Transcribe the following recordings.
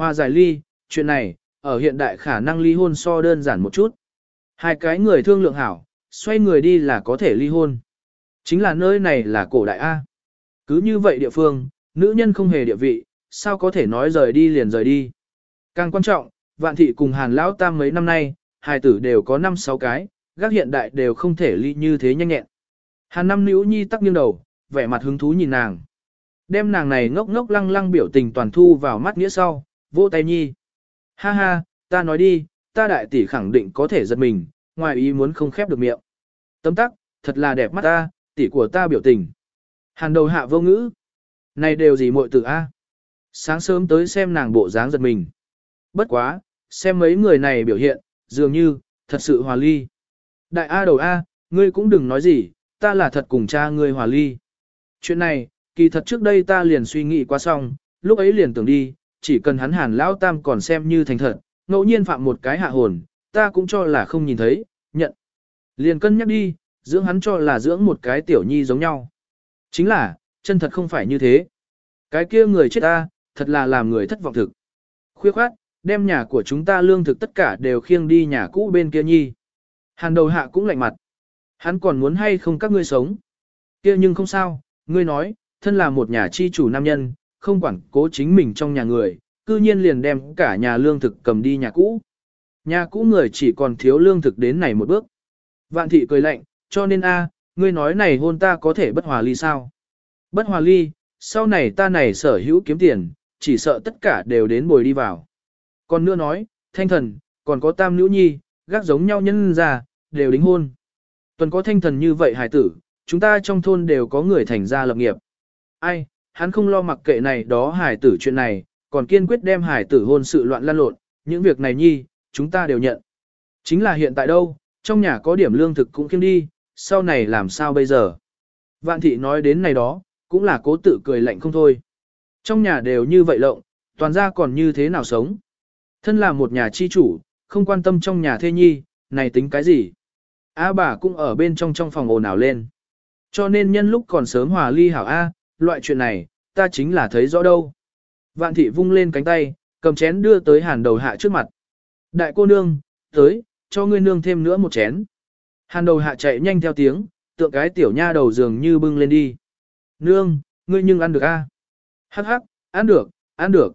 Hoa giải ly, chuyện này, ở hiện đại khả năng ly hôn so đơn giản một chút. Hai cái người thương lượng hảo, xoay người đi là có thể ly hôn. Chính là nơi này là cổ đại A. Cứ như vậy địa phương, nữ nhân không hề địa vị, sao có thể nói rời đi liền rời đi. Càng quan trọng, vạn thị cùng hàn lão tam mấy năm nay, hai tử đều có 5-6 cái, gác hiện đại đều không thể ly như thế nhanh nhẹn. Hàn năm nữ nhi tắc nghiêng đầu, vẻ mặt hứng thú nhìn nàng. Đem nàng này ngốc ngốc lăng lăng biểu tình toàn thu vào mắt nghĩa sau, vỗ tay nhi. Ha ha, ta nói đi, ta đại tỷ khẳng định có thể giật mình, ngoài ý muốn không khép được miệng. Tấm tắc, thật là đẹp mắt ta, tỷ của ta biểu tình. Hàn đầu hạ vô ngữ. Này đều gì muội tử a? Sáng sớm tới xem nàng bộ dáng giật mình. Bất quá, xem mấy người này biểu hiện, dường như, thật sự hòa ly. Đại A đầu A, ngươi cũng đừng nói gì, ta là thật cùng cha ngươi hòa ly. Chuyện này, kỳ thật trước đây ta liền suy nghĩ qua xong, lúc ấy liền tưởng đi, chỉ cần hắn hàn lão tam còn xem như thành thật, ngẫu nhiên phạm một cái hạ hồn, ta cũng cho là không nhìn thấy, nhận. Liền cân nhắc đi, dưỡng hắn cho là dưỡng một cái tiểu nhi giống nhau. Chính là, chân thật không phải như thế. Cái kia người chết ta, thật là làm người thất vọng thực. Khuya khoát, đem nhà của chúng ta lương thực tất cả đều khiêng đi nhà cũ bên kia nhi. Hàn đầu hạ cũng lạnh mặt. Hắn còn muốn hay không các ngươi sống. kia nhưng không sao, ngươi nói, thân là một nhà chi chủ nam nhân, không quản cố chính mình trong nhà người, cư nhiên liền đem cả nhà lương thực cầm đi nhà cũ. Nhà cũ người chỉ còn thiếu lương thực đến này một bước. Vạn thị cười lạnh, cho nên a, ngươi nói này hôn ta có thể bất hòa ly sao? Bất hòa ly, sau này ta này sở hữu kiếm tiền, chỉ sợ tất cả đều đến bồi đi vào. Còn nữa nói, thanh thần, còn có tam nữ nhi, gác giống nhau nhân ra, đều đính hôn. Tuần có thanh thần như vậy hải tử, chúng ta trong thôn đều có người thành ra lập nghiệp. Ai, hắn không lo mặc kệ này đó hải tử chuyện này, còn kiên quyết đem hải tử hôn sự loạn lan lộn, những việc này nhi, chúng ta đều nhận. Chính là hiện tại đâu, trong nhà có điểm lương thực cũng kiêm đi, sau này làm sao bây giờ? Vạn thị nói đến này đó, cũng là cố tự cười lạnh không thôi. Trong nhà đều như vậy lộng, toàn ra còn như thế nào sống? Thân là một nhà chi chủ, không quan tâm trong nhà thê nhi, này tính cái gì? A bà cũng ở bên trong trong phòng ồn ào lên. Cho nên nhân lúc còn sớm hòa ly hảo A, loại chuyện này, ta chính là thấy rõ đâu. Vạn thị vung lên cánh tay, cầm chén đưa tới hàn đầu hạ trước mặt. Đại cô nương, tới, cho ngươi nương thêm nữa một chén. Hàn đầu hạ chạy nhanh theo tiếng, tượng cái tiểu nha đầu dường như bưng lên đi. Nương, ngươi nhưng ăn được a? Hắc hắc, ăn được, ăn được.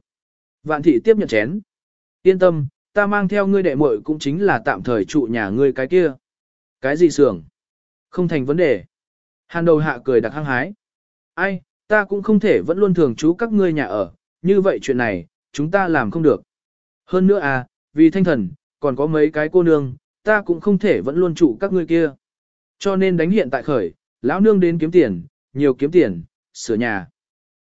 Vạn thị tiếp nhận chén. Yên tâm, ta mang theo ngươi đệ muội cũng chính là tạm thời trụ nhà ngươi cái kia. Cái gì sưởng? Không thành vấn đề. Hàn đầu hạ cười đặc hăng hái. Ai, ta cũng không thể vẫn luôn thường trú các ngươi nhà ở, như vậy chuyện này, chúng ta làm không được. Hơn nữa à, vì thanh thần, còn có mấy cái cô nương, ta cũng không thể vẫn luôn trụ các ngươi kia. Cho nên đánh hiện tại khởi, lão nương đến kiếm tiền, nhiều kiếm tiền, sửa nhà.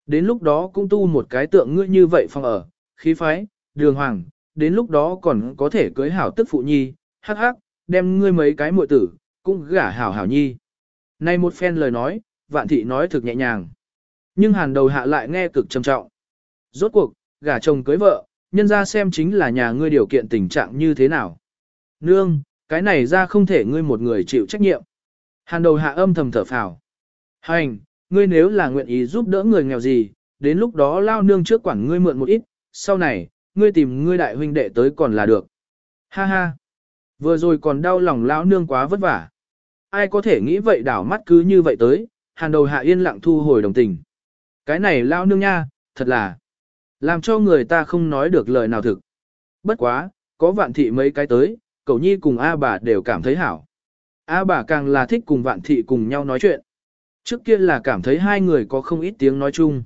Đến lúc đó cũng tu một cái tượng ngươi như vậy phòng ở, khí phái, đường hoàng, đến lúc đó còn có thể cưới hảo tức phụ nhi, hắc hắc, đem ngươi mấy cái muội tử, cũng gả hảo hảo nhi. Này một phen lời nói, vạn thị nói thực nhẹ nhàng. Nhưng hàn đầu hạ lại nghe cực trầm trọng. Rốt cuộc, gả chồng cưới vợ, nhân ra xem chính là nhà ngươi điều kiện tình trạng như thế nào. Nương, cái này ra không thể ngươi một người chịu trách nhiệm. Hàn đầu hạ âm thầm thở phào. Hành, ngươi nếu là nguyện ý giúp đỡ người nghèo gì, đến lúc đó lao nương trước quản ngươi mượn một ít, sau này, ngươi tìm ngươi đại huynh đệ tới còn là được. Ha ha. Vừa rồi còn đau lòng lão nương quá vất vả. Ai có thể nghĩ vậy đảo mắt cứ như vậy tới, hàn đầu hạ yên lặng thu hồi đồng tình. Cái này lão nương nha, thật là làm cho người ta không nói được lời nào thực. Bất quá, có vạn thị mấy cái tới, cậu nhi cùng A bà đều cảm thấy hảo. A bà càng là thích cùng vạn thị cùng nhau nói chuyện. Trước kia là cảm thấy hai người có không ít tiếng nói chung.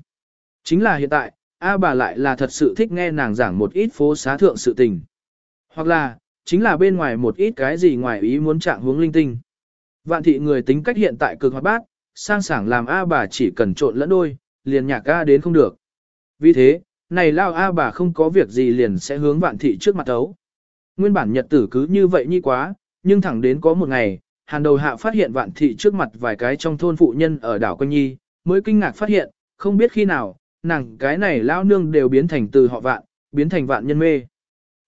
Chính là hiện tại, A bà lại là thật sự thích nghe nàng giảng một ít phố xá thượng sự tình. Hoặc là, chính là bên ngoài một ít cái gì ngoài ý muốn trạng hướng linh tinh. Vạn thị người tính cách hiện tại cực hoạt bát, sang sảng làm A bà chỉ cần trộn lẫn đôi, liền nhạc A đến không được. Vì thế, này lao A bà không có việc gì liền sẽ hướng vạn thị trước mặt ấu. Nguyên bản nhật tử cứ như vậy nhi quá, nhưng thẳng đến có một ngày, hàn đầu hạ phát hiện vạn thị trước mặt vài cái trong thôn phụ nhân ở đảo Quanh Nhi, mới kinh ngạc phát hiện, không biết khi nào, nàng cái này lao nương đều biến thành từ họ vạn, biến thành vạn nhân mê.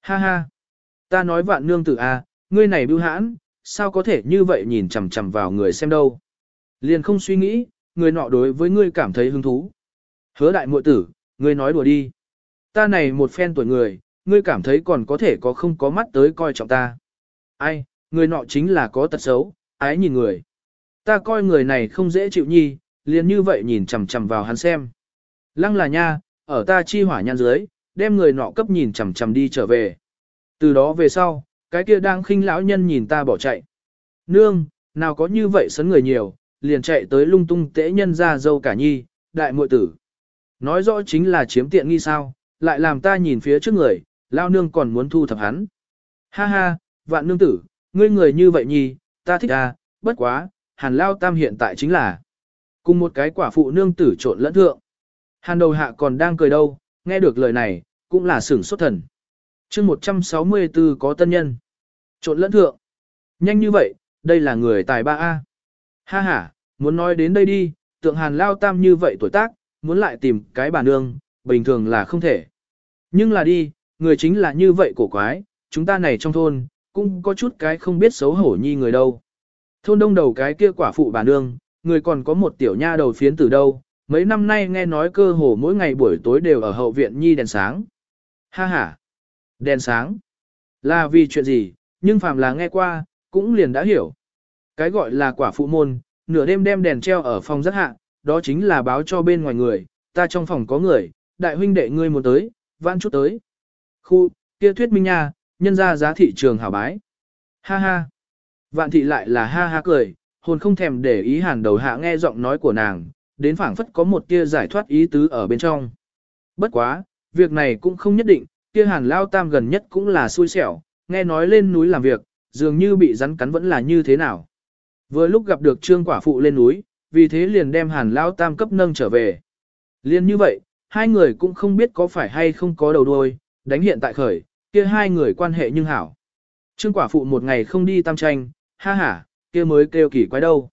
Ha ha! Ta nói vạn nương tử a, à, ngươi này bưu hãn, sao có thể như vậy nhìn chằm chằm vào người xem đâu. Liền không suy nghĩ, người nọ đối với ngươi cảm thấy hứng thú. Hứa đại muội tử, ngươi nói đùa đi. Ta này một phen tuổi người, ngươi cảm thấy còn có thể có không có mắt tới coi trọng ta. Ai, người nọ chính là có tật xấu, ái nhìn người. Ta coi người này không dễ chịu nhi, liền như vậy nhìn chằm chằm vào hắn xem. Lăng là nha, ở ta chi hỏa nhan dưới, đem người nọ cấp nhìn chằm chằm đi trở về. Từ đó về sau, cái kia đang khinh lão nhân nhìn ta bỏ chạy. Nương, nào có như vậy sấn người nhiều, liền chạy tới lung tung tễ nhân ra dâu cả nhi, đại muội tử. Nói rõ chính là chiếm tiện nghi sao, lại làm ta nhìn phía trước người, lao nương còn muốn thu thập hắn. Ha ha, vạn nương tử, ngươi người như vậy nhi, ta thích à, bất quá, hàn lao tam hiện tại chính là cùng một cái quả phụ nương tử trộn lẫn thượng. Hàn đầu hạ còn đang cười đâu, nghe được lời này, cũng là sửng sốt thần. chương 164 có tân nhân. Trộn lẫn thượng. Nhanh như vậy, đây là người tài ba A. Ha ha, muốn nói đến đây đi, tượng hàn lao tam như vậy tuổi tác, muốn lại tìm cái bà nương, bình thường là không thể. Nhưng là đi, người chính là như vậy cổ quái, chúng ta này trong thôn, cũng có chút cái không biết xấu hổ nhi người đâu. Thôn đông đầu cái kia quả phụ bà nương, người còn có một tiểu nha đầu phiến từ đâu, mấy năm nay nghe nói cơ hồ mỗi ngày buổi tối đều ở hậu viện nhi đèn sáng. Ha ha, đèn sáng, là vì chuyện gì, nhưng phàm là nghe qua, cũng liền đã hiểu. Cái gọi là quả phụ môn, nửa đêm đem đèn treo ở phòng rất hạ, đó chính là báo cho bên ngoài người, ta trong phòng có người, đại huynh đệ ngươi muốn tới, vãn chút tới. Khu, kia thuyết minh nha, nhân ra giá thị trường hảo bái. Ha ha. Vạn thị lại là ha ha cười, hồn không thèm để ý hàn đầu hạ nghe giọng nói của nàng, đến phảng phất có một tia giải thoát ý tứ ở bên trong. Bất quá, việc này cũng không nhất định, kia hàn lao tam gần nhất cũng là xui xẻo, nghe nói lên núi làm việc, dường như bị rắn cắn vẫn là như thế nào. Vừa lúc gặp được trương quả phụ lên núi, vì thế liền đem hàn lao tam cấp nâng trở về. Liên như vậy, hai người cũng không biết có phải hay không có đầu đuôi, đánh hiện tại khởi, kia hai người quan hệ nhưng hảo. Trương quả phụ một ngày không đi tam tranh, ha ha, kia mới kêu kỳ quái đâu.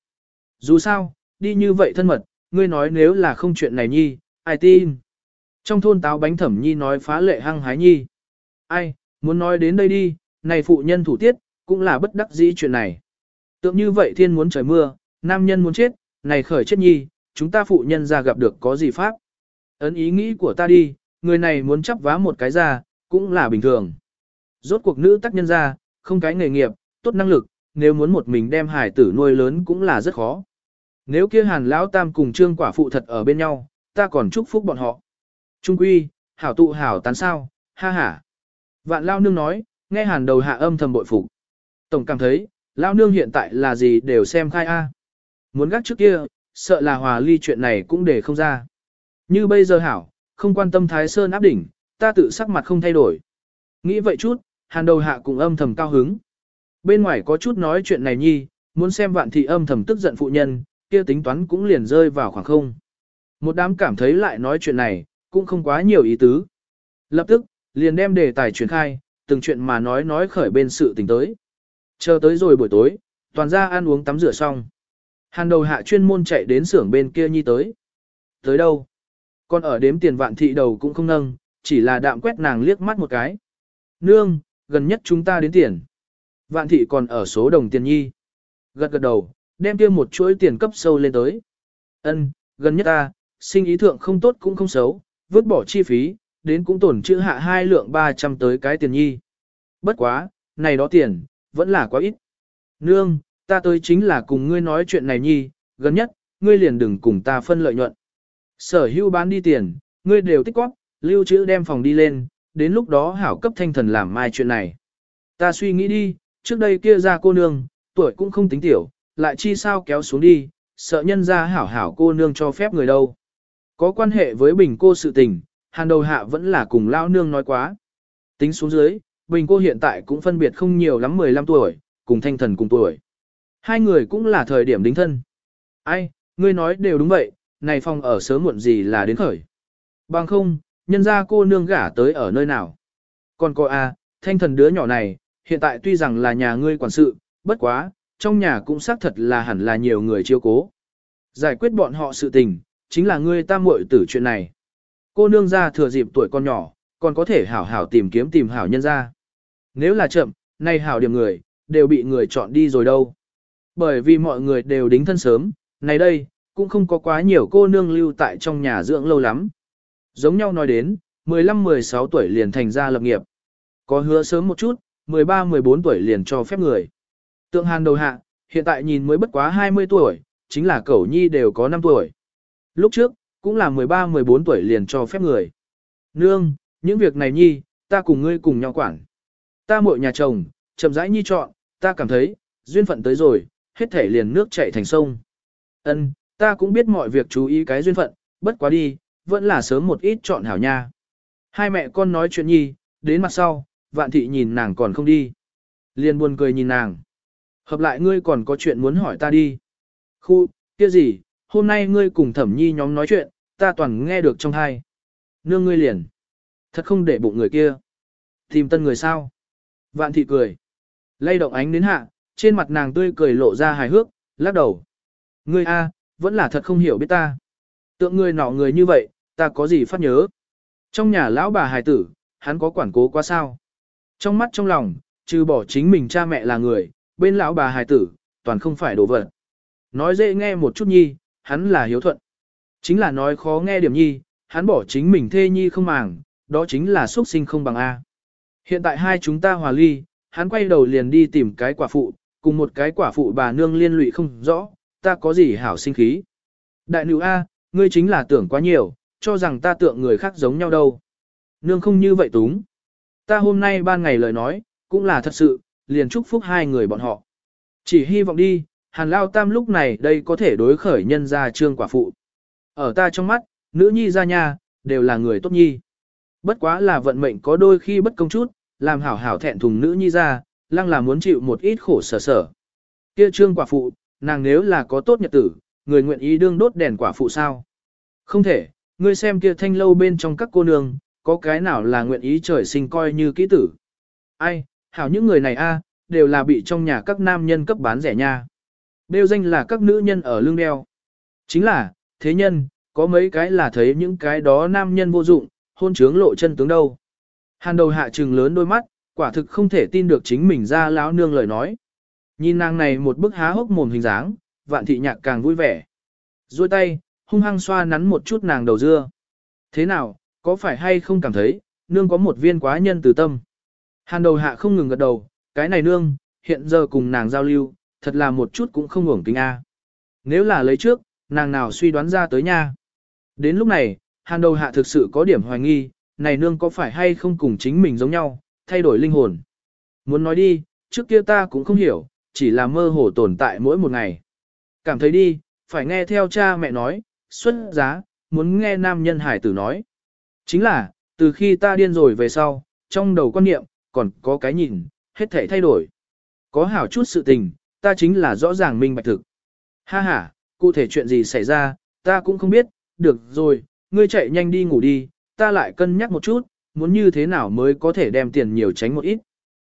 Dù sao, đi như vậy thân mật, ngươi nói nếu là không chuyện này nhi, ai tin. Trong thôn táo bánh thẩm nhi nói phá lệ hăng hái nhi. Ai, muốn nói đến đây đi, này phụ nhân thủ tiết, cũng là bất đắc dĩ chuyện này. Tượng như vậy thiên muốn trời mưa, nam nhân muốn chết, này khởi chết nhi, chúng ta phụ nhân ra gặp được có gì pháp. Ấn ý nghĩ của ta đi, người này muốn chấp vá một cái ra, cũng là bình thường. Rốt cuộc nữ tác nhân ra, không cái nghề nghiệp, tốt năng lực, nếu muốn một mình đem hải tử nuôi lớn cũng là rất khó. Nếu kia hàn lão tam cùng trương quả phụ thật ở bên nhau, ta còn chúc phúc bọn họ. Trung quy, hảo tụ hảo tán sao, ha ha. Vạn lao nương nói, nghe hàn đầu hạ âm thầm bội phục. Tổng cảm thấy, lao nương hiện tại là gì đều xem khai a. Muốn gác trước kia, sợ là hòa ly chuyện này cũng để không ra. Như bây giờ hảo, không quan tâm Thái Sơn áp đỉnh, ta tự sắc mặt không thay đổi. Nghĩ vậy chút, hàn đầu hạ cũng âm thầm cao hứng. Bên ngoài có chút nói chuyện này nhi, muốn xem vạn thị âm thầm tức giận phụ nhân, kia tính toán cũng liền rơi vào khoảng không. Một đám cảm thấy lại nói chuyện này, cũng không quá nhiều ý tứ. Lập tức, liền đem đề tài truyền khai, từng chuyện mà nói nói khởi bên sự tình tới. Chờ tới rồi buổi tối, toàn ra ăn uống tắm rửa xong. Hàn đầu hạ chuyên môn chạy đến xưởng bên kia nhi tới. Tới đâu? Còn ở đếm tiền vạn thị đầu cũng không nâng, chỉ là đạm quét nàng liếc mắt một cái. Nương, gần nhất chúng ta đến tiền. Vạn thị còn ở số đồng tiền nhi. Gật gật đầu, đem kia một chuỗi tiền cấp sâu lên tới. Ân, gần nhất ta, sinh ý thượng không tốt cũng không xấu, vứt bỏ chi phí, đến cũng tổn chữ hạ hai lượng 300 tới cái tiền nhi. Bất quá, này đó tiền, vẫn là quá ít. Nương, ta tới chính là cùng ngươi nói chuyện này nhi, gần nhất, ngươi liền đừng cùng ta phân lợi nhuận. Sở hữu bán đi tiền, ngươi đều tích quát, lưu trữ đem phòng đi lên, đến lúc đó hảo cấp thanh thần làm mai chuyện này. Ta suy nghĩ đi, trước đây kia ra cô nương, tuổi cũng không tính tiểu, lại chi sao kéo xuống đi, sợ nhân ra hảo hảo cô nương cho phép người đâu. Có quan hệ với bình cô sự tình, hàn đầu hạ vẫn là cùng lao nương nói quá. Tính xuống dưới, bình cô hiện tại cũng phân biệt không nhiều lắm 15 tuổi, cùng thanh thần cùng tuổi. Hai người cũng là thời điểm đính thân. Ai, ngươi nói đều đúng vậy, này phòng ở sớm muộn gì là đến khởi. Bằng không, nhân ra cô nương gả tới ở nơi nào. Còn cô a, thanh thần đứa nhỏ này, hiện tại tuy rằng là nhà ngươi quản sự, bất quá, trong nhà cũng xác thật là hẳn là nhiều người chiêu cố. Giải quyết bọn họ sự tình, chính là ngươi tam muội tử chuyện này. Cô nương ra thừa dịp tuổi con nhỏ, còn có thể hảo hảo tìm kiếm tìm hảo nhân ra. Nếu là chậm, nay hảo điểm người, đều bị người chọn đi rồi đâu. Bởi vì mọi người đều đính thân sớm, này đây, cũng không có quá nhiều cô nương lưu tại trong nhà dưỡng lâu lắm. Giống nhau nói đến, 15-16 tuổi liền thành ra lập nghiệp. Có hứa sớm một chút, 13-14 tuổi liền cho phép người. Tượng hàn đầu hạ, hiện tại nhìn mới bất quá 20 tuổi, chính là cẩu nhi đều có 5 tuổi. Lúc trước, cũng là 13-14 tuổi liền cho phép người. Nương, những việc này nhi, ta cùng ngươi cùng nhau quản. Ta muội nhà chồng, chậm rãi nhi chọn, ta cảm thấy, duyên phận tới rồi, hết thể liền nước chảy thành sông. Ân, ta cũng biết mọi việc chú ý cái duyên phận, bất quá đi, vẫn là sớm một ít chọn hảo nha. Hai mẹ con nói chuyện nhi, đến mặt sau, vạn thị nhìn nàng còn không đi. Liền buồn cười nhìn nàng. Hợp lại ngươi còn có chuyện muốn hỏi ta đi. Khu, kia gì, hôm nay ngươi cùng thẩm nhi nhóm nói chuyện, ta toàn nghe được trong hai. Nương ngươi liền. Thật không để bụng người kia. Tìm tân người sao? Vạn thị cười. lay động ánh đến hạ, trên mặt nàng tươi cười lộ ra hài hước, lắc đầu. Ngươi a, vẫn là thật không hiểu biết ta. Tượng ngươi nọ người như vậy, ta có gì phát nhớ. Trong nhà lão bà hài tử, hắn có quản cố quá sao? Trong mắt trong lòng, trừ bỏ chính mình cha mẹ là người, bên lão bà hài tử, toàn không phải đồ vật. Nói dễ nghe một chút nhi, hắn là hiếu thuận. Chính là nói khó nghe điểm nhi, hắn bỏ chính mình thê nhi không màng, đó chính là xuất sinh không bằng A. Hiện tại hai chúng ta hòa ly, hắn quay đầu liền đi tìm cái quả phụ, cùng một cái quả phụ bà nương liên lụy không rõ, ta có gì hảo sinh khí. Đại nữ A, ngươi chính là tưởng quá nhiều, cho rằng ta tưởng người khác giống nhau đâu. Nương không như vậy túng. Ta hôm nay ban ngày lời nói, cũng là thật sự, liền chúc phúc hai người bọn họ. Chỉ hy vọng đi, hàn lao tam lúc này đây có thể đối khởi nhân ra trương quả phụ. Ở ta trong mắt, nữ nhi ra nhà, đều là người tốt nhi. Bất quá là vận mệnh có đôi khi bất công chút, làm hảo hảo thẹn thùng nữ nhi ra, lăng là muốn chịu một ít khổ sở sở. Kia trương quả phụ, nàng nếu là có tốt nhật tử, người nguyện ý đương đốt đèn quả phụ sao? Không thể, ngươi xem kia thanh lâu bên trong các cô nương, có cái nào là nguyện ý trời sinh coi như kỹ tử. Ai, hảo những người này a đều là bị trong nhà các nam nhân cấp bán rẻ nha. Đều danh là các nữ nhân ở lương đeo. Chính là, thế nhân, có mấy cái là thấy những cái đó nam nhân vô dụng, hôn trướng lộ chân tướng đâu. Hàn đầu hạ trừng lớn đôi mắt, quả thực không thể tin được chính mình ra lão nương lời nói. Nhìn nàng này một bức há hốc mồm hình dáng, vạn thị nhạc càng vui vẻ. Rồi tay, hung hăng xoa nắn một chút nàng đầu dưa. Thế nào, có phải hay không cảm thấy, nương có một viên quá nhân từ tâm. Hàn đầu hạ không ngừng gật đầu, cái này nương, hiện giờ cùng nàng giao lưu, thật là một chút cũng không hưởng kính A. Nếu là lấy trước, nàng nào suy đoán ra tới nha. Đến lúc này, hàn đầu hạ thực sự có điểm hoài nghi, này nương có phải hay không cùng chính mình giống nhau, thay đổi linh hồn. Muốn nói đi, trước kia ta cũng không hiểu, chỉ là mơ hồ tồn tại mỗi một ngày. Cảm thấy đi, phải nghe theo cha mẹ nói, xuất giá, muốn nghe nam nhân hải tử nói. Chính là, từ khi ta điên rồi về sau, trong đầu quan niệm, còn có cái nhìn, hết thể thay đổi. Có hảo chút sự tình, ta chính là rõ ràng minh bạch thực. Ha ha, cụ thể chuyện gì xảy ra, ta cũng không biết, được rồi, ngươi chạy nhanh đi ngủ đi, ta lại cân nhắc một chút, muốn như thế nào mới có thể đem tiền nhiều tránh một ít.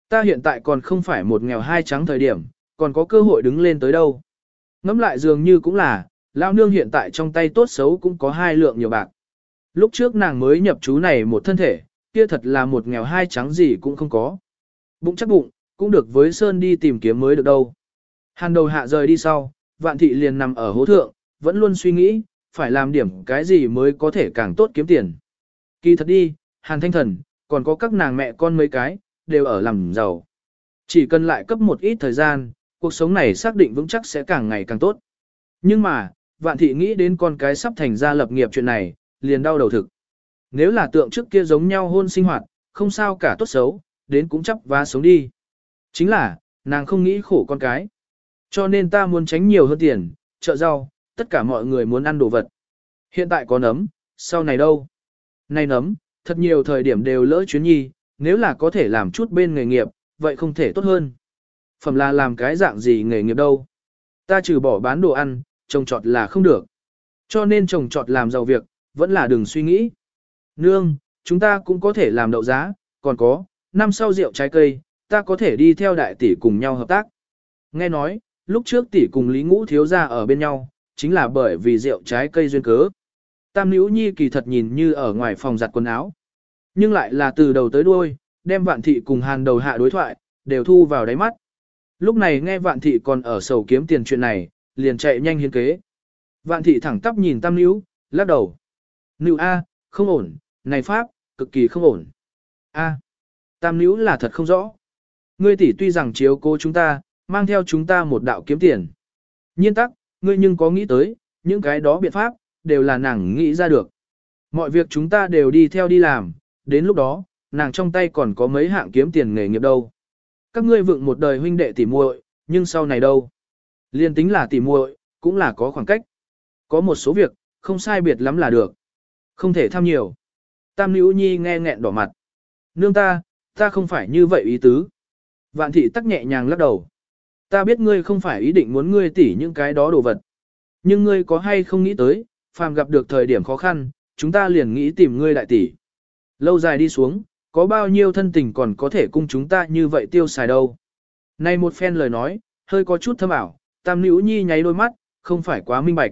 Ta hiện tại còn không phải một nghèo hai trắng thời điểm, còn có cơ hội đứng lên tới đâu. Ngắm lại dường như cũng là, lão nương hiện tại trong tay tốt xấu cũng có hai lượng nhiều bạc. Lúc trước nàng mới nhập chú này một thân thể, kia thật là một nghèo hai trắng gì cũng không có. Bụng chắc bụng, cũng được với Sơn đi tìm kiếm mới được đâu. Hàn đầu hạ rời đi sau, vạn thị liền nằm ở hố thượng, vẫn luôn suy nghĩ, phải làm điểm cái gì mới có thể càng tốt kiếm tiền. Kỳ thật đi, hàn thanh thần, còn có các nàng mẹ con mấy cái, đều ở làm giàu. Chỉ cần lại cấp một ít thời gian, cuộc sống này xác định vững chắc sẽ càng ngày càng tốt. Nhưng mà, vạn thị nghĩ đến con cái sắp thành ra lập nghiệp chuyện này, liền đau đầu thực. Nếu là tượng trước kia giống nhau hôn sinh hoạt, không sao cả tốt xấu, đến cũng chấp và sống đi. Chính là, nàng không nghĩ khổ con cái. Cho nên ta muốn tránh nhiều hơn tiền, trợ rau, tất cả mọi người muốn ăn đồ vật. Hiện tại có nấm, sau này đâu? Này nấm, thật nhiều thời điểm đều lỡ chuyến nhi, nếu là có thể làm chút bên nghề nghiệp, vậy không thể tốt hơn. Phẩm là làm cái dạng gì nghề nghiệp đâu. Ta trừ bỏ bán đồ ăn, trồng trọt là không được. Cho nên trồng trọt làm giàu việc, vẫn là đừng suy nghĩ. Nương, chúng ta cũng có thể làm đậu giá, còn có, năm sau rượu trái cây, ta có thể đi theo đại tỷ cùng nhau hợp tác. Nghe nói, lúc trước tỷ cùng Lý Ngũ thiếu gia ở bên nhau, chính là bởi vì rượu trái cây duyên cớ. Tam Nữ Nhi kỳ thật nhìn như ở ngoài phòng giặt quần áo, nhưng lại là từ đầu tới đuôi, đem vạn thị cùng hàn đầu hạ đối thoại, đều thu vào đáy mắt. Lúc này nghe vạn thị còn ở sầu kiếm tiền chuyện này, liền chạy nhanh hiến kế. Vạn thị thẳng tắp nhìn tam Nữ, lắc đầu. Nữ A, không ổn, này Pháp, cực kỳ không ổn. A, tam nữ là thật không rõ. Ngươi tỷ tuy rằng chiếu cố chúng ta, mang theo chúng ta một đạo kiếm tiền. Nhiên tắc, ngươi nhưng có nghĩ tới, những cái đó biện pháp, đều là nàng nghĩ ra được. Mọi việc chúng ta đều đi theo đi làm, đến lúc đó, nàng trong tay còn có mấy hạng kiếm tiền nghề nghiệp đâu. Các ngươi vượng một đời huynh đệ tỉ muội, nhưng sau này đâu? Liên tính là tỉ muội, cũng là có khoảng cách. Có một số việc, không sai biệt lắm là được. Không thể tham nhiều. Tam Nữ Nhi nghe nghẹn đỏ mặt. Nương ta, ta không phải như vậy ý tứ. Vạn thị tắc nhẹ nhàng lắc đầu. Ta biết ngươi không phải ý định muốn ngươi tỉ những cái đó đồ vật. Nhưng ngươi có hay không nghĩ tới, phàm gặp được thời điểm khó khăn, chúng ta liền nghĩ tìm ngươi đại tỷ. Lâu dài đi xuống, có bao nhiêu thân tình còn có thể cung chúng ta như vậy tiêu xài đâu. Này một phen lời nói, hơi có chút thâm ảo, tam nữ nhi nháy đôi mắt, không phải quá minh bạch.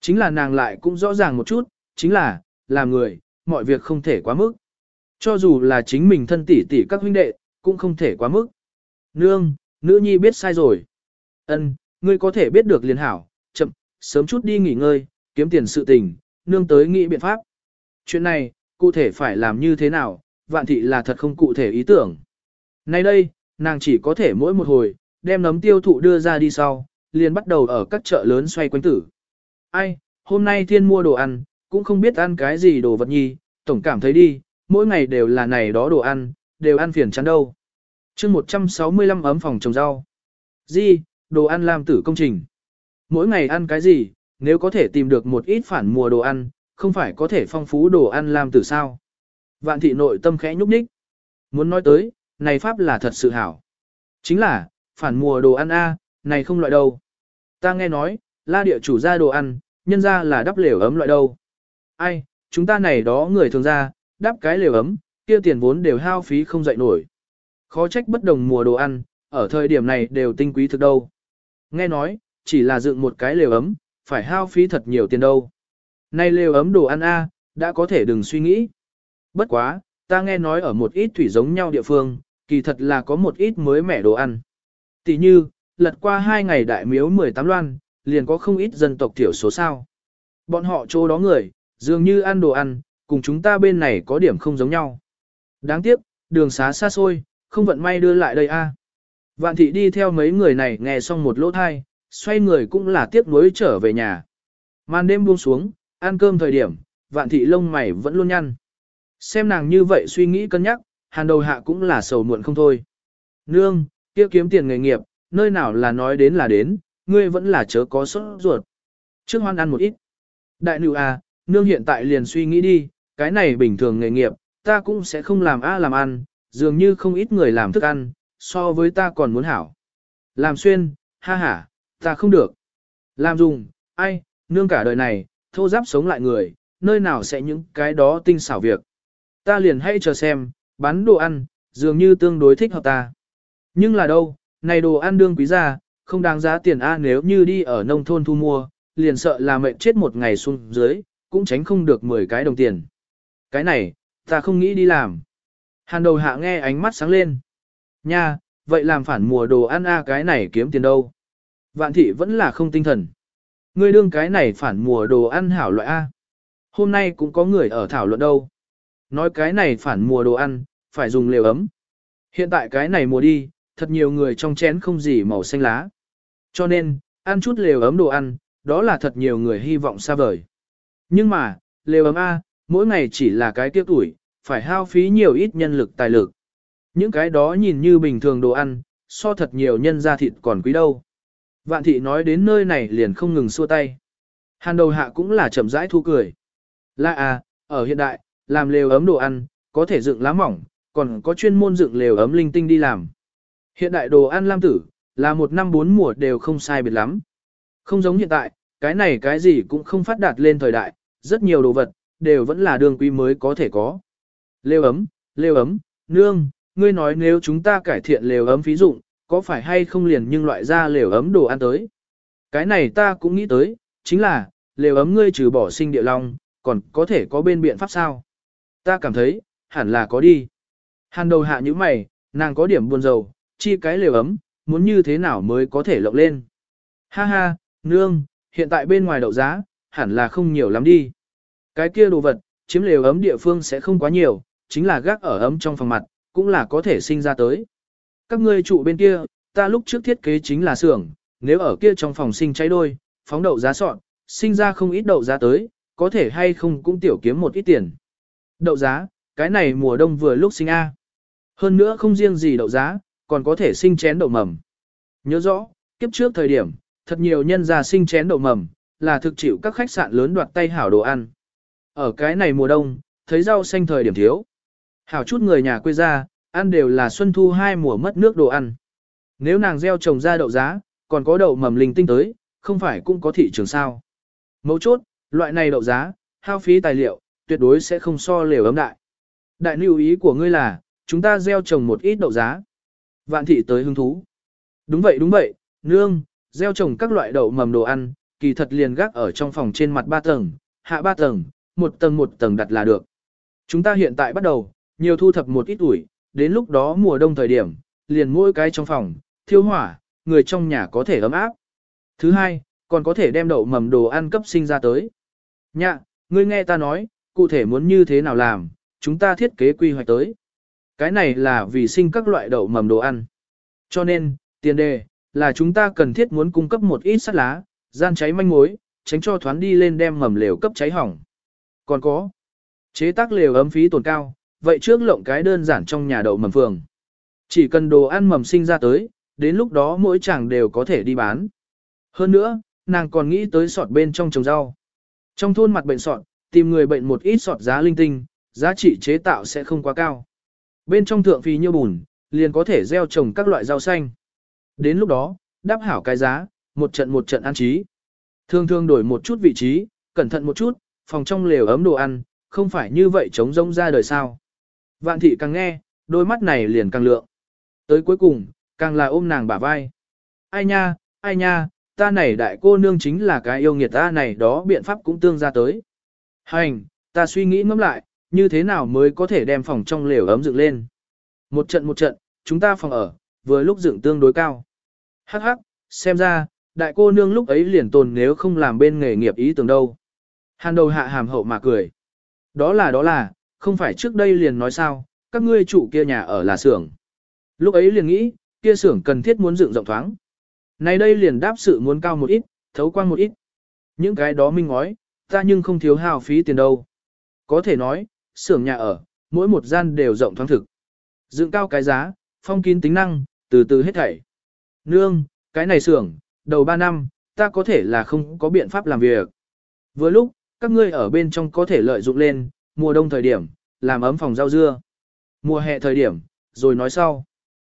Chính là nàng lại cũng rõ ràng một chút, chính là, làm người, mọi việc không thể quá mức. Cho dù là chính mình thân tỷ tỷ các huynh đệ, cũng không thể quá mức. Nương, nữ nhi biết sai rồi. Ân, ngươi có thể biết được liền hảo, chậm, sớm chút đi nghỉ ngơi, kiếm tiền sự tình, nương tới nghĩ biện pháp. Chuyện này, cụ thể phải làm như thế nào, vạn thị là thật không cụ thể ý tưởng. Nay đây, nàng chỉ có thể mỗi một hồi, đem nấm tiêu thụ đưa ra đi sau, liền bắt đầu ở các chợ lớn xoay quanh tử. Ai, hôm nay thiên mua đồ ăn, cũng không biết ăn cái gì đồ vật nhi, tổng cảm thấy đi, mỗi ngày đều là này đó đồ ăn, đều ăn phiền chán đâu chương 165 ấm phòng trồng rau. Di, đồ ăn làm tử công trình. Mỗi ngày ăn cái gì, nếu có thể tìm được một ít phản mùa đồ ăn, không phải có thể phong phú đồ ăn làm tử sao. Vạn thị nội tâm khẽ nhúc nhích. Muốn nói tới, này pháp là thật sự hảo. Chính là, phản mùa đồ ăn A, này không loại đâu. Ta nghe nói, la địa chủ ra đồ ăn, nhân ra là đắp lều ấm loại đâu. Ai, chúng ta này đó người thường ra, đắp cái lều ấm, kia tiền vốn đều hao phí không dậy nổi. Khó trách bất đồng mùa đồ ăn, ở thời điểm này đều tinh quý thực đâu. Nghe nói, chỉ là dựng một cái lều ấm, phải hao phí thật nhiều tiền đâu. Nay lều ấm đồ ăn A, đã có thể đừng suy nghĩ. Bất quá, ta nghe nói ở một ít thủy giống nhau địa phương, kỳ thật là có một ít mới mẻ đồ ăn. Tỷ như, lật qua hai ngày đại miếu 18 loan, liền có không ít dân tộc thiểu số sao. Bọn họ chỗ đó người, dường như ăn đồ ăn, cùng chúng ta bên này có điểm không giống nhau. Đáng tiếc, đường xá xa xôi, không vận may đưa lại đây a. Vạn thị đi theo mấy người này nghe xong một lỗ thai, xoay người cũng là tiếc nuối trở về nhà. Màn đêm buông xuống, ăn cơm thời điểm, vạn thị lông mày vẫn luôn nhăn. Xem nàng như vậy suy nghĩ cân nhắc, hàn đầu hạ cũng là sầu muộn không thôi. Nương, kia kiếm tiền nghề nghiệp, nơi nào là nói đến là đến, ngươi vẫn là chớ có sốt ruột. Trước hoan ăn một ít. Đại nữ à, nương hiện tại liền suy nghĩ đi, cái này bình thường nghề nghiệp, ta cũng sẽ không làm a làm ăn, dường như không ít người làm thức ăn, so với ta còn muốn hảo. Làm xuyên, ha ha, ta không được. Làm dùng, ai, nương cả đời này, thô giáp sống lại người, nơi nào sẽ những cái đó tinh xảo việc. Ta liền hãy chờ xem, bán đồ ăn, dường như tương đối thích hợp ta. Nhưng là đâu, này đồ ăn đương quý gia, không đáng giá tiền A nếu như đi ở nông thôn thu mua, liền sợ là mệnh chết một ngày xuống dưới, cũng tránh không được 10 cái đồng tiền. Cái này, ta không nghĩ đi làm. Hàn đầu hạ nghe ánh mắt sáng lên. Nha, vậy làm phản mùa đồ ăn A cái này kiếm tiền đâu. Vạn thị vẫn là không tinh thần. Ngươi đương cái này phản mùa đồ ăn hảo loại A. Hôm nay cũng có người ở thảo luận đâu. Nói cái này phản mùa đồ ăn, phải dùng lều ấm. Hiện tại cái này mùa đi, thật nhiều người trong chén không gì màu xanh lá. Cho nên, ăn chút lều ấm đồ ăn, đó là thật nhiều người hy vọng xa vời. Nhưng mà, lều ấm A, mỗi ngày chỉ là cái tiếc tuổi, phải hao phí nhiều ít nhân lực tài lực. Những cái đó nhìn như bình thường đồ ăn, so thật nhiều nhân ra thịt còn quý đâu. Vạn thị nói đến nơi này liền không ngừng xua tay. Hàn đầu hạ cũng là chậm rãi thu cười. Là à, ở hiện đại, làm lều ấm đồ ăn, có thể dựng lá mỏng, còn có chuyên môn dựng lều ấm linh tinh đi làm. Hiện đại đồ ăn lam tử, là một năm bốn mùa đều không sai biệt lắm. Không giống hiện tại, cái này cái gì cũng không phát đạt lên thời đại, rất nhiều đồ vật, đều vẫn là đường quý mới có thể có. Lều ấm, lều ấm, nương, ngươi nói nếu chúng ta cải thiện lều ấm phí dụng, có phải hay không liền nhưng loại ra lều ấm đồ ăn tới. Cái này ta cũng nghĩ tới, chính là, lều ấm ngươi trừ bỏ sinh địa long, còn có thể có bên biện pháp sao. Ta cảm thấy, hẳn là có đi. Hàn đầu hạ như mày, nàng có điểm buồn rầu, chi cái lều ấm, muốn như thế nào mới có thể lộng lên. Ha ha, nương, hiện tại bên ngoài đậu giá, hẳn là không nhiều lắm đi. Cái kia đồ vật, chiếm lều ấm địa phương sẽ không quá nhiều, chính là gác ở ấm trong phòng mặt, cũng là có thể sinh ra tới. Các ngươi trụ bên kia, ta lúc trước thiết kế chính là xưởng, nếu ở kia trong phòng sinh cháy đôi, phóng đậu giá sọn, sinh ra không ít đậu giá tới, có thể hay không cũng tiểu kiếm một ít tiền. Đậu giá, cái này mùa đông vừa lúc sinh A. Hơn nữa không riêng gì đậu giá, còn có thể sinh chén đậu mầm. Nhớ rõ, kiếp trước thời điểm, thật nhiều nhân gia sinh chén đậu mầm, là thực chịu các khách sạn lớn đoạt tay hảo đồ ăn. Ở cái này mùa đông, thấy rau xanh thời điểm thiếu. Hảo chút người nhà quê ra, ăn đều là xuân thu hai mùa mất nước đồ ăn. Nếu nàng gieo trồng ra đậu giá, còn có đậu mầm linh tinh tới, không phải cũng có thị trường sao. Mấu chốt, loại này đậu giá, hao phí tài liệu, tuyệt đối sẽ không so lều ấm đại. Đại lưu ý của ngươi là, chúng ta gieo trồng một ít đậu giá. Vạn thị tới hứng thú. Đúng vậy đúng vậy, nương, gieo trồng các loại đậu mầm đồ ăn, kỳ thật liền gác ở trong phòng trên mặt ba tầng, hạ ba tầng, một tầng một tầng đặt là được. Chúng ta hiện tại bắt đầu, nhiều thu thập một ít ủi, đến lúc đó mùa đông thời điểm, liền mỗi cái trong phòng, thiêu hỏa, người trong nhà có thể ấm áp. Thứ hai, còn có thể đem đậu mầm đồ ăn cấp sinh ra tới. Nhạ, ngươi nghe ta nói, cụ thể muốn như thế nào làm, chúng ta thiết kế quy hoạch tới. Cái này là vì sinh các loại đậu mầm đồ ăn. Cho nên, tiền đề, là chúng ta cần thiết muốn cung cấp một ít sắt lá, gian cháy manh mối, tránh cho thoán đi lên đem mầm lều cấp cháy hỏng. Còn có, chế tác lều ấm phí tổn cao, vậy trước lộng cái đơn giản trong nhà đậu mầm phường. Chỉ cần đồ ăn mầm sinh ra tới, đến lúc đó mỗi chàng đều có thể đi bán. Hơn nữa, nàng còn nghĩ tới sọt bên trong trồng rau. Trong thôn mặt bệnh sọt, tìm người bệnh một ít sọt giá linh tinh, giá trị chế tạo sẽ không quá cao. Bên trong thượng phí như bùn, liền có thể gieo trồng các loại rau xanh. Đến lúc đó, đáp hảo cái giá, một trận một trận ăn trí. Thường thường đổi một chút vị trí, cẩn thận một chút, phòng trong lều ấm đồ ăn, không phải như vậy chống rông ra đời sao. Vạn thị càng nghe, đôi mắt này liền càng lượng. Tới cuối cùng, càng là ôm nàng bả vai. Ai nha, ai nha, ta này đại cô nương chính là cái yêu nghiệt ta này đó biện pháp cũng tương ra tới. Hành, ta suy nghĩ ngẫm lại, như thế nào mới có thể đem phòng trong lều ấm dựng lên. Một trận một trận, chúng ta phòng ở, vừa lúc dựng tương đối cao. Hắc hắc, xem ra, đại cô nương lúc ấy liền tồn nếu không làm bên nghề nghiệp ý tưởng đâu. Hàn đầu hạ hàm hậu mà cười. Đó là đó là, không phải trước đây liền nói sao, các ngươi chủ kia nhà ở là xưởng. Lúc ấy liền nghĩ, kia xưởng cần thiết muốn dựng rộng thoáng. Này đây liền đáp sự muốn cao một ít, thấu quang một ít. Những cái đó minh ngói, ta nhưng không thiếu hào phí tiền đâu. Có thể nói, xưởng nhà ở, mỗi một gian đều rộng thoáng thực. Dựng cao cái giá, phong kín tính năng, từ từ hết thảy. Nương, cái này xưởng, đầu 3 năm, ta có thể là không có biện pháp làm việc. Vừa lúc, các ngươi ở bên trong có thể lợi dụng lên, mùa đông thời điểm, làm ấm phòng rau dưa. Mùa hè thời điểm, rồi nói sau.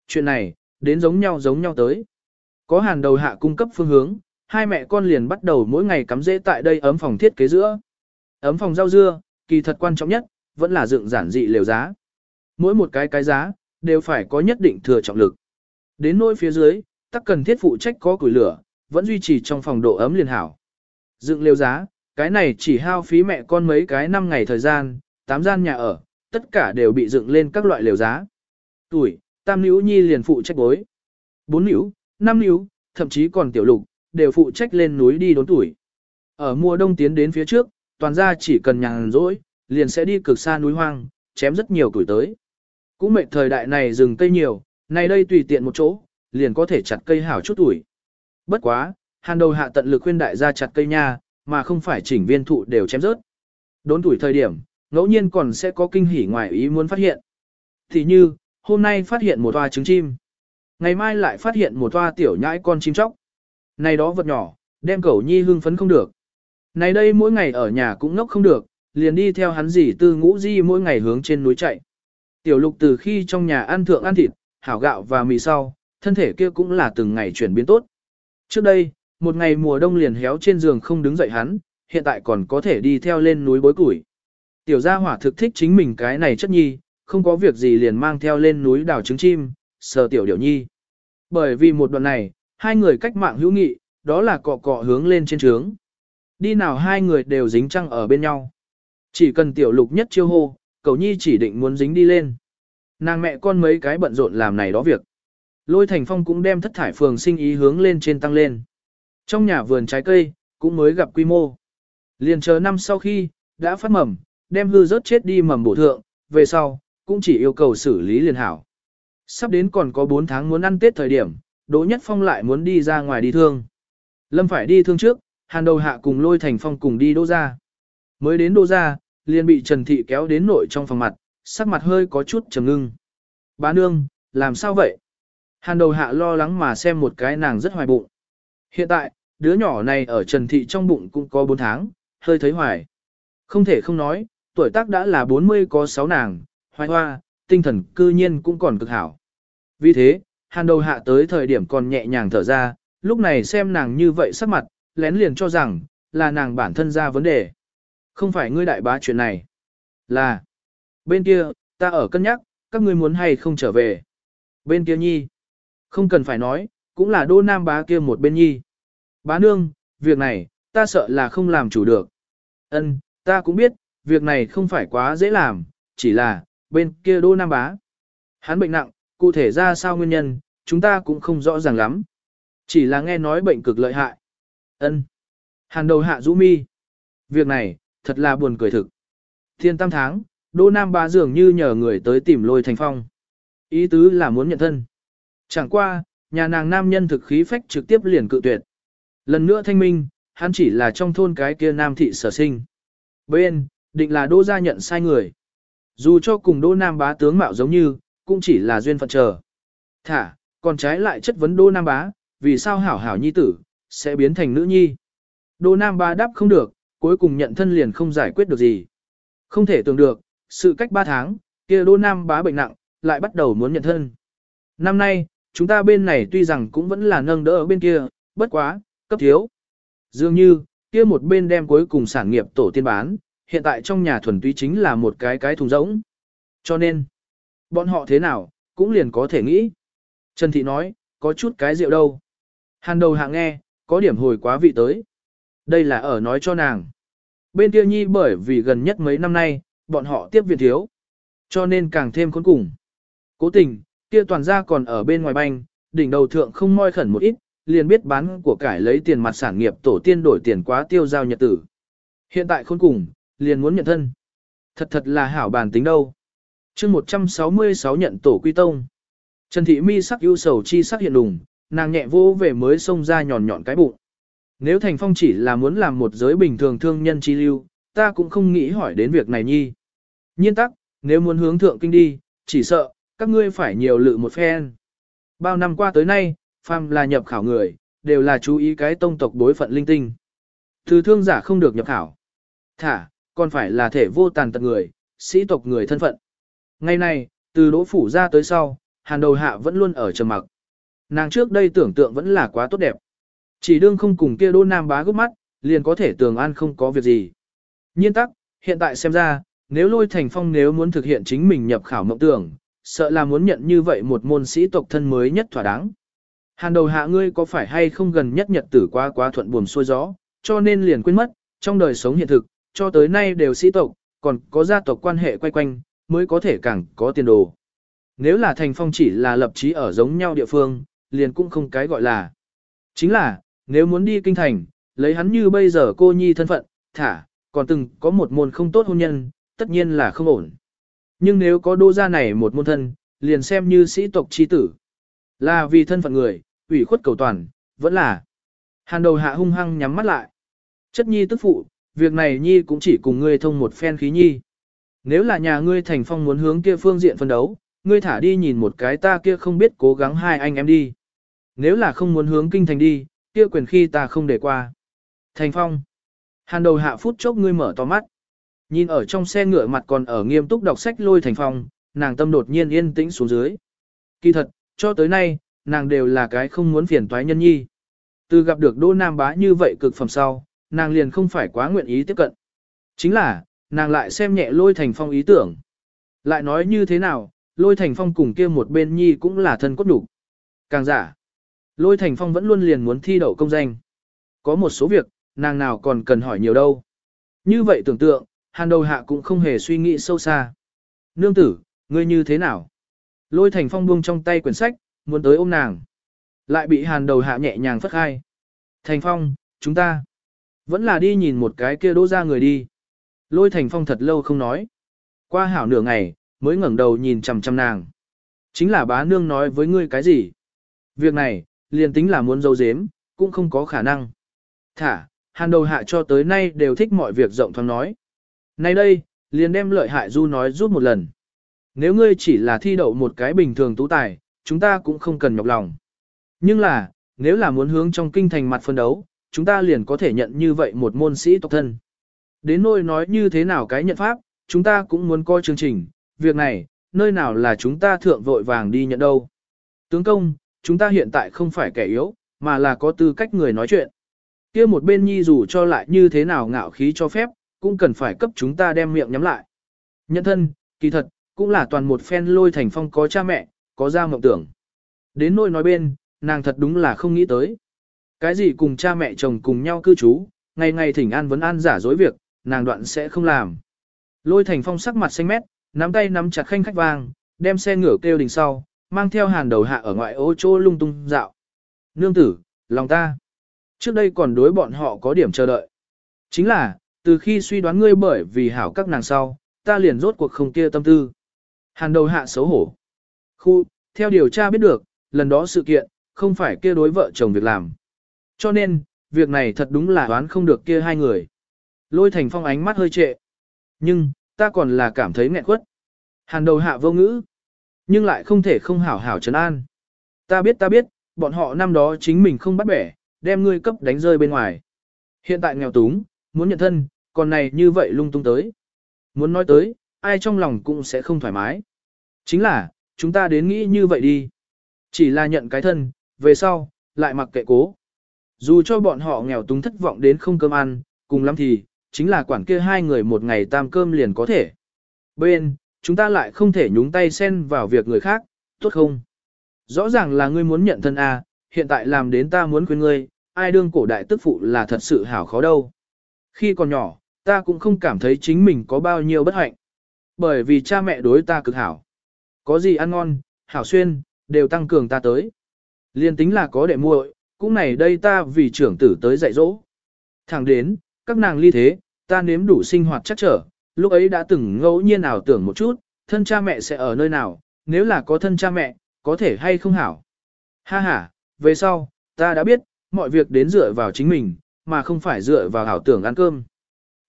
Chuyện này, đến giống nhau giống nhau tới. Có hàn đầu hạ cung cấp phương hướng, hai mẹ con liền bắt đầu mỗi ngày cắm rễ tại đây ấm phòng thiết kế giữa. Ấm phòng rau dưa, kỳ thật quan trọng nhất, vẫn là dựng giản dị liều giá. Mỗi một cái cái giá, đều phải có nhất định thừa trọng lực. Đến nỗi phía dưới, tắc cần thiết phụ trách có củi lửa, vẫn duy trì trong phòng độ ấm liền hảo. Dựng liều giá, cái này chỉ hao phí mẹ con mấy cái năm ngày thời gian, tám gian nhà ở, tất cả đều bị dựng lên các loại liều giá. Tuổi, tam nữ nhi liền phụ trách bối. Bốn nữ, năm nữ, thậm chí còn tiểu lục, đều phụ trách lên núi đi đốn tuổi. Ở mùa đông tiến đến phía trước, toàn gia chỉ cần nhàn rỗi, liền sẽ đi cực xa núi hoang, chém rất nhiều tuổi tới. Cũng mệt thời đại này rừng cây nhiều, này đây tùy tiện một chỗ, liền có thể chặt cây hảo chút tuổi. Bất quá, hàn đầu hạ tận lực khuyên đại gia chặt cây nha, mà không phải chỉnh viên thụ đều chém rớt. Đốn tuổi thời điểm, ngẫu nhiên còn sẽ có kinh hỉ ngoài ý muốn phát hiện. Thì như, hôm nay phát hiện một toa trứng chim. Ngày mai lại phát hiện một toa tiểu nhãi con chim chóc. Này đó vật nhỏ, đem cẩu nhi hưng phấn không được. Này đây mỗi ngày ở nhà cũng ngốc không được, liền đi theo hắn gì tư ngũ di mỗi ngày hướng trên núi chạy. Tiểu lục từ khi trong nhà ăn thượng ăn thịt, hảo gạo và mì sau, thân thể kia cũng là từng ngày chuyển biến tốt. Trước đây, một ngày mùa đông liền héo trên giường không đứng dậy hắn, hiện tại còn có thể đi theo lên núi bối củi. Tiểu gia hỏa thực thích chính mình cái này chất nhi, không có việc gì liền mang theo lên núi đào trứng chim, sờ tiểu điểu nhi. Bởi vì một đoạn này, hai người cách mạng hữu nghị, đó là cọ cọ hướng lên trên trướng. Đi nào hai người đều dính trăng ở bên nhau. Chỉ cần tiểu lục nhất chiêu hô, cầu nhi chỉ định muốn dính đi lên. Nàng mẹ con mấy cái bận rộn làm này đó việc. Lôi thành phong cũng đem thất thải phường sinh ý hướng lên trên tăng lên. Trong nhà vườn trái cây, cũng mới gặp quy mô. Liền chờ năm sau khi, đã phát mầm, đem hư rớt chết đi mầm bổ thượng, về sau, cũng chỉ yêu cầu xử lý liền hảo. Sắp đến còn có 4 tháng muốn ăn Tết thời điểm, Đỗ Nhất Phong lại muốn đi ra ngoài đi thương. Lâm phải đi thương trước, hàn đầu hạ cùng lôi thành phong cùng đi đỗ ra. Mới đến đỗ ra, liền bị Trần Thị kéo đến nội trong phòng mặt, sắc mặt hơi có chút trầm ngưng. Bá nương, làm sao vậy? Hàn đầu hạ lo lắng mà xem một cái nàng rất hoài bụng. Hiện tại, đứa nhỏ này ở Trần Thị trong bụng cũng có 4 tháng, hơi thấy hoài. Không thể không nói, tuổi tác đã là 40 có 6 nàng, hoài hoa, tinh thần cư nhiên cũng còn cực hảo. Vì thế, hàn đầu hạ tới thời điểm còn nhẹ nhàng thở ra, lúc này xem nàng như vậy sắc mặt, lén liền cho rằng, là nàng bản thân ra vấn đề. Không phải ngươi đại bá chuyện này. Là, bên kia, ta ở cân nhắc, các ngươi muốn hay không trở về. Bên kia nhi. Không cần phải nói, cũng là đô nam bá kia một bên nhi. Bá nương, việc này, ta sợ là không làm chủ được. Ân, ta cũng biết, việc này không phải quá dễ làm, chỉ là, bên kia đô nam bá. Hắn bệnh nặng, cụ thể ra sao nguyên nhân, chúng ta cũng không rõ ràng lắm. Chỉ là nghe nói bệnh cực lợi hại. Ân. Hàn đầu hạ rũ mi. Việc này, thật là buồn cười thực. Thiên tam tháng, Đô Nam bá dường như nhờ người tới tìm lôi thành phong. Ý tứ là muốn nhận thân. Chẳng qua, nhà nàng nam nhân thực khí phách trực tiếp liền cự tuyệt. Lần nữa thanh minh, hắn chỉ là trong thôn cái kia nam thị sở sinh. Bên, định là đô gia nhận sai người. Dù cho cùng đô nam bá tướng mạo giống như, cũng chỉ là duyên phận chờ. Thả, còn trái lại chất vấn đô nam bá, vì sao hảo hảo nhi tử, sẽ biến thành nữ nhi. Đô nam bá đáp không được, cuối cùng nhận thân liền không giải quyết được gì. Không thể tưởng được, sự cách 3 tháng, kia đô nam bá bệnh nặng, lại bắt đầu muốn nhận thân. Năm nay, chúng ta bên này tuy rằng cũng vẫn là nâng đỡ ở bên kia, bất quá, cấp thiếu. Dường như, kia một bên đem cuối cùng sản nghiệp tổ tiên bán, hiện tại trong nhà thuần túy chính là một cái cái thùng rỗng. Cho nên, bọn họ thế nào, cũng liền có thể nghĩ. Trần Thị nói, có chút cái rượu đâu. Hàn đầu hạng nghe, có điểm hồi quá vị tới. Đây là ở nói cho nàng. Bên kia nhi bởi vì gần nhất mấy năm nay, bọn họ tiếp viện thiếu. Cho nên càng thêm khốn cùng. Cố tình, kia toàn gia còn ở bên ngoài banh, đỉnh đầu thượng không moi khẩn một ít, liền biết bán của cải lấy tiền mặt sản nghiệp tổ tiên đổi tiền quá tiêu giao nhật tử. Hiện tại khốn cùng, liền muốn nhận thân. Thật thật là hảo bàn tính đâu. chương 166 nhận tổ quy tông. Trần Thị Mi sắc ưu sầu chi sắc hiện đùng, nàng nhẹ vô về mới xông ra nhọn nhọn cái bụng. Nếu Thành Phong chỉ là muốn làm một giới bình thường thương nhân chi lưu, ta cũng không nghĩ hỏi đến việc này nhi. Nhiên tắc, nếu muốn hướng thượng kinh đi, chỉ sợ, các ngươi phải nhiều lự một phen. Bao năm qua tới nay, phàm là nhập khảo người, đều là chú ý cái tông tộc bối phận linh tinh. Từ thương giả không được nhập khảo. Thả, còn phải là thể vô tàn tật người, sĩ tộc người thân phận. Ngày nay, từ đỗ phủ ra tới sau, hàn đầu hạ vẫn luôn ở trầm mặc. Nàng trước đây tưởng tượng vẫn là quá tốt đẹp. Chỉ đương không cùng kia đô nam bá gấp mắt, liền có thể tường an không có việc gì. Nhiên tắc, hiện tại xem ra, nếu lôi thành phong nếu muốn thực hiện chính mình nhập khảo mộng tưởng, sợ là muốn nhận như vậy một môn sĩ tộc thân mới nhất thỏa đáng. Hàn đầu hạ ngươi có phải hay không gần nhất nhật tử quá quá thuận buồm xuôi gió, cho nên liền quên mất, trong đời sống hiện thực, cho tới nay đều sĩ tộc, còn có gia tộc quan hệ quay quanh, mới có thể càng có tiền đồ. Nếu là thành phong chỉ là lập chí ở giống nhau địa phương, liền cũng không cái gọi là. Chính là, nếu muốn đi kinh thành, lấy hắn như bây giờ cô nhi thân phận, thả, còn từng có một môn không tốt hôn nhân, tất nhiên là không ổn. Nhưng nếu có đô gia này một môn thân, liền xem như sĩ tộc chi tử. Là vì thân phận người, ủy khuất cầu toàn, vẫn là. Hàn đầu hạ hung hăng nhắm mắt lại. Chất nhi tức phụ, việc này nhi cũng chỉ cùng ngươi thông một phen khí nhi. Nếu là nhà ngươi thành phong muốn hướng kia phương diện phân đấu, ngươi thả đi nhìn một cái ta kia không biết cố gắng hai anh em đi. Nếu là không muốn hướng kinh thành đi, kia quyền khi ta không để qua. Thành phong. Hàn đầu hạ phút chốc ngươi mở to mắt. Nhìn ở trong xe ngựa mặt còn ở nghiêm túc đọc sách lôi thành phong, nàng tâm đột nhiên yên tĩnh xuống dưới. Kỳ thật, cho tới nay, nàng đều là cái không muốn phiền toái nhân nhi. Từ gặp được Đỗ Nam Bá như vậy cực phẩm sau, nàng liền không phải quá nguyện ý tiếp cận. Chính là, nàng lại xem nhẹ lôi thành phong ý tưởng. Lại nói như thế nào, lôi thành phong cùng kia một bên nhi cũng là thân cốt đủ. Càng giả, lôi thành phong vẫn luôn liền muốn thi đậu công danh. Có một số việc, nàng nào còn cần hỏi nhiều đâu. Như vậy tưởng tượng, hàn đầu hạ cũng không hề suy nghĩ sâu xa. Nương tử, ngươi như thế nào? Lôi thành phong buông trong tay quyển sách, muốn tới ôm nàng. Lại bị hàn đầu hạ nhẹ nhàng phất khai. Thành phong, chúng ta vẫn là đi nhìn một cái kia đỗ ra người đi. Lôi thành phong thật lâu không nói. Qua hảo nửa ngày, mới ngẩng đầu nhìn chằm chằm nàng. Chính là bá nương nói với ngươi cái gì? Việc này, liền tính là muốn dâu dếm cũng không có khả năng. Thả, hàn đầu hạ cho tới nay đều thích mọi việc rộng thoáng nói. Nay đây, liền đem lợi hại du nói rút một lần. Nếu ngươi chỉ là thi đậu một cái bình thường tú tài, chúng ta cũng không cần nhọc lòng. Nhưng là, nếu là muốn hướng trong kinh thành mặt phân đấu, chúng ta liền có thể nhận như vậy một môn sĩ tộc thân. Đến nỗi nói như thế nào cái nhận pháp, chúng ta cũng muốn coi chương trình, việc này, nơi nào là chúng ta thượng vội vàng đi nhận đâu. Tướng công, chúng ta hiện tại không phải kẻ yếu, mà là có tư cách người nói chuyện. kia một bên nhi dù cho lại như thế nào ngạo khí cho phép, cũng cần phải cấp chúng ta đem miệng nhắm lại. Nhân thân, kỳ thật, cũng là toàn một phen lôi thành phong có cha mẹ, có ra mộng tưởng. Đến nỗi nói bên, nàng thật đúng là không nghĩ tới. Cái gì cùng cha mẹ chồng cùng nhau cư trú, ngày ngày thỉnh an vấn an giả dối việc, nàng đoạn sẽ không làm. Lôi thành phong sắc mặt xanh mét, nắm tay nắm chặt khanh khách vang, đem xe ngửa kêu đình sau, mang theo hàn đầu hạ ở ngoại ô chỗ lung tung dạo. Nương tử, lòng ta. Trước đây còn đối bọn họ có điểm chờ đợi. Chính là, từ khi suy đoán ngươi bởi vì hảo các nàng sau, ta liền rốt cuộc không kia tâm tư. Hàn đầu hạ xấu hổ. Khu, theo điều tra biết được, lần đó sự kiện, không phải kia đối vợ chồng việc làm. Cho nên, việc này thật đúng là đoán không được kia hai người. Lôi thành phong ánh mắt hơi trệ. Nhưng, ta còn là cảm thấy nghẹn quất. Hàn đầu hạ vô ngữ. Nhưng lại không thể không hảo hảo trấn an. Ta biết ta biết, bọn họ năm đó chính mình không bắt bẻ, đem ngươi cấp đánh rơi bên ngoài. Hiện tại nghèo túng, muốn nhận thân, còn này như vậy lung tung tới. Muốn nói tới, ai trong lòng cũng sẽ không thoải mái. Chính là, chúng ta đến nghĩ như vậy đi. Chỉ là nhận cái thân, về sau, lại mặc kệ cố. Dù cho bọn họ nghèo túng thất vọng đến không cơm ăn, cùng lắm thì, chính là quản kia hai người một ngày tam cơm liền có thể. Bên, chúng ta lại không thể nhúng tay xen vào việc người khác, tốt không? Rõ ràng là ngươi muốn nhận thân A, hiện tại làm đến ta muốn khuyên ngươi, ai đương cổ đại tức phụ là thật sự hảo khó đâu. Khi còn nhỏ, ta cũng không cảm thấy chính mình có bao nhiêu bất hạnh. Bởi vì cha mẹ đối ta cực hảo. Có gì ăn ngon, hảo xuyên, đều tăng cường ta tới. Liên tính là có đệ muội, cũng này đây ta vì trưởng tử tới dạy dỗ. Thẳng đến, các nàng ly thế, ta nếm đủ sinh hoạt chắc trở, lúc ấy đã từng ngẫu nhiên ảo tưởng một chút, thân cha mẹ sẽ ở nơi nào, nếu là có thân cha mẹ, có thể hay không hảo. Ha ha, về sau, ta đã biết, mọi việc đến dựa vào chính mình, mà không phải dựa vào ảo tưởng ăn cơm.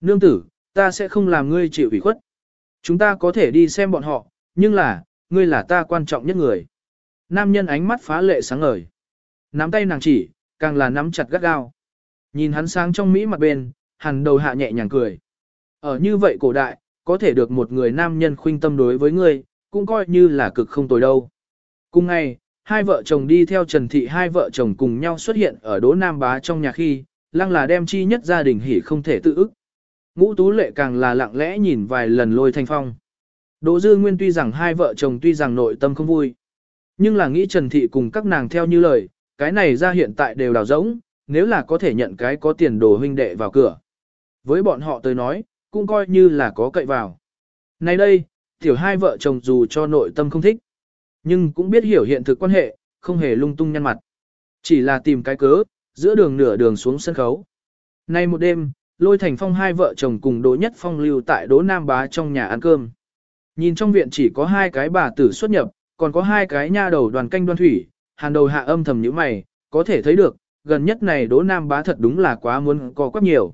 Nương tử, ta sẽ không làm ngươi chịu ủy khuất. Chúng ta có thể đi xem bọn họ, nhưng là, ngươi là ta quan trọng nhất người. Nam nhân ánh mắt phá lệ sáng ngời. Nắm tay nàng chỉ, càng là nắm chặt gắt gao. Nhìn hắn sáng trong mỹ mặt bên, hẳn đầu hạ nhẹ nhàng cười. Ở như vậy cổ đại, có thể được một người nam nhân khuynh tâm đối với ngươi, cũng coi như là cực không tồi đâu. Cùng ngày, hai vợ chồng đi theo Trần Thị hai vợ chồng cùng nhau xuất hiện ở Đỗ Nam Bá trong nhà khi, lăng là đem chi nhất gia đình hỉ không thể tự ức. Ngũ Tú Lệ càng là lặng lẽ nhìn vài lần lôi thanh phong. Đỗ Dư Nguyên tuy rằng hai vợ chồng tuy rằng nội tâm không vui, nhưng là nghĩ Trần Thị cùng các nàng theo như lời, cái này ra hiện tại đều đào rỗng, nếu là có thể nhận cái có tiền đồ huynh đệ vào cửa. Với bọn họ tới nói, cũng coi như là có cậy vào. Nay đây, tiểu hai vợ chồng dù cho nội tâm không thích, nhưng cũng biết hiểu hiện thực quan hệ, không hề lung tung nhăn mặt. Chỉ là tìm cái cớ, giữa đường nửa đường xuống sân khấu. Nay một đêm, lôi thành phong hai vợ chồng cùng Đỗ Nhất Phong lưu tại Đỗ Nam Bá trong nhà ăn cơm. Nhìn trong viện chỉ có hai cái bà tử xuất nhập, còn có hai cái nha đầu đoàn canh đoan thủy, hàn đầu hạ âm thầm như mày, có thể thấy được, gần nhất này Đỗ Nam Bá thật đúng là quá muốn có quá nhiều.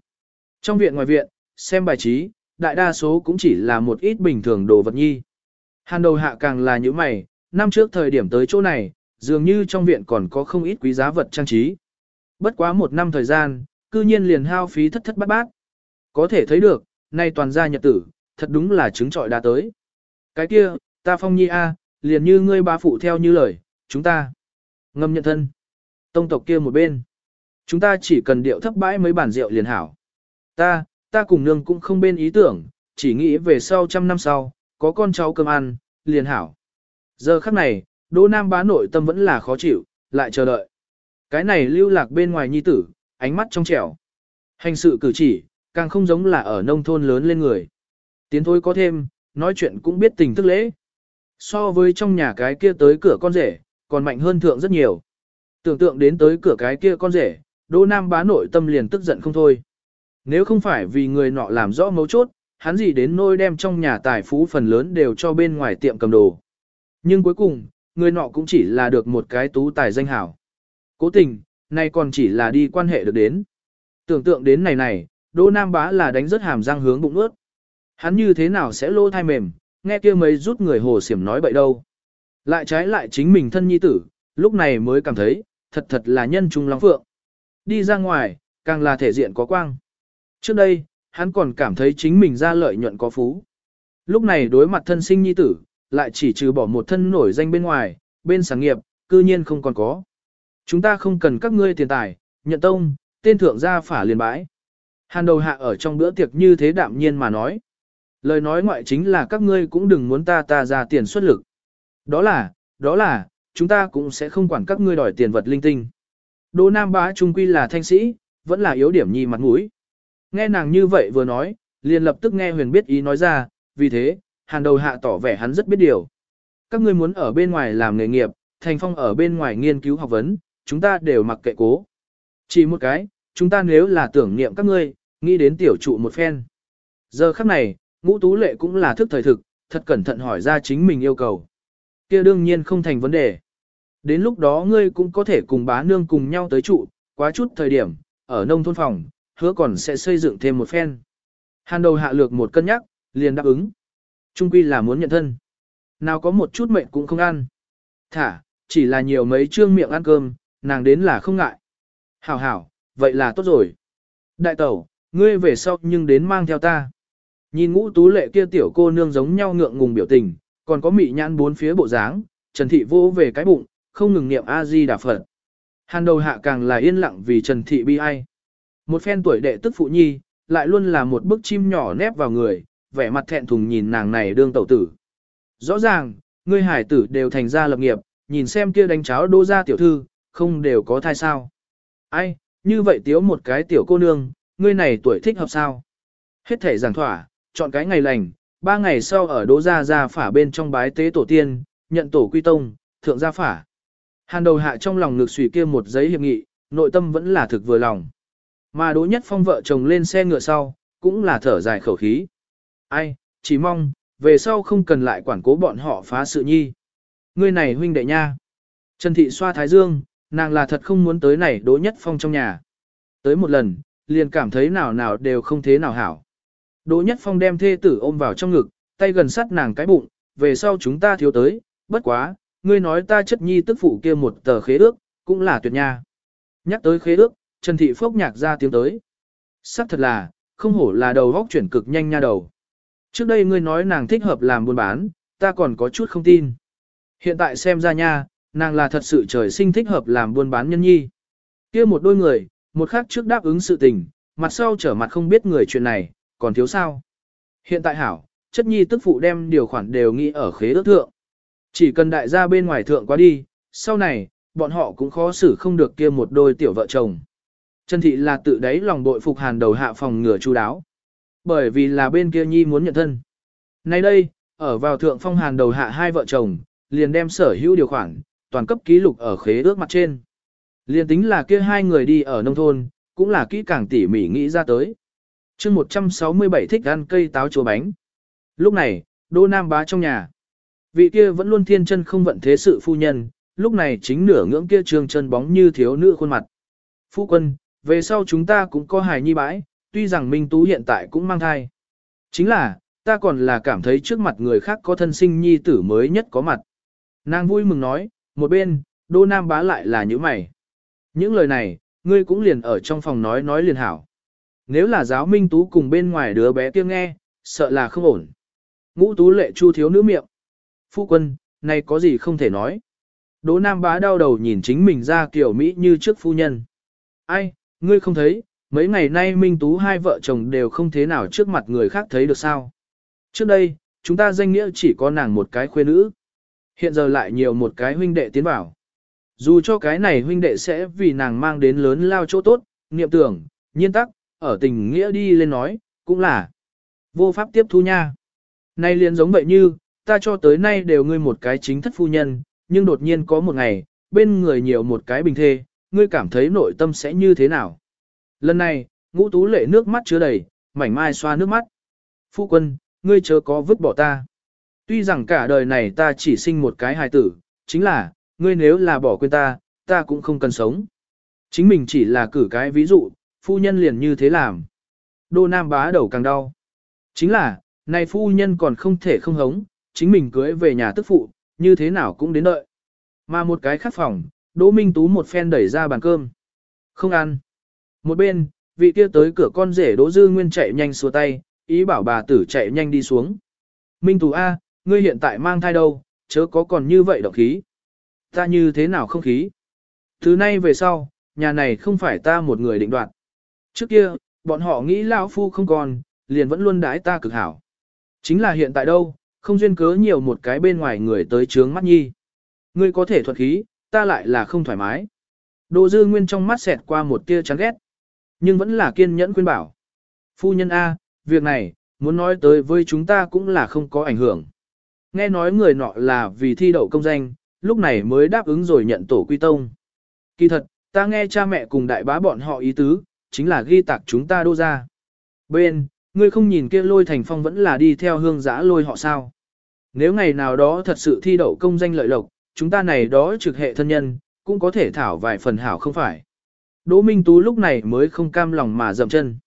Trong viện ngoài viện, xem bài trí, đại đa số cũng chỉ là một ít bình thường đồ vật nhi. Hàn đầu hạ càng là như mày, năm trước thời điểm tới chỗ này, dường như trong viện còn có không ít quý giá vật trang trí. Bất quá một năm thời gian, cư nhiên liền hao phí thất thất bát bát. Có thể thấy được, nay toàn gia nhật tử, thật đúng là trứng trọi đã tới. Cái kia, ta phong nhi a, liền như ngươi ba phụ theo như lời, chúng ta. Ngâm nhận thân. Tông tộc kia một bên. Chúng ta chỉ cần điệu thấp bãi mấy bản rượu liền hảo. Ta, ta cùng nương cũng không bên ý tưởng, chỉ nghĩ về sau trăm năm sau, có con cháu cơm ăn, liền hảo. Giờ khắc này, Đỗ Nam bá nội tâm vẫn là khó chịu, lại chờ đợi. Cái này lưu lạc bên ngoài nhi tử, ánh mắt trong trẻo. Hành sự cử chỉ, càng không giống là ở nông thôn lớn lên người. Tiến thôi có thêm, nói chuyện cũng biết tình thức lễ. So với trong nhà cái kia tới cửa con rể, còn mạnh hơn thượng rất nhiều. Tưởng tượng đến tới cửa cái kia con rể, Đỗ Nam bá nội tâm liền tức giận không thôi. Nếu không phải vì người nọ làm rõ mấu chốt, hắn gì đến nôi đem trong nhà tài phú phần lớn đều cho bên ngoài tiệm cầm đồ. Nhưng cuối cùng, người nọ cũng chỉ là được một cái tú tài danh hảo. Cố tình, nay còn chỉ là đi quan hệ được đến. Tưởng tượng đến này này, Đỗ Nam Bá là đánh rất hàm răng hướng bụng ướt. Hắn như thế nào sẽ lô thai mềm, nghe kia mấy rút người hồ xiểm nói bậy đâu. Lại trái lại chính mình thân nhi tử, lúc này mới cảm thấy, thật thật là nhân trung lắm phượng. Đi ra ngoài, càng là thể diện có quang. Trước đây, hắn còn cảm thấy chính mình ra lợi nhuận có phú. Lúc này đối mặt thân sinh nhi tử, lại chỉ trừ bỏ một thân nổi danh bên ngoài, bên sáng nghiệp, cư nhiên không còn có. Chúng ta không cần các ngươi tiền tài, nhận tông, tên thượng gia phả liền bãi. Hàn đầu hạ ở trong bữa tiệc như thế đạm nhiên mà nói. Lời nói ngoại chính là các ngươi cũng đừng muốn ta ta ra tiền xuất lực. Đó là, đó là, chúng ta cũng sẽ không quản các ngươi đòi tiền vật linh tinh. Đỗ Nam Bá trung quy là thanh sĩ, vẫn là yếu điểm nhi mặt mũi. Nghe nàng như vậy vừa nói, liền lập tức nghe huyền biết ý nói ra, vì thế, hàn đầu hạ tỏ vẻ hắn rất biết điều. Các ngươi muốn ở bên ngoài làm nghề nghiệp, thành phong ở bên ngoài nghiên cứu học vấn, chúng ta đều mặc kệ cố. Chỉ một cái, chúng ta nếu là tưởng niệm các ngươi, nghĩ đến tiểu trụ một phen. Giờ khắc này, ngũ tú lệ cũng là thức thời thực, thật cẩn thận hỏi ra chính mình yêu cầu. kia đương nhiên không thành vấn đề. Đến lúc đó ngươi cũng có thể cùng bá nương cùng nhau tới trụ, quá chút thời điểm, ở nông thôn phòng, hứa còn sẽ xây dựng thêm một phen. Hàn đầu hạ lược một cân nhắc, liền đáp ứng. Trung quy là muốn nhận thân. Nào có một chút mệnh cũng không ăn. Thả, chỉ là nhiều mấy trương miệng ăn cơm, nàng đến là không ngại. Hảo hảo, vậy là tốt rồi. Đại tẩu, ngươi về sau nhưng đến mang theo ta. Nhìn ngũ tú lệ kia tiểu cô nương giống nhau ngượng ngùng biểu tình, còn có mị nhãn bốn phía bộ dáng, Trần Thị vô về cái bụng, không ngừng niệm A-di đà Phật. Hàn đầu hạ càng là yên lặng vì Trần Thị bi ai. Một phen tuổi đệ tức phụ nhi, lại luôn là một bức chim nhỏ nép vào người, vẻ mặt thẹn thùng nhìn nàng này đương tẩu tử. Rõ ràng, ngươi hải tử đều thành ra lập nghiệp, nhìn xem kia đánh cháo đô ra tiểu thư, không đều có thai sao. Ai, như vậy tiếu một cái tiểu cô nương, ngươi này tuổi thích hợp sao? Hết thể giảng thỏa, chọn cái ngày lành, ba ngày sau ở đỗ gia gia phả bên trong bái tế tổ tiên, nhận tổ quy tông, thượng gia phả. Hàn đầu hạ trong lòng ngực xùy kia một giấy hiệp nghị, nội tâm vẫn là thực vừa lòng. Mà Đỗ Nhất Phong vợ chồng lên xe ngựa sau, cũng là thở dài khẩu khí. Ai, chỉ mong, về sau không cần lại quản cố bọn họ phá sự nhi. Ngươi này huynh đệ nha. Trần Thị xoa thái dương, nàng là thật không muốn tới này Đỗ Nhất Phong trong nhà. Tới một lần, liền cảm thấy nào nào đều không thế nào hảo. Đỗ Nhất Phong đem thê tử ôm vào trong ngực, tay gần sát nàng cái bụng, về sau chúng ta thiếu tới, bất quá, ngươi nói ta chất nhi tức phụ kia một tờ khế ước, cũng là tuyệt nha. Nhắc tới khế ước, Trần Thị Phốc nhạc ra tiếng tới. Sắc thật là, không hổ là đầu góc chuyển cực nhanh nha đầu. Trước đây ngươi nói nàng thích hợp làm buôn bán, ta còn có chút không tin. Hiện tại xem ra nha, nàng là thật sự trời sinh thích hợp làm buôn bán nhân nhi. kia một đôi người, một khác trước đáp ứng sự tình, mặt sau trở mặt không biết người chuyện này, còn thiếu sao. Hiện tại hảo, chất nhi tức phụ đem điều khoản đều nghĩ ở khế ước thượng. Chỉ cần đại gia bên ngoài thượng quá đi, sau này, bọn họ cũng khó xử không được kia một đôi tiểu vợ chồng. Trần Thị là tự đáy lòng bội phục hàn đầu hạ phòng ngừa chu đáo. Bởi vì là bên kia nhi muốn nhận thân. Nay đây, ở vào thượng phong hàn đầu hạ hai vợ chồng, liền đem sở hữu điều khoản, toàn cấp ký lục ở khế ước mặt trên. Liền tính là kia hai người đi ở nông thôn, cũng là kỹ càng tỉ mỉ nghĩ ra tới chương 167 thích ăn cây táo chua bánh. Lúc này, Đô Nam bá trong nhà. Vị kia vẫn luôn thiên chân không vận thế sự phu nhân, lúc này chính nửa ngưỡng kia trường chân bóng như thiếu nữ khuôn mặt. Phu quân, về sau chúng ta cũng có hài nhi bãi, tuy rằng Minh Tú hiện tại cũng mang thai. Chính là, ta còn là cảm thấy trước mặt người khác có thân sinh nhi tử mới nhất có mặt. Nàng vui mừng nói, một bên, Đô Nam bá lại là những mày. Những lời này, ngươi cũng liền ở trong phòng nói nói liền hảo. Nếu là giáo Minh Tú cùng bên ngoài đứa bé kia nghe, sợ là không ổn. Ngũ Tú lệ chu thiếu nữ miệng. Phu quân, này có gì không thể nói. Đỗ Nam bá đau đầu nhìn chính mình ra kiểu Mỹ như trước phu nhân. Ai, ngươi không thấy, mấy ngày nay Minh Tú hai vợ chồng đều không thế nào trước mặt người khác thấy được sao. Trước đây, chúng ta danh nghĩa chỉ có nàng một cái khuê nữ. Hiện giờ lại nhiều một cái huynh đệ tiến vào. Dù cho cái này huynh đệ sẽ vì nàng mang đến lớn lao chỗ tốt, niệm tưởng, nhiên tắc, ở tình nghĩa đi lên nói, cũng là vô pháp tiếp thu nha. Nay liền giống vậy như, ta cho tới nay đều ngươi một cái chính thất phu nhân, nhưng đột nhiên có một ngày, bên người nhiều một cái bình thê, ngươi cảm thấy nội tâm sẽ như thế nào? Lần này, ngũ tú lệ nước mắt chứa đầy, mảnh mai xoa nước mắt. Phu quân, ngươi chớ có vứt bỏ ta. Tuy rằng cả đời này ta chỉ sinh một cái hài tử, chính là, ngươi nếu là bỏ quên ta, ta cũng không cần sống. Chính mình chỉ là cử cái ví dụ, phu nhân liền như thế làm. Đô Nam bá đầu càng đau. Chính là, này phu nhân còn không thể không hống, chính mình cưới về nhà tức phụ, như thế nào cũng đến đợi. Mà một cái khắc phòng, Đỗ Minh Tú một phen đẩy ra bàn cơm. Không ăn. Một bên, vị kia tới cửa con rể Đỗ Dư Nguyên chạy nhanh xua tay, ý bảo bà tử chạy nhanh đi xuống. Minh Tú A, ngươi hiện tại mang thai đâu, chớ có còn như vậy động khí. Ta như thế nào không khí? Thứ nay về sau, nhà này không phải ta một người định đoạt. Trước kia, bọn họ nghĩ lão phu không còn, liền vẫn luôn đái ta cực hảo. Chính là hiện tại đâu, không duyên cớ nhiều một cái bên ngoài người tới trướng mắt nhi. Ngươi có thể thuật khí, ta lại là không thoải mái. Đỗ dư nguyên trong mắt xẹt qua một tia chán ghét. Nhưng vẫn là kiên nhẫn khuyên bảo. Phu nhân A, việc này, muốn nói tới với chúng ta cũng là không có ảnh hưởng. Nghe nói người nọ là vì thi đậu công danh, lúc này mới đáp ứng rồi nhận tổ quy tông. Kỳ thật, ta nghe cha mẹ cùng đại bá bọn họ ý tứ, chính là ghi tạc chúng ta đô ra. Bên, ngươi không nhìn kia lôi thành phong vẫn là đi theo hương giã lôi họ sao. Nếu ngày nào đó thật sự thi đậu công danh lợi lộc, chúng ta này đó trực hệ thân nhân, cũng có thể thảo vài phần hảo không phải. Đỗ Minh Tú lúc này mới không cam lòng mà dậm chân.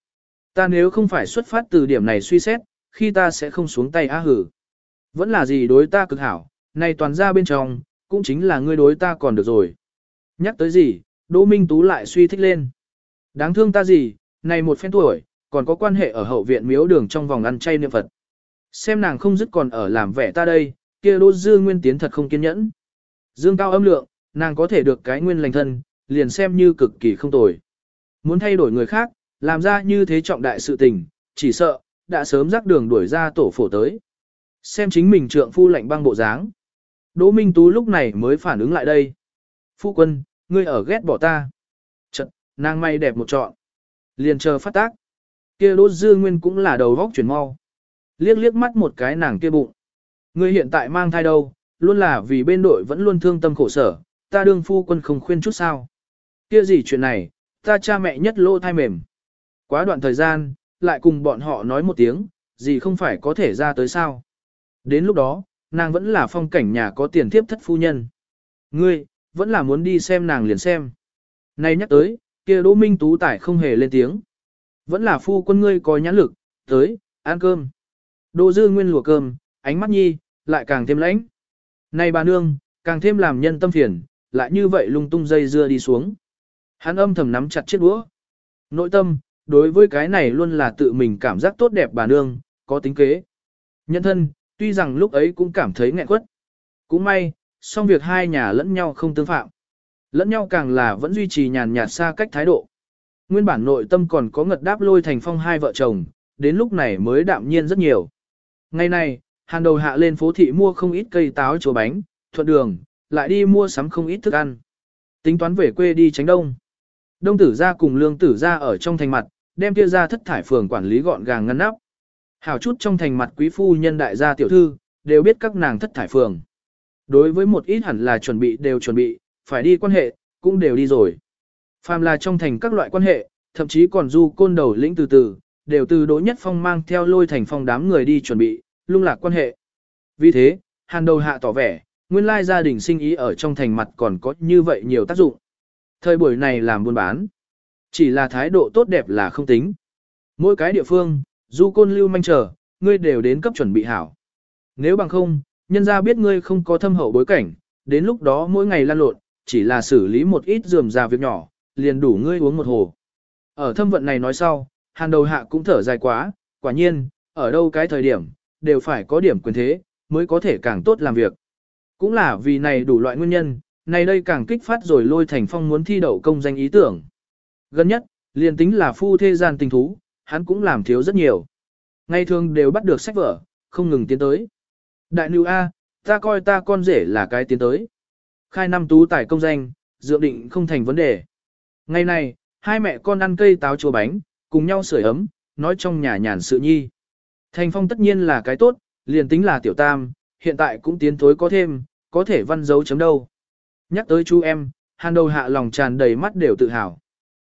Ta nếu không phải xuất phát từ điểm này suy xét, khi ta sẽ không xuống tay á hử. Vẫn là gì đối ta cực hảo, này toàn ra bên trong, cũng chính là ngươi đối ta còn được rồi. Nhắc tới gì, Đỗ Minh Tú lại suy thích lên. Đáng thương ta gì, này một phen tuổi, còn có quan hệ ở hậu viện miếu đường trong vòng ăn chay niệm Phật. Xem nàng không dứt còn ở làm vẻ ta đây, kia Đỗ Dư Nguyên tiến thật không kiên nhẫn. Dương cao âm lượng, nàng có thể được cái nguyên lành thân, liền xem như cực kỳ không tồi. Muốn thay đổi người khác, làm ra như thế trọng đại sự tình, chỉ sợ, đã sớm rắc đường đuổi ra tổ phổ tới. Xem chính mình trượng phu lạnh băng bộ dáng. Đỗ Minh Tú lúc này mới phản ứng lại đây. Phu quân, ngươi ở ghét bỏ ta. Nàng may đẹp một trọn. Liền chờ phát tác. Kia Đỗ Dư Nguyên cũng là đầu góc chuyển mau. Liếc liếc mắt một cái nàng kia bụng. Ngươi hiện tại mang thai đâu, luôn là vì bên đội vẫn luôn thương tâm khổ sở, ta đương phu quân không khuyên chút sao. Kia gì chuyện này, ta cha mẹ nhất lô thai mềm. Quá đoạn thời gian, lại cùng bọn họ nói một tiếng, gì không phải có thể ra tới sao. Đến lúc đó, nàng vẫn là phong cảnh nhà có tiền thiếp thất phu nhân. Ngươi, vẫn là muốn đi xem nàng liền xem. Nay nhắc tới, kia Đỗ Minh Tú tải không hề lên tiếng. Vẫn là phu quân ngươi có nhãn lực, tới, ăn cơm. Đỗ Dư Nguyên lùa cơm, ánh mắt nhi, lại càng thêm lãnh. Này bà nương, càng thêm làm nhân tâm phiền, lại như vậy lung tung dây dưa đi xuống. Hắn âm thầm nắm chặt chiếc đũa. Nội tâm, đối với cái này luôn là tự mình cảm giác tốt đẹp bà nương, có tính kế. Nhân thân, tuy rằng lúc ấy cũng cảm thấy nghẹn quất. Cũng may, song việc hai nhà lẫn nhau không tương phạm. Lẫn nhau càng là vẫn duy trì nhàn nhạt xa cách thái độ. Nguyên bản nội tâm còn có ngật đáp lôi thành phong hai vợ chồng, đến lúc này mới đạm nhiên rất nhiều. Ngày này, hàng đầu hạ lên phố thị mua không ít cây táo chùa bánh, thuận đường, lại đi mua sắm không ít thức ăn. Tính toán về quê đi tránh đông. Đông tử ra cùng lương tử ra ở trong thành mặt, đem kia ra thất thải phường quản lý gọn gàng ngăn nắp. Hảo chút trong thành mặt quý phu nhân đại gia tiểu thư, đều biết các nàng thất thải phường. Đối với một ít hẳn là chuẩn bị đều chuẩn bị, phải đi quan hệ, cũng đều đi rồi. Phàm là trong thành các loại quan hệ, thậm chí còn du côn đầu lĩnh từ từ, đều từ Đỗ Nhất Phong mang theo lôi thành phong đám người đi chuẩn bị, lung lạc quan hệ. Vì thế, hàn đầu hạ tỏ vẻ, nguyên lai gia đình sinh ý ở trong thành mặt còn có như vậy nhiều tác dụng. Thời buổi này làm buôn bán, chỉ là thái độ tốt đẹp là không tính. Mỗi cái địa phương, du côn lưu manh chờ, ngươi đều đến cấp chuẩn bị hảo. Nếu bằng không, nhân ra biết ngươi không có thâm hậu bối cảnh, đến lúc đó mỗi ngày lan lộn, chỉ là xử lý một ít dườm già việc nhỏ, liền đủ ngươi uống một hồ. Ở thâm vận này nói sau, hàn đầu hạ cũng thở dài quá, quả nhiên, ở đâu cái thời điểm, đều phải có điểm quyền thế, mới có thể càng tốt làm việc. Cũng là vì này đủ loại nguyên nhân, này đây càng kích phát rồi lôi thành phong muốn thi đậu công danh ý tưởng. Gần nhất, liền tính là phu thế gian tình thú, hắn cũng làm thiếu rất nhiều. Ngày thường đều bắt được sách vở, không ngừng tiến tới. Đại nữ A, ta coi ta con rể là cái tiến tới. Khai năm tú tài công danh, dự định không thành vấn đề. Ngày này, hai mẹ con ăn cây táo chua bánh, cùng nhau sưởi ấm, nói trong nhà nhàn sự nhi. Thành phong tất nhiên là cái tốt, liền tính là tiểu tam, hiện tại cũng tiến thối có thêm, có thể văn dấu chấm đâu. Nhắc tới chú em, hàn đầu hạ lòng tràn đầy mắt đều tự hào.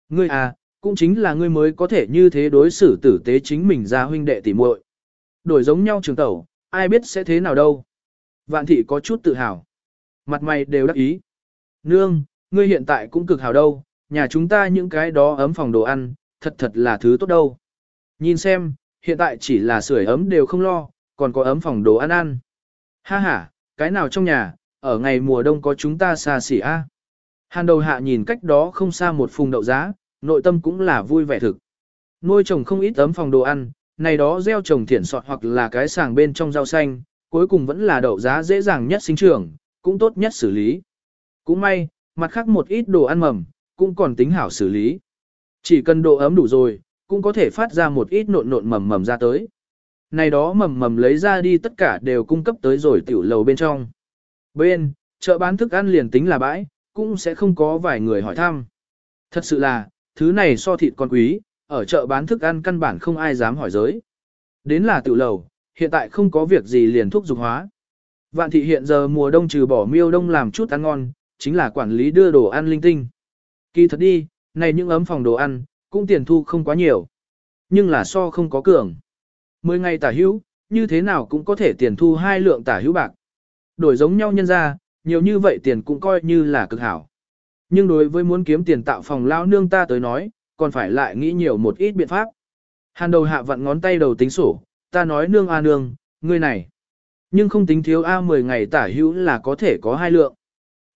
Ngươi à, cũng chính là ngươi mới có thể như thế đối xử tử tế chính mình ra huynh đệ tỉ muội. Đổi giống nhau trường tẩu, ai biết sẽ thế nào đâu. Vạn thị có chút tự hào. Mặt mày đều đắc ý. Nương, ngươi hiện tại cũng cực hào đâu, nhà chúng ta những cái đó ấm phòng đồ ăn, thật thật là thứ tốt đâu. Nhìn xem, hiện tại chỉ là sưởi ấm đều không lo, còn có ấm phòng đồ ăn ăn. Ha ha, cái nào trong nhà, ở ngày mùa đông có chúng ta xa xỉ a. Hàn đầu hạ nhìn cách đó không xa một phùng đậu giá, nội tâm cũng là vui vẻ thực. Nuôi trồng không ít ấm phòng đồ ăn, này đó gieo trồng thiển sọt hoặc là cái sàng bên trong rau xanh, cuối cùng vẫn là đậu giá dễ dàng nhất sinh trưởng, cũng tốt nhất xử lý. Cũng may, mặt khác một ít đồ ăn mầm, cũng còn tính hảo xử lý. Chỉ cần độ ấm đủ rồi, cũng có thể phát ra một ít nộn nộn mầm mầm ra tới. Này đó mầm mầm lấy ra đi tất cả đều cung cấp tới rồi tiểu lầu bên trong. Bên, chợ bán thức ăn liền tính là bãi, cũng sẽ không có vài người hỏi thăm. Thật sự là, thứ này so thịt còn quý, ở chợ bán thức ăn căn bản không ai dám hỏi giới. Đến là tiểu lầu, hiện tại không có việc gì liền thuốc dục hóa. Vạn thị hiện giờ mùa đông trừ bỏ miêu đông làm chút ăn ngon, chính là quản lý đưa đồ ăn linh tinh. Kỳ thật đi, này những ấm phòng đồ ăn, cũng tiền thu không quá nhiều. Nhưng là so không có cường. Mười ngày tả hữu, như thế nào cũng có thể tiền thu hai lượng tả hữu bạc. Đổi giống nhau nhân ra, nhiều như vậy tiền cũng coi như là cực hảo. Nhưng đối với muốn kiếm tiền tạo phòng lao nương ta tới nói, còn phải lại nghĩ nhiều một ít biện pháp. Hàn đầu hạ vặn ngón tay đầu tính sổ, ta nói nương a nương, ngươi này. Nhưng không tính thiếu A 10 ngày tả hữu là có thể có hai lượng.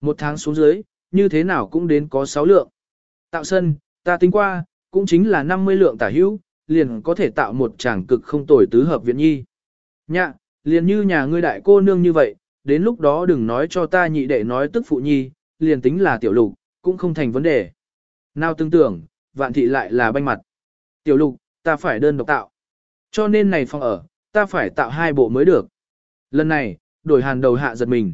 Một tháng xuống dưới, như thế nào cũng đến có 6 lượng. Tạo sân, ta tính qua, cũng chính là 50 lượng tả hữu, liền có thể tạo một tràng cực không tồi tứ hợp viện nhi. Nhạ, liền như nhà ngươi đại cô nương như vậy, đến lúc đó đừng nói cho ta nhị đệ nói tức phụ nhi, liền tính là tiểu lục, cũng không thành vấn đề. Nào tương tưởng, vạn thị lại là banh mặt. Tiểu lục, ta phải đơn độc tạo. Cho nên này phòng ở, ta phải tạo hai bộ mới được. Lần này, đổi hàn đầu hạ giật mình.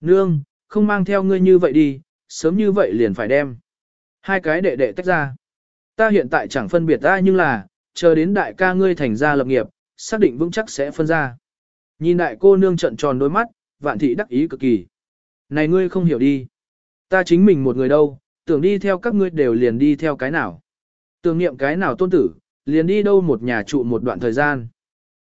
Nương, không mang theo ngươi như vậy đi, sớm như vậy liền phải đem. Hai cái đệ đệ tách ra. Ta hiện tại chẳng phân biệt ai nhưng là, chờ đến đại ca ngươi thành ra lập nghiệp, xác định vững chắc sẽ phân ra. Nhìn đại cô nương trận tròn đôi mắt, vạn thị đắc ý cực kỳ. Này ngươi không hiểu đi. Ta chính mình một người đâu, tưởng đi theo các ngươi đều liền đi theo cái nào. Tưởng niệm cái nào tôn tử, liền đi đâu một nhà trụ một đoạn thời gian.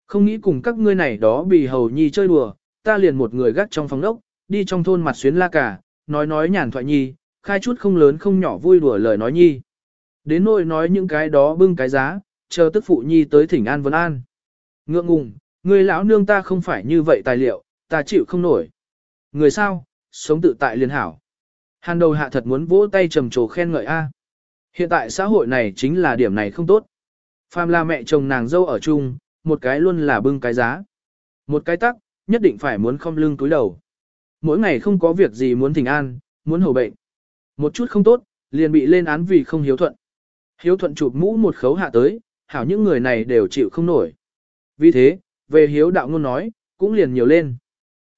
Không nghĩ cùng các ngươi này đó bị hầu nhi chơi đùa, ta liền một người gắt trong phòng đốc, đi trong thôn mặt xuyến la cả, nói nói nhàn thoại nhi, khai chút không lớn không nhỏ vui đùa lời nói nhi. Đến nỗi nói những cái đó bưng cái giá, chờ tức phụ nhi tới thỉnh an vấn an. Ngượng ngùng, người lão nương ta không phải như vậy tài liệu, ta chịu không nổi. Người sao, sống tự tại liền hảo. Hàn đầu hạ thật muốn vỗ tay trầm trồ khen ngợi a. Hiện tại xã hội này chính là điểm này không tốt. Phàm là mẹ chồng nàng dâu ở chung, một cái luôn là bưng cái giá. Một cái tắc, nhất định phải muốn không lưng túi đầu. Mỗi ngày không có việc gì muốn thỉnh an, muốn hầu bệnh. Một chút không tốt, liền bị lên án vì không hiếu thuận. Hiếu thuận chụp mũ một khấu hạ tới, hảo những người này đều chịu không nổi. Vì thế, về hiếu đạo ngôn nói, cũng liền nhiều lên.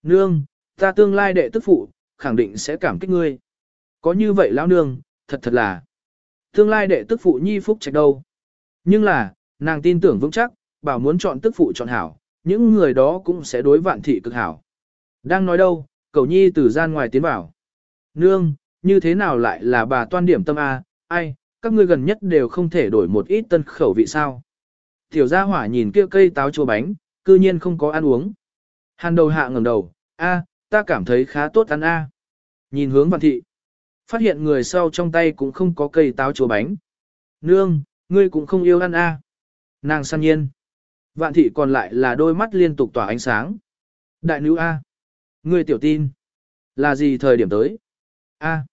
Nương, ta tương lai đệ tức phụ, khẳng định sẽ cảm kích ngươi. Có như vậy lão nương, thật thật là. Tương lai đệ tức phụ nhi phúc trạch đâu. Nhưng là, nàng tin tưởng vững chắc, bảo muốn chọn tức phụ chọn hảo, những người đó cũng sẽ đối vạn thị cực hảo. Đang nói đâu, cầu nhi từ gian ngoài tiến vào. Nương, như thế nào lại là bà toan điểm tâm A, ai, các ngươi gần nhất đều không thể đổi một ít tân khẩu vị sao. Tiểu gia hỏa nhìn kia cây táo chua bánh, cư nhiên không có ăn uống. Hàn đầu hạ ngẩng đầu, a, ta cảm thấy khá tốt ăn a. Nhìn hướng vạn thị. Phát hiện người sau trong tay cũng không có cây táo chua bánh. Nương, ngươi cũng không yêu ăn a. Nàng san nhiên. Vạn thị còn lại là đôi mắt liên tục tỏa ánh sáng. Đại nữ A. Ngươi tiểu tin. Là gì thời điểm tới? A.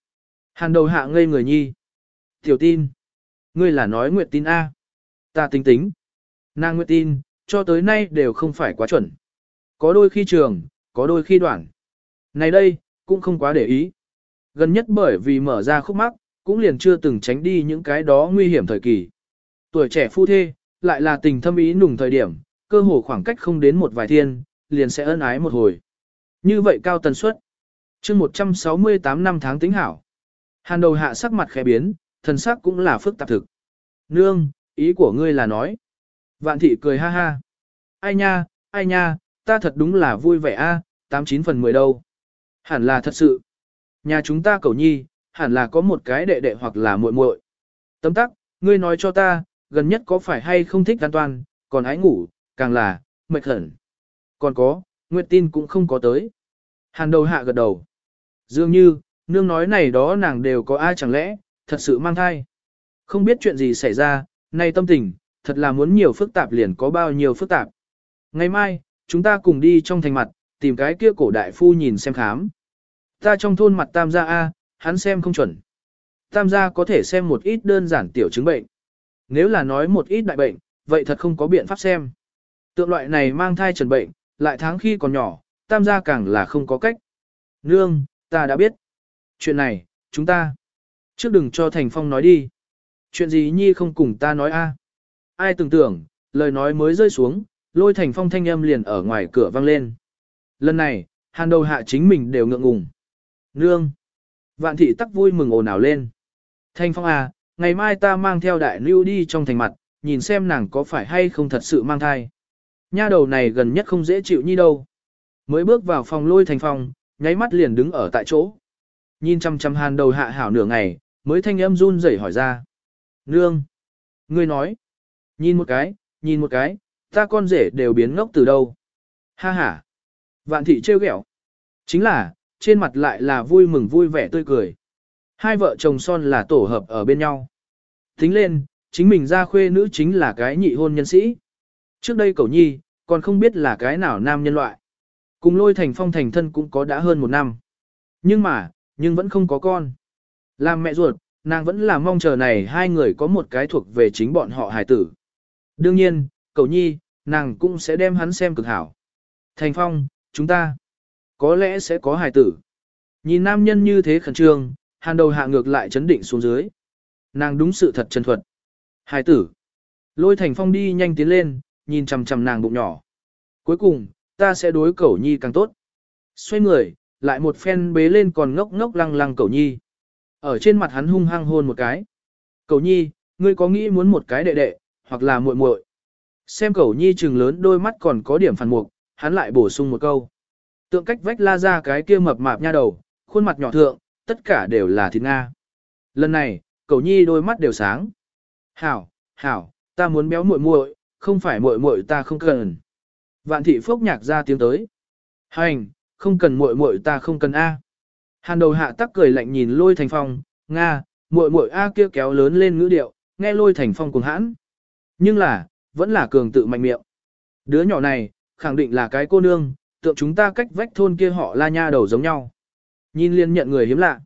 Hàn đầu hạ ngây người nhi. Tiểu tin. Ngươi là nói nguyệt tin A. Ta tính tính. Nàng nguyệt tin, cho tới nay đều không phải quá chuẩn. Có đôi khi trường, có đôi khi đoạn. Này đây, cũng không quá để ý. Gần nhất bởi vì mở ra khúc mắc, cũng liền chưa từng tránh đi những cái đó nguy hiểm thời kỳ. Tuổi trẻ phu thê, lại là tình thâm ý nùng thời điểm, cơ hồ khoảng cách không đến một vài thiên, liền sẽ ân ái một hồi. Như vậy cao tần suất. chương 168 năm tháng tính hảo. Hàn đầu hạ sắc mặt khẽ biến, thần sắc cũng là phức tạp thực. Nương, ý của ngươi là nói. Vạn thị cười ha ha. Ai nha, ai nha, ta thật đúng là vui vẻ a, tám chín phần mười đâu. Hẳn là thật sự. Nhà chúng ta cầu nhi, hẳn là có một cái đệ đệ hoặc là muội muội. Tấm tắc, ngươi nói cho ta, gần nhất có phải hay không thích an toàn, còn ái ngủ, càng là, mệt hẳn. Còn có, Nguyệt tin cũng không có tới. Hàn đầu hạ gật đầu. Dường như, nương nói này đó nàng đều có ai chẳng lẽ, thật sự mang thai. Không biết chuyện gì xảy ra, nay tâm tình, thật là muốn nhiều phức tạp liền có bao nhiêu phức tạp. Ngày mai, chúng ta cùng đi trong thành mặt, tìm cái kia cổ đại phu nhìn xem khám. Ta trong thôn mặt tam gia A, hắn xem không chuẩn. Tam gia có thể xem một ít đơn giản tiểu chứng bệnh. Nếu là nói một ít đại bệnh, vậy thật không có biện pháp xem. Tượng loại này mang thai trần bệnh, lại tháng khi còn nhỏ, tam gia càng là không có cách. Nương, ta đã biết. Chuyện này, chúng ta. Trước đừng cho Thành Phong nói đi. Chuyện gì nhi không cùng ta nói a? Ai tưởng tưởng, lời nói mới rơi xuống, lôi Thành Phong thanh âm liền ở ngoài cửa vang lên. Lần này, hàn đầu hạ chính mình đều ngượng ngùng. Nương. Vạn thị tắc vui mừng ồn ào lên. Thanh Phong à, ngày mai ta mang theo đại lưu đi trong thành mặt, nhìn xem nàng có phải hay không thật sự mang thai. Nha đầu này gần nhất không dễ chịu như đâu. Mới bước vào phòng lôi thành phòng, nháy mắt liền đứng ở tại chỗ. Nhìn chăm chăm hàn đầu hạ hảo nửa ngày, mới thanh âm run rẩy hỏi ra. Nương! Ngươi nói! Nhìn một cái, nhìn một cái, ta con rể đều biến ngốc từ đâu. Ha ha! Vạn thị trêu ghẹo. Chính là, trên mặt lại là vui mừng vui vẻ tươi cười. Hai vợ chồng son là tổ hợp ở bên nhau. Tính lên, chính mình ra khuê nữ chính là cái nhị hôn nhân sĩ. Trước đây cậu nhi, còn không biết là cái nào nam nhân loại. Cùng lôi thành phong thành thân cũng có đã hơn một năm. Nhưng mà, nhưng vẫn không có con. Làm mẹ ruột, nàng vẫn là mong chờ này hai người có một cái thuộc về chính bọn họ hài tử. Đương nhiên, cậu nhi, nàng cũng sẽ đem hắn xem cực hảo. Thành phong, chúng ta, có lẽ sẽ có hài tử. Nhìn nam nhân như thế khẩn trương, hàn đầu hạ ngược lại chấn định xuống dưới. Nàng đúng sự thật chân thuật. Hải tử. Lôi thành phong đi nhanh tiến lên, nhìn chằm chằm nàng bụng nhỏ. Cuối cùng, ta sẽ đối cẩu nhi càng tốt. Xoay người, lại một phen bế lên còn ngốc ngốc lăng lăng cẩu nhi. Ở trên mặt hắn hung hăng hôn một cái. Cẩu nhi, ngươi có nghĩ muốn một cái đệ đệ, hoặc là muội muội? Xem cẩu nhi trừng lớn đôi mắt còn có điểm phản mục, hắn lại bổ sung một câu. Tượng cách vách la ra cái kia mập mạp nha đầu, khuôn mặt nhỏ thượng, tất cả đều là thịt Nga. Lần này, cầu nhi đôi mắt đều sáng. Hảo, hảo, ta muốn béo muội muội, không phải muội muội ta không cần. Vạn thị phốc nhạc ra tiếng tới. Hành, không cần muội muội ta không cần A. Hàn đầu hạ tắc cười lạnh nhìn lôi thành phong, Nga, muội muội A kia kéo lớn lên ngữ điệu, nghe lôi thành phong cùng hãn. Nhưng là, vẫn là cường tự mạnh miệng. Đứa nhỏ này, khẳng định là cái cô nương, tượng chúng ta cách vách thôn kia họ la nha đầu giống nhau. Nhìn liên nhận người hiếm lạ.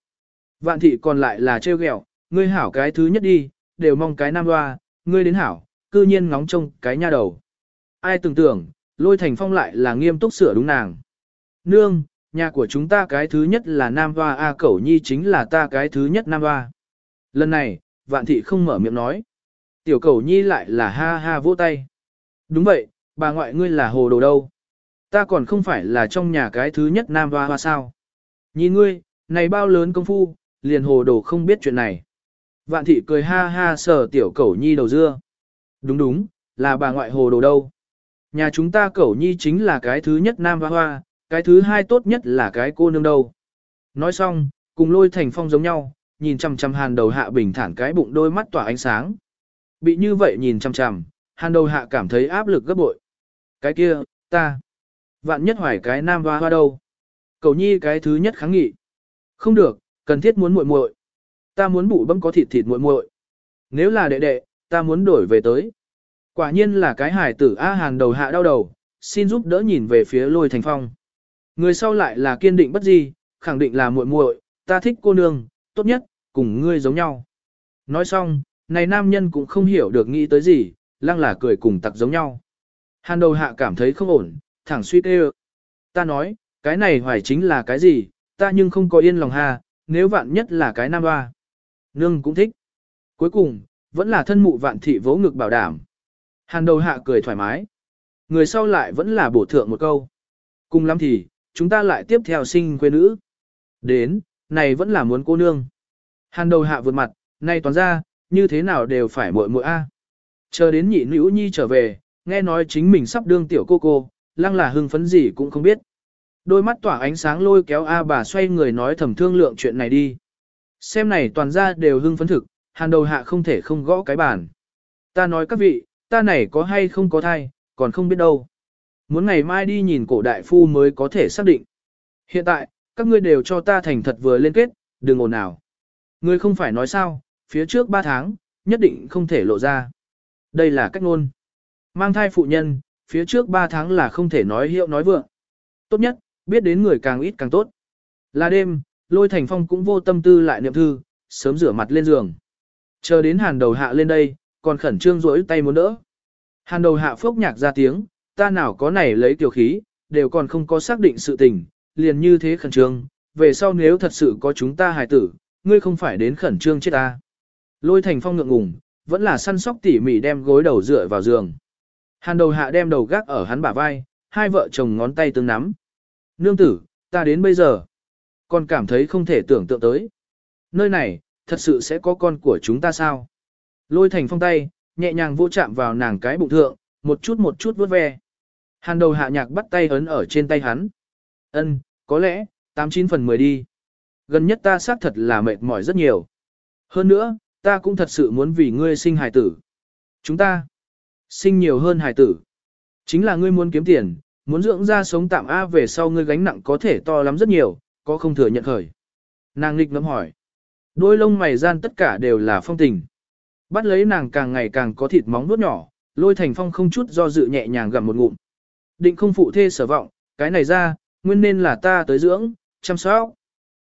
Vạn thị còn lại là trêu ghẹo, ngươi hảo cái thứ nhất đi, đều mong cái nam hoa, ngươi đến hảo, cư nhiên ngóng trông cái nha đầu. Ai tưởng tưởng, lôi thành phong lại là nghiêm túc sửa đúng nàng. Nương, nhà của chúng ta cái thứ nhất là nam hoa A cẩu nhi chính là ta cái thứ nhất nam hoa. Lần này, vạn thị không mở miệng nói. Tiểu cẩu nhi lại là ha ha vỗ tay. Đúng vậy, bà ngoại ngươi là hồ đồ đâu. Ta còn không phải là trong nhà cái thứ nhất nam hoa hoa sao. Nhìn ngươi, này bao lớn công phu, liền hồ đồ không biết chuyện này. Vạn thị cười ha ha sờ tiểu cẩu nhi đầu dưa. Đúng đúng, là bà ngoại hồ đồ đâu. Nhà chúng ta cẩu nhi chính là cái thứ nhất nam hoa hoa, cái thứ hai tốt nhất là cái cô nương đâu. Nói xong, cùng lôi thành phong giống nhau, nhìn chằm chằm hàn đầu hạ bình thản cái bụng đôi mắt tỏa ánh sáng. Bị như vậy nhìn chằm chằm, hàn đầu hạ cảm thấy áp lực gấp bội. Cái kia, ta. Vạn nhất hoài cái nam hoa hoa đâu. Cầu nhi cái thứ nhất kháng nghị. Không được, cần thiết muốn muội muội. Ta muốn bụ bấm có thịt thịt muội muội. Nếu là đệ đệ, ta muốn đổi về tới. Quả nhiên là cái hải tử A Hàn đầu hạ đau đầu, xin giúp đỡ nhìn về phía lôi thành phong. Người sau lại là kiên định bất di, khẳng định là muội muội, ta thích cô nương, tốt nhất, cùng ngươi giống nhau. Nói xong, này nam nhân cũng không hiểu được nghĩ tới gì, lăng là cười cùng tặc giống nhau. Hàn đầu hạ cảm thấy không ổn, thẳng suy tê Ta nói, cái này hoài chính là cái gì, ta nhưng không có yên lòng ha, nếu vạn nhất là cái nam hoa. Nương cũng thích. Cuối cùng, vẫn là thân mụ vạn thị vỗ ngực bảo đảm. Hàn đầu hạ cười thoải mái. Người sau lại vẫn là bổ thượng một câu. Cùng lắm thì, chúng ta lại tiếp theo sinh quê nữ. Đến, này vẫn là muốn cô nương. Hàn đầu hạ vượt mặt, nay toàn ra, như thế nào đều phải muội muội a. Chờ đến nhị nữ nhi trở về, nghe nói chính mình sắp đương tiểu cô cô, lăng là hưng phấn gì cũng không biết. Đôi mắt tỏa ánh sáng lôi kéo A bà xoay người nói thầm thương lượng chuyện này đi. Xem này toàn ra đều hưng phấn thực, hàn đầu hạ không thể không gõ cái bàn. Ta nói các vị, ta này có hay không có thai, còn không biết đâu. Muốn ngày mai đi nhìn cổ đại phu mới có thể xác định. Hiện tại, các ngươi đều cho ta thành thật vừa lên kết, đừng ồn ào. Ngươi không phải nói sao, phía trước 3 tháng, nhất định không thể lộ ra. Đây là cách ngôn. Mang thai phụ nhân, phía trước 3 tháng là không thể nói hiệu nói vượng. Tốt nhất, biết đến người càng ít càng tốt. Là đêm, lôi thành phong cũng vô tâm tư lại niệm thư, sớm rửa mặt lên giường. Chờ đến hàn đầu hạ lên đây, còn khẩn trương rỗi tay muốn đỡ. Hàn đầu hạ phốc nhạc ra tiếng, ta nào có này lấy tiểu khí, đều còn không có xác định sự tình, liền như thế khẩn trương, về sau nếu thật sự có chúng ta hài tử, ngươi không phải đến khẩn trương chết ta. Lôi thành phong ngượng ngùng, vẫn là săn sóc tỉ mỉ đem gối đầu dựa vào giường. Hàn đầu hạ đem đầu gác ở hắn bả vai, hai vợ chồng ngón tay tương nắm. Nương tử, ta đến bây giờ, còn cảm thấy không thể tưởng tượng tới. Nơi này, thật sự sẽ có con của chúng ta sao? Lôi thành phong tay, nhẹ nhàng vô chạm vào nàng cái bụng thượng, một chút một chút vuốt ve. Hàn đầu hạ nhạc bắt tay ấn ở trên tay hắn. Ân, có lẽ, 89 phần 10 đi. Gần nhất ta xác thật là mệt mỏi rất nhiều. Hơn nữa, ta cũng thật sự muốn vì ngươi sinh hài tử. Chúng ta, sinh nhiều hơn hài tử. Chính là ngươi muốn kiếm tiền, muốn dưỡng ra sống tạm A về sau ngươi gánh nặng có thể to lắm rất nhiều, có không thừa nhận khởi. Nàng nghịch ngẫm hỏi. Đôi lông mày gian tất cả đều là phong tình. Bắt lấy nàng càng ngày càng có thịt móng nuốt nhỏ, lôi thành phong không chút do dự nhẹ nhàng gặm một ngụm. Định không phụ thê sở vọng, cái này ra, nguyên nên là ta tới dưỡng, chăm sóc.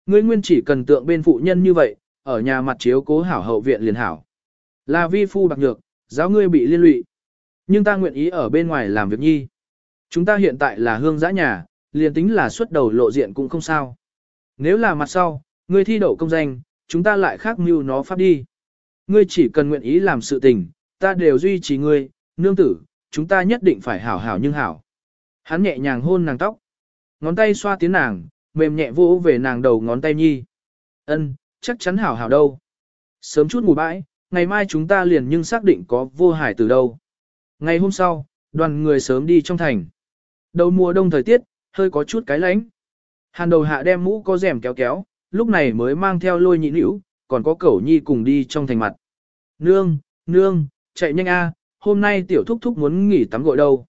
Ngươi nguyên chỉ cần tượng bên phụ nhân như vậy, ở nhà mặt chiếu cố hảo hậu viện liền hảo. Là vi phu bạc nhược, giáo ngươi bị liên lụy. Nhưng ta nguyện ý ở bên ngoài làm việc nhi. Chúng ta hiện tại là hương giã nhà, liền tính là xuất đầu lộ diện cũng không sao. Nếu là mặt sau, ngươi thi đậu công danh, chúng ta lại khác mưu nó pháp đi. Ngươi chỉ cần nguyện ý làm sự tình, ta đều duy trì ngươi, nương tử, chúng ta nhất định phải hảo hảo nhưng hảo. Hắn nhẹ nhàng hôn nàng tóc, ngón tay xoa tiến nàng, mềm nhẹ vỗ về nàng đầu ngón tay nhi. Ân, chắc chắn hảo hảo đâu. Sớm chút ngủ bãi, ngày mai chúng ta liền nhưng xác định có vô hải từ đâu. Ngày hôm sau, đoàn người sớm đi trong thành. Đầu mùa đông thời tiết, hơi có chút cái lánh. Hàn đầu hạ đem mũ có rèm kéo kéo, lúc này mới mang theo lôi nhị nữ, còn có cẩu nhi cùng đi trong thành mặt. Nương, nương, chạy nhanh a, hôm nay tiểu thúc thúc muốn nghỉ tắm gội đâu.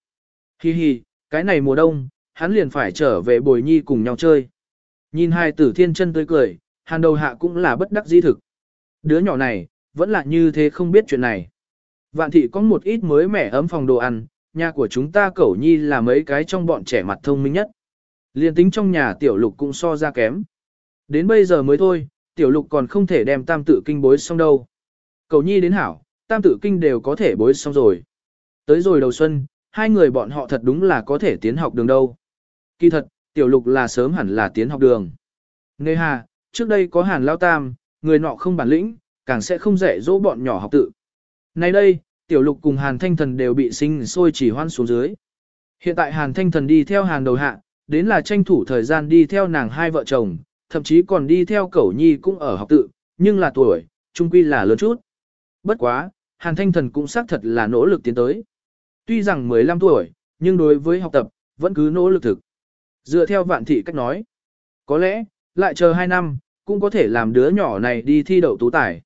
Hi hi, cái này mùa đông, hắn liền phải trở về bồi nhi cùng nhau chơi. Nhìn hai tử thiên chân tươi cười, hàn đầu hạ cũng là bất đắc dĩ thực. Đứa nhỏ này, vẫn là như thế không biết chuyện này. Vạn thị có một ít mới mẻ ấm phòng đồ ăn, nhà của chúng ta cẩu nhi là mấy cái trong bọn trẻ mặt thông minh nhất. Liên tính trong nhà tiểu lục cũng so ra kém. Đến bây giờ mới thôi, tiểu lục còn không thể đem tam tự kinh bối xong đâu. Cầu nhi đến hảo, tam tự kinh đều có thể bối xong rồi. Tới rồi đầu xuân, hai người bọn họ thật đúng là có thể tiến học đường đâu. Kỳ thật, tiểu lục là sớm hẳn là tiến học đường. Nê hà, trước đây có hàn lao tam, người nọ không bản lĩnh, càng sẽ không dạy dỗ bọn nhỏ học tự. Nay đây, tiểu lục cùng hàn thanh thần đều bị sinh sôi chỉ hoan xuống dưới. Hiện tại hàn thanh thần đi theo hàn đầu hạ, đến là tranh thủ thời gian đi theo nàng hai vợ chồng, thậm chí còn đi theo cẩu nhi cũng ở học tự, nhưng là tuổi, trung quy là lớn chút. Bất quá, hàn thanh thần cũng xác thật là nỗ lực tiến tới. Tuy rằng 15 tuổi, nhưng đối với học tập, vẫn cứ nỗ lực thực. Dựa theo vạn thị cách nói, có lẽ, lại chờ 2 năm, cũng có thể làm đứa nhỏ này đi thi đậu tú tài.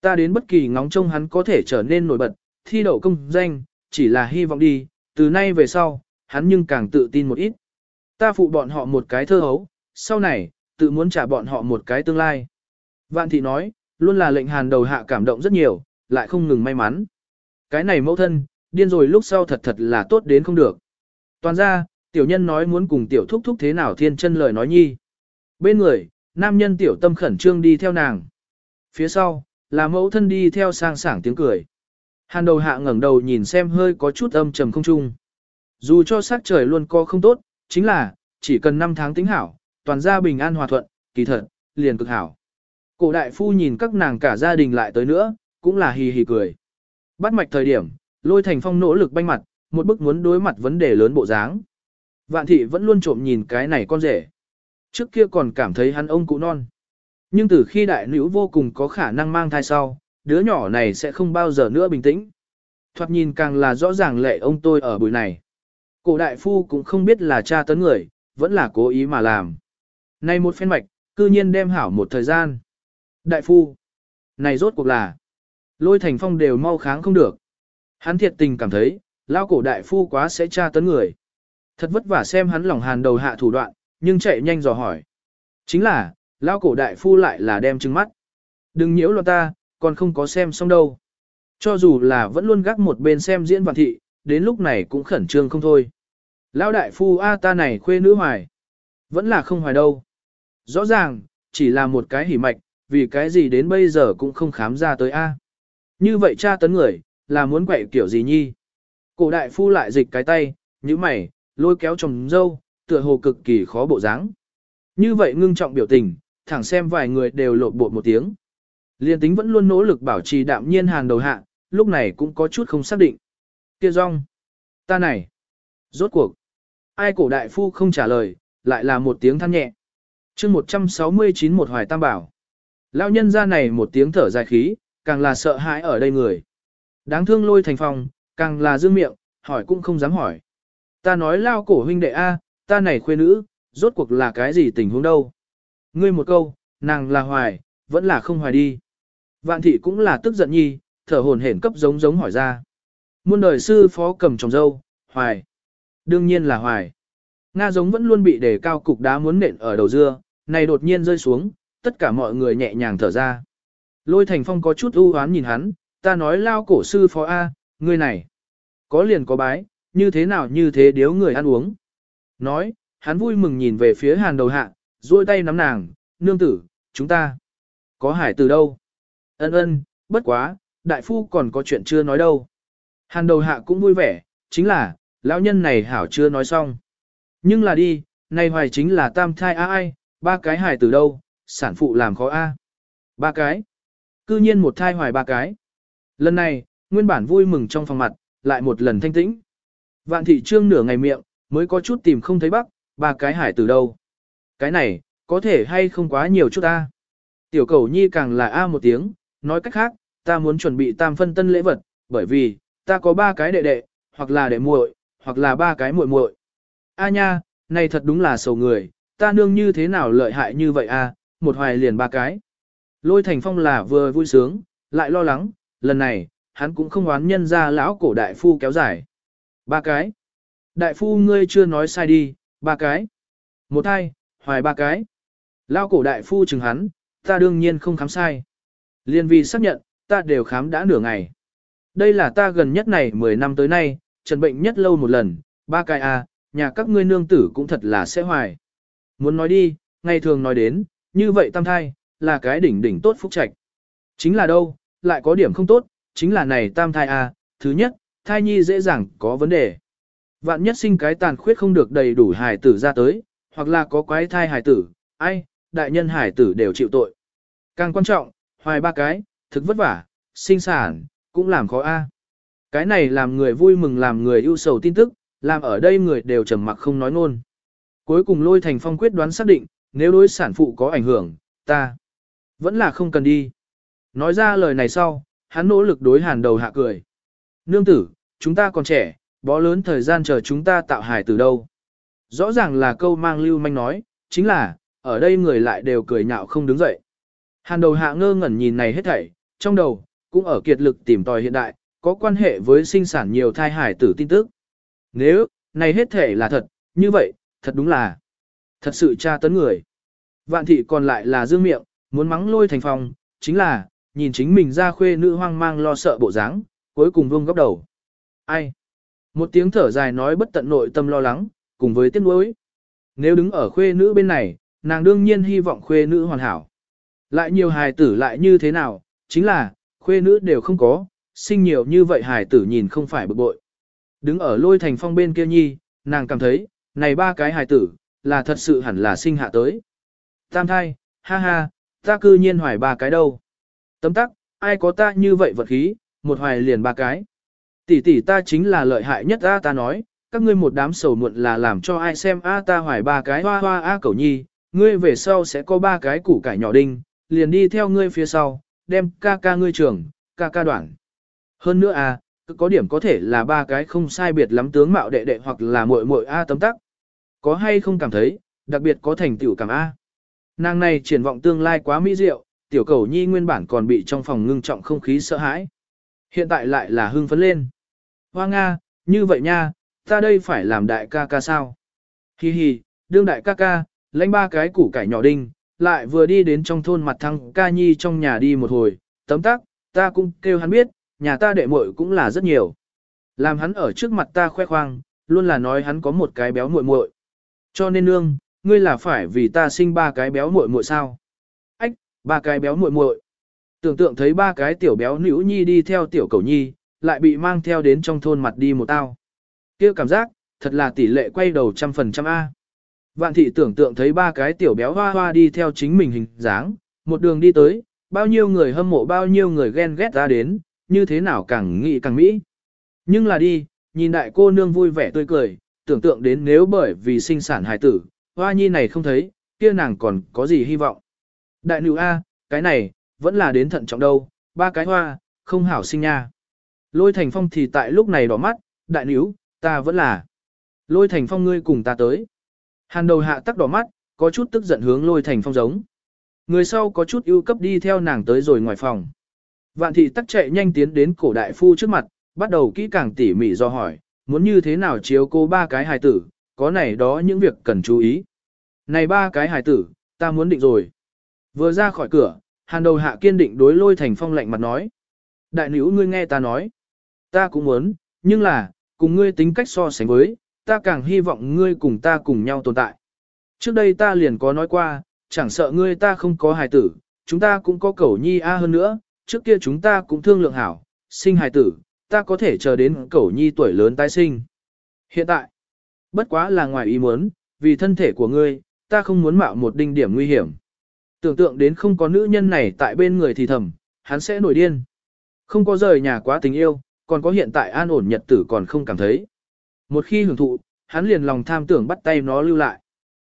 Ta đến bất kỳ ngóng trông hắn có thể trở nên nổi bật, thi đậu công danh, chỉ là hy vọng đi, từ nay về sau, hắn nhưng càng tự tin một ít. Ta phụ bọn họ một cái thơ hấu, sau này, tự muốn trả bọn họ một cái tương lai. Vạn thị nói, luôn là lệnh hàn đầu hạ cảm động rất nhiều, lại không ngừng may mắn. Cái này mẫu thân, điên rồi lúc sau thật thật là tốt đến không được. Toàn ra, tiểu nhân nói muốn cùng tiểu thúc thúc thế nào thiên chân lời nói nhi. Bên người, nam nhân tiểu tâm khẩn trương đi theo nàng. Phía sau, là mẫu thân đi theo sang sảng tiếng cười. Hàn đầu hạ ngẩng đầu nhìn xem hơi có chút âm trầm không trung. Dù cho sắc trời luôn co không tốt, chính là, chỉ cần 5 tháng tính hảo, toàn gia bình an hòa thuận, kỳ thật, liền cực hảo. Cổ đại phu nhìn các nàng cả gia đình lại tới nữa, cũng là hì hì cười. Bắt mạch thời điểm, lôi thành phong nỗ lực banh mặt, một bức muốn đối mặt vấn đề lớn bộ dáng. Vạn thị vẫn luôn trộm nhìn cái này con rể. Trước kia còn cảm thấy hắn ông cụ non. Nhưng từ khi đại nữ vô cùng có khả năng mang thai sau, đứa nhỏ này sẽ không bao giờ nữa bình tĩnh. Thoạt nhìn càng là rõ ràng lệ ông tôi ở buổi này. Cổ đại phu cũng không biết là cha tấn người, vẫn là cố ý mà làm. Này một phen mạch, cư nhiên đem hảo một thời gian. Đại phu, này rốt cuộc là, lôi thành phong đều mau kháng không được. Hắn thiệt tình cảm thấy, lao cổ đại phu quá sẽ tra tấn người. Thật vất vả xem hắn lòng hàn đầu hạ thủ đoạn, nhưng chạy nhanh dò hỏi. Chính là, lao cổ đại phu lại là đem trừng mắt. Đừng nhiễu loạn ta, còn không có xem xong đâu. Cho dù là vẫn luôn gác một bên xem diễn vạn thị, đến lúc này cũng khẩn trương không thôi. Lão đại phu A ta này khuê nữ hoài. Vẫn là không hoài đâu. Rõ ràng, chỉ là một cái hỉ mạch, vì cái gì đến bây giờ cũng không khám ra tới A. Như vậy cha tấn người, là muốn quậy kiểu gì nhi. Cổ đại phu lại dịch cái tay, như mày, lôi kéo chồng dâu, tựa hồ cực kỳ khó bộ dáng. Như vậy ngưng trọng biểu tình, thẳng xem vài người đều lộn bộ một tiếng. Liên tính vẫn luôn nỗ lực bảo trì đạm nhiên hàng đầu hạ, lúc này cũng có chút không xác định. Kia rong. Ta này. Rốt cuộc. Ai cổ đại phu không trả lời, lại là một tiếng than nhẹ. chương 169 một hoài tam bảo. Lão nhân ra này một tiếng thở dài khí, càng là sợ hãi ở đây người. Đáng thương lôi thành phòng, càng là dương miệng, hỏi cũng không dám hỏi. Ta nói lao cổ huynh đệ A, ta này khuê nữ, rốt cuộc là cái gì tình huống đâu. Ngươi một câu, nàng là hoài, vẫn là không hoài đi. Vạn thị cũng là tức giận nhi, thở hồn hển cấp giống giống hỏi ra. Muôn đời sư phó cầm chồng dâu, hoài. Đương nhiên là hoài. Nga giống vẫn luôn bị để cao cục đá muốn nện ở đầu dưa, này đột nhiên rơi xuống, tất cả mọi người nhẹ nhàng thở ra. Lôi thành phong có chút ưu hoán nhìn hắn, ta nói lao cổ sư phó A, ngươi này. Có liền có bái, như thế nào như thế điếu người ăn uống. Nói, hắn vui mừng nhìn về phía hàn đầu hạ, duỗi tay nắm nàng, nương tử, chúng ta. Có hải từ đâu? Ân ân, bất quá, đại phu còn có chuyện chưa nói đâu. Hàn đầu hạ cũng vui vẻ, chính là, lão nhân này hảo chưa nói xong. Nhưng là đi, này hoài chính là tam thai a ai, ba cái hài từ đâu, sản phụ làm khó a. Ba cái. Cư nhiên một thai hoài ba cái. Lần này, nguyên bản vui mừng trong phòng mặt, lại một lần thanh tĩnh. Vạn thị trương nửa ngày miệng, mới có chút tìm không thấy bắc, ba cái hải từ đâu. Cái này, có thể hay không quá nhiều chút ta. Tiểu cầu nhi càng là A một tiếng, nói cách khác, ta muốn chuẩn bị tam phân tân lễ vật, bởi vì, ta có ba cái đệ đệ, hoặc là đệ muội, hoặc là ba cái muội muội. A nha, này thật đúng là sầu người, ta nương như thế nào lợi hại như vậy a, một hoài liền ba cái. Lôi thành phong là vừa vui sướng, lại lo lắng, lần này, hắn cũng không oán nhân ra lão cổ đại phu kéo dài. Ba cái. Đại phu ngươi chưa nói sai đi, ba cái. Một thai, hoài ba cái. Lão cổ đại phu chừng hắn, ta đương nhiên không khám sai. Liên Vi xác nhận, ta đều khám đã nửa ngày. Đây là ta gần nhất này 10 năm tới nay, trần bệnh nhất lâu một lần, ba cái à, nhà các ngươi nương tử cũng thật là sẽ hoài. Muốn nói đi, ngày thường nói đến, như vậy tam thai, là cái đỉnh đỉnh tốt phúc trạch. Chính là đâu, lại có điểm không tốt, chính là này tam thai à, thứ nhất, thai nhi dễ dàng có vấn đề. Vạn nhất sinh cái tàn khuyết không được đầy đủ hài tử ra tới, hoặc là có quái thai hài tử, ai, đại nhân hài tử đều chịu tội. Càng quan trọng, hoài ba cái, thực vất vả, sinh sản, cũng làm khó a. Cái này làm người vui mừng làm người ưu sầu tin tức, làm ở đây người đều trầm mặc không nói ngôn. Cuối cùng lôi thành phong quyết đoán xác định, nếu đối sản phụ có ảnh hưởng, ta vẫn là không cần đi. Nói ra lời này sau, hắn nỗ lực đối hàn đầu hạ cười. Nương tử, chúng ta còn trẻ, bó lớn thời gian chờ chúng ta tạo hài từ đâu. Rõ ràng là câu mang lưu manh nói, chính là, ở đây người lại đều cười nhạo không đứng dậy. Hàn đầu hạ ngơ ngẩn nhìn này hết thảy, trong đầu, cũng ở kiệt lực tìm tòi hiện đại, có quan hệ với sinh sản nhiều thai hải tử tin tức. Nếu, này hết thể là thật, như vậy, thật đúng là, thật sự tra tấn người. Vạn thị còn lại là dương miệng, muốn mắng lôi thành phòng, chính là, nhìn chính mình ra khuê nữ hoang mang lo sợ bộ dáng, cuối cùng vương góc đầu. Ai? Một tiếng thở dài nói bất tận nội tâm lo lắng, cùng với tiếc nuối. Nếu đứng ở khuê nữ bên này, nàng đương nhiên hy vọng khuê nữ hoàn hảo. Lại nhiều hài tử lại như thế nào, chính là, khuê nữ đều không có, sinh nhiều như vậy hài tử nhìn không phải bực bội. Đứng ở lôi thành phong bên kia nhi, nàng cảm thấy, này ba cái hài tử, là thật sự hẳn là sinh hạ tới. Tam thai, ha ha, ta cư nhiên hoài ba cái đâu. Tấm tắc, ai có ta như vậy vật khí, một hoài liền ba cái. Tỷ tỷ ta chính là lợi hại nhất ta ta nói, các ngươi một đám sầu muộn là làm cho ai xem a ta hoài ba cái hoa hoa a cẩu nhi, ngươi về sau sẽ có ba cái củ cải nhỏ đinh, liền đi theo ngươi phía sau, đem ca ca ngươi trưởng, ca ca đoạn. Hơn nữa à, có điểm có thể là ba cái không sai biệt lắm tướng mạo đệ đệ hoặc là muội muội A tấm tắc. Có hay không cảm thấy, đặc biệt có thành tựu cảm A. Nàng này triển vọng tương lai quá mỹ diệu, tiểu cầu nhi nguyên bản còn bị trong phòng ngưng trọng không khí sợ hãi. Hiện tại lại là hưng phấn lên. Hoa Nga, như vậy nha, ta đây phải làm đại ca ca sao? Hi hi, đương đại ca ca, lãnh ba cái củ cải nhỏ đinh, lại vừa đi đến trong thôn mặt thăng ca nhi trong nhà đi một hồi, tấm tắc, ta cũng kêu hắn biết, nhà ta đệ muội cũng là rất nhiều. Làm hắn ở trước mặt ta khoe khoang, luôn là nói hắn có một cái béo muội muội. Cho nên nương, ngươi là phải vì ta sinh ba cái béo muội muội sao? Ách, ba cái béo muội muội. Tưởng tượng thấy ba cái tiểu béo nữ nhi đi theo tiểu cầu nhi, lại bị mang theo đến trong thôn mặt đi một tao. kia cảm giác, thật là tỷ lệ quay đầu trăm phần trăm A. Vạn thị tưởng tượng thấy ba cái tiểu béo hoa hoa đi theo chính mình hình dáng, một đường đi tới, bao nhiêu người hâm mộ bao nhiêu người ghen ghét ra đến, như thế nào càng nghĩ càng mỹ. Nhưng là đi, nhìn đại cô nương vui vẻ tươi cười, tưởng tượng đến nếu bởi vì sinh sản hài tử, hoa nhi này không thấy, kia nàng còn có gì hy vọng. Đại nữ A, cái này, vẫn là đến thận trọng đâu, ba cái hoa, không hảo sinh nha. Lôi thành phong thì tại lúc này đỏ mắt, đại nữ, ta vẫn là. Lôi thành phong ngươi cùng ta tới. Hàn đầu hạ tắc đỏ mắt, có chút tức giận hướng lôi thành phong giống. Người sau có chút ưu cấp đi theo nàng tới rồi ngoài phòng. Vạn thị tắc chạy nhanh tiến đến cổ đại phu trước mặt, bắt đầu kỹ càng tỉ mỉ do hỏi, muốn như thế nào chiếu cô ba cái hài tử, có này đó những việc cần chú ý. Này ba cái hài tử, ta muốn định rồi. Vừa ra khỏi cửa, hàn đầu hạ kiên định đối lôi thành phong lạnh mặt nói. Đại nữ ngươi nghe ta nói. Ta cũng muốn, nhưng là, cùng ngươi tính cách so sánh với, ta càng hy vọng ngươi cùng ta cùng nhau tồn tại. Trước đây ta liền có nói qua, chẳng sợ ngươi ta không có hài tử, chúng ta cũng có cẩu nhi a hơn nữa, trước kia chúng ta cũng thương lượng hảo, sinh hài tử, ta có thể chờ đến cẩu nhi tuổi lớn tái sinh. Hiện tại, bất quá là ngoài ý muốn, vì thân thể của ngươi, ta không muốn mạo một đinh điểm nguy hiểm. Tưởng tượng đến không có nữ nhân này tại bên người thì thầm, hắn sẽ nổi điên. Không có rời nhà quá tình yêu, còn có hiện tại an ổn nhật tử còn không cảm thấy. Một khi hưởng thụ, hắn liền lòng tham tưởng bắt tay nó lưu lại.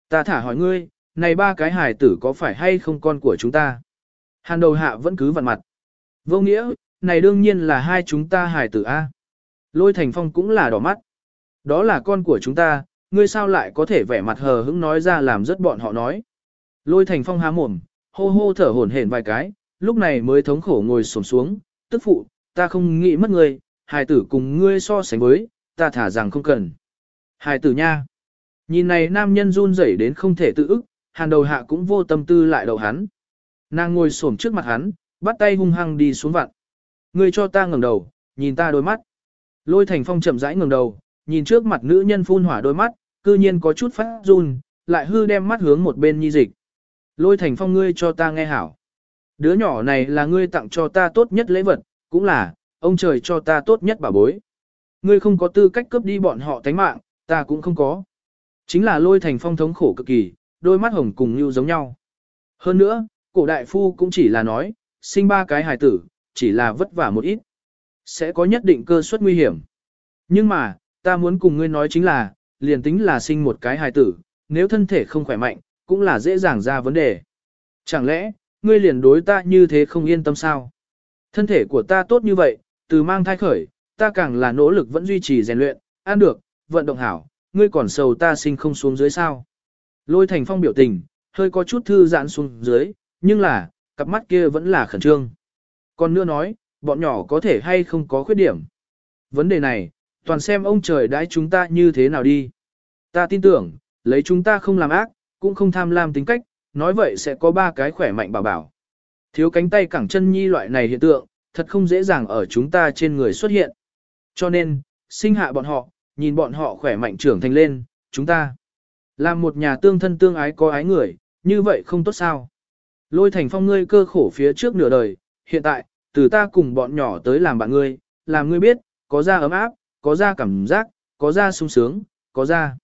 Ta thả hỏi ngươi, này ba cái hài tử có phải hay không con của chúng ta? Hàn đầu hạ vẫn cứ vặn mặt. Vô nghĩa, này đương nhiên là hai chúng ta hài tử A. Lôi thành phong cũng là đỏ mắt. Đó là con của chúng ta, ngươi sao lại có thể vẻ mặt hờ hững nói ra làm rất bọn họ nói. Lôi thành phong há mồm, hô hô thở hổn hển vài cái, lúc này mới thống khổ ngồi xổm xuống, tức phụ, ta không nghĩ mất ngươi, hài tử cùng ngươi so sánh với, ta thả rằng không cần. Hài tử nha. Nhìn này nam nhân run rẩy đến không thể tự ức, hàn đầu hạ cũng vô tâm tư lại đầu hắn. Nàng ngồi xổm trước mặt hắn, bắt tay hung hăng đi xuống vặn. Ngươi cho ta ngẩng đầu, nhìn ta đôi mắt. Lôi thành phong chậm rãi ngẩng đầu, nhìn trước mặt nữ nhân phun hỏa đôi mắt, cư nhiên có chút phát run, lại hư đem mắt hướng một bên nhi dịch. Lôi thành phong ngươi cho ta nghe hảo. Đứa nhỏ này là ngươi tặng cho ta tốt nhất lễ vật, cũng là, ông trời cho ta tốt nhất bảo bối. Ngươi không có tư cách cướp đi bọn họ tánh mạng, ta cũng không có. Chính là lôi thành phong thống khổ cực kỳ, đôi mắt hồng cùng như giống nhau. Hơn nữa, cổ đại phu cũng chỉ là nói, sinh ba cái hài tử, chỉ là vất vả một ít. Sẽ có nhất định cơ suất nguy hiểm. Nhưng mà, ta muốn cùng ngươi nói chính là, liền tính là sinh một cái hài tử, nếu thân thể không khỏe mạnh, cũng là dễ dàng ra vấn đề. Chẳng lẽ, ngươi liền đối ta như thế không yên tâm sao? Thân thể của ta tốt như vậy, từ mang thai khởi, ta càng là nỗ lực vẫn duy trì rèn luyện, ăn được, vận động hảo, ngươi còn sầu ta sinh không xuống dưới sao. Lôi thành phong biểu tình, hơi có chút thư giãn xuống dưới, nhưng là, cặp mắt kia vẫn là khẩn trương. Còn nữa nói, bọn nhỏ có thể hay không có khuyết điểm. Vấn đề này, toàn xem ông trời đãi chúng ta như thế nào đi. Ta tin tưởng, lấy chúng ta không làm ác, cũng không tham lam tính cách, nói vậy sẽ có ba cái khỏe mạnh bảo bảo. Thiếu cánh tay cẳng chân nhi loại này hiện tượng, thật không dễ dàng ở chúng ta trên người xuất hiện. Cho nên, sinh hạ bọn họ, nhìn bọn họ khỏe mạnh trưởng thành lên, chúng ta. Làm một nhà tương thân tương ái có ái người, như vậy không tốt sao. Lôi thành phong ngươi cơ khổ phía trước nửa đời, hiện tại, từ ta cùng bọn nhỏ tới làm bạn ngươi, làm ngươi biết, có ra ấm áp, có ra cảm giác, có ra sung sướng, có ra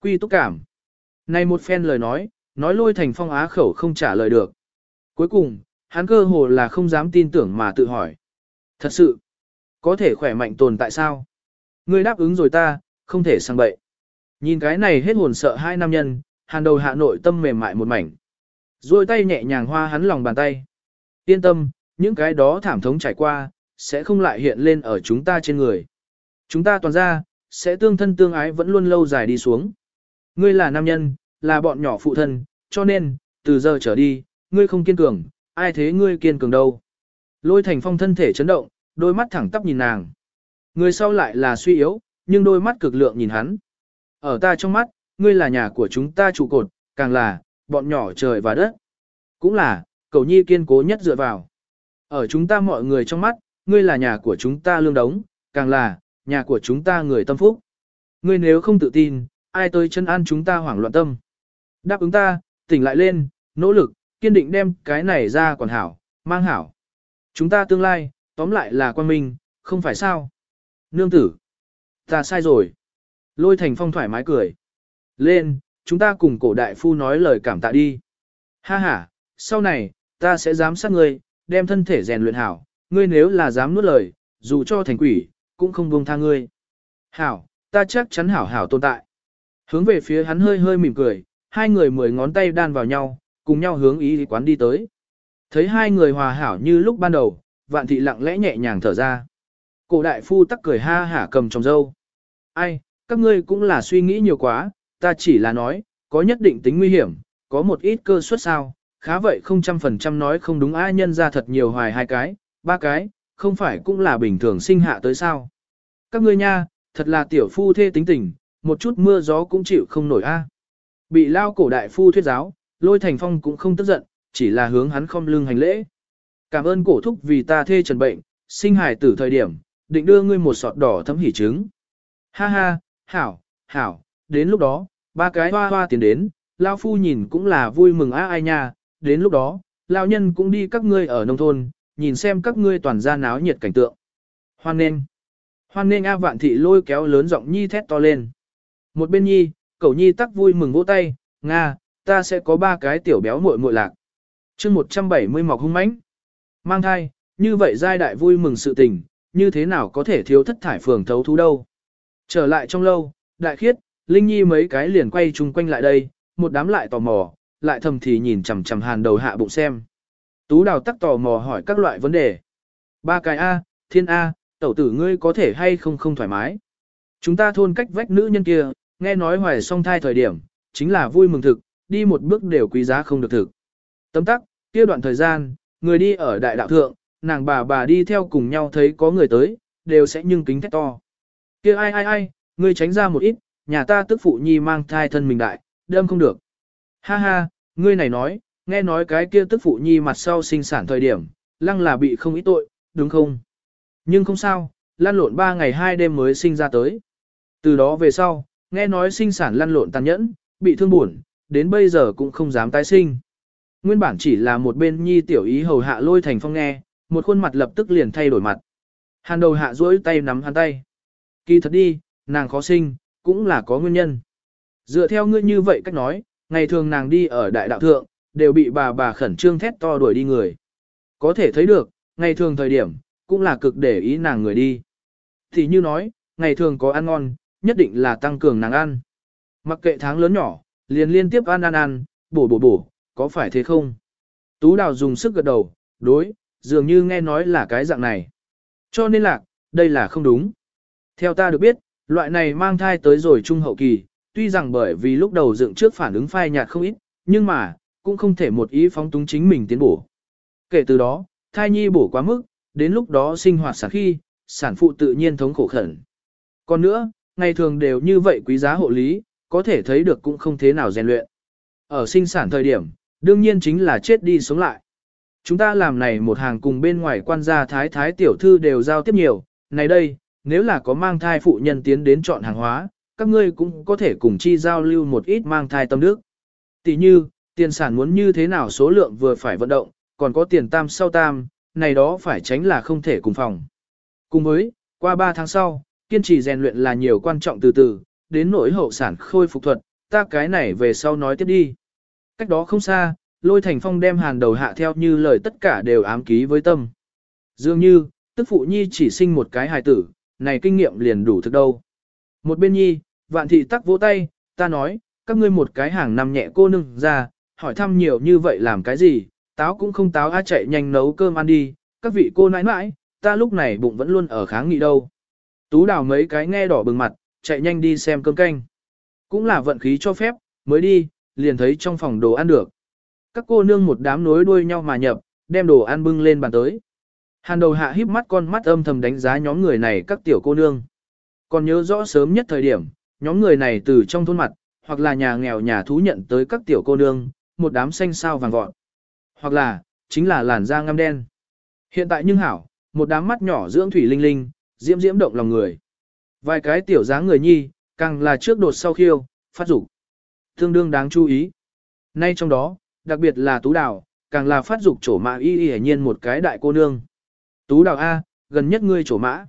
quy túc cảm. Này một phen lời nói, nói lôi thành phong á khẩu không trả lời được. Cuối cùng, hắn cơ hồ là không dám tin tưởng mà tự hỏi. Thật sự, có thể khỏe mạnh tồn tại sao? Ngươi đáp ứng rồi ta, không thể sang bậy. Nhìn cái này hết hồn sợ hai nam nhân, hàn đầu hạ nội tâm mềm mại một mảnh. Rồi tay nhẹ nhàng hoa hắn lòng bàn tay. Yên tâm, những cái đó thảm thống trải qua, sẽ không lại hiện lên ở chúng ta trên người. Chúng ta toàn ra, sẽ tương thân tương ái vẫn luôn lâu dài đi xuống. Ngươi là nam nhân, là bọn nhỏ phụ thân, cho nên, từ giờ trở đi, ngươi không kiên cường, ai thế ngươi kiên cường đâu. Lôi thành phong thân thể chấn động, đôi mắt thẳng tắp nhìn nàng. Người sau lại là suy yếu, nhưng đôi mắt cực lượng nhìn hắn. Ở ta trong mắt, ngươi là nhà của chúng ta trụ cột, càng là, bọn nhỏ trời và đất. Cũng là, cầu nhi kiên cố nhất dựa vào. Ở chúng ta mọi người trong mắt, ngươi là nhà của chúng ta lương đống, càng là, nhà của chúng ta người tâm phúc. Ngươi nếu không tự tin, ai tới chân an chúng ta hoảng loạn tâm. Đáp ứng ta, tỉnh lại lên, nỗ lực, kiên định đem cái này ra quản hảo, mang hảo. Chúng ta tương lai, tóm lại là quan minh, không phải sao. Nương tử, ta sai rồi. Lôi thành phong thoải mái cười. Lên, chúng ta cùng cổ đại phu nói lời cảm tạ đi. Ha ha, sau này, ta sẽ giám sát ngươi, đem thân thể rèn luyện hảo, ngươi nếu là dám nuốt lời, dù cho thành quỷ, cũng không buông tha ngươi. Hảo, ta chắc chắn hảo hảo tồn tại. Hướng về phía hắn hơi hơi mỉm cười, hai người mười ngón tay đan vào nhau, cùng nhau hướng ý quán đi tới. Thấy hai người hòa hảo như lúc ban đầu, vạn thị lặng lẽ nhẹ nhàng thở ra. Cổ đại phu tắc cười ha hả cầm trong dâu. Ai, các ngươi cũng là suy nghĩ nhiều quá, ta chỉ là nói, có nhất định tính nguy hiểm, có một ít cơ suất sao, khá vậy không trăm phần trăm nói không đúng ai nhân ra thật nhiều hoài hai cái, ba cái, không phải cũng là bình thường sinh hạ tới sao. Các ngươi nha, thật là tiểu phu thê tính tình, một chút mưa gió cũng chịu không nổi a. Bị lao cổ đại phu thuyết giáo, lôi thành phong cũng không tức giận, chỉ là hướng hắn không lưng hành lễ. Cảm ơn cổ thúc vì ta thê trần bệnh, sinh hài tử thời điểm, định đưa ngươi một sọt đỏ thấm hỉ trứng. Ha ha, hảo, hảo, đến lúc đó, ba cái hoa hoa tiến đến, lao phu nhìn cũng là vui mừng á ai nha, đến lúc đó, lao nhân cũng đi các ngươi ở nông thôn, nhìn xem các ngươi toàn ra náo nhiệt cảnh tượng. Hoan nên, hoan nên A vạn thị lôi kéo lớn giọng nhi thét to lên. Một bên nhi, cậu nhi tắc vui mừng vỗ tay, Nga, ta sẽ có ba cái tiểu béo muội muội lạc. chương 170 mọc hung mãnh Mang thai, như vậy giai đại vui mừng sự tình, như thế nào có thể thiếu thất thải phường thấu thú đâu. Trở lại trong lâu, đại khiết, Linh Nhi mấy cái liền quay chung quanh lại đây, một đám lại tò mò, lại thầm thì nhìn chằm chằm hàn đầu hạ bụng xem. Tú đào tắc tò mò hỏi các loại vấn đề. Ba cái A, thiên A, tẩu tử ngươi có thể hay không không thoải mái. Chúng ta thôn cách vách nữ nhân kia, nghe nói hoài song thai thời điểm, chính là vui mừng thực, đi một bước đều quý giá không được thực. Tấm tắc, kia đoạn thời gian, người đi ở đại đạo thượng, nàng bà bà đi theo cùng nhau thấy có người tới, đều sẽ nhưng kính thét to. kia ai ai ai, ngươi tránh ra một ít, nhà ta tức phụ nhi mang thai thân mình đại, đâm không được. Ha ha, ngươi này nói, nghe nói cái kia tức phụ nhi mặt sau sinh sản thời điểm, lăng là bị không ít tội, đúng không? Nhưng không sao, lăn lộn ba ngày hai đêm mới sinh ra tới. Từ đó về sau, nghe nói sinh sản lăn lộn tàn nhẫn, bị thương buồn, đến bây giờ cũng không dám tái sinh. Nguyên bản chỉ là một bên nhi tiểu ý hầu hạ lôi thành phong nghe, một khuôn mặt lập tức liền thay đổi mặt. Hàn đầu hạ duỗi tay nắm hắn tay. Kỳ thật đi, nàng khó sinh, cũng là có nguyên nhân. Dựa theo ngươi như vậy cách nói, ngày thường nàng đi ở đại đạo thượng, đều bị bà bà khẩn trương thét to đuổi đi người. Có thể thấy được, ngày thường thời điểm, cũng là cực để ý nàng người đi. Thì như nói, ngày thường có ăn ngon, nhất định là tăng cường nàng ăn. Mặc kệ tháng lớn nhỏ, liền liên tiếp ăn ăn ăn, bổ bổ bổ, có phải thế không? Tú đào dùng sức gật đầu, đối, dường như nghe nói là cái dạng này. Cho nên là, đây là không đúng. Theo ta được biết, loại này mang thai tới rồi trung hậu kỳ, tuy rằng bởi vì lúc đầu dựng trước phản ứng phai nhạt không ít, nhưng mà, cũng không thể một ý phóng túng chính mình tiến bổ. Kể từ đó, thai nhi bổ quá mức, đến lúc đó sinh hoạt sản khi, sản phụ tự nhiên thống khổ khẩn. Còn nữa, ngày thường đều như vậy quý giá hộ lý, có thể thấy được cũng không thế nào rèn luyện. Ở sinh sản thời điểm, đương nhiên chính là chết đi sống lại. Chúng ta làm này một hàng cùng bên ngoài quan gia thái thái tiểu thư đều giao tiếp nhiều, này đây, nếu là có mang thai phụ nhân tiến đến chọn hàng hóa, các ngươi cũng có thể cùng chi giao lưu một ít mang thai tâm đức. Tỷ như, tiền sản muốn như thế nào số lượng vừa phải vận động, còn có tiền tam sau tam, này đó phải tránh là không thể cùng phòng. Cùng với, qua 3 tháng sau, kiên trì rèn luyện là nhiều quan trọng từ từ, đến nỗi hậu sản khôi phục thuật, ta cái này về sau nói tiếp đi. Cách đó không xa, lôi thành phong đem hàn đầu hạ theo như lời tất cả đều ám ký với tâm. Dường như, tức phụ nhi chỉ sinh một cái hài tử, này kinh nghiệm liền đủ thực đâu. Một bên nhi, vạn thị tắc vỗ tay, ta nói, các ngươi một cái hàng nằm nhẹ cô nương ra, hỏi thăm nhiều như vậy làm cái gì, táo cũng không táo a chạy nhanh nấu cơm ăn đi, các vị cô nãi nãi, ta lúc này bụng vẫn luôn ở kháng nghị đâu. Tú đào mấy cái nghe đỏ bừng mặt, chạy nhanh đi xem cơm canh. Cũng là vận khí cho phép, mới đi, liền thấy trong phòng đồ ăn được. Các cô nương một đám nối đuôi nhau mà nhập, đem đồ ăn bưng lên bàn tới. Hàn đầu hạ híp mắt con mắt âm thầm đánh giá nhóm người này các tiểu cô nương. Còn nhớ rõ sớm nhất thời điểm, nhóm người này từ trong thôn mặt, hoặc là nhà nghèo nhà thú nhận tới các tiểu cô nương, một đám xanh sao vàng vọt. Hoặc là, chính là làn da ngăm đen. Hiện tại nhưng hảo, một đám mắt nhỏ dưỡng thủy linh linh, diễm diễm động lòng người. Vài cái tiểu dáng người nhi, càng là trước đột sau khiêu, phát dục Tương đương đáng chú ý. Nay trong đó, đặc biệt là tú đào, càng là phát dục trổ mã y y nhiên một cái đại cô nương. Tú đào A, gần nhất ngươi trổ mã.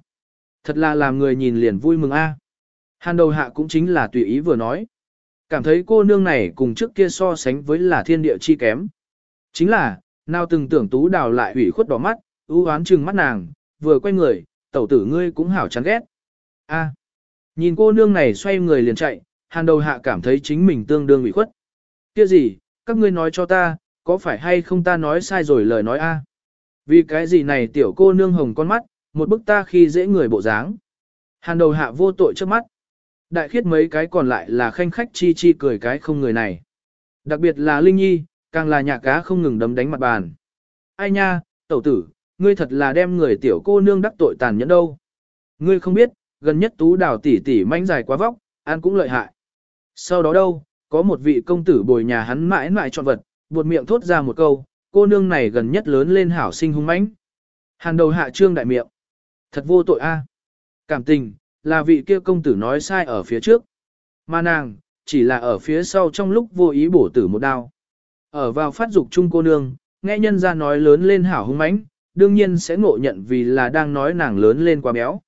Thật là làm người nhìn liền vui mừng A. Hàn đầu hạ cũng chính là tùy ý vừa nói. Cảm thấy cô nương này cùng trước kia so sánh với là thiên địa chi kém. Chính là, nào từng tưởng tú đào lại hủy khuất đỏ mắt, ưu oán trừng mắt nàng, vừa quay người, tẩu tử ngươi cũng hảo chán ghét. A. nhìn cô nương này xoay người liền chạy, hàn đầu hạ cảm thấy chính mình tương đương ủy khuất. Kia gì, các ngươi nói cho ta, có phải hay không ta nói sai rồi lời nói a? Vì cái gì này tiểu cô nương hồng con mắt, một bức ta khi dễ người bộ dáng. Hàn đầu hạ vô tội trước mắt. Đại khiết mấy cái còn lại là khanh khách chi chi cười cái không người này. Đặc biệt là Linh Nhi, càng là nhà cá không ngừng đấm đánh mặt bàn. Ai nha, tẩu tử, ngươi thật là đem người tiểu cô nương đắc tội tàn nhẫn đâu. Ngươi không biết, gần nhất tú đào tỷ tỷ manh dài quá vóc, ăn cũng lợi hại. Sau đó đâu, có một vị công tử bồi nhà hắn mãi mãi chọn vật, buột miệng thốt ra một câu, cô nương này gần nhất lớn lên hảo sinh hung mãnh. Hàn đầu hạ trương đại miệng. Thật vô tội a. Cảm tình, là vị kia công tử nói sai ở phía trước. Mà nàng, chỉ là ở phía sau trong lúc vô ý bổ tử một đao. Ở vào phát dục chung cô nương, nghe nhân ra nói lớn lên hảo hung mãnh, đương nhiên sẽ ngộ nhận vì là đang nói nàng lớn lên quá béo.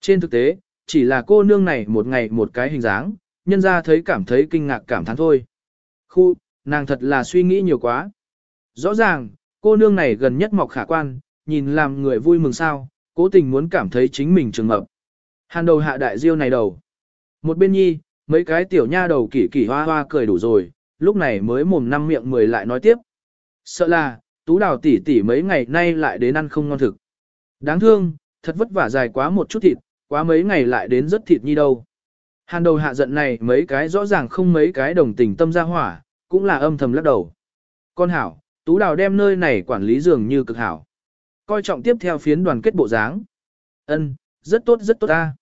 Trên thực tế, chỉ là cô nương này một ngày một cái hình dáng, nhân ra thấy cảm thấy kinh ngạc cảm thán thôi. Khu, nàng thật là suy nghĩ nhiều quá. Rõ ràng, cô nương này gần nhất mọc khả quan, nhìn làm người vui mừng sao, cố tình muốn cảm thấy chính mình trường mập. Hàn đầu hạ đại diêu này đầu. Một bên nhi, mấy cái tiểu nha đầu kỷ kỷ hoa hoa cười đủ rồi, lúc này mới mồm năm miệng mười lại nói tiếp. Sợ là, tú đào tỷ tỷ mấy ngày nay lại đến ăn không ngon thực. Đáng thương, thật vất vả dài quá một chút thịt, quá mấy ngày lại đến rất thịt nhi đâu. Hàn đầu hạ giận này mấy cái rõ ràng không mấy cái đồng tình tâm ra hỏa, cũng là âm thầm lắc đầu. Con hảo, tú đào đem nơi này quản lý dường như cực hảo. Coi trọng tiếp theo phiến đoàn kết bộ dáng. Ân, rất tốt rất tốt ta.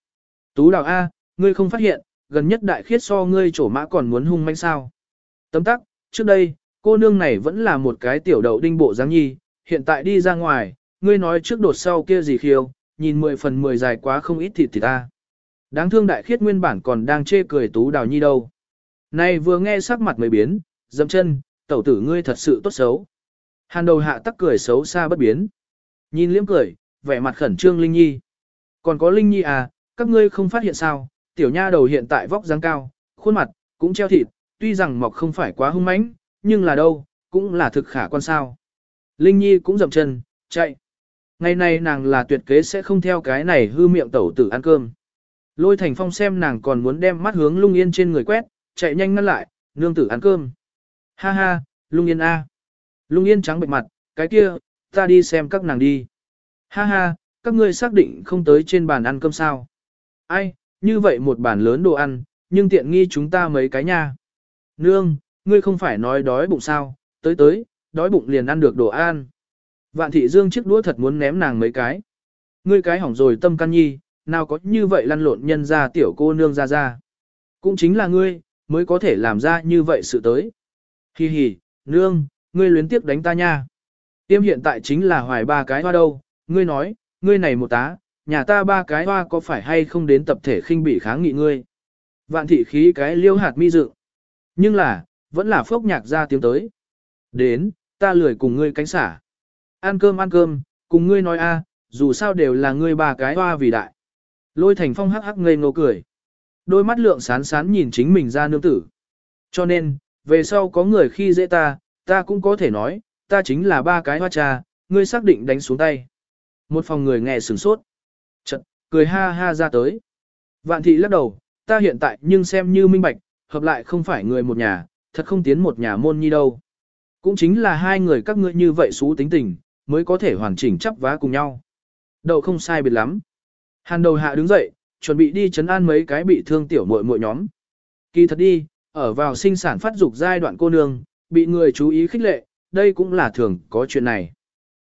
Tú đào A, ngươi không phát hiện, gần nhất đại khiết so ngươi trổ mã còn muốn hung manh sao. Tấm tắc, trước đây, cô nương này vẫn là một cái tiểu đậu đinh bộ dáng nhi, hiện tại đi ra ngoài, ngươi nói trước đột sau kia gì khiêu, nhìn mười phần mười dài quá không ít thịt thì ta. Đáng thương đại khiết nguyên bản còn đang chê cười tú đào nhi đâu. Này vừa nghe sắc mặt mới biến, dậm chân, tẩu tử ngươi thật sự tốt xấu. Hàn đầu hạ tắc cười xấu xa bất biến. Nhìn liếm cười, vẻ mặt khẩn trương Linh Nhi. Còn có Linh Nhi à, các ngươi không phát hiện sao, tiểu nha đầu hiện tại vóc dáng cao, khuôn mặt, cũng treo thịt, tuy rằng mọc không phải quá hung mãnh, nhưng là đâu, cũng là thực khả quan sao. Linh Nhi cũng dậm chân, chạy. Ngày nay nàng là tuyệt kế sẽ không theo cái này hư miệng tẩu tử ăn cơm. Lôi thành phong xem nàng còn muốn đem mắt hướng lung yên trên người quét, chạy nhanh ngăn lại, nương tử ăn cơm. Ha ha, lung yên a. Lung yên trắng bệnh mặt, cái kia, ta đi xem các nàng đi. Ha ha, các ngươi xác định không tới trên bàn ăn cơm sao. Ai, như vậy một bàn lớn đồ ăn, nhưng tiện nghi chúng ta mấy cái nha. Nương, ngươi không phải nói đói bụng sao, tới tới, đói bụng liền ăn được đồ ăn. Vạn thị dương chiếc đũa thật muốn ném nàng mấy cái. Ngươi cái hỏng rồi tâm can nhi, nào có như vậy lăn lộn nhân ra tiểu cô nương ra ra. Cũng chính là ngươi, mới có thể làm ra như vậy sự tới. Hi hi, nương, ngươi luyến tiếp đánh ta nha. Tiêm hiện tại chính là hoài ba cái hoa đâu, ngươi nói, ngươi này một tá, nhà ta ba cái hoa có phải hay không đến tập thể khinh bị kháng nghị ngươi. Vạn thị khí cái liêu hạt mi dự. Nhưng là, vẫn là phốc nhạc ra tiếng tới. Đến, ta lười cùng ngươi cánh xả. Ăn cơm ăn cơm, cùng ngươi nói a, dù sao đều là ngươi ba cái hoa vì đại. Lôi thành phong hắc hắc ngây ngô cười. Đôi mắt lượng sán sán nhìn chính mình ra nương tử. Cho nên, về sau có người khi dễ ta, ta cũng có thể nói, ta chính là ba cái hoa trà, ngươi xác định đánh xuống tay. Một phòng người nghe sửng sốt. Chật, cười ha ha ra tới. Vạn thị lắc đầu, ta hiện tại nhưng xem như minh bạch, hợp lại không phải người một nhà, thật không tiến một nhà môn nhi đâu. Cũng chính là hai người các ngươi như vậy xú tính tình, mới có thể hoàn chỉnh chấp vá cùng nhau. Đậu không sai biệt lắm. Hàn đầu hạ đứng dậy, chuẩn bị đi chấn an mấy cái bị thương tiểu muội muội nhóm. Kỳ thật đi, ở vào sinh sản phát dục giai đoạn cô nương, bị người chú ý khích lệ, đây cũng là thường có chuyện này.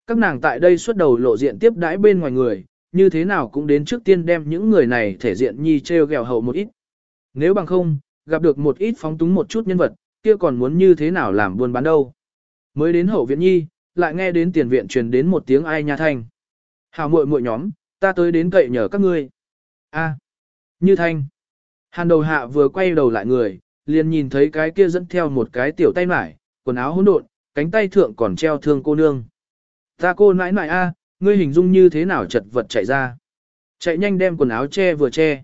Các nàng tại đây xuất đầu lộ diện tiếp đãi bên ngoài người, như thế nào cũng đến trước tiên đem những người này thể diện nhi treo gẹo hậu một ít. Nếu bằng không, gặp được một ít phóng túng một chút nhân vật, kia còn muốn như thế nào làm buôn bán đâu. Mới đến hậu viện nhi, lại nghe đến tiền viện truyền đến một tiếng ai nha thanh. Hào muội muội nhóm, ta tới đến cậy nhờ các ngươi. A, như thanh. Hàn đầu hạ vừa quay đầu lại người, liền nhìn thấy cái kia dẫn theo một cái tiểu tay mải, quần áo hỗn độn, cánh tay thượng còn treo thương cô nương. Ta cô nãi nãi a, ngươi hình dung như thế nào chật vật chạy ra. Chạy nhanh đem quần áo che vừa che.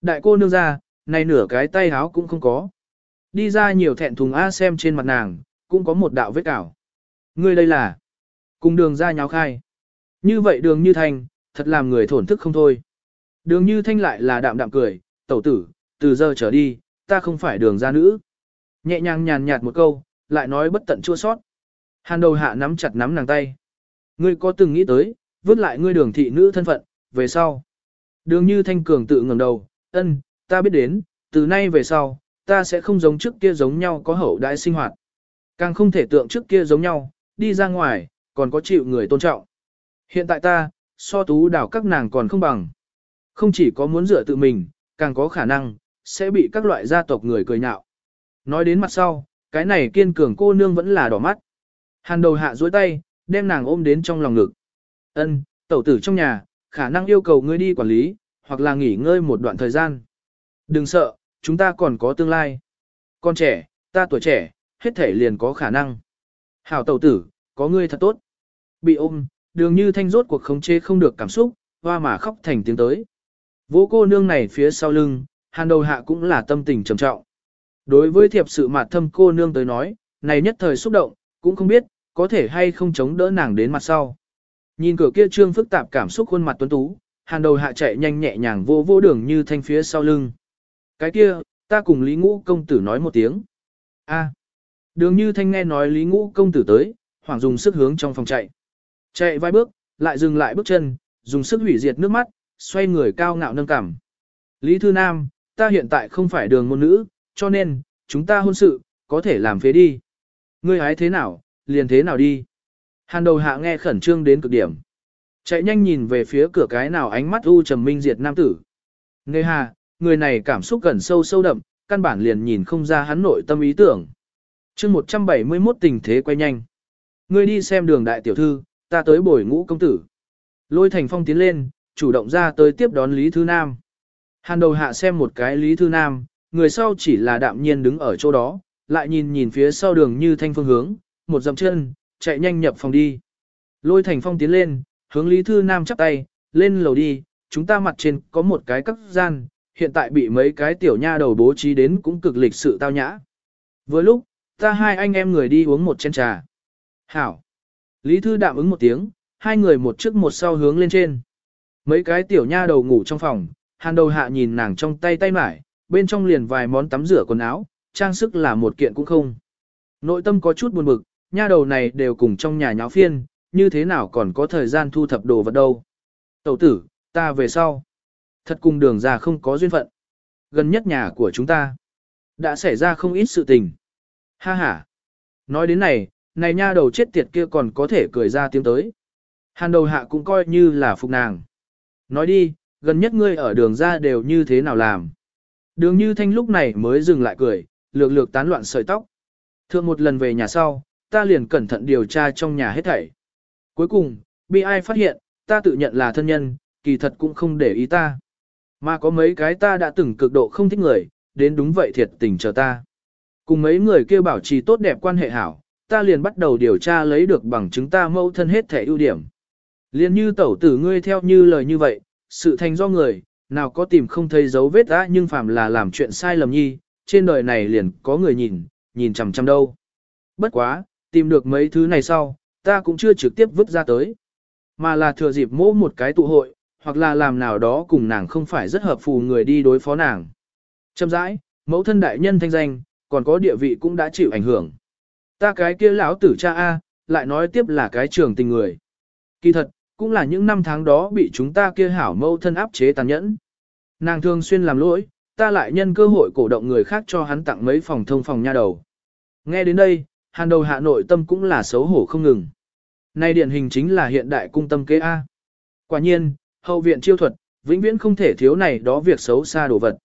Đại cô nương ra, này nửa cái tay áo cũng không có. Đi ra nhiều thẹn thùng A xem trên mặt nàng, cũng có một đạo vết cào. Ngươi đây là, cùng đường ra nháo khai. Như vậy đường như thanh, thật làm người thổn thức không thôi. Đường như thanh lại là đạm đạm cười, tẩu tử, từ giờ trở đi, ta không phải đường gia nữ. Nhẹ nhàng nhàn nhạt một câu, lại nói bất tận chua sót. Hàn đầu hạ nắm chặt nắm nàng tay. Ngươi có từng nghĩ tới, vứt lại ngươi đường thị nữ thân phận, về sau. Đường như thanh cường tự ngẩng đầu, ân, ta biết đến, từ nay về sau, ta sẽ không giống trước kia giống nhau có hậu đại sinh hoạt. Càng không thể tượng trước kia giống nhau, đi ra ngoài, còn có chịu người tôn trọng. Hiện tại ta, so tú đảo các nàng còn không bằng. Không chỉ có muốn dựa tự mình, càng có khả năng, sẽ bị các loại gia tộc người cười nhạo. Nói đến mặt sau, cái này kiên cường cô nương vẫn là đỏ mắt. Hàn đầu hạ duỗi tay, đem nàng ôm đến trong lòng ngực. Ân, tẩu tử trong nhà, khả năng yêu cầu ngươi đi quản lý, hoặc là nghỉ ngơi một đoạn thời gian. Đừng sợ, chúng ta còn có tương lai. Con trẻ, ta tuổi trẻ, hết thể liền có khả năng. Hảo tẩu tử, có ngươi thật tốt. Bị ôm, đường như thanh rốt cuộc khống chế không được cảm xúc, hoa mà khóc thành tiếng tới. Vô cô nương này phía sau lưng, hàn đầu hạ cũng là tâm tình trầm trọng. Đối với thiệp sự mạt thâm cô nương tới nói, này nhất thời xúc động, cũng không biết, có thể hay không chống đỡ nàng đến mặt sau. Nhìn cửa kia trương phức tạp cảm xúc khuôn mặt tuấn tú, hàn đầu hạ chạy nhanh nhẹ nhàng vô vô đường như thanh phía sau lưng. Cái kia, ta cùng Lý Ngũ công tử nói một tiếng. A. đường như thanh nghe nói Lý Ngũ công tử tới, hoảng dùng sức hướng trong phòng chạy. Chạy vài bước, lại dừng lại bước chân, dùng sức hủy diệt nước mắt, xoay người cao ngạo nâng cảm. Lý Thư Nam, ta hiện tại không phải đường môn nữ, cho nên, chúng ta hôn sự, có thể làm phế đi. Ngươi hái thế nào, liền thế nào đi. Hàn đầu hạ nghe khẩn trương đến cực điểm. Chạy nhanh nhìn về phía cửa cái nào ánh mắt u trầm minh diệt nam tử. Nghe hà, người này cảm xúc gần sâu sâu đậm, căn bản liền nhìn không ra hắn nội tâm ý tưởng. chương 171 tình thế quay nhanh. Ngươi đi xem đường đại tiểu thư, ta tới bồi ngũ công tử. Lôi thành phong tiến lên, chủ động ra tới tiếp đón Lý Thư Nam. Hàn đầu hạ xem một cái Lý Thư Nam, người sau chỉ là đạm nhiên đứng ở chỗ đó, lại nhìn nhìn phía sau đường như thanh phương hướng, một dậm chân, chạy nhanh nhập phòng đi. Lôi thành phong tiến lên, hướng Lý Thư Nam chắp tay, lên lầu đi, chúng ta mặt trên có một cái cấp gian, hiện tại bị mấy cái tiểu nha đầu bố trí đến cũng cực lịch sự tao nhã. Vừa lúc, ta hai anh em người đi uống một chén trà. Hảo. Lý Thư đạm ứng một tiếng, hai người một trước một sau hướng lên trên. Mấy cái tiểu nha đầu ngủ trong phòng, hàn đầu hạ nhìn nàng trong tay tay mải, bên trong liền vài món tắm rửa quần áo, trang sức là một kiện cũng không. Nội tâm có chút buồn bực, nha đầu này đều cùng trong nhà nháo phiên, như thế nào còn có thời gian thu thập đồ vật đâu. Tẩu tử, ta về sau. Thật cùng đường ra không có duyên phận. Gần nhất nhà của chúng ta. Đã xảy ra không ít sự tình. Ha ha. Nói đến này, này nha đầu chết tiệt kia còn có thể cười ra tiếng tới. Hàn đầu hạ cũng coi như là phục nàng. Nói đi, gần nhất ngươi ở đường ra đều như thế nào làm. Đường như thanh lúc này mới dừng lại cười, lược lược tán loạn sợi tóc. Thượng một lần về nhà sau, ta liền cẩn thận điều tra trong nhà hết thảy. Cuối cùng, bị ai phát hiện, ta tự nhận là thân nhân, kỳ thật cũng không để ý ta. Mà có mấy cái ta đã từng cực độ không thích người, đến đúng vậy thiệt tình chờ ta. Cùng mấy người kêu bảo trì tốt đẹp quan hệ hảo, ta liền bắt đầu điều tra lấy được bằng chứng ta mâu thân hết thể ưu điểm. Liên như tẩu tử ngươi theo như lời như vậy, sự thành do người, nào có tìm không thấy dấu vết ta nhưng phàm là làm chuyện sai lầm nhi, trên đời này liền có người nhìn, nhìn chằm chằm đâu. Bất quá, tìm được mấy thứ này sau, ta cũng chưa trực tiếp vứt ra tới. Mà là thừa dịp mỗ một cái tụ hội, hoặc là làm nào đó cùng nàng không phải rất hợp phù người đi đối phó nàng. Châm rãi, mẫu thân đại nhân thanh danh, còn có địa vị cũng đã chịu ảnh hưởng. Ta cái kia lão tử cha A, lại nói tiếp là cái trường tình người. Kỳ thật, cũng là những năm tháng đó bị chúng ta kia hảo mâu thân áp chế tàn nhẫn. Nàng thường xuyên làm lỗi, ta lại nhân cơ hội cổ động người khác cho hắn tặng mấy phòng thông phòng nha đầu. Nghe đến đây, hàn đầu hạ nội tâm cũng là xấu hổ không ngừng. Nay điển hình chính là hiện đại cung tâm kế A. Quả nhiên, hậu viện chiêu thuật, vĩnh viễn không thể thiếu này đó việc xấu xa đồ vật.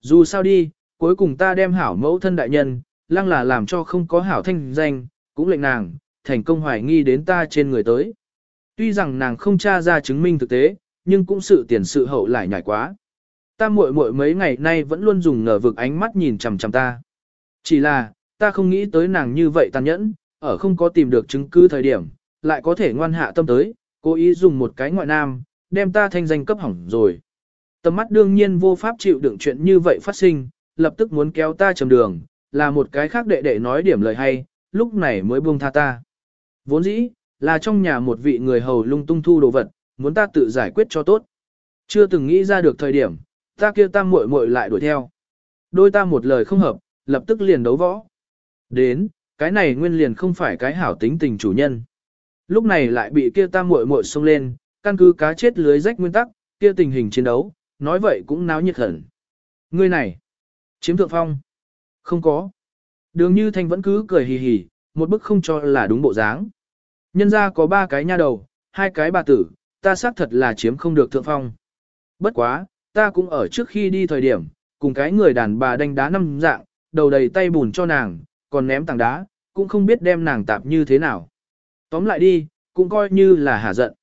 Dù sao đi, cuối cùng ta đem hảo mẫu thân đại nhân, lăng là làm cho không có hảo thanh danh, cũng lệnh nàng, thành công hoài nghi đến ta trên người tới. Tuy rằng nàng không tra ra chứng minh thực tế, nhưng cũng sự tiền sự hậu lại nhảy quá. Ta muội muội mấy ngày nay vẫn luôn dùng ngờ vực ánh mắt nhìn chằm chằm ta. Chỉ là, ta không nghĩ tới nàng như vậy tàn nhẫn, ở không có tìm được chứng cứ thời điểm, lại có thể ngoan hạ tâm tới, cố ý dùng một cái ngoại nam, đem ta thanh danh cấp hỏng rồi. Tầm mắt đương nhiên vô pháp chịu đựng chuyện như vậy phát sinh, lập tức muốn kéo ta chầm đường, là một cái khác đệ đệ nói điểm lời hay, lúc này mới buông tha ta. Vốn dĩ, là trong nhà một vị người hầu lung tung thu đồ vật, muốn ta tự giải quyết cho tốt. Chưa từng nghĩ ra được thời điểm, ta kia ta muội muội lại đuổi theo. Đôi ta một lời không hợp, lập tức liền đấu võ. Đến, cái này nguyên liền không phải cái hảo tính tình chủ nhân. Lúc này lại bị kia ta muội muội xông lên, căn cứ cá chết lưới rách nguyên tắc, kia tình hình chiến đấu, nói vậy cũng náo nhiệt hẳn. Ngươi này, chiếm thượng phong. Không có. Đường như thanh vẫn cứ cười hì hì, một bức không cho là đúng bộ dáng. Nhân ra có ba cái nha đầu, hai cái bà tử, ta xác thật là chiếm không được thượng phong. Bất quá, ta cũng ở trước khi đi thời điểm, cùng cái người đàn bà đánh đá năm dạng, đầu đầy tay bùn cho nàng, còn ném tảng đá, cũng không biết đem nàng tạp như thế nào. Tóm lại đi, cũng coi như là hả giận.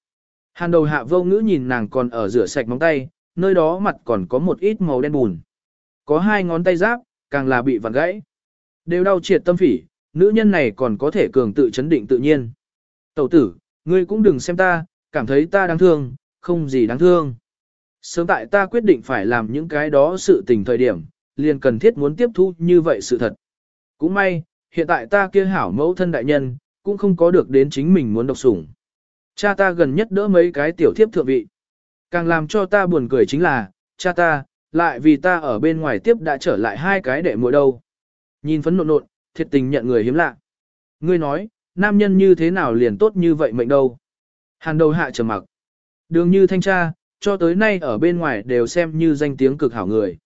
Hàn đầu hạ vô ngữ nhìn nàng còn ở rửa sạch móng tay, nơi đó mặt còn có một ít màu đen bùn. Có hai ngón tay giáp, càng là bị vặn gãy. Đều đau triệt tâm phỉ, nữ nhân này còn có thể cường tự chấn định tự nhiên. Tẩu tử, ngươi cũng đừng xem ta, cảm thấy ta đáng thương, không gì đáng thương. Sớm tại ta quyết định phải làm những cái đó sự tình thời điểm, liền cần thiết muốn tiếp thu như vậy sự thật. Cũng may, hiện tại ta kia hảo mẫu thân đại nhân, cũng không có được đến chính mình muốn độc sủng. Cha ta gần nhất đỡ mấy cái tiểu thiếp thượng vị. Càng làm cho ta buồn cười chính là, cha ta, lại vì ta ở bên ngoài tiếp đã trở lại hai cái đệ muội đâu. Nhìn phấn nộn nộn, thiệt tình nhận người hiếm lạ. Ngươi nói, nam nhân như thế nào liền tốt như vậy mệnh đâu. Hàn đầu hạ trầm mặc. Đường như thanh tra, cho tới nay ở bên ngoài đều xem như danh tiếng cực hảo người.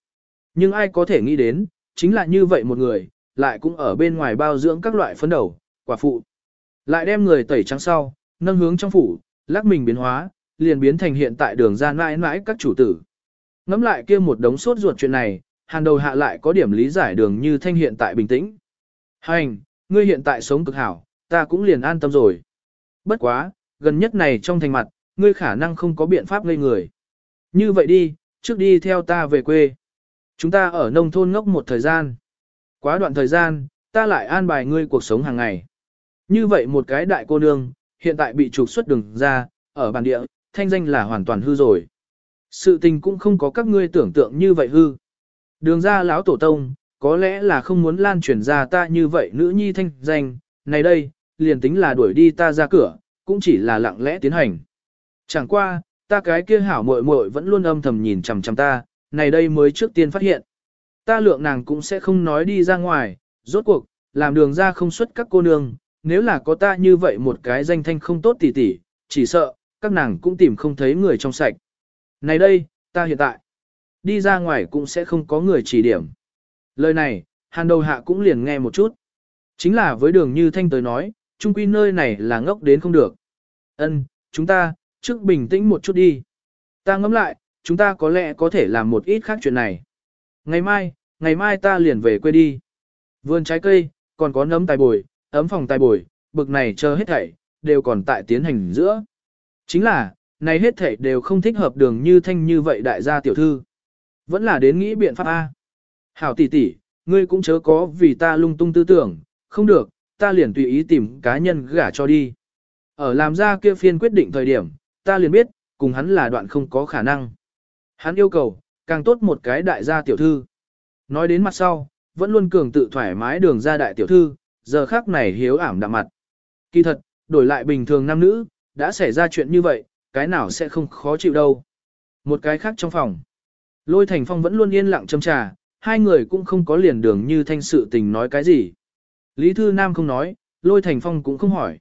Nhưng ai có thể nghĩ đến, chính là như vậy một người, lại cũng ở bên ngoài bao dưỡng các loại phấn đầu, quả phụ. Lại đem người tẩy trắng sau, nâng hướng trong phủ, lắc mình biến hóa, liền biến thành hiện tại đường ra mãi mãi các chủ tử. Ngắm lại kia một đống sốt ruột chuyện này, hàn đầu hạ lại có điểm lý giải đường như thanh hiện tại bình tĩnh. Hành, ngươi hiện tại sống cực hảo, ta cũng liền an tâm rồi. Bất quá, gần nhất này trong thành mặt, ngươi khả năng không có biện pháp ngây người. Như vậy đi, trước đi theo ta về quê. Chúng ta ở nông thôn ngốc một thời gian. Quá đoạn thời gian, ta lại an bài ngươi cuộc sống hàng ngày. Như vậy một cái đại cô nương, hiện tại bị trục xuất đường ra, ở bản địa, thanh danh là hoàn toàn hư rồi. Sự tình cũng không có các ngươi tưởng tượng như vậy hư. Đường ra lão tổ tông, có lẽ là không muốn lan truyền ra ta như vậy nữ nhi thanh danh, này đây, liền tính là đuổi đi ta ra cửa, cũng chỉ là lặng lẽ tiến hành. Chẳng qua, ta cái kia hảo muội muội vẫn luôn âm thầm nhìn chằm chằm ta, này đây mới trước tiên phát hiện. Ta lượng nàng cũng sẽ không nói đi ra ngoài, rốt cuộc, làm đường ra không xuất các cô nương, nếu là có ta như vậy một cái danh thanh không tốt tỉ tỉ, chỉ sợ, các nàng cũng tìm không thấy người trong sạch. Này đây, ta hiện tại, đi ra ngoài cũng sẽ không có người chỉ điểm. Lời này, hàn đầu hạ cũng liền nghe một chút. Chính là với đường như thanh tới nói, trung quy nơi này là ngốc đến không được. Ân, chúng ta, trước bình tĩnh một chút đi. Ta ngẫm lại, chúng ta có lẽ có thể làm một ít khác chuyện này. Ngày mai, ngày mai ta liền về quê đi. Vườn trái cây, còn có nấm tài bồi, ấm phòng tài bồi, bực này chờ hết thảy, đều còn tại tiến hành giữa. Chính là, này hết thảy đều không thích hợp đường như thanh như vậy đại gia tiểu thư. Vẫn là đến nghĩ biện pháp A. Hảo tỷ tỷ, ngươi cũng chớ có vì ta lung tung tư tưởng, không được, ta liền tùy ý tìm cá nhân gả cho đi. Ở làm ra kia phiên quyết định thời điểm, ta liền biết, cùng hắn là đoạn không có khả năng. Hắn yêu cầu, càng tốt một cái đại gia tiểu thư. Nói đến mặt sau, vẫn luôn cường tự thoải mái đường ra đại tiểu thư, giờ khác này hiếu ảm đạm mặt. Kỳ thật, đổi lại bình thường nam nữ, đã xảy ra chuyện như vậy, cái nào sẽ không khó chịu đâu. Một cái khác trong phòng. Lôi Thành Phong vẫn luôn yên lặng châm trà, hai người cũng không có liền đường như thanh sự tình nói cái gì. Lý Thư Nam không nói, Lôi Thành Phong cũng không hỏi.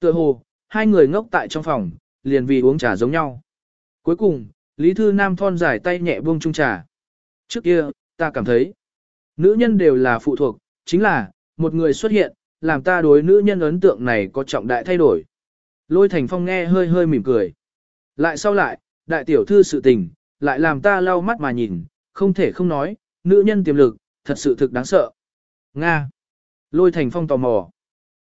Tựa hồ, hai người ngốc tại trong phòng, liền vì uống trà giống nhau. Cuối cùng, Lý Thư Nam thon dài tay nhẹ buông chung trà. Trước kia, ta cảm thấy, nữ nhân đều là phụ thuộc, chính là, một người xuất hiện, làm ta đối nữ nhân ấn tượng này có trọng đại thay đổi. Lôi Thành Phong nghe hơi hơi mỉm cười. Lại sau lại, đại tiểu thư sự tình, lại làm ta lau mắt mà nhìn, không thể không nói, nữ nhân tiềm lực, thật sự thực đáng sợ. Nga. Lôi thành phong tò mò.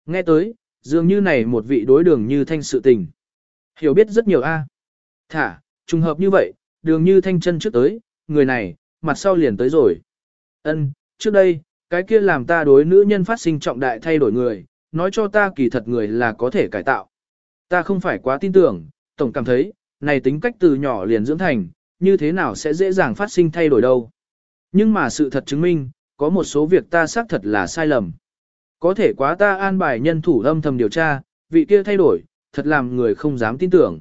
Nghe tới, dường như này một vị đối đường như thanh sự tình. Hiểu biết rất nhiều a. Thả, trùng hợp như vậy, đường như thanh chân trước tới, người này, mặt sau liền tới rồi. Ân, trước đây, cái kia làm ta đối nữ nhân phát sinh trọng đại thay đổi người, nói cho ta kỳ thật người là có thể cải tạo. Ta không phải quá tin tưởng, tổng cảm thấy, này tính cách từ nhỏ liền dưỡng thành, như thế nào sẽ dễ dàng phát sinh thay đổi đâu. Nhưng mà sự thật chứng minh, có một số việc ta xác thật là sai lầm. Có thể quá ta an bài nhân thủ âm thầm điều tra, vị kia thay đổi, thật làm người không dám tin tưởng.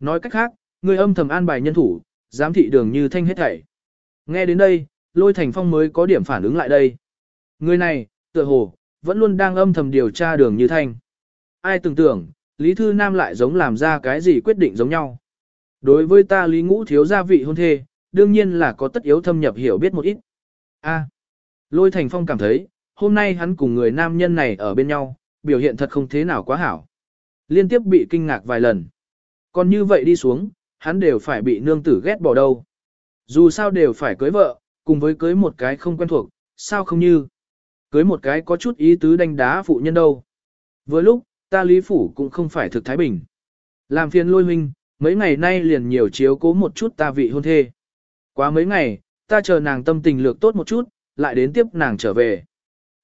Nói cách khác, người âm thầm an bài nhân thủ, giám thị đường như thanh hết thảy. Nghe đến đây, lôi thành phong mới có điểm phản ứng lại đây. Người này, tựa hồ, vẫn luôn đang âm thầm điều tra đường như thanh. Ai tưởng tưởng, Lý Thư Nam lại giống làm ra cái gì quyết định giống nhau. Đối với ta Lý Ngũ thiếu gia vị hôn thê, đương nhiên là có tất yếu thâm nhập hiểu biết một ít. A. lôi thành phong cảm thấy, hôm nay hắn cùng người nam nhân này ở bên nhau, biểu hiện thật không thế nào quá hảo. Liên tiếp bị kinh ngạc vài lần. Còn như vậy đi xuống, hắn đều phải bị nương tử ghét bỏ đâu. Dù sao đều phải cưới vợ, cùng với cưới một cái không quen thuộc, sao không như. Cưới một cái có chút ý tứ đánh đá phụ nhân đâu. Vừa lúc, ta lý phủ cũng không phải thực thái bình. Làm phiền lôi huynh, mấy ngày nay liền nhiều chiếu cố một chút ta vị hôn thê. Quá mấy ngày, ta chờ nàng tâm tình lược tốt một chút, lại đến tiếp nàng trở về.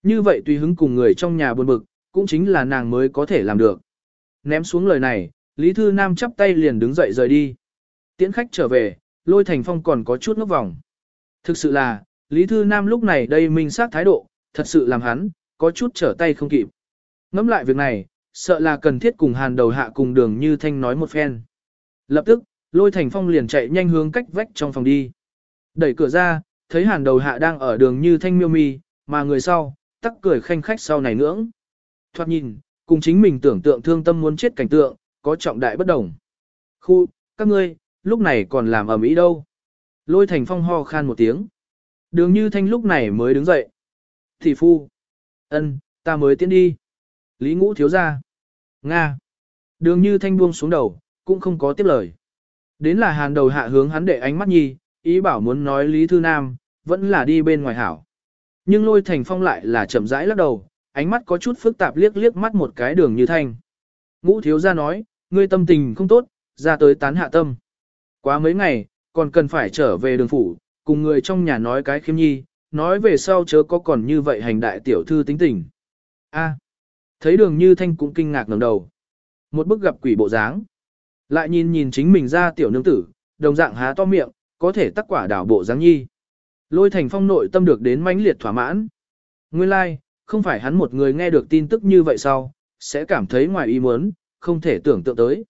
Như vậy tùy hứng cùng người trong nhà buồn bực, cũng chính là nàng mới có thể làm được. Ném xuống lời này, Lý Thư Nam chắp tay liền đứng dậy rời đi. Tiễn khách trở về, lôi thành phong còn có chút ngốc vòng. Thực sự là, Lý Thư Nam lúc này đây minh sát thái độ, thật sự làm hắn, có chút trở tay không kịp. Ngắm lại việc này, sợ là cần thiết cùng hàn đầu hạ cùng đường như thanh nói một phen. Lập tức, lôi thành phong liền chạy nhanh hướng cách vách trong phòng đi. Đẩy cửa ra, thấy hàn đầu hạ đang ở đường như thanh miêu mi, mà người sau, tắc cười khanh khách sau này ngưỡng. Thoát nhìn, cùng chính mình tưởng tượng thương tâm muốn chết cảnh tượng, có trọng đại bất đồng. Khu, các ngươi, lúc này còn làm ở mỹ đâu. Lôi thành phong ho khan một tiếng. Đường như thanh lúc này mới đứng dậy. Thị phu. ân, ta mới tiến đi. Lý ngũ thiếu ra. Nga. Đường như thanh buông xuống đầu, cũng không có tiếp lời. Đến là hàn đầu hạ hướng hắn để ánh mắt nhi, ý bảo muốn nói Lý Thư Nam, vẫn là đi bên ngoài hảo. Nhưng lôi thành phong lại là chậm rãi lắc đầu, ánh mắt có chút phức tạp liếc liếc mắt một cái đường như thanh. Ngũ thiếu ra nói, ngươi tâm tình không tốt, ra tới tán hạ tâm. Quá mấy ngày, còn cần phải trở về đường phủ, cùng người trong nhà nói cái khiêm nhi, nói về sau chớ có còn như vậy hành đại tiểu thư tính tình. A. thấy đường như thanh cũng kinh ngạc ngẩng đầu. Một bức gặp quỷ bộ dáng. Lại nhìn nhìn chính mình ra tiểu nương tử, đồng dạng há to miệng, có thể tắc quả đảo bộ dáng nhi. Lôi thành phong nội tâm được đến mãnh liệt thỏa mãn. Nguyên lai, like, không phải hắn một người nghe được tin tức như vậy sau, sẽ cảm thấy ngoài ý muốn, không thể tưởng tượng tới.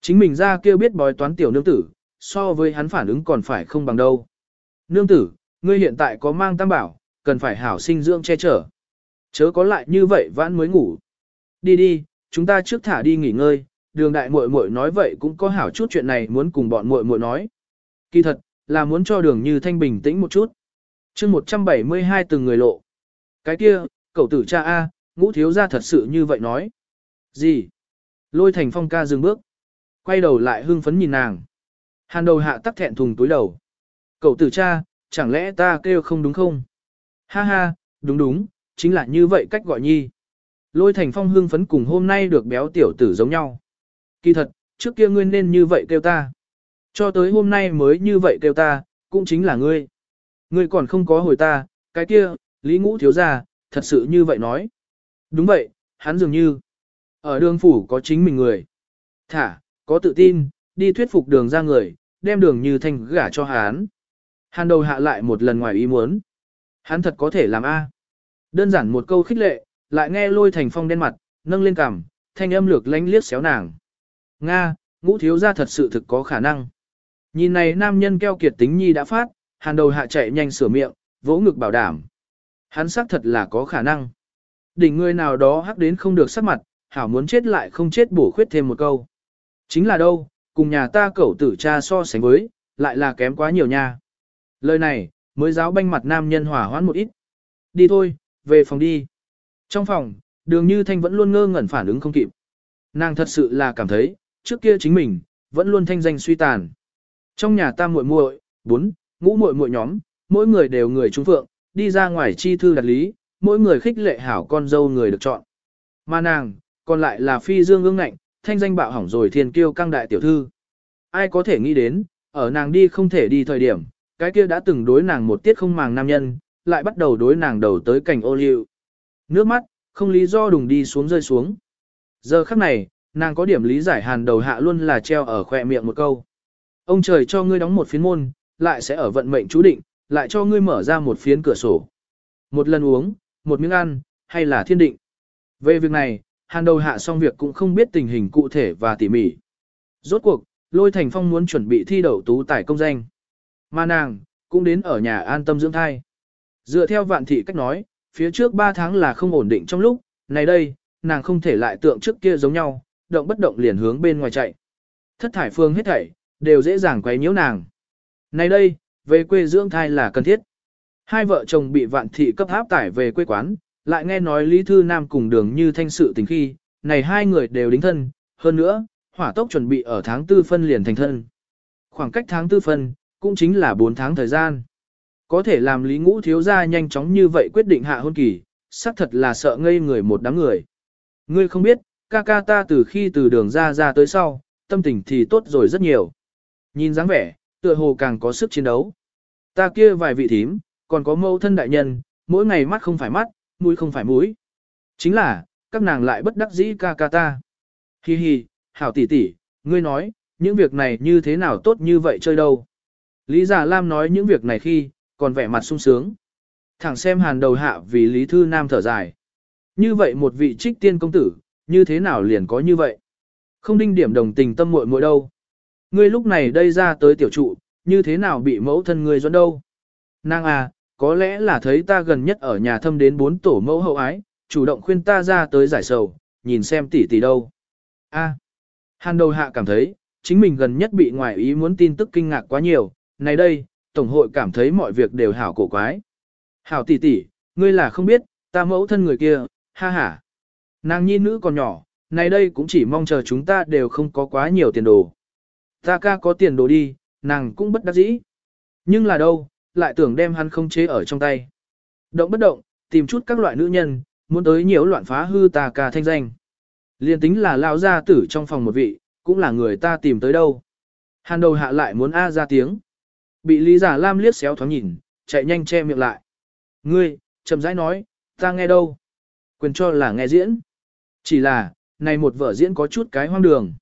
Chính mình ra kêu biết bói toán tiểu nương tử, so với hắn phản ứng còn phải không bằng đâu. Nương tử, ngươi hiện tại có mang tam bảo, cần phải hảo sinh dưỡng che chở. Chớ có lại như vậy vãn mới ngủ. Đi đi, chúng ta trước thả đi nghỉ ngơi, đường đại muội muội nói vậy cũng có hảo chút chuyện này muốn cùng bọn muội muội nói. Kỳ thật, là muốn cho đường như thanh bình tĩnh một chút. chương 172 từng người lộ. Cái kia, cậu tử cha A, ngũ thiếu ra thật sự như vậy nói. Gì? Lôi thành phong ca dừng bước. Quay đầu lại hưng phấn nhìn nàng. Hàn đầu hạ tắc thẹn thùng túi đầu. Cậu tử cha, chẳng lẽ ta kêu không đúng không? Ha ha, đúng đúng, chính là như vậy cách gọi nhi. Lôi thành phong hưng phấn cùng hôm nay được béo tiểu tử giống nhau. Kỳ thật, trước kia ngươi nên như vậy kêu ta. Cho tới hôm nay mới như vậy kêu ta, cũng chính là ngươi. Ngươi còn không có hồi ta, cái kia, Lý Ngũ thiếu gia, thật sự như vậy nói. Đúng vậy, hắn dường như, ở đường phủ có chính mình người. Thả, có tự tin, đi thuyết phục đường ra người, đem đường như thành gả cho hắn. Hàn đầu hạ lại một lần ngoài ý muốn. Hắn thật có thể làm A. Đơn giản một câu khích lệ, lại nghe lôi thành phong đen mặt, nâng lên cằm, thanh âm lược lánh liếc xéo nàng. Nga, ngũ thiếu gia thật sự thực có khả năng. Nhìn này nam nhân keo kiệt tính nhi đã phát, hàn đầu hạ chạy nhanh sửa miệng, vỗ ngực bảo đảm. Hắn xác thật là có khả năng. Đỉnh người nào đó hắc đến không được sắc mặt, hảo muốn chết lại không chết bổ khuyết thêm một câu. Chính là đâu, cùng nhà ta cẩu tử cha so sánh với, lại là kém quá nhiều nha. Lời này, mới giáo banh mặt nam nhân hỏa hoãn một ít. Đi thôi, về phòng đi. Trong phòng, đường như thanh vẫn luôn ngơ ngẩn phản ứng không kịp. Nàng thật sự là cảm thấy, trước kia chính mình, vẫn luôn thanh danh suy tàn. Trong nhà tam muội muội, bốn, ngũ muội muội nhóm, mỗi người đều người trung phượng, đi ra ngoài chi thư đặt lý, mỗi người khích lệ hảo con dâu người được chọn. Mà nàng, còn lại là phi dương ương ngạnh, thanh danh bạo hỏng rồi thiên kiêu căng đại tiểu thư. Ai có thể nghĩ đến, ở nàng đi không thể đi thời điểm, cái kia đã từng đối nàng một tiết không màng nam nhân, lại bắt đầu đối nàng đầu tới cảnh ô liu. Nước mắt, không lý do đùng đi xuống rơi xuống. Giờ khắc này, nàng có điểm lý giải hàn đầu hạ luôn là treo ở khỏe miệng một câu. Ông trời cho ngươi đóng một phiến môn, lại sẽ ở vận mệnh chú định, lại cho ngươi mở ra một phiến cửa sổ. Một lần uống, một miếng ăn, hay là thiên định. Về việc này, hàn đầu hạ xong việc cũng không biết tình hình cụ thể và tỉ mỉ. Rốt cuộc, lôi thành phong muốn chuẩn bị thi đậu tú tài công danh. Mà nàng, cũng đến ở nhà an tâm dưỡng thai. Dựa theo vạn thị cách nói, phía trước 3 tháng là không ổn định trong lúc, này đây, nàng không thể lại tượng trước kia giống nhau, động bất động liền hướng bên ngoài chạy. Thất thải phương hết thảy, đều dễ dàng quấy nhiễu nàng. Này đây, về quê dưỡng thai là cần thiết. Hai vợ chồng bị vạn thị cấp áp tải về quê quán, lại nghe nói Lý Thư Nam cùng đường như thanh sự tình khi, này hai người đều đính thân, hơn nữa, hỏa tốc chuẩn bị ở tháng tư phân liền thành thân. Khoảng cách tháng tư phân, cũng chính là 4 tháng thời gian. Có thể làm Lý Ngũ thiếu gia nhanh chóng như vậy quyết định hạ hôn kỳ, xác thật là sợ ngây người một đám người. Ngươi không biết, ca ca ta từ khi từ đường ra ra tới sau, tâm tình thì tốt rồi rất nhiều. Nhìn dáng vẻ, tựa hồ càng có sức chiến đấu. Ta kia vài vị thím, còn có mâu thân đại nhân, mỗi ngày mắt không phải mắt, mũi không phải mũi. Chính là, các nàng lại bất đắc dĩ ca ca ta. Hi hi, hảo tỷ tỷ, ngươi nói, những việc này như thế nào tốt như vậy chơi đâu. Lý Giả Lam nói những việc này khi, còn vẻ mặt sung sướng. Thẳng xem hàn đầu hạ vì Lý Thư Nam thở dài. Như vậy một vị trích tiên công tử, như thế nào liền có như vậy? Không đinh điểm đồng tình tâm muội muội đâu. Ngươi lúc này đây ra tới tiểu trụ, như thế nào bị mẫu thân ngươi dẫn đâu? Nàng à, có lẽ là thấy ta gần nhất ở nhà thâm đến bốn tổ mẫu hậu ái, chủ động khuyên ta ra tới giải sầu, nhìn xem tỷ tỷ đâu. A. À, Hàn đầu hạ cảm thấy, chính mình gần nhất bị ngoại ý muốn tin tức kinh ngạc quá nhiều, này đây, Tổng hội cảm thấy mọi việc đều hảo cổ quái. Hảo tỷ tỷ, ngươi là không biết, ta mẫu thân người kia, ha ha. Nàng nhi nữ còn nhỏ, này đây cũng chỉ mong chờ chúng ta đều không có quá nhiều tiền đồ. Ta ca có tiền đồ đi, nàng cũng bất đắc dĩ. Nhưng là đâu, lại tưởng đem hắn không chế ở trong tay. Động bất động, tìm chút các loại nữ nhân, muốn tới nhiều loạn phá hư ta ca thanh danh. Liên tính là lao gia tử trong phòng một vị, cũng là người ta tìm tới đâu. Hàn đầu hạ lại muốn A ra tiếng. Bị Lý Giả Lam liếc xéo thoáng nhìn, chạy nhanh che miệng lại. Ngươi, chậm rãi nói, ta nghe đâu. Quyền cho là nghe diễn. Chỉ là, này một vở diễn có chút cái hoang đường.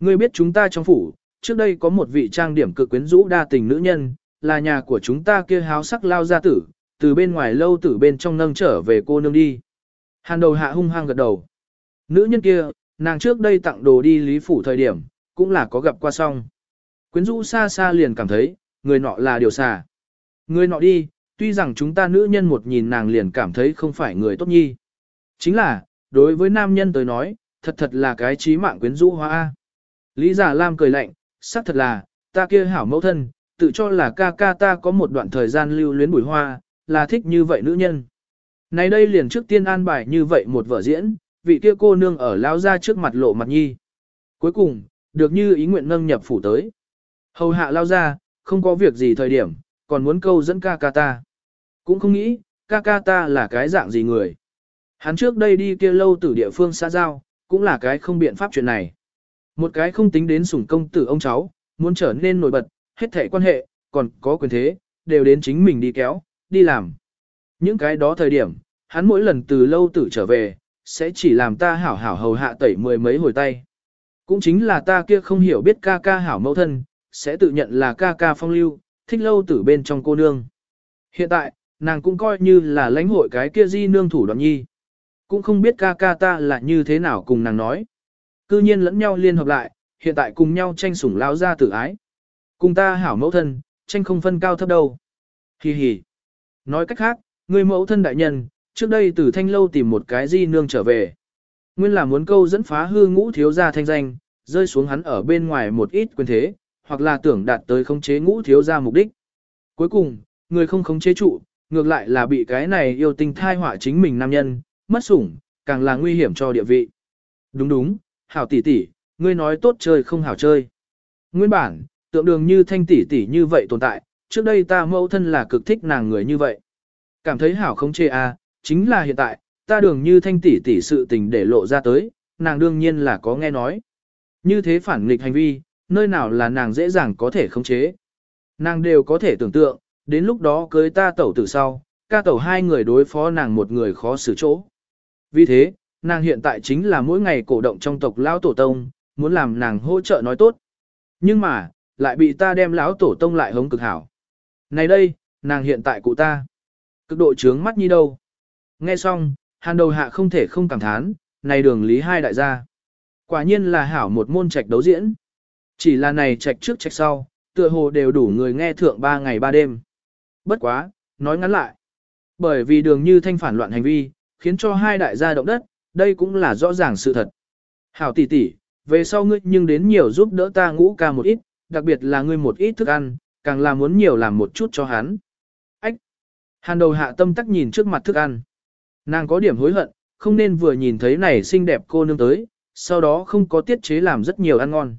Ngươi biết chúng ta trong phủ, trước đây có một vị trang điểm cực quyến rũ đa tình nữ nhân, là nhà của chúng ta kia háo sắc lao gia tử, từ bên ngoài lâu tử bên trong nâng trở về cô nương đi. Hàn đầu hạ hung hăng gật đầu. Nữ nhân kia, nàng trước đây tặng đồ đi lý phủ thời điểm, cũng là có gặp qua xong. Quyến rũ xa xa liền cảm thấy, người nọ là điều xà. Người nọ đi, tuy rằng chúng ta nữ nhân một nhìn nàng liền cảm thấy không phải người tốt nhi. Chính là, đối với nam nhân tới nói, thật thật là cái trí mạng quyến rũ hoa. Lý giả Lam cười lạnh, xác thật là, ta kia hảo mẫu thân, tự cho là ca ca ta có một đoạn thời gian lưu luyến bùi hoa, là thích như vậy nữ nhân. Này đây liền trước tiên an bài như vậy một vở diễn, vị kia cô nương ở lao ra trước mặt lộ mặt nhi. Cuối cùng, được như ý nguyện nâng nhập phủ tới. Hầu hạ lao ra, không có việc gì thời điểm, còn muốn câu dẫn ca ca ta. Cũng không nghĩ, ca ca ta là cái dạng gì người. Hắn trước đây đi kia lâu từ địa phương xã giao, cũng là cái không biện pháp chuyện này. Một cái không tính đến sủng công tử ông cháu, muốn trở nên nổi bật, hết thể quan hệ, còn có quyền thế, đều đến chính mình đi kéo, đi làm. Những cái đó thời điểm, hắn mỗi lần từ lâu tử trở về, sẽ chỉ làm ta hảo hảo hầu hạ tẩy mười mấy hồi tay. Cũng chính là ta kia không hiểu biết ca ca hảo mẫu thân, sẽ tự nhận là ca ca phong lưu, thích lâu tử bên trong cô nương. Hiện tại, nàng cũng coi như là lãnh hội cái kia di nương thủ đoạn nhi. Cũng không biết ca ca ta là như thế nào cùng nàng nói. Cư nhiên lẫn nhau liên hợp lại, hiện tại cùng nhau tranh sủng lao ra tử ái. Cùng ta hảo mẫu thân, tranh không phân cao thấp đâu. Hi hi. Nói cách khác, người mẫu thân đại nhân, trước đây từ thanh lâu tìm một cái di nương trở về. Nguyên là muốn câu dẫn phá hư ngũ thiếu gia thanh danh, rơi xuống hắn ở bên ngoài một ít quyền thế, hoặc là tưởng đạt tới khống chế ngũ thiếu gia mục đích. Cuối cùng, người không khống chế trụ, ngược lại là bị cái này yêu tình thai họa chính mình nam nhân, mất sủng, càng là nguy hiểm cho địa vị. Đúng đúng, hảo tỷ tỷ, ngươi nói tốt chơi không hảo chơi. Nguyên bản, tượng đường như thanh tỷ tỷ như vậy tồn tại, trước đây ta mẫu thân là cực thích nàng người như vậy. Cảm thấy hảo không chê à chính là hiện tại, ta đường như thanh tỷ tỷ sự tình để lộ ra tới, nàng đương nhiên là có nghe nói. Như thế phản nghịch hành vi, nơi nào là nàng dễ dàng có thể khống chế. Nàng đều có thể tưởng tượng, đến lúc đó cưới ta tẩu từ sau, ca tẩu hai người đối phó nàng một người khó xử chỗ. Vì thế, nàng hiện tại chính là mỗi ngày cổ động trong tộc lão tổ tông, muốn làm nàng hỗ trợ nói tốt. Nhưng mà, lại bị ta đem lão tổ tông lại hống cực hảo. Này đây, nàng hiện tại cụ ta. Cực độ trướng mắt như đâu. Nghe xong, hàn đầu hạ không thể không cảm thán, này đường lý hai đại gia. Quả nhiên là hảo một môn trạch đấu diễn. Chỉ là này trạch trước trạch sau, tựa hồ đều đủ người nghe thượng ba ngày ba đêm. Bất quá, nói ngắn lại. Bởi vì đường như thanh phản loạn hành vi, khiến cho hai đại gia động đất, đây cũng là rõ ràng sự thật. Hảo tỷ tỷ, về sau ngươi nhưng đến nhiều giúp đỡ ta ngũ ca một ít, đặc biệt là ngươi một ít thức ăn, càng là muốn nhiều làm một chút cho hắn. Ách! Hàn đầu hạ tâm tắc nhìn trước mặt thức ăn. Nàng có điểm hối hận, không nên vừa nhìn thấy này xinh đẹp cô nương tới, sau đó không có tiết chế làm rất nhiều ăn ngon.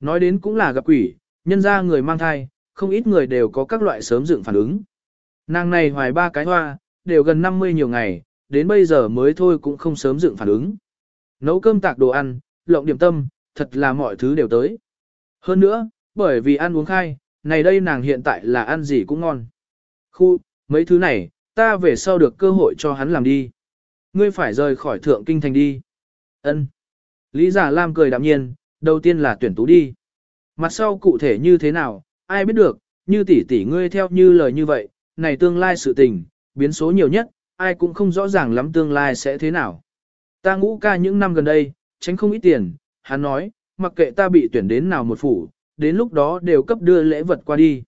Nói đến cũng là gặp quỷ, nhân ra người mang thai, không ít người đều có các loại sớm dựng phản ứng. Nàng này hoài ba cái hoa, đều gần 50 nhiều ngày, đến bây giờ mới thôi cũng không sớm dựng phản ứng. Nấu cơm tạc đồ ăn, lộng điểm tâm, thật là mọi thứ đều tới. Hơn nữa, bởi vì ăn uống khai, này đây nàng hiện tại là ăn gì cũng ngon. Khu, mấy thứ này, ta về sau được cơ hội cho hắn làm đi. Ngươi phải rời khỏi thượng kinh thành đi. Ân. Lý giả Lam cười đạm nhiên, đầu tiên là tuyển tú đi. Mặt sau cụ thể như thế nào, ai biết được, như tỷ tỷ ngươi theo như lời như vậy, này tương lai sự tình, biến số nhiều nhất, ai cũng không rõ ràng lắm tương lai sẽ thế nào. Ta ngũ ca những năm gần đây, tránh không ít tiền, hắn nói, mặc kệ ta bị tuyển đến nào một phủ, đến lúc đó đều cấp đưa lễ vật qua đi.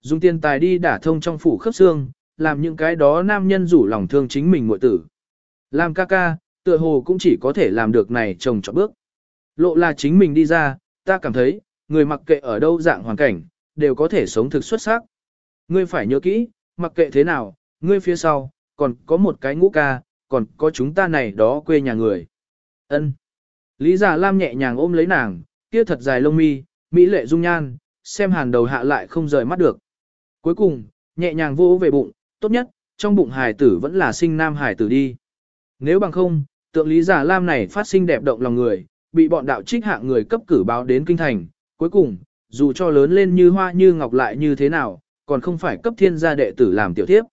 Dùng tiền tài đi đả thông trong phủ khớp xương, làm những cái đó nam nhân rủ lòng thương chính mình muội tử. Làm ca ca, tựa hồ cũng chỉ có thể làm được này trồng chọn bước. Lộ là chính mình đi ra, ta cảm thấy, người mặc kệ ở đâu dạng hoàn cảnh, đều có thể sống thực xuất sắc. Ngươi phải nhớ kỹ, mặc kệ thế nào, ngươi phía sau, còn có một cái ngũ ca, còn có chúng ta này đó quê nhà người. Ân. Lý Giả Lam nhẹ nhàng ôm lấy nàng, kia thật dài lông mi, mỹ lệ dung nhan, xem hàn đầu hạ lại không rời mắt được. Cuối cùng, nhẹ nhàng vô về bụng, tốt nhất, trong bụng hài tử vẫn là sinh nam hài tử đi. Nếu bằng không, tượng Lý Giả Lam này phát sinh đẹp động lòng người, bị bọn đạo trích hạng người cấp cử báo đến kinh thành, cuối cùng, dù cho lớn lên như hoa như ngọc lại như thế nào, còn không phải cấp thiên gia đệ tử làm tiểu thiếp.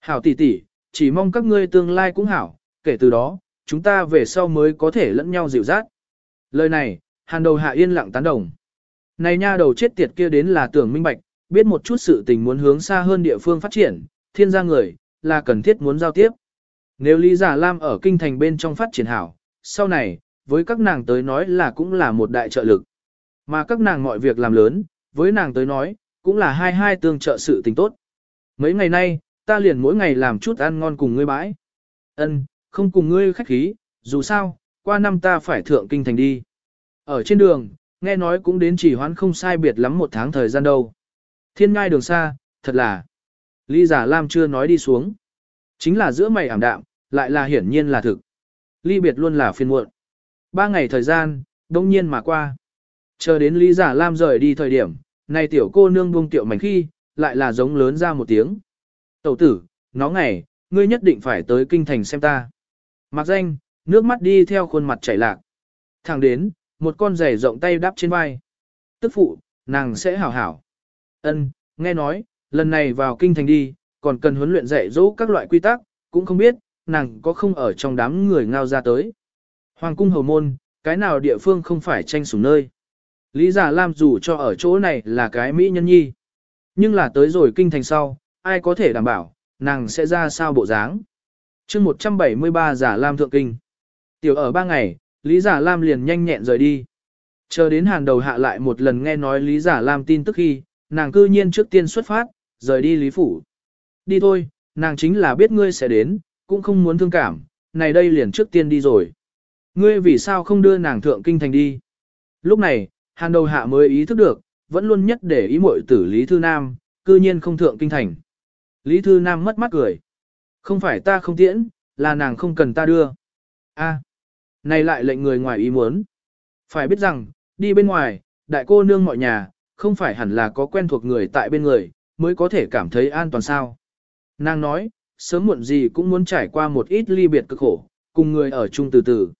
Hảo tỷ tỷ, chỉ mong các ngươi tương lai cũng hảo, kể từ đó, chúng ta về sau mới có thể lẫn nhau dịu dắt. Lời này, hàn đầu hạ yên lặng tán đồng. Này nha đầu chết tiệt kia đến là tưởng minh bạch, biết một chút sự tình muốn hướng xa hơn địa phương phát triển, thiên gia người, là cần thiết muốn giao tiếp. Nếu Lý Giả Lam ở kinh thành bên trong phát triển hảo, sau này, với các nàng tới nói là cũng là một đại trợ lực. Mà các nàng mọi việc làm lớn, với nàng tới nói, cũng là hai hai tương trợ sự tình tốt. Mấy ngày nay, ta liền mỗi ngày làm chút ăn ngon cùng ngươi bãi. Ân, không cùng ngươi khách khí, dù sao, qua năm ta phải thượng kinh thành đi. Ở trên đường, nghe nói cũng đến chỉ hoãn không sai biệt lắm một tháng thời gian đâu. Thiên ngai đường xa, thật là. Lý giả Lam chưa nói đi xuống. Chính là giữa mày ảm đạm, lại là hiển nhiên là thực. Ly biệt luôn là phiên muộn. Ba ngày thời gian, đông nhiên mà qua. Chờ đến Lý Giả Lam rời đi thời điểm, này tiểu cô nương buông tiểu mảnh khi, lại là giống lớn ra một tiếng. Tẩu tử, nó ngày, ngươi nhất định phải tới kinh thành xem ta. Mặc danh, nước mắt đi theo khuôn mặt chảy lạc. Thẳng đến, một con giày rộng tay đáp trên vai. Tức phụ, nàng sẽ hảo hảo. Ân, nghe nói, lần này vào kinh thành đi, còn cần huấn luyện dạy dỗ các loại quy tắc, cũng không biết, nàng có không ở trong đám người ngao ra tới. Hoàng cung hầu môn, cái nào địa phương không phải tranh sủng nơi. Lý Giả Lam dù cho ở chỗ này là cái mỹ nhân nhi. Nhưng là tới rồi kinh thành sau, ai có thể đảm bảo, nàng sẽ ra sao bộ dáng. chương 173 Giả Lam thượng kinh. Tiểu ở ba ngày, Lý Giả Lam liền nhanh nhẹn rời đi. Chờ đến hàng đầu hạ lại một lần nghe nói Lý Giả Lam tin tức khi, nàng cư nhiên trước tiên xuất phát, rời đi Lý Phủ. Đi thôi, nàng chính là biết ngươi sẽ đến, cũng không muốn thương cảm, này đây liền trước tiên đi rồi. Ngươi vì sao không đưa nàng thượng kinh thành đi? Lúc này, hàng đầu hạ mới ý thức được, vẫn luôn nhất để ý muội tử Lý Thư Nam, cư nhiên không thượng kinh thành. Lý Thư Nam mất mắt cười. Không phải ta không tiễn, là nàng không cần ta đưa. A, này lại lệnh người ngoài ý muốn. Phải biết rằng, đi bên ngoài, đại cô nương mọi nhà, không phải hẳn là có quen thuộc người tại bên người, mới có thể cảm thấy an toàn sao. Nàng nói, sớm muộn gì cũng muốn trải qua một ít ly biệt cực khổ, cùng người ở chung từ từ.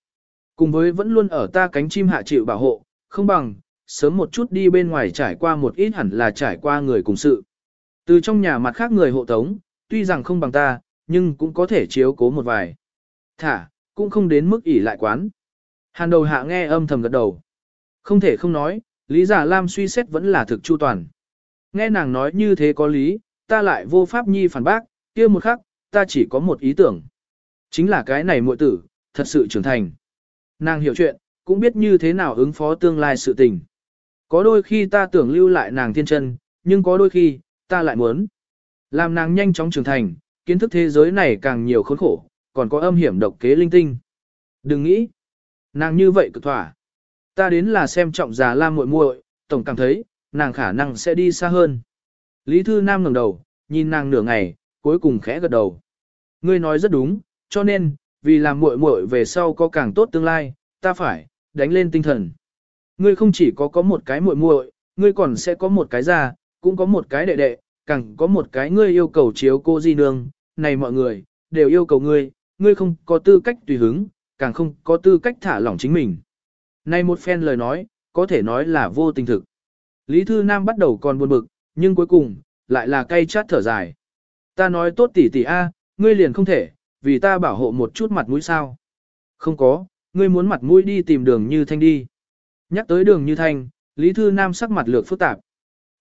Cùng với vẫn luôn ở ta cánh chim hạ chịu bảo hộ, không bằng, sớm một chút đi bên ngoài trải qua một ít hẳn là trải qua người cùng sự. Từ trong nhà mặt khác người hộ tống, tuy rằng không bằng ta, nhưng cũng có thể chiếu cố một vài. Thả, cũng không đến mức ỉ lại quán. Hàn đầu hạ nghe âm thầm gật đầu. Không thể không nói, Lý Giả Lam suy xét vẫn là thực chu toàn. Nghe nàng nói như thế có lý, ta lại vô pháp nhi phản bác, kia một khắc, ta chỉ có một ý tưởng. Chính là cái này muội tử, thật sự trưởng thành. Nàng hiểu chuyện, cũng biết như thế nào ứng phó tương lai sự tình. Có đôi khi ta tưởng lưu lại nàng thiên chân, nhưng có đôi khi, ta lại muốn. Làm nàng nhanh chóng trưởng thành, kiến thức thế giới này càng nhiều khốn khổ, còn có âm hiểm độc kế linh tinh. Đừng nghĩ, nàng như vậy cực thỏa. Ta đến là xem trọng già lam muội muội, tổng cảm thấy, nàng khả năng sẽ đi xa hơn. Lý Thư Nam ngẩng đầu, nhìn nàng nửa ngày, cuối cùng khẽ gật đầu. Ngươi nói rất đúng, cho nên, vì làm muội muội về sau có càng tốt tương lai, ta phải đánh lên tinh thần. Ngươi không chỉ có có một cái muội muội, ngươi còn sẽ có một cái già, cũng có một cái đệ đệ, càng có một cái ngươi yêu cầu chiếu cô di nương, này mọi người, đều yêu cầu ngươi, ngươi không có tư cách tùy hứng, càng không có tư cách thả lỏng chính mình. Này một phen lời nói, có thể nói là vô tình thực. Lý Thư Nam bắt đầu còn buồn bực, nhưng cuối cùng, lại là cay chát thở dài. Ta nói tốt tỷ tỷ A, ngươi liền không thể, vì ta bảo hộ một chút mặt mũi sao. Không có, ngươi muốn mặt mũi đi tìm đường như thanh đi. Nhắc tới đường như thanh, Lý Thư Nam sắc mặt lược phức tạp.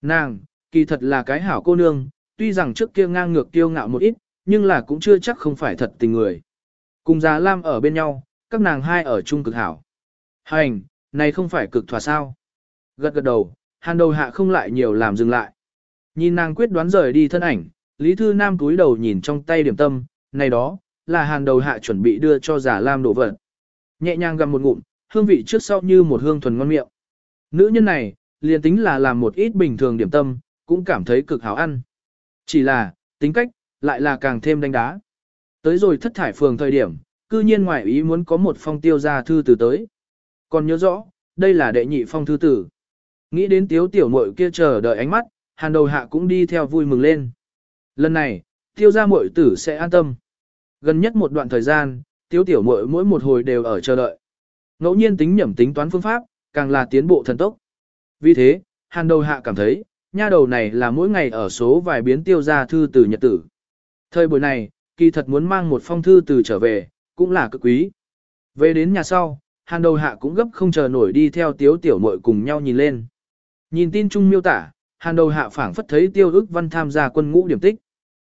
Nàng, kỳ thật là cái hảo cô nương, tuy rằng trước kia ngang ngược kiêu ngạo một ít, nhưng là cũng chưa chắc không phải thật tình người. Cùng già Lam ở bên nhau, các nàng hai ở chung cực hảo. Hành, này không phải cực thỏa sao. Gật gật đầu, hàn đầu hạ không lại nhiều làm dừng lại. Nhìn nàng quyết đoán rời đi thân ảnh, Lý Thư Nam túi đầu nhìn trong tay điểm tâm, này đó, là hàn đầu hạ chuẩn bị đưa cho Già lam đổ vật. Nhẹ nhàng gặm một ngụm, hương vị trước sau như một hương thuần ngon miệng. Nữ nhân này, liền tính là làm một ít bình thường điểm tâm, cũng cảm thấy cực hảo ăn. Chỉ là, tính cách, lại là càng thêm đánh đá. Tới rồi thất thải phường thời điểm, cư nhiên ngoại ý muốn có một phong tiêu gia thư từ tới. Còn nhớ rõ, đây là đệ nhị phong thư tử. Nghĩ đến tiếu tiểu muội kia chờ đợi ánh mắt, hàn đầu hạ cũng đi theo vui mừng lên. Lần này, tiêu gia muội tử sẽ an tâm. Gần nhất một đoạn thời gian, tiếu tiểu muội mỗi một hồi đều ở chờ đợi. Ngẫu nhiên tính nhẩm tính toán phương pháp, càng là tiến bộ thần tốc. Vì thế, hàn đầu hạ cảm thấy, nha đầu này là mỗi ngày ở số vài biến tiêu gia thư từ nhật tử. Thời buổi này, kỳ thật muốn mang một phong thư từ trở về, cũng là cực quý. Về đến nhà sau, hàn đầu hạ cũng gấp không chờ nổi đi theo tiếu tiểu muội cùng nhau nhìn lên. Nhìn tin chung miêu tả, hàn đầu hạ phảng phất thấy tiêu ức văn tham gia quân ngũ điểm tích.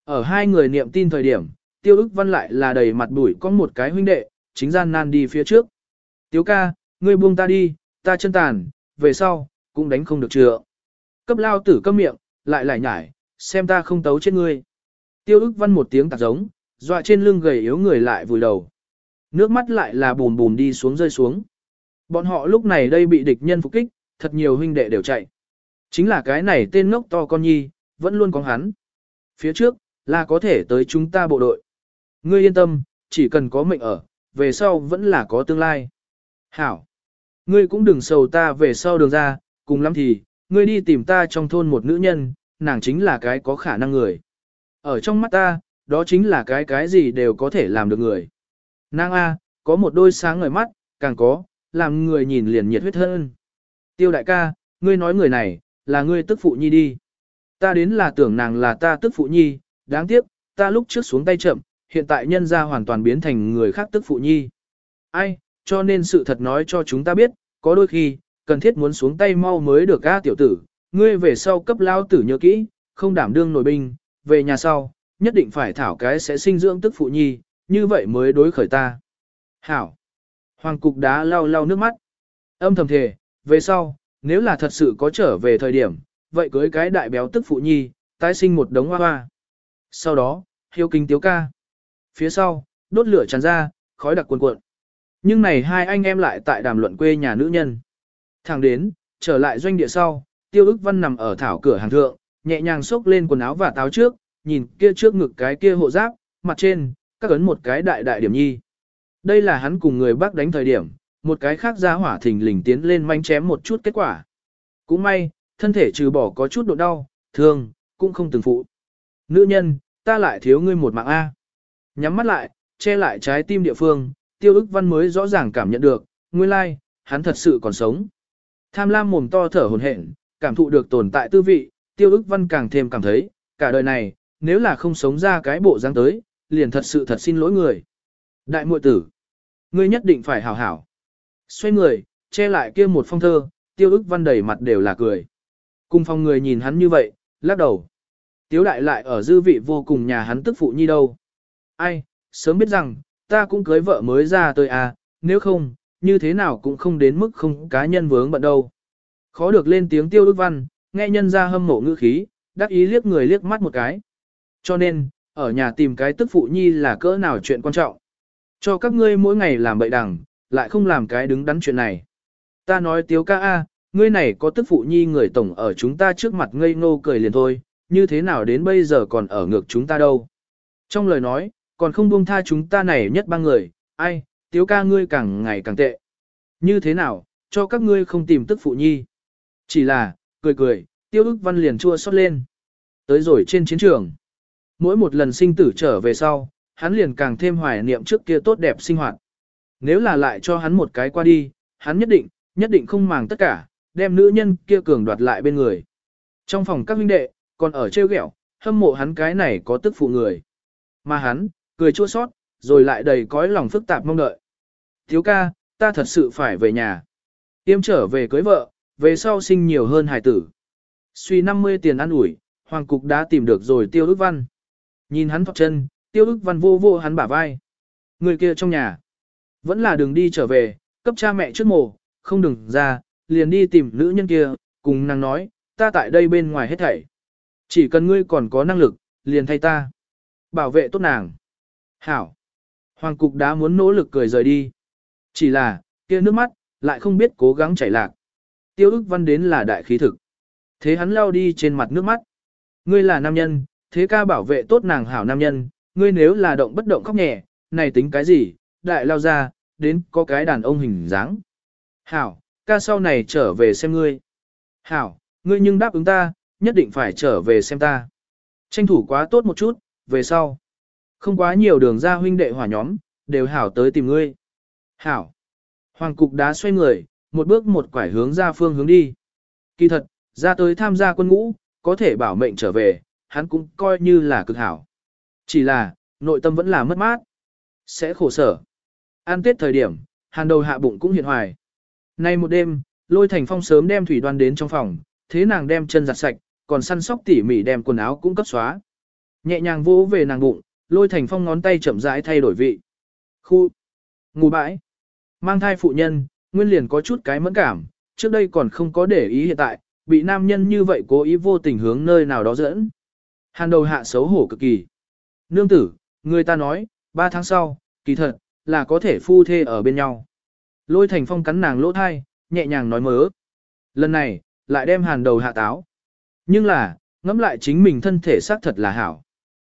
Ở hai người niệm tin thời điểm, tiêu ức văn lại là đầy mặt bụi có một cái huynh đệ, chính gian nan đi phía trước. Tiếu ca, ngươi buông ta đi, ta chân tàn, về sau, cũng đánh không được trượng. Cấp lao tử câm miệng, lại lại nhải, xem ta không tấu chết ngươi. Tiêu ức văn một tiếng tạc giống, dọa trên lưng gầy yếu người lại vùi đầu. Nước mắt lại là bùm bùm đi xuống rơi xuống. Bọn họ lúc này đây bị địch nhân phục kích, thật nhiều huynh đệ đều chạy. Chính là cái này tên ngốc to con nhi, vẫn luôn có hắn. Phía trước, là có thể tới chúng ta bộ đội. Ngươi yên tâm, chỉ cần có mệnh ở, về sau vẫn là có tương lai. Hảo! Ngươi cũng đừng sầu ta về sau đường ra, cùng lắm thì, ngươi đi tìm ta trong thôn một nữ nhân, nàng chính là cái có khả năng người. Ở trong mắt ta, đó chính là cái cái gì đều có thể làm được người. Nàng A, có một đôi sáng ngời mắt, càng có, làm người nhìn liền nhiệt huyết hơn. Tiêu đại ca, ngươi nói người này, là ngươi tức phụ nhi đi. Ta đến là tưởng nàng là ta tức phụ nhi, đáng tiếc, ta lúc trước xuống tay chậm, hiện tại nhân ra hoàn toàn biến thành người khác tức phụ nhi. Ai, cho nên sự thật nói cho chúng ta biết, có đôi khi, cần thiết muốn xuống tay mau mới được ca tiểu tử, ngươi về sau cấp lao tử nhớ kỹ, không đảm đương nổi binh, về nhà sau, nhất định phải thảo cái sẽ sinh dưỡng tức phụ nhi, như vậy mới đối khởi ta. Hảo. Hoàng cục đá lau lau nước mắt. Âm thầm thề, về sau, nếu là thật sự có trở về thời điểm, vậy cưới cái đại béo tức phụ nhi, tái sinh một đống hoa hoa. Sau đó, hiếu kinh tiếu ca. Phía sau, đốt lửa tràn ra, khói đặc cuồn cuộn. Nhưng này hai anh em lại tại đàm luận quê nhà nữ nhân. Thẳng đến, trở lại doanh địa sau, tiêu ức văn nằm ở thảo cửa hàng thượng, nhẹ nhàng xốc lên quần áo và táo trước, nhìn kia trước ngực cái kia hộ giáp, mặt trên, các ấn một cái đại đại điểm nhi. Đây là hắn cùng người bác đánh thời điểm, một cái khác ra hỏa thình lình tiến lên manh chém một chút kết quả. Cũng may, thân thể trừ bỏ có chút độ đau, thương, cũng không từng phụ. Nữ nhân, ta lại thiếu ngươi một mạng A. Nhắm mắt lại, che lại trái tim địa phương, tiêu ức văn mới rõ ràng cảm nhận được, nguyên lai, hắn thật sự còn sống. Tham lam mồm to thở hồn hển, cảm thụ được tồn tại tư vị, tiêu ức văn càng thêm cảm thấy, cả đời này, nếu là không sống ra cái bộ dáng tới, liền thật sự thật xin lỗi người. Đại muội tử, ngươi nhất định phải hảo hảo. Xoay người, che lại kia một phong thơ, tiêu ức văn đầy mặt đều là cười. Cùng phong người nhìn hắn như vậy, lắc đầu. Tiếu đại lại ở dư vị vô cùng nhà hắn tức phụ nhi đâu. Ai, sớm biết rằng, ta cũng cưới vợ mới ra tôi à, nếu không, như thế nào cũng không đến mức không cá nhân vướng bận đâu. Khó được lên tiếng tiêu Đức văn, nghe nhân ra hâm mộ ngữ khí, đắc ý liếc người liếc mắt một cái. Cho nên, ở nhà tìm cái tức phụ nhi là cỡ nào chuyện quan trọng. Cho các ngươi mỗi ngày làm bậy đằng, lại không làm cái đứng đắn chuyện này. Ta nói tiếu ca a, ngươi này có tức phụ nhi người tổng ở chúng ta trước mặt ngây ngô cười liền thôi, như thế nào đến bây giờ còn ở ngược chúng ta đâu. Trong lời nói, còn không buông tha chúng ta này nhất ba người, ai, tiếu ca ngươi càng ngày càng tệ. Như thế nào, cho các ngươi không tìm tức phụ nhi. Chỉ là, cười cười, tiêu ức văn liền chua xót lên. Tới rồi trên chiến trường. Mỗi một lần sinh tử trở về sau, hắn liền càng thêm hoài niệm trước kia tốt đẹp sinh hoạt. Nếu là lại cho hắn một cái qua đi, hắn nhất định, nhất định không màng tất cả, đem nữ nhân kia cường đoạt lại bên người. Trong phòng các huynh đệ, còn ở treo ghẹo, hâm mộ hắn cái này có tức phụ người. Mà hắn, cười chua sót, rồi lại đầy cõi lòng phức tạp mong đợi. Thiếu ca, ta thật sự phải về nhà. Tiêm trở về cưới vợ, về sau sinh nhiều hơn hài tử. Suy 50 tiền ăn ủi, Hoàng Cục đã tìm được rồi tiêu ức văn. Nhìn hắn thọc chân, tiêu ức văn vô vô hắn bả vai. Người kia trong nhà. Vẫn là đường đi trở về, cấp cha mẹ trước mồ, không đừng ra, liền đi tìm nữ nhân kia, cùng nàng nói, ta tại đây bên ngoài hết thảy. Chỉ cần ngươi còn có năng lực, liền thay ta. Bảo vệ tốt nàng. Hảo. Hoàng cục đã muốn nỗ lực cười rời đi. Chỉ là, kia nước mắt, lại không biết cố gắng chảy lạc. Tiêu ức văn đến là đại khí thực. Thế hắn lao đi trên mặt nước mắt. Ngươi là nam nhân, thế ca bảo vệ tốt nàng hảo nam nhân, ngươi nếu là động bất động khóc nhẹ, này tính cái gì, đại lao ra, đến có cái đàn ông hình dáng. Hảo, ca sau này trở về xem ngươi. Hảo, ngươi nhưng đáp ứng ta, nhất định phải trở về xem ta. Tranh thủ quá tốt một chút, về sau. Không quá nhiều đường ra huynh đệ hỏa nhóm, đều hảo tới tìm ngươi. Hảo. Hoàng cục đá xoay người, một bước một quải hướng ra phương hướng đi. Kỳ thật, ra tới tham gia quân ngũ, có thể bảo mệnh trở về, hắn cũng coi như là cực hảo. Chỉ là, nội tâm vẫn là mất mát. Sẽ khổ sở. An tết thời điểm, hàn đầu hạ bụng cũng hiện hoài. Nay một đêm, lôi thành phong sớm đem thủy đoan đến trong phòng, thế nàng đem chân giặt sạch, còn săn sóc tỉ mỉ đem quần áo cũng cấp xóa. Nhẹ nhàng vỗ về nàng bụng, lôi thành phong ngón tay chậm rãi thay đổi vị. Khu, ngủ bãi, mang thai phụ nhân, nguyên liền có chút cái mẫn cảm, trước đây còn không có để ý hiện tại, bị nam nhân như vậy cố ý vô tình hướng nơi nào đó dẫn. Hàn đầu hạ xấu hổ cực kỳ. Nương tử, người ta nói, ba tháng sau, kỳ thật, là có thể phu thê ở bên nhau. Lôi thành phong cắn nàng lỗ thai, nhẹ nhàng nói mớ. Lần này, lại đem hàn đầu hạ táo. Nhưng là, ngẫm lại chính mình thân thể xác thật là hảo.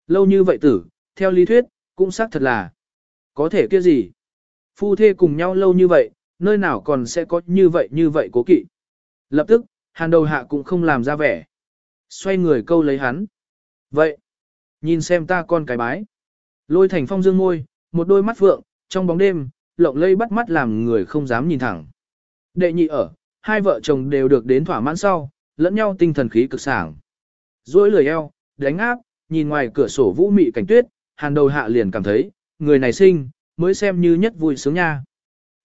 Lâu như vậy tử, theo lý thuyết, cũng xác thật là. Có thể kia gì? Phu thê cùng nhau lâu như vậy, nơi nào còn sẽ có như vậy như vậy cố kỵ. Lập tức, hàn đầu hạ cũng không làm ra vẻ. Xoay người câu lấy hắn. Vậy, nhìn xem ta con cái bái. Lôi thành phong dương ngôi, một đôi mắt phượng, trong bóng đêm, lộng lây bắt mắt làm người không dám nhìn thẳng. Đệ nhị ở, hai vợ chồng đều được đến thỏa mãn sau, lẫn nhau tinh thần khí cực sảng. Rồi lười eo, đánh áp, nhìn ngoài cửa sổ vũ mị cảnh tuyết, hàn đầu hạ liền cảm thấy, người này sinh, mới xem như nhất vui sướng nha.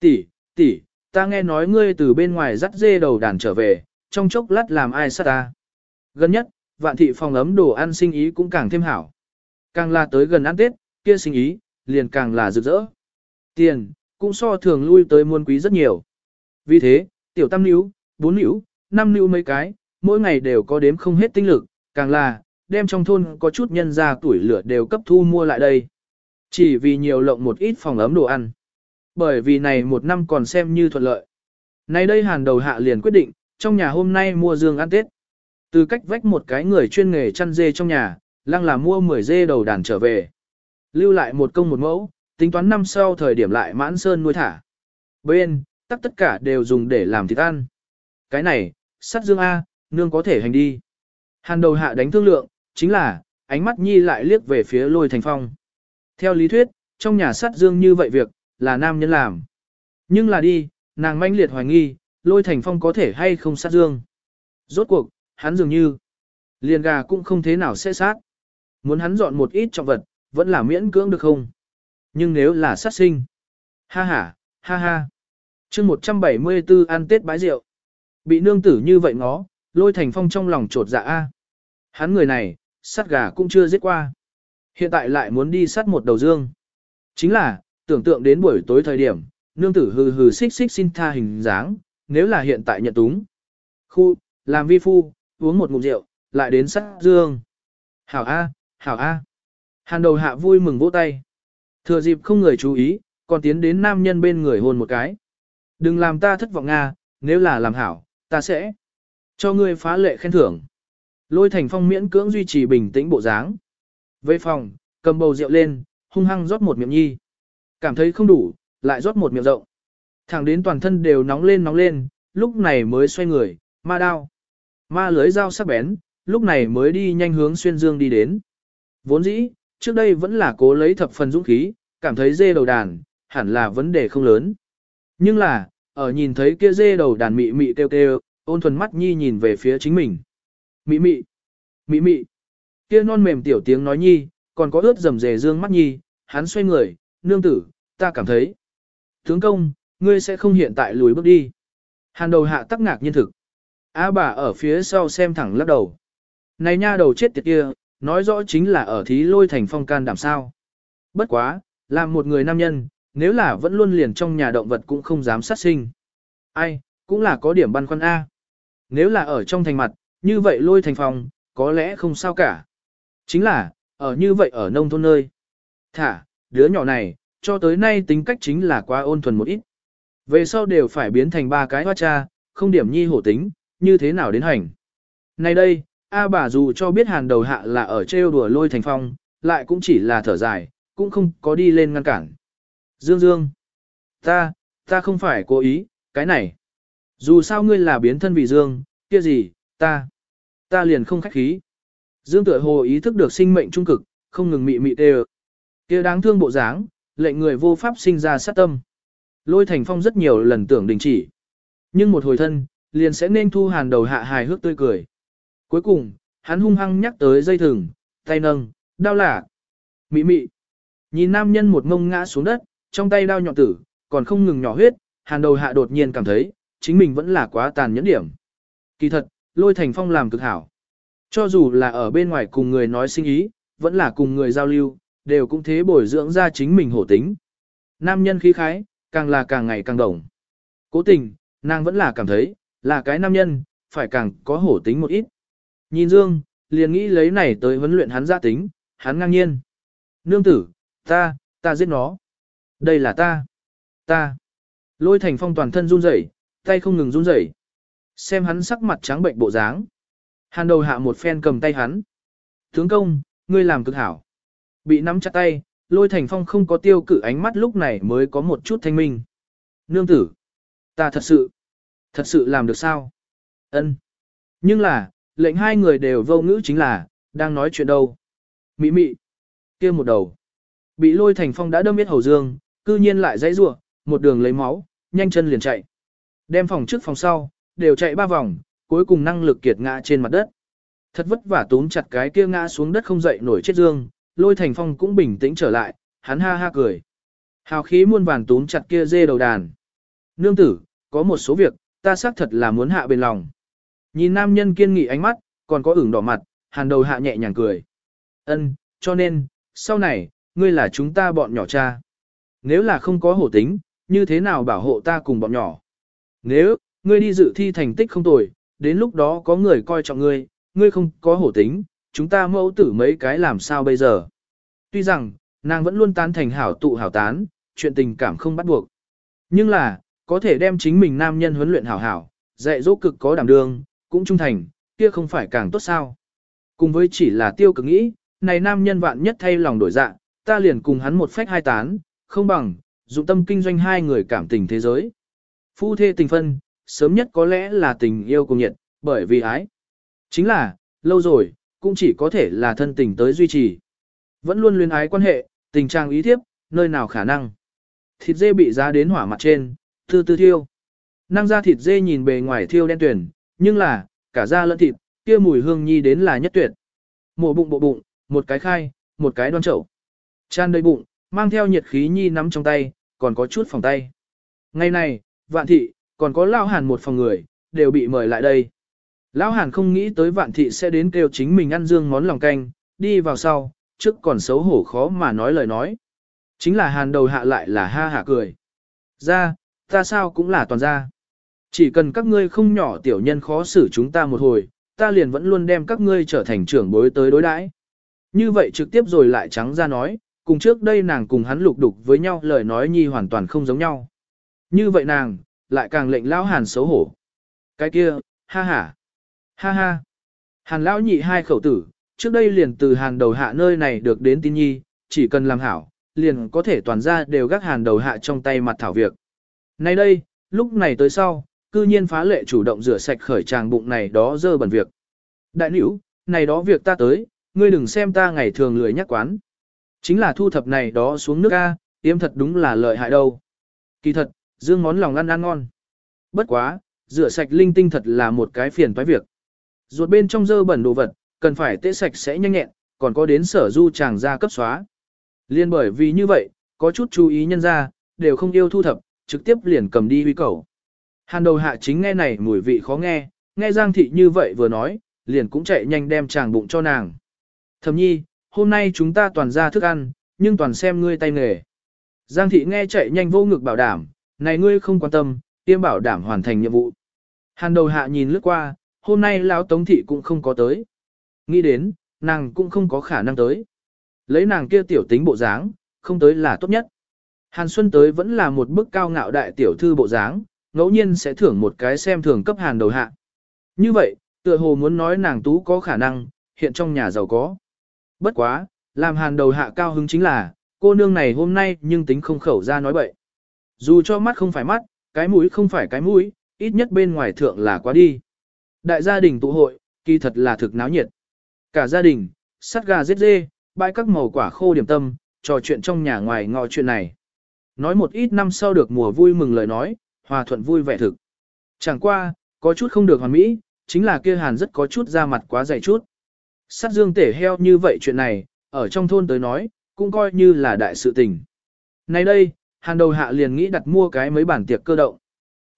Tỷ, tỷ, ta nghe nói ngươi từ bên ngoài dắt dê đầu đàn trở về, trong chốc lát làm ai sát ta. Gần nhất, vạn thị phòng ấm đồ ăn sinh ý cũng càng thêm hảo. Càng là tới gần ăn Tết, kia sinh ý, liền càng là rực rỡ. Tiền, cũng so thường lui tới muôn quý rất nhiều. Vì thế, tiểu tam níu, bốn níu, năm níu mấy cái, mỗi ngày đều có đếm không hết tinh lực, càng là, đem trong thôn có chút nhân ra tuổi lửa đều cấp thu mua lại đây. Chỉ vì nhiều lộng một ít phòng ấm đồ ăn. Bởi vì này một năm còn xem như thuận lợi. Nay đây hàn đầu hạ liền quyết định, trong nhà hôm nay mua dương ăn Tết. Từ cách vách một cái người chuyên nghề chăn dê trong nhà, lăng là mua 10 dê đầu đàn trở về. Lưu lại một công một mẫu, tính toán năm sau thời điểm lại mãn sơn nuôi thả. Bên, tất tất cả đều dùng để làm thịt ăn. Cái này, sắt dương A, Nương có thể hành đi. Hàn đầu hạ đánh thương lượng, chính là, ánh mắt nhi lại liếc về phía lôi thành phong. Theo lý thuyết, trong nhà sát dương như vậy việc, là nam nhân làm. Nhưng là đi, nàng manh liệt hoài nghi, lôi thành phong có thể hay không sát dương. Rốt cuộc, hắn dường như, liền gà cũng không thế nào sẽ sát. Muốn hắn dọn một ít trọng vật, vẫn là miễn cưỡng được không? Nhưng nếu là sát sinh, ha ha, ha ha. chương 174 ăn tết bái rượu. Bị nương tử như vậy ngó, lôi thành phong trong lòng trột dạ a. Hắn người này, sát gà cũng chưa giết qua. Hiện tại lại muốn đi sát một đầu dương. Chính là, tưởng tượng đến buổi tối thời điểm, nương tử hừ hừ xích xích xin tha hình dáng, nếu là hiện tại nhận túng. Khu, làm vi phu, uống một ngụm rượu, lại đến sát dương. Hảo A, hảo A. Hàn đầu hạ vui mừng vỗ tay. Thừa dịp không người chú ý, còn tiến đến nam nhân bên người hôn một cái. Đừng làm ta thất vọng Nga, nếu là làm hảo, ta sẽ cho ngươi phá lệ khen thưởng. Lôi thành phong miễn cưỡng duy trì bình tĩnh bộ dáng. Về phòng, cầm bầu rượu lên, hung hăng rót một miệng nhi. Cảm thấy không đủ, lại rót một miệng rộng. Thẳng đến toàn thân đều nóng lên nóng lên, lúc này mới xoay người, ma đao. Ma lưới dao sắc bén, lúc này mới đi nhanh hướng xuyên dương đi đến. Vốn dĩ, trước đây vẫn là cố lấy thập phần dũng khí, cảm thấy dê đầu đàn, hẳn là vấn đề không lớn. Nhưng là, ở nhìn thấy kia dê đầu đàn mị mị kêu kêu, ôn thuần mắt nhi nhìn về phía chính mình. Mị mị, mị mị, kia non mềm tiểu tiếng nói nhi, còn có ướt rầm rề dương mắt nhi, hắn xoay người, nương tử, ta cảm thấy. Tướng công, ngươi sẽ không hiện tại lùi bước đi. Hàn đầu hạ tắc ngạc nhiên thực. A bà ở phía sau xem thẳng lắc đầu. Này nha đầu chết tiệt kia, nói rõ chính là ở thí lôi thành phong can đảm sao. Bất quá, làm một người nam nhân, nếu là vẫn luôn liền trong nhà động vật cũng không dám sát sinh. Ai, cũng là có điểm băn khoăn A. Nếu là ở trong thành mặt, như vậy lôi thành phong, có lẽ không sao cả. Chính là, ở như vậy ở nông thôn nơi. Thả, đứa nhỏ này, cho tới nay tính cách chính là quá ôn thuần một ít. Về sau đều phải biến thành ba cái hoa cha, không điểm nhi hổ tính, như thế nào đến hành. Nay đây, A bà dù cho biết hàn đầu hạ là ở trêu đùa lôi thành phong, lại cũng chỉ là thở dài, cũng không có đi lên ngăn cản. Dương Dương, ta, ta không phải cố ý, cái này. Dù sao ngươi là biến thân vì Dương, kia gì, ta, ta liền không khách khí. Dương tựa hồ ý thức được sinh mệnh trung cực, không ngừng mị mị tê kia đáng thương bộ dáng, lệnh người vô pháp sinh ra sát tâm. Lôi thành phong rất nhiều lần tưởng đình chỉ. Nhưng một hồi thân, liền sẽ nên thu hàn đầu hạ hài hước tươi cười. Cuối cùng, hắn hung hăng nhắc tới dây thừng, tay nâng, đau lả. Mị mị. Nhìn nam nhân một ngông ngã xuống đất, trong tay đao nhọn tử, còn không ngừng nhỏ huyết, hàn đầu hạ đột nhiên cảm thấy, chính mình vẫn là quá tàn nhẫn điểm. Kỳ thật, lôi thành phong làm cực hảo. Cho dù là ở bên ngoài cùng người nói sinh ý, vẫn là cùng người giao lưu, đều cũng thế bồi dưỡng ra chính mình hổ tính. Nam nhân khí khái, càng là càng ngày càng đồng. Cố tình, nàng vẫn là cảm thấy, là cái nam nhân, phải càng có hổ tính một ít. Nhìn Dương, liền nghĩ lấy này tới huấn luyện hắn gia tính, hắn ngang nhiên. Nương tử, ta, ta giết nó. Đây là ta. Ta. Lôi thành phong toàn thân run rẩy, tay không ngừng run rẩy. Xem hắn sắc mặt trắng bệnh bộ dáng. Hàn đầu hạ một phen cầm tay hắn. Tướng công, ngươi làm cực hảo. Bị nắm chặt tay, lôi thành phong không có tiêu cử ánh mắt lúc này mới có một chút thanh minh. Nương tử. Ta thật sự. Thật sự làm được sao? Ân. Nhưng là, lệnh hai người đều vô ngữ chính là, đang nói chuyện đâu. Mị mị. kia một đầu. Bị lôi thành phong đã đâm biết hầu dương, cư nhiên lại dãy rủa một đường lấy máu, nhanh chân liền chạy. Đem phòng trước phòng sau, đều chạy ba vòng, cuối cùng năng lực kiệt ngã trên mặt đất. Thật vất vả túm chặt cái kia ngã xuống đất không dậy nổi chết dương, lôi thành phong cũng bình tĩnh trở lại, hắn ha ha cười. Hào khí muôn vàn túm chặt kia dê đầu đàn. Nương tử, có một số việc, ta xác thật là muốn hạ bên lòng. Nhìn nam nhân kiên nghị ánh mắt, còn có ửng đỏ mặt, hàn đầu hạ nhẹ nhàng cười. Ân, cho nên, sau này, ngươi là chúng ta bọn nhỏ cha. Nếu là không có hổ tính, như thế nào bảo hộ ta cùng bọn nhỏ? Nếu, ngươi đi dự thi thành tích không tồi, đến lúc đó có người coi trọng ngươi, ngươi không có hổ tính, chúng ta mẫu tử mấy cái làm sao bây giờ? Tuy rằng, nàng vẫn luôn tán thành hảo tụ hảo tán, chuyện tình cảm không bắt buộc. Nhưng là, có thể đem chính mình nam nhân huấn luyện hảo hảo, dạy dỗ cực có đảm đương, cũng trung thành, kia không phải càng tốt sao. Cùng với chỉ là tiêu cực nghĩ, này nam nhân vạn nhất thay lòng đổi dạ, ta liền cùng hắn một phách hai tán, không bằng, dụng tâm kinh doanh hai người cảm tình thế giới. Phu thê tình phân, sớm nhất có lẽ là tình yêu cùng nhiệt, bởi vì ái, Chính là, lâu rồi, cũng chỉ có thể là thân tình tới duy trì. Vẫn luôn luyến ái quan hệ, tình trạng ý thiếp, nơi nào khả năng. Thịt dê bị giá đến hỏa mặt trên, tư tư thiêu. Năng ra thịt dê nhìn bề ngoài thiêu đen tuyển, nhưng là, cả da lẫn thịt, kia mùi hương nhi đến là nhất tuyệt. Mổ bụng bộ bụng, một cái khai, một cái đoan chậu. Chan đầy bụng, mang theo nhiệt khí nhi nắm trong tay, còn có chút phòng tay. Ngày này, vạn thị, còn có lao hàn một phòng người, đều bị mời lại đây. Lão hàn không nghĩ tới vạn thị sẽ đến kêu chính mình ăn dương món lòng canh, đi vào sau, trước còn xấu hổ khó mà nói lời nói. Chính là hàn đầu hạ lại là ha hạ cười. Ra, ta sao cũng là toàn ra. Chỉ cần các ngươi không nhỏ tiểu nhân khó xử chúng ta một hồi, ta liền vẫn luôn đem các ngươi trở thành trưởng bối tới đối đãi. Như vậy trực tiếp rồi lại trắng ra nói, cùng trước đây nàng cùng hắn lục đục với nhau lời nói nhi hoàn toàn không giống nhau. Như vậy nàng, lại càng lệnh lão hàn xấu hổ. Cái kia, ha ha, ha ha. Hàn lão nhị hai khẩu tử, trước đây liền từ hàn đầu hạ nơi này được đến tin nhi, chỉ cần làm hảo, liền có thể toàn ra đều gác hàn đầu hạ trong tay mặt thảo việc. Nay đây, lúc này tới sau, cư nhiên phá lệ chủ động rửa sạch khởi tràng bụng này đó dơ bẩn việc. Đại nữ, này đó việc ta tới, ngươi đừng xem ta ngày thường lười nhắc quán. Chính là thu thập này đó xuống nước A, tiêm thật đúng là lợi hại đâu. Kỳ thật, dương món lòng ăn ăn ngon. Bất quá, rửa sạch linh tinh thật là một cái phiền toái việc. Ruột bên trong dơ bẩn đồ vật, cần phải tễ sạch sẽ nhanh nhẹn, còn có đến sở du chàng ra cấp xóa. Liên bởi vì như vậy, có chút chú ý nhân ra, đều không yêu thu thập, trực tiếp liền cầm đi huy cầu. Hàn đầu hạ chính nghe này mùi vị khó nghe, nghe Giang thị như vậy vừa nói, liền cũng chạy nhanh đem chàng bụng cho nàng. Thầm nhi, hôm nay chúng ta toàn ra thức ăn, nhưng toàn xem ngươi tay nghề. Giang thị nghe chạy nhanh vô ngực bảo đảm, này ngươi không quan tâm, tiêm bảo đảm hoàn thành nhiệm vụ. Hàn đầu hạ nhìn lướt qua, hôm nay lão tống thị cũng không có tới. Nghĩ đến, nàng cũng không có khả năng tới. Lấy nàng kia tiểu tính bộ dáng, không tới là tốt nhất. Hàn Xuân tới vẫn là một bức cao ngạo đại tiểu thư bộ dáng, ngẫu nhiên sẽ thưởng một cái xem thường cấp hàn đầu hạ. Như vậy, tựa hồ muốn nói nàng tú có khả năng, hiện trong nhà giàu có. Bất quá, làm hàn đầu hạ cao hứng chính là, cô nương này hôm nay nhưng tính không khẩu ra nói bậy. Dù cho mắt không phải mắt, cái mũi không phải cái mũi, ít nhất bên ngoài thượng là quá đi. Đại gia đình tụ hội, kỳ thật là thực náo nhiệt. Cả gia đình, sắt gà giết dê, bãi các màu quả khô điểm tâm, trò chuyện trong nhà ngoài ngọ chuyện này. Nói một ít năm sau được mùa vui mừng lời nói, hòa thuận vui vẻ thực. Chẳng qua, có chút không được hoàn mỹ, chính là kia hàn rất có chút ra mặt quá dày chút. Sát dương tể heo như vậy chuyện này, ở trong thôn tới nói, cũng coi như là đại sự tình. Nay đây, hàn đầu hạ liền nghĩ đặt mua cái mấy bản tiệc cơ động.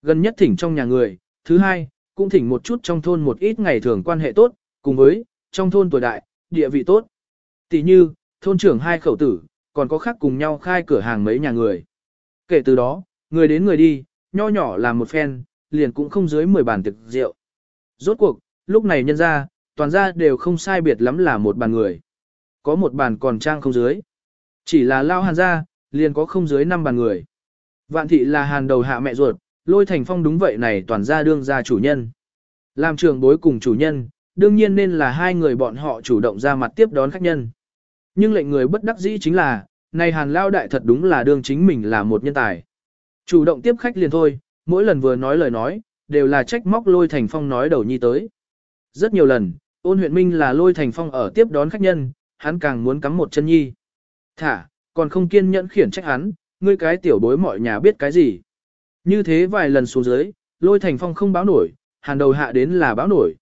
Gần nhất thỉnh trong nhà người, thứ hai, cũng thỉnh một chút trong thôn một ít ngày thường quan hệ tốt, cùng với, trong thôn tuổi đại, địa vị tốt. Tỷ như, thôn trưởng hai khẩu tử, còn có khác cùng nhau khai cửa hàng mấy nhà người. Kể từ đó, người đến người đi, nho nhỏ làm một phen, liền cũng không dưới 10 bàn tiệc rượu. Rốt cuộc, lúc này nhân ra, toàn ra đều không sai biệt lắm là một bàn người. Có một bàn còn trang không dưới. Chỉ là lao hàn ra, liền có không dưới 5 bàn người. Vạn thị là hàn đầu hạ mẹ ruột, lôi thành phong đúng vậy này toàn ra đương ra chủ nhân. Làm trường bối cùng chủ nhân, đương nhiên nên là hai người bọn họ chủ động ra mặt tiếp đón khách nhân. Nhưng lệnh người bất đắc dĩ chính là, này hàn lao đại thật đúng là đương chính mình là một nhân tài. Chủ động tiếp khách liền thôi, mỗi lần vừa nói lời nói, đều là trách móc lôi thành phong nói đầu nhi tới. Rất nhiều lần, ôn huyện minh là lôi thành phong ở tiếp đón khách nhân, hắn càng muốn cắm một chân nhi. Thả, còn không kiên nhẫn khiển trách hắn, ngươi cái tiểu bối mọi nhà biết cái gì. Như thế vài lần xuống dưới, lôi thành phong không báo nổi, hàn đầu hạ đến là báo nổi.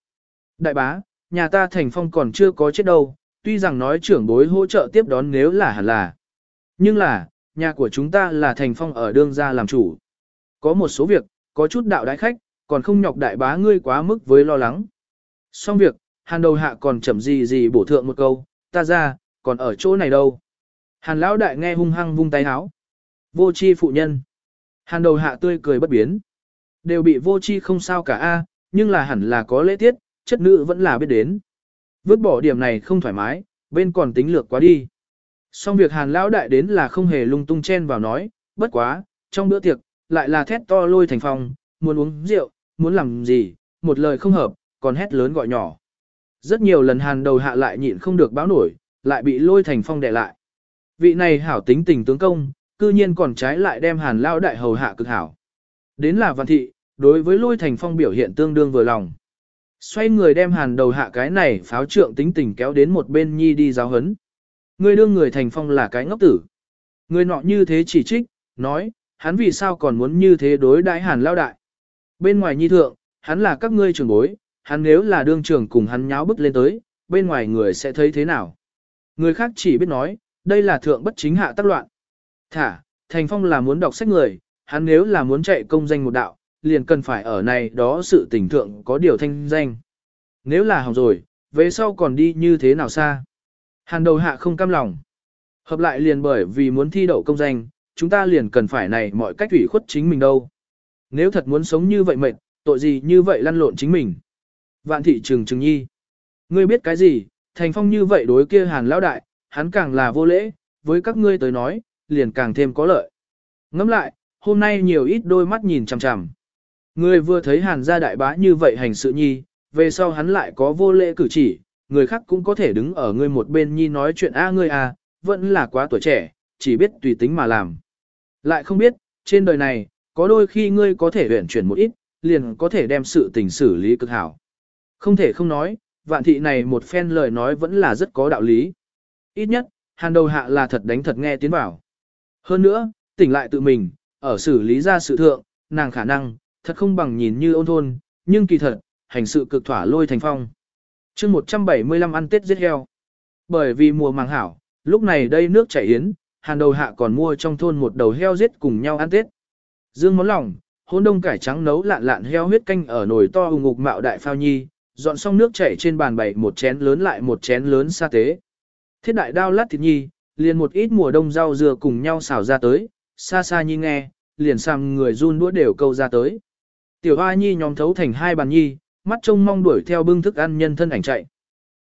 Đại bá, nhà ta thành phong còn chưa có chết đâu, tuy rằng nói trưởng bối hỗ trợ tiếp đón nếu là hẳn là. Nhưng là, nhà của chúng ta là thành phong ở đương gia làm chủ. Có một số việc, có chút đạo đại khách, còn không nhọc đại bá ngươi quá mức với lo lắng. Xong việc, hàn đầu hạ còn chậm gì gì bổ thượng một câu, ta ra, còn ở chỗ này đâu. Hàn lão đại nghe hung hăng vung tay háo. Vô chi phụ nhân. Hàn đầu hạ tươi cười bất biến. Đều bị vô chi không sao cả a, nhưng là hẳn là có lễ tiết, chất nữ vẫn là biết đến. Vứt bỏ điểm này không thoải mái, bên còn tính lược quá đi. Xong việc hàn lão đại đến là không hề lung tung chen vào nói, bất quá, trong bữa tiệc, lại là thét to lôi thành phòng, muốn uống rượu, muốn làm gì, một lời không hợp, còn hét lớn gọi nhỏ. Rất nhiều lần hàn đầu hạ lại nhịn không được báo nổi, lại bị lôi thành phong đè lại. Vị này hảo tính tình tướng công, cư nhiên còn trái lại đem hàn lão đại hầu hạ cực hảo. Đến là văn thị, đối với lôi thành phong biểu hiện tương đương vừa lòng. Xoay người đem hàn đầu hạ cái này pháo trượng tính tình kéo đến một bên nhi đi giáo hấn. Người đương người thành phong là cái ngốc tử. Người nọ như thế chỉ trích, nói, hắn vì sao còn muốn như thế đối đãi hàn lao đại. Bên ngoài nhi thượng, hắn là các ngươi trưởng bối, hắn nếu là đương trưởng cùng hắn nháo bức lên tới, bên ngoài người sẽ thấy thế nào. Người khác chỉ biết nói, đây là thượng bất chính hạ tác loạn. Thả, thành phong là muốn đọc sách người, hắn nếu là muốn chạy công danh một đạo, liền cần phải ở này đó sự tình thượng có điều thanh danh. Nếu là hỏng rồi, về sau còn đi như thế nào xa. Hàn đầu hạ không cam lòng. Hợp lại liền bởi vì muốn thi đậu công danh, chúng ta liền cần phải này mọi cách ủy khuất chính mình đâu. Nếu thật muốn sống như vậy mệt, tội gì như vậy lăn lộn chính mình. Vạn thị trường trừng nhi. Ngươi biết cái gì, thành phong như vậy đối kia hàn lão đại, hắn càng là vô lễ, với các ngươi tới nói, liền càng thêm có lợi. Ngẫm lại, hôm nay nhiều ít đôi mắt nhìn chằm chằm. Người vừa thấy hàn gia đại bá như vậy hành sự nhi, về sau hắn lại có vô lễ cử chỉ, người khác cũng có thể đứng ở ngươi một bên nhi nói chuyện a ngươi à, vẫn là quá tuổi trẻ, chỉ biết tùy tính mà làm. Lại không biết, trên đời này, có đôi khi ngươi có thể luyện chuyển một ít, liền có thể đem sự tình xử lý cực hảo. Không thể không nói, vạn thị này một phen lời nói vẫn là rất có đạo lý. Ít nhất, hàn đầu hạ là thật đánh thật nghe tiến bảo. Hơn nữa, tỉnh lại tự mình, ở xử lý ra sự thượng, nàng khả năng, thật không bằng nhìn như ôn thôn, nhưng kỳ thật, hành sự cực thỏa lôi thành phong. chương 175 ăn Tết giết heo. Bởi vì mùa màng hảo, lúc này đây nước chảy yến, hàn đầu hạ còn mua trong thôn một đầu heo giết cùng nhau ăn Tết. Dương món lòng, hôn đông cải trắng nấu lạn lạn heo huyết canh ở nồi to hùng ngục mạo đại phao nhi, dọn xong nước chảy trên bàn bày một chén lớn lại một chén lớn sa tế. Thiết đại đao lát thịt nhi, liền một ít mùa đông rau dừa cùng nhau xào ra tới, xa xa nhi nghe, liền sang người run đũa đều câu ra tới. Tiểu hoa nhi nhóm thấu thành hai bàn nhi, mắt trông mong đuổi theo bưng thức ăn nhân thân ảnh chạy.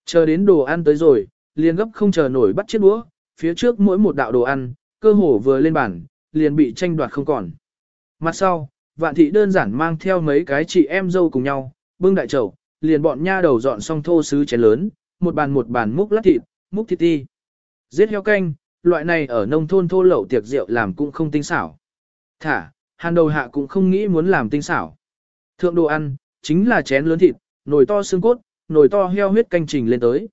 Chờ đến đồ ăn tới rồi, liền gấp không chờ nổi bắt chiếc đũa, phía trước mỗi một đạo đồ ăn, cơ hồ vừa lên bàn, liền bị tranh đoạt không còn. Mặt sau, vạn thị đơn giản mang theo mấy cái chị em dâu cùng nhau, bưng đại chậu, liền bọn nha đầu dọn xong thô sứ chén lớn, một bàn một bàn múc lát thịt, múc thịt ti. Giết heo canh, loại này ở nông thôn thô lậu tiệc rượu làm cũng không tinh xảo. Thả, hàn đầu hạ cũng không nghĩ muốn làm tinh xảo. Thượng đồ ăn, chính là chén lớn thịt, nồi to xương cốt, nồi to heo huyết canh trình lên tới.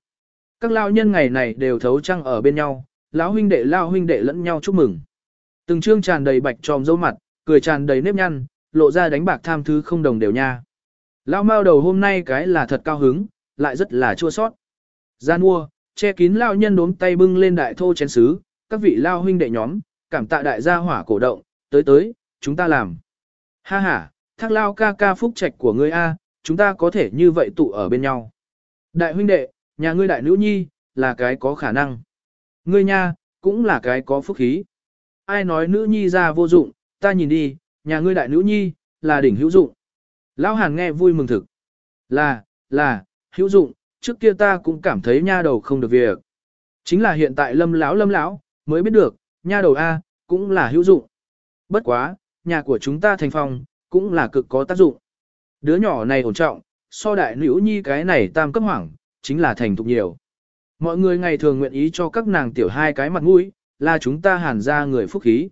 Các lao nhân ngày này đều thấu trăng ở bên nhau, lão huynh đệ lao huynh đệ lẫn nhau chúc mừng. Từng trương tràn đầy bạch tròm dấu mặt, cười tràn đầy nếp nhăn, lộ ra đánh bạc tham thứ không đồng đều nha. Lao mao đầu hôm nay cái là thật cao hứng, lại rất là chua sót. Gian mua, che kín lao nhân đốm tay bưng lên đại thô chén sứ, các vị lao huynh đệ nhóm, cảm tạ đại gia hỏa cổ động, tới tới, chúng ta làm. Ha ha, thác lao ca ca phúc trạch của ngươi A, chúng ta có thể như vậy tụ ở bên nhau. Đại huynh đệ, nhà ngươi đại nữ nhi, là cái có khả năng. Ngươi nha, cũng là cái có phúc khí. Ai nói nữ nhi ra vô dụng, ta nhìn đi, nhà ngươi đại nữ nhi, là đỉnh hữu dụng. Lão Hàn nghe vui mừng thực. Là, là, hữu dụng, trước kia ta cũng cảm thấy nha đầu không được việc. Chính là hiện tại lâm lão lâm lão mới biết được, nha đầu A, cũng là hữu dụng. Bất quá, nhà của chúng ta thành phong, cũng là cực có tác dụng. Đứa nhỏ này ổn trọng, so đại nữ nhi cái này tam cấp hoảng, chính là thành thục nhiều. Mọi người ngày thường nguyện ý cho các nàng tiểu hai cái mặt mũi, là chúng ta hàn ra người phúc khí.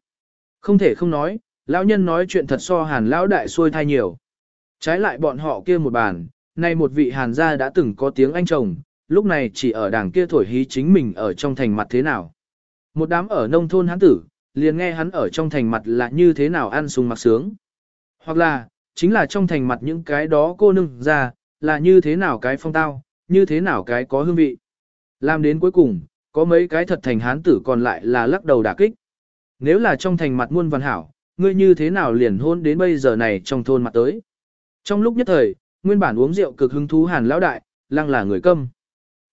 Không thể không nói, lão nhân nói chuyện thật so hàn lão đại xuôi thai nhiều. Trái lại bọn họ kia một bàn, nay một vị hàn gia đã từng có tiếng anh chồng, lúc này chỉ ở đảng kia thổi hí chính mình ở trong thành mặt thế nào. Một đám ở nông thôn hắn tử, liền nghe hắn ở trong thành mặt là như thế nào ăn sung mặc sướng. Hoặc là, chính là trong thành mặt những cái đó cô nương ra, là như thế nào cái phong tao, như thế nào cái có hương vị. Làm đến cuối cùng, có mấy cái thật thành hán tử còn lại là lắc đầu đả kích. Nếu là trong thành mặt muôn văn hảo, ngươi như thế nào liền hôn đến bây giờ này trong thôn mặt tới. Trong lúc nhất thời, nguyên bản uống rượu cực hứng thú hàn lão đại, lăng là người câm.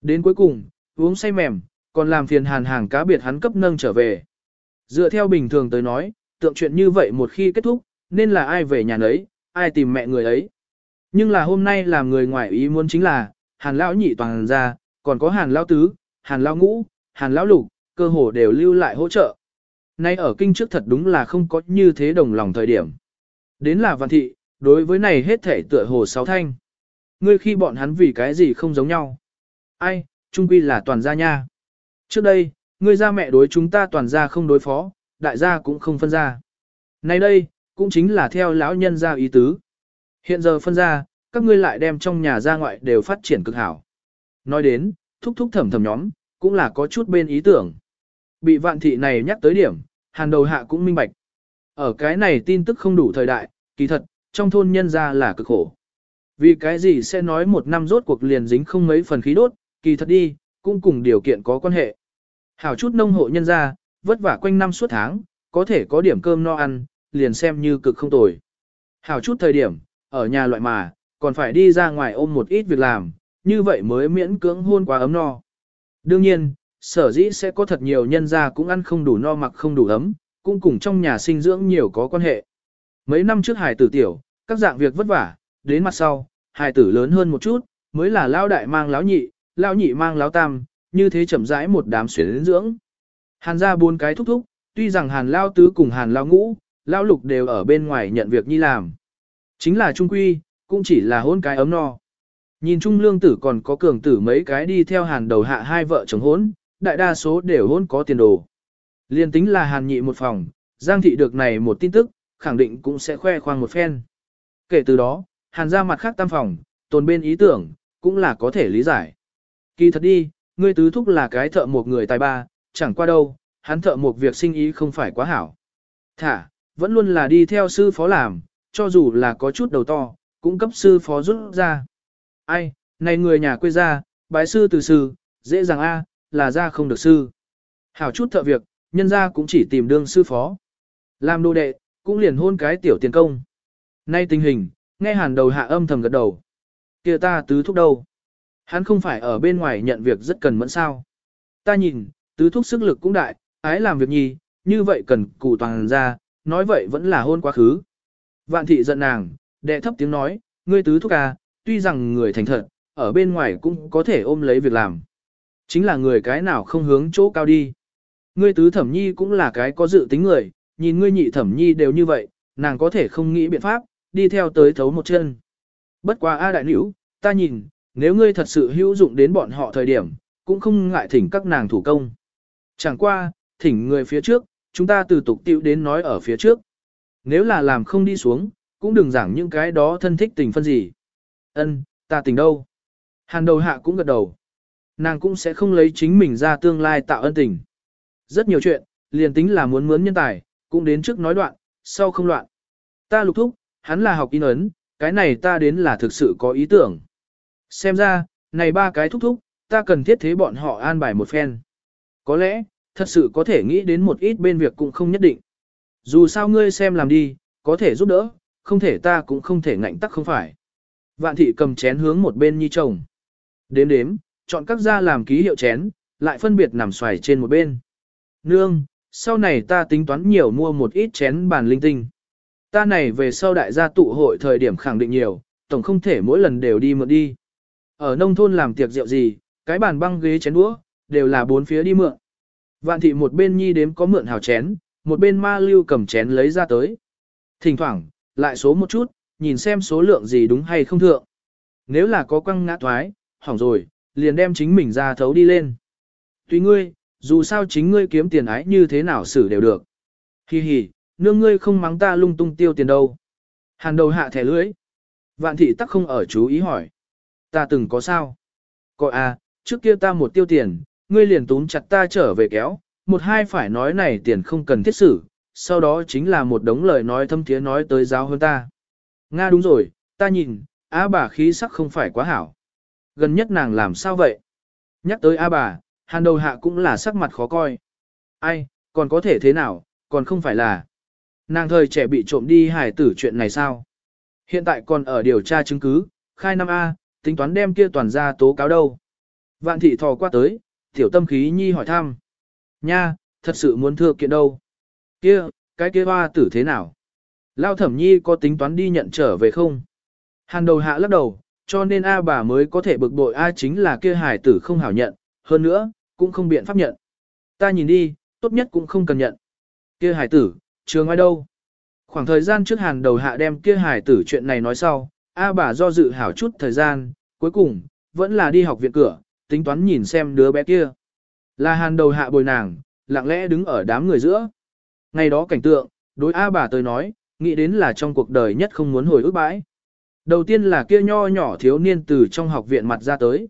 Đến cuối cùng, uống say mềm, còn làm phiền hàn hàng cá biệt hắn cấp nâng trở về. Dựa theo bình thường tới nói, tượng chuyện như vậy một khi kết thúc, nên là ai về nhà nấy, ai tìm mẹ người ấy. Nhưng là hôm nay làm người ngoài ý muốn chính là, hàn lão nhị toàn ra, còn có hàn lão tứ, hàn lão ngũ, hàn lão lục, cơ hồ đều lưu lại hỗ trợ. Nay ở kinh trước thật đúng là không có như thế đồng lòng thời điểm. Đến là văn thị, đối với này hết thể tựa hồ sáu thanh. Ngươi khi bọn hắn vì cái gì không giống nhau. Ai, trung quy là toàn gia nha. Trước đây, ngươi gia mẹ đối chúng ta toàn gia không đối phó, đại gia cũng không phân ra. Nay đây, cũng chính là theo lão nhân gia ý tứ. Hiện giờ phân ra, các ngươi lại đem trong nhà ra ngoại đều phát triển cực hảo. Nói đến, thúc thúc thầm thầm nhóm, cũng là có chút bên ý tưởng. Bị vạn thị này nhắc tới điểm, hàn đầu hạ cũng minh bạch. Ở cái này tin tức không đủ thời đại, kỳ thật, trong thôn nhân ra là cực khổ. Vì cái gì sẽ nói một năm rốt cuộc liền dính không mấy phần khí đốt, kỳ thật đi, cũng cùng điều kiện có quan hệ. Hảo chút nông hộ nhân ra, vất vả quanh năm suốt tháng, có thể có điểm cơm no ăn, liền xem như cực không tồi. Hảo chút thời điểm, ở nhà loại mà, còn phải đi ra ngoài ôm một ít việc làm, như vậy mới miễn cưỡng hôn quá ấm no. Đương nhiên, sở dĩ sẽ có thật nhiều nhân gia cũng ăn không đủ no mặc không đủ ấm, cũng cùng trong nhà sinh dưỡng nhiều có quan hệ. Mấy năm trước hài tử tiểu, các dạng việc vất vả, đến mặt sau, hài tử lớn hơn một chút, mới là lao đại mang láo nhị, lao nhị mang láo tam, như thế chậm rãi một đám xuyến dưỡng. Hàn ra bốn cái thúc thúc, tuy rằng hàn lao tứ cùng hàn lao ngũ, lao lục đều ở bên ngoài nhận việc nhi làm. Chính là trung quy, cũng chỉ là hôn cái ấm no. Nhìn trung lương tử còn có cường tử mấy cái đi theo hàn đầu hạ hai vợ chồng hôn, đại đa số đều hôn có tiền đồ. Liên tính là hàn nhị một phòng, Giang thị được này một tin tức, khẳng định cũng sẽ khoe khoang một phen. Kể từ đó, hàn ra mặt khác tam phòng, tồn bên ý tưởng, cũng là có thể lý giải. Kỳ thật đi, ngươi tứ thúc là cái thợ một người tài ba, chẳng qua đâu, hắn thợ một việc sinh ý không phải quá hảo. Thả, vẫn luôn là đi theo sư phó làm, cho dù là có chút đầu to, cũng cấp sư phó rút ra. Ai, này người nhà quê ra, bái sư từ sư, dễ dàng a, là ra không được sư. Hảo chút thợ việc, nhân ra cũng chỉ tìm đương sư phó. Làm đồ đệ, cũng liền hôn cái tiểu tiền công. Nay tình hình, nghe hàn đầu hạ âm thầm gật đầu. kia ta tứ thúc đâu? Hắn không phải ở bên ngoài nhận việc rất cần mẫn sao. Ta nhìn, tứ thúc sức lực cũng đại, ái làm việc nhi, như vậy cần cụ toàn ra, nói vậy vẫn là hôn quá khứ. Vạn thị giận nàng, đệ thấp tiếng nói, ngươi tứ thúc à, tuy rằng người thành thật, ở bên ngoài cũng có thể ôm lấy việc làm. Chính là người cái nào không hướng chỗ cao đi. Ngươi tứ thẩm nhi cũng là cái có dự tính người, nhìn ngươi nhị thẩm nhi đều như vậy, nàng có thể không nghĩ biện pháp, đi theo tới thấu một chân. Bất quá A đại nữ, ta nhìn, nếu ngươi thật sự hữu dụng đến bọn họ thời điểm, cũng không ngại thỉnh các nàng thủ công. Chẳng qua, thỉnh người phía trước, chúng ta từ tục tiêu đến nói ở phía trước. Nếu là làm không đi xuống, cũng đừng giảng những cái đó thân thích tình phân gì. Ân, ta tình đâu? Hàn đầu hạ cũng gật đầu. Nàng cũng sẽ không lấy chính mình ra tương lai tạo ân tình. Rất nhiều chuyện, liền tính là muốn mướn nhân tài, cũng đến trước nói đoạn, sau không loạn. Ta lục thúc, hắn là học in ấn, cái này ta đến là thực sự có ý tưởng. Xem ra, này ba cái thúc thúc, ta cần thiết thế bọn họ an bài một phen. Có lẽ, thật sự có thể nghĩ đến một ít bên việc cũng không nhất định. Dù sao ngươi xem làm đi, có thể giúp đỡ, không thể ta cũng không thể ngạnh tắc không phải. Vạn thị cầm chén hướng một bên nhi chồng. Đếm đếm, chọn các gia làm ký hiệu chén, lại phân biệt nằm xoài trên một bên. Nương, sau này ta tính toán nhiều mua một ít chén bàn linh tinh. Ta này về sau đại gia tụ hội thời điểm khẳng định nhiều, tổng không thể mỗi lần đều đi mượn đi. Ở nông thôn làm tiệc rượu gì, cái bàn băng ghế chén đũa, đều là bốn phía đi mượn. Vạn thị một bên nhi đếm có mượn hào chén, một bên ma lưu cầm chén lấy ra tới. Thỉnh thoảng, lại số một chút, nhìn xem số lượng gì đúng hay không thượng. Nếu là có quăng ngã thoái, hỏng rồi, liền đem chính mình ra thấu đi lên. Tùy ngươi, dù sao chính ngươi kiếm tiền ái như thế nào xử đều được. Hi hi, nương ngươi không mắng ta lung tung tiêu tiền đâu. Hàn đầu hạ thẻ lưỡi. Vạn thị tắc không ở chú ý hỏi. Ta từng có sao? Có à, trước kia ta một tiêu tiền, ngươi liền túm chặt ta trở về kéo, một hai phải nói này tiền không cần thiết xử, sau đó chính là một đống lời nói thâm thiế nói tới giáo hơn ta. Nga đúng rồi, ta nhìn, á bà khí sắc không phải quá hảo. Gần nhất nàng làm sao vậy? Nhắc tới á bà, hàn đầu hạ cũng là sắc mặt khó coi. Ai, còn có thể thế nào, còn không phải là. Nàng thời trẻ bị trộm đi hải tử chuyện này sao? Hiện tại còn ở điều tra chứng cứ, khai năm A, tính toán đem kia toàn ra tố cáo đâu. Vạn thị thò qua tới, tiểu tâm khí nhi hỏi thăm. Nha, thật sự muốn thưa kiện đâu. Kia, cái kia hoa tử thế nào? Lao thẩm nhi có tính toán đi nhận trở về không? Hàn đầu hạ lắc đầu, cho nên A bà mới có thể bực bội A chính là kia hải tử không hảo nhận, hơn nữa, cũng không biện pháp nhận. Ta nhìn đi, tốt nhất cũng không cần nhận. Kia hải tử, trường ai đâu? Khoảng thời gian trước hàn đầu hạ đem kia hải tử chuyện này nói sau, A bà do dự hảo chút thời gian, cuối cùng, vẫn là đi học viện cửa, tính toán nhìn xem đứa bé kia. Là hàn đầu hạ bồi nàng, lặng lẽ đứng ở đám người giữa. Ngày đó cảnh tượng, đối A bà tới nói, nghĩ đến là trong cuộc đời nhất không muốn hồi ức bãi. Đầu tiên là kia nho nhỏ thiếu niên từ trong học viện mặt ra tới.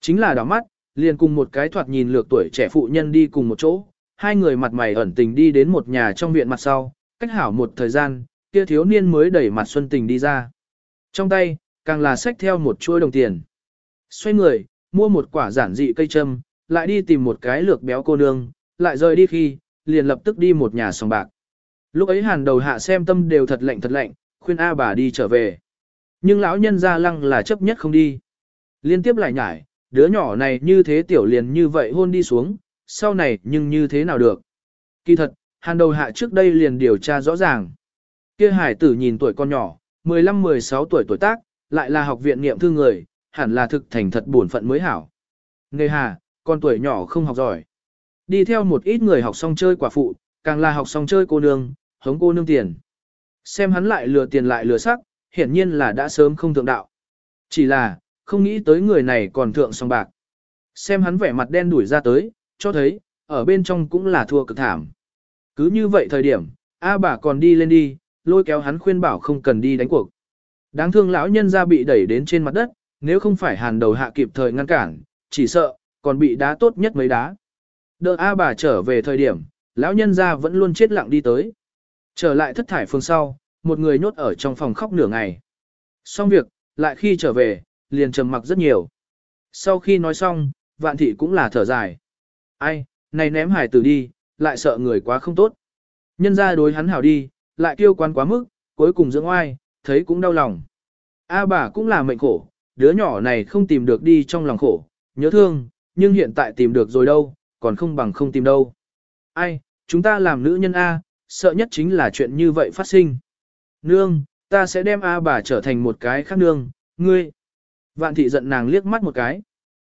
Chính là đỏ mắt, liền cùng một cái thoạt nhìn lược tuổi trẻ phụ nhân đi cùng một chỗ, hai người mặt mày ẩn tình đi đến một nhà trong viện mặt sau, cách hảo một thời gian, kia thiếu niên mới đẩy mặt xuân tình đi ra. Trong tay, càng là xách theo một chuôi đồng tiền. Xoay người, mua một quả giản dị cây châm, lại đi tìm một cái lược béo cô nương, lại rời đi khi, liền lập tức đi một nhà sòng bạc. Lúc ấy hàn đầu hạ xem tâm đều thật lạnh thật lạnh, khuyên A bà đi trở về. Nhưng lão nhân ra lăng là chấp nhất không đi. Liên tiếp lại nhải, đứa nhỏ này như thế tiểu liền như vậy hôn đi xuống, sau này nhưng như thế nào được. Kỳ thật, hàn đầu hạ trước đây liền điều tra rõ ràng. Kia hải tử nhìn tuổi con nhỏ, 15-16 tuổi tuổi tác, lại là học viện niệm thư người, hẳn là thực thành thật buồn phận mới hảo. Nghề hà, con tuổi nhỏ không học giỏi. Đi theo một ít người học xong chơi quả phụ, càng là học xong chơi cô nương, hống cô nương tiền. Xem hắn lại lừa tiền lại lừa sắc, hiển nhiên là đã sớm không thượng đạo. Chỉ là, không nghĩ tới người này còn thượng song bạc. Xem hắn vẻ mặt đen đuổi ra tới, cho thấy, ở bên trong cũng là thua cực thảm. Cứ như vậy thời điểm, A bà còn đi lên đi, lôi kéo hắn khuyên bảo không cần đi đánh cuộc. Đáng thương lão nhân ra bị đẩy đến trên mặt đất, nếu không phải hàn đầu hạ kịp thời ngăn cản, chỉ sợ, còn bị đá tốt nhất mấy đá. Đợi A bà trở về thời điểm, lão nhân ra vẫn luôn chết lặng đi tới. Trở lại thất thải phương sau, một người nhốt ở trong phòng khóc nửa ngày. Xong việc, lại khi trở về, liền trầm mặc rất nhiều. Sau khi nói xong, vạn thị cũng là thở dài. Ai, này ném hải tử đi, lại sợ người quá không tốt. Nhân ra đối hắn hảo đi, lại kêu quan quá mức, cuối cùng dưỡng oai, thấy cũng đau lòng. A bà cũng là mệnh khổ, đứa nhỏ này không tìm được đi trong lòng khổ, nhớ thương, nhưng hiện tại tìm được rồi đâu, còn không bằng không tìm đâu. Ai, chúng ta làm nữ nhân A, sợ nhất chính là chuyện như vậy phát sinh. Nương, ta sẽ đem A bà trở thành một cái khác nương, ngươi. Vạn thị giận nàng liếc mắt một cái.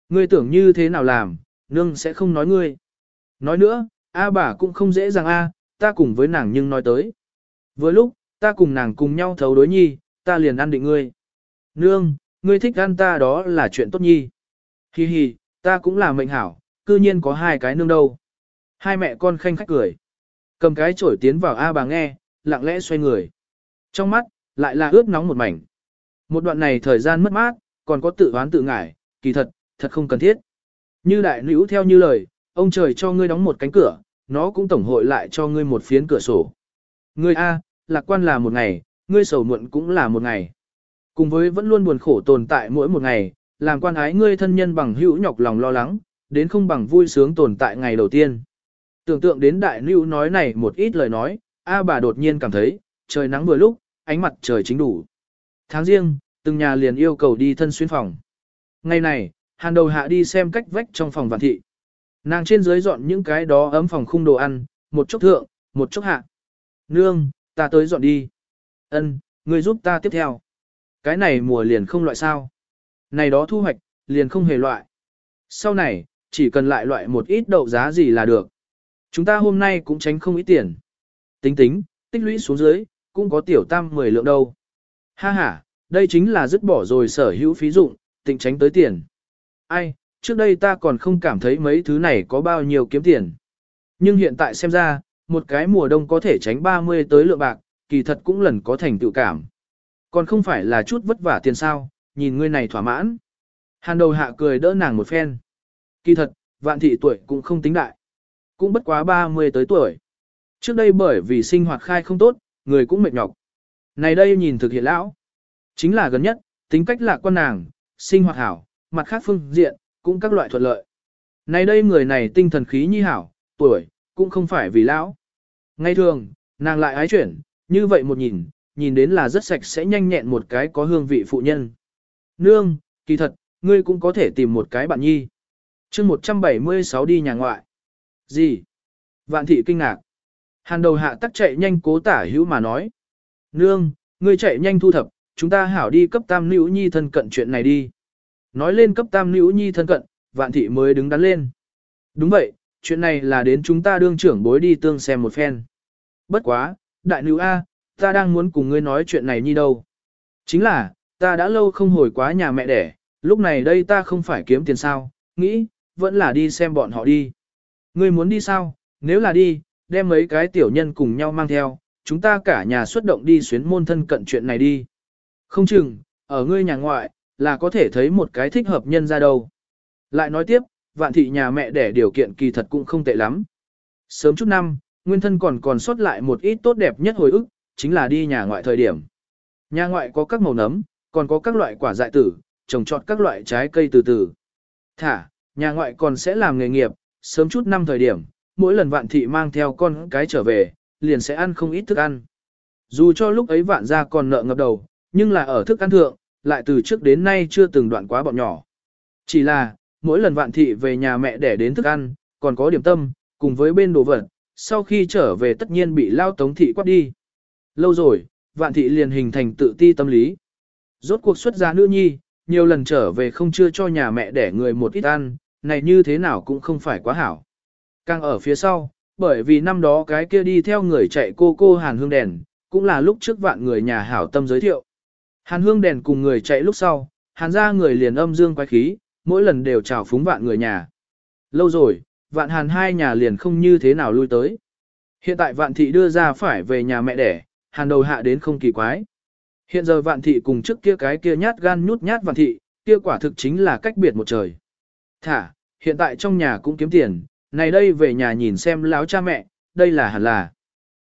Ngươi tưởng như thế nào làm, nương sẽ không nói ngươi. Nói nữa, A bà cũng không dễ dàng A, ta cùng với nàng nhưng nói tới. Vừa lúc, ta cùng nàng cùng nhau thấu đối nhi, ta liền ăn định ngươi. Nương, ngươi thích ăn ta đó là chuyện tốt nhi. Hi hi, ta cũng là mệnh hảo, cư nhiên có hai cái nương đâu. Hai mẹ con khanh khách cười. Cầm cái chổi tiến vào A bà nghe, lặng lẽ xoay người. Trong mắt, lại là ướt nóng một mảnh. Một đoạn này thời gian mất mát, còn có tự oán tự ngải, kỳ thật, thật không cần thiết. Như đại nữ theo như lời, ông trời cho ngươi đóng một cánh cửa, nó cũng tổng hội lại cho ngươi một phiến cửa sổ. Ngươi A, lạc quan là một ngày, ngươi sầu muộn cũng là một ngày. Cùng với vẫn luôn buồn khổ tồn tại mỗi một ngày, làm quan ái ngươi thân nhân bằng hữu nhọc lòng lo lắng, đến không bằng vui sướng tồn tại ngày đầu tiên. Tưởng tượng đến đại nữ nói này một ít lời nói, A bà đột nhiên cảm thấy, trời nắng vừa lúc, ánh mặt trời chính đủ. Tháng riêng, từng nhà liền yêu cầu đi thân xuyên phòng. Ngày này, hàn đầu hạ đi xem cách vách trong phòng vạn thị. Nàng trên dưới dọn những cái đó ấm phòng khung đồ ăn, một chốc thượng, một chốc hạ. Nương, ta tới dọn đi. Ân, ngươi giúp ta tiếp theo. Cái này mùa liền không loại sao. Này đó thu hoạch, liền không hề loại. Sau này, chỉ cần lại loại một ít đậu giá gì là được. Chúng ta hôm nay cũng tránh không ít tiền. Tính tính, tích lũy xuống dưới, cũng có tiểu tam 10 lượng đâu. Ha ha, đây chính là dứt bỏ rồi sở hữu phí dụng, tịnh tránh tới tiền. Ai, trước đây ta còn không cảm thấy mấy thứ này có bao nhiêu kiếm tiền. Nhưng hiện tại xem ra, một cái mùa đông có thể tránh 30 tới lượng bạc, kỳ thật cũng lần có thành tựu cảm. Còn không phải là chút vất vả tiền sao, nhìn ngươi này thỏa mãn. Hàn đầu hạ cười đỡ nàng một phen. Kỳ thật, vạn thị tuổi cũng không tính đại. Cũng bất quá 30 tới tuổi. Trước đây bởi vì sinh hoạt khai không tốt, người cũng mệt nhọc. Này đây nhìn thực hiện lão. Chính là gần nhất, tính cách lạc quan nàng, sinh hoạt hảo, mặt khác phương diện, cũng các loại thuận lợi. Này đây người này tinh thần khí nhi hảo, tuổi, cũng không phải vì lão. Ngay thường, nàng lại ái chuyển, như vậy một nhìn, nhìn đến là rất sạch sẽ nhanh nhẹn một cái có hương vị phụ nhân. Nương, kỳ thật, ngươi cũng có thể tìm một cái bạn nhi. chương 176 đi nhà ngoại. Gì? Vạn thị kinh ngạc. Hàn đầu hạ tắc chạy nhanh cố tả hữu mà nói. Nương, ngươi chạy nhanh thu thập, chúng ta hảo đi cấp tam nữ nhi thân cận chuyện này đi. Nói lên cấp tam nữ nhi thân cận, vạn thị mới đứng đắn lên. Đúng vậy, chuyện này là đến chúng ta đương trưởng bối đi tương xem một phen. Bất quá, đại nữ A, ta đang muốn cùng ngươi nói chuyện này nhi đâu. Chính là, ta đã lâu không hồi quá nhà mẹ đẻ, lúc này đây ta không phải kiếm tiền sao, nghĩ, vẫn là đi xem bọn họ đi. Ngươi muốn đi sao, nếu là đi, đem mấy cái tiểu nhân cùng nhau mang theo, chúng ta cả nhà xuất động đi xuyến môn thân cận chuyện này đi. Không chừng, ở ngươi nhà ngoại, là có thể thấy một cái thích hợp nhân ra đâu. Lại nói tiếp, vạn thị nhà mẹ đẻ điều kiện kỳ thật cũng không tệ lắm. Sớm chút năm, nguyên thân còn còn sót lại một ít tốt đẹp nhất hồi ức, chính là đi nhà ngoại thời điểm. Nhà ngoại có các màu nấm, còn có các loại quả dại tử, trồng trọt các loại trái cây từ từ. Thả, nhà ngoại còn sẽ làm nghề nghiệp, sớm chút năm thời điểm, mỗi lần vạn thị mang theo con cái trở về, liền sẽ ăn không ít thức ăn. Dù cho lúc ấy vạn gia còn nợ ngập đầu, nhưng là ở thức ăn thượng, lại từ trước đến nay chưa từng đoạn quá bọn nhỏ. Chỉ là, mỗi lần vạn thị về nhà mẹ để đến thức ăn, còn có điểm tâm, cùng với bên đồ vật, sau khi trở về tất nhiên bị lao tống thị quát đi. Lâu rồi, vạn thị liền hình thành tự ti tâm lý. Rốt cuộc xuất gia nữ nhi, nhiều lần trở về không chưa cho nhà mẹ để người một ít ăn, này như thế nào cũng không phải quá hảo. Càng ở phía sau, bởi vì năm đó cái kia đi theo người chạy cô cô Hàn Hương Đèn, cũng là lúc trước vạn người nhà hảo tâm giới thiệu. Hàn Hương Đèn cùng người chạy lúc sau, Hàn ra người liền âm dương quái khí, mỗi lần đều chào phúng vạn người nhà. Lâu rồi, vạn Hàn hai nhà liền không như thế nào lui tới. Hiện tại vạn thị đưa ra phải về nhà mẹ đẻ, Hàn đầu hạ đến không kỳ quái. Hiện giờ vạn thị cùng trước kia cái kia nhát gan nhút nhát vạn thị, kia quả thực chính là cách biệt một trời. Thả, hiện tại trong nhà cũng kiếm tiền, này đây về nhà nhìn xem lão cha mẹ, đây là hẳn là.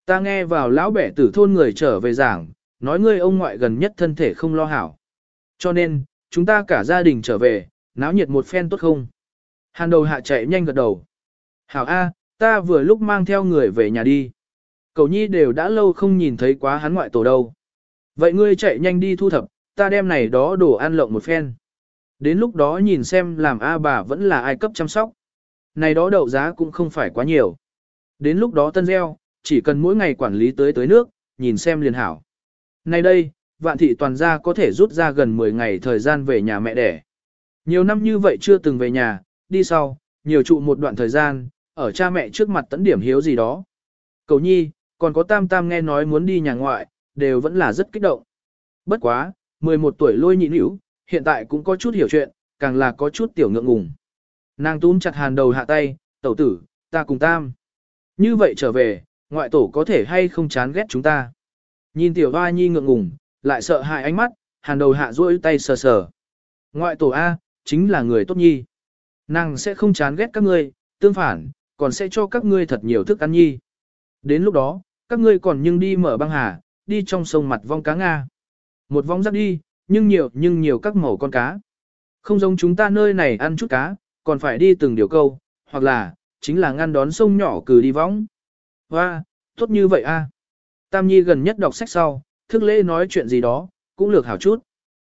Ta nghe vào lão bẻ tử thôn người trở về giảng, nói ngươi ông ngoại gần nhất thân thể không lo hảo. Cho nên, chúng ta cả gia đình trở về, náo nhiệt một phen tốt không? Hàn đầu hạ chạy nhanh gật đầu. Hảo A, ta vừa lúc mang theo người về nhà đi. Cầu nhi đều đã lâu không nhìn thấy quá hắn ngoại tổ đâu. Vậy ngươi chạy nhanh đi thu thập, ta đem này đó đồ ăn lộng một phen. Đến lúc đó nhìn xem làm A bà vẫn là ai cấp chăm sóc. Này đó đậu giá cũng không phải quá nhiều. Đến lúc đó tân gieo, chỉ cần mỗi ngày quản lý tới tới nước, nhìn xem liền hảo. Nay đây, vạn thị toàn gia có thể rút ra gần 10 ngày thời gian về nhà mẹ đẻ. Nhiều năm như vậy chưa từng về nhà, đi sau, nhiều trụ một đoạn thời gian, ở cha mẹ trước mặt tấn điểm hiếu gì đó. Cầu nhi, còn có tam tam nghe nói muốn đi nhà ngoại, đều vẫn là rất kích động. Bất quá, 11 tuổi lôi nhị hữu, hiện tại cũng có chút hiểu chuyện, càng là có chút tiểu ngượng ngùng. Nàng túm chặt hàn đầu hạ tay, tẩu tử, ta cùng tam. Như vậy trở về, ngoại tổ có thể hay không chán ghét chúng ta. Nhìn tiểu hoa nhi ngượng ngùng, lại sợ hại ánh mắt, hàn đầu hạ duỗi tay sờ sờ. Ngoại tổ A, chính là người tốt nhi. Nàng sẽ không chán ghét các ngươi, tương phản, còn sẽ cho các ngươi thật nhiều thức ăn nhi. Đến lúc đó, các ngươi còn nhưng đi mở băng hà, đi trong sông mặt vong cá Nga. Một vong rắc đi, nhưng nhiều nhưng nhiều các màu con cá. Không giống chúng ta nơi này ăn chút cá, còn phải đi từng điều câu, hoặc là, chính là ngăn đón sông nhỏ cử đi võng. Hoa, tốt như vậy a. Tam Nhi gần nhất đọc sách sau, thức lễ nói chuyện gì đó, cũng lược hảo chút.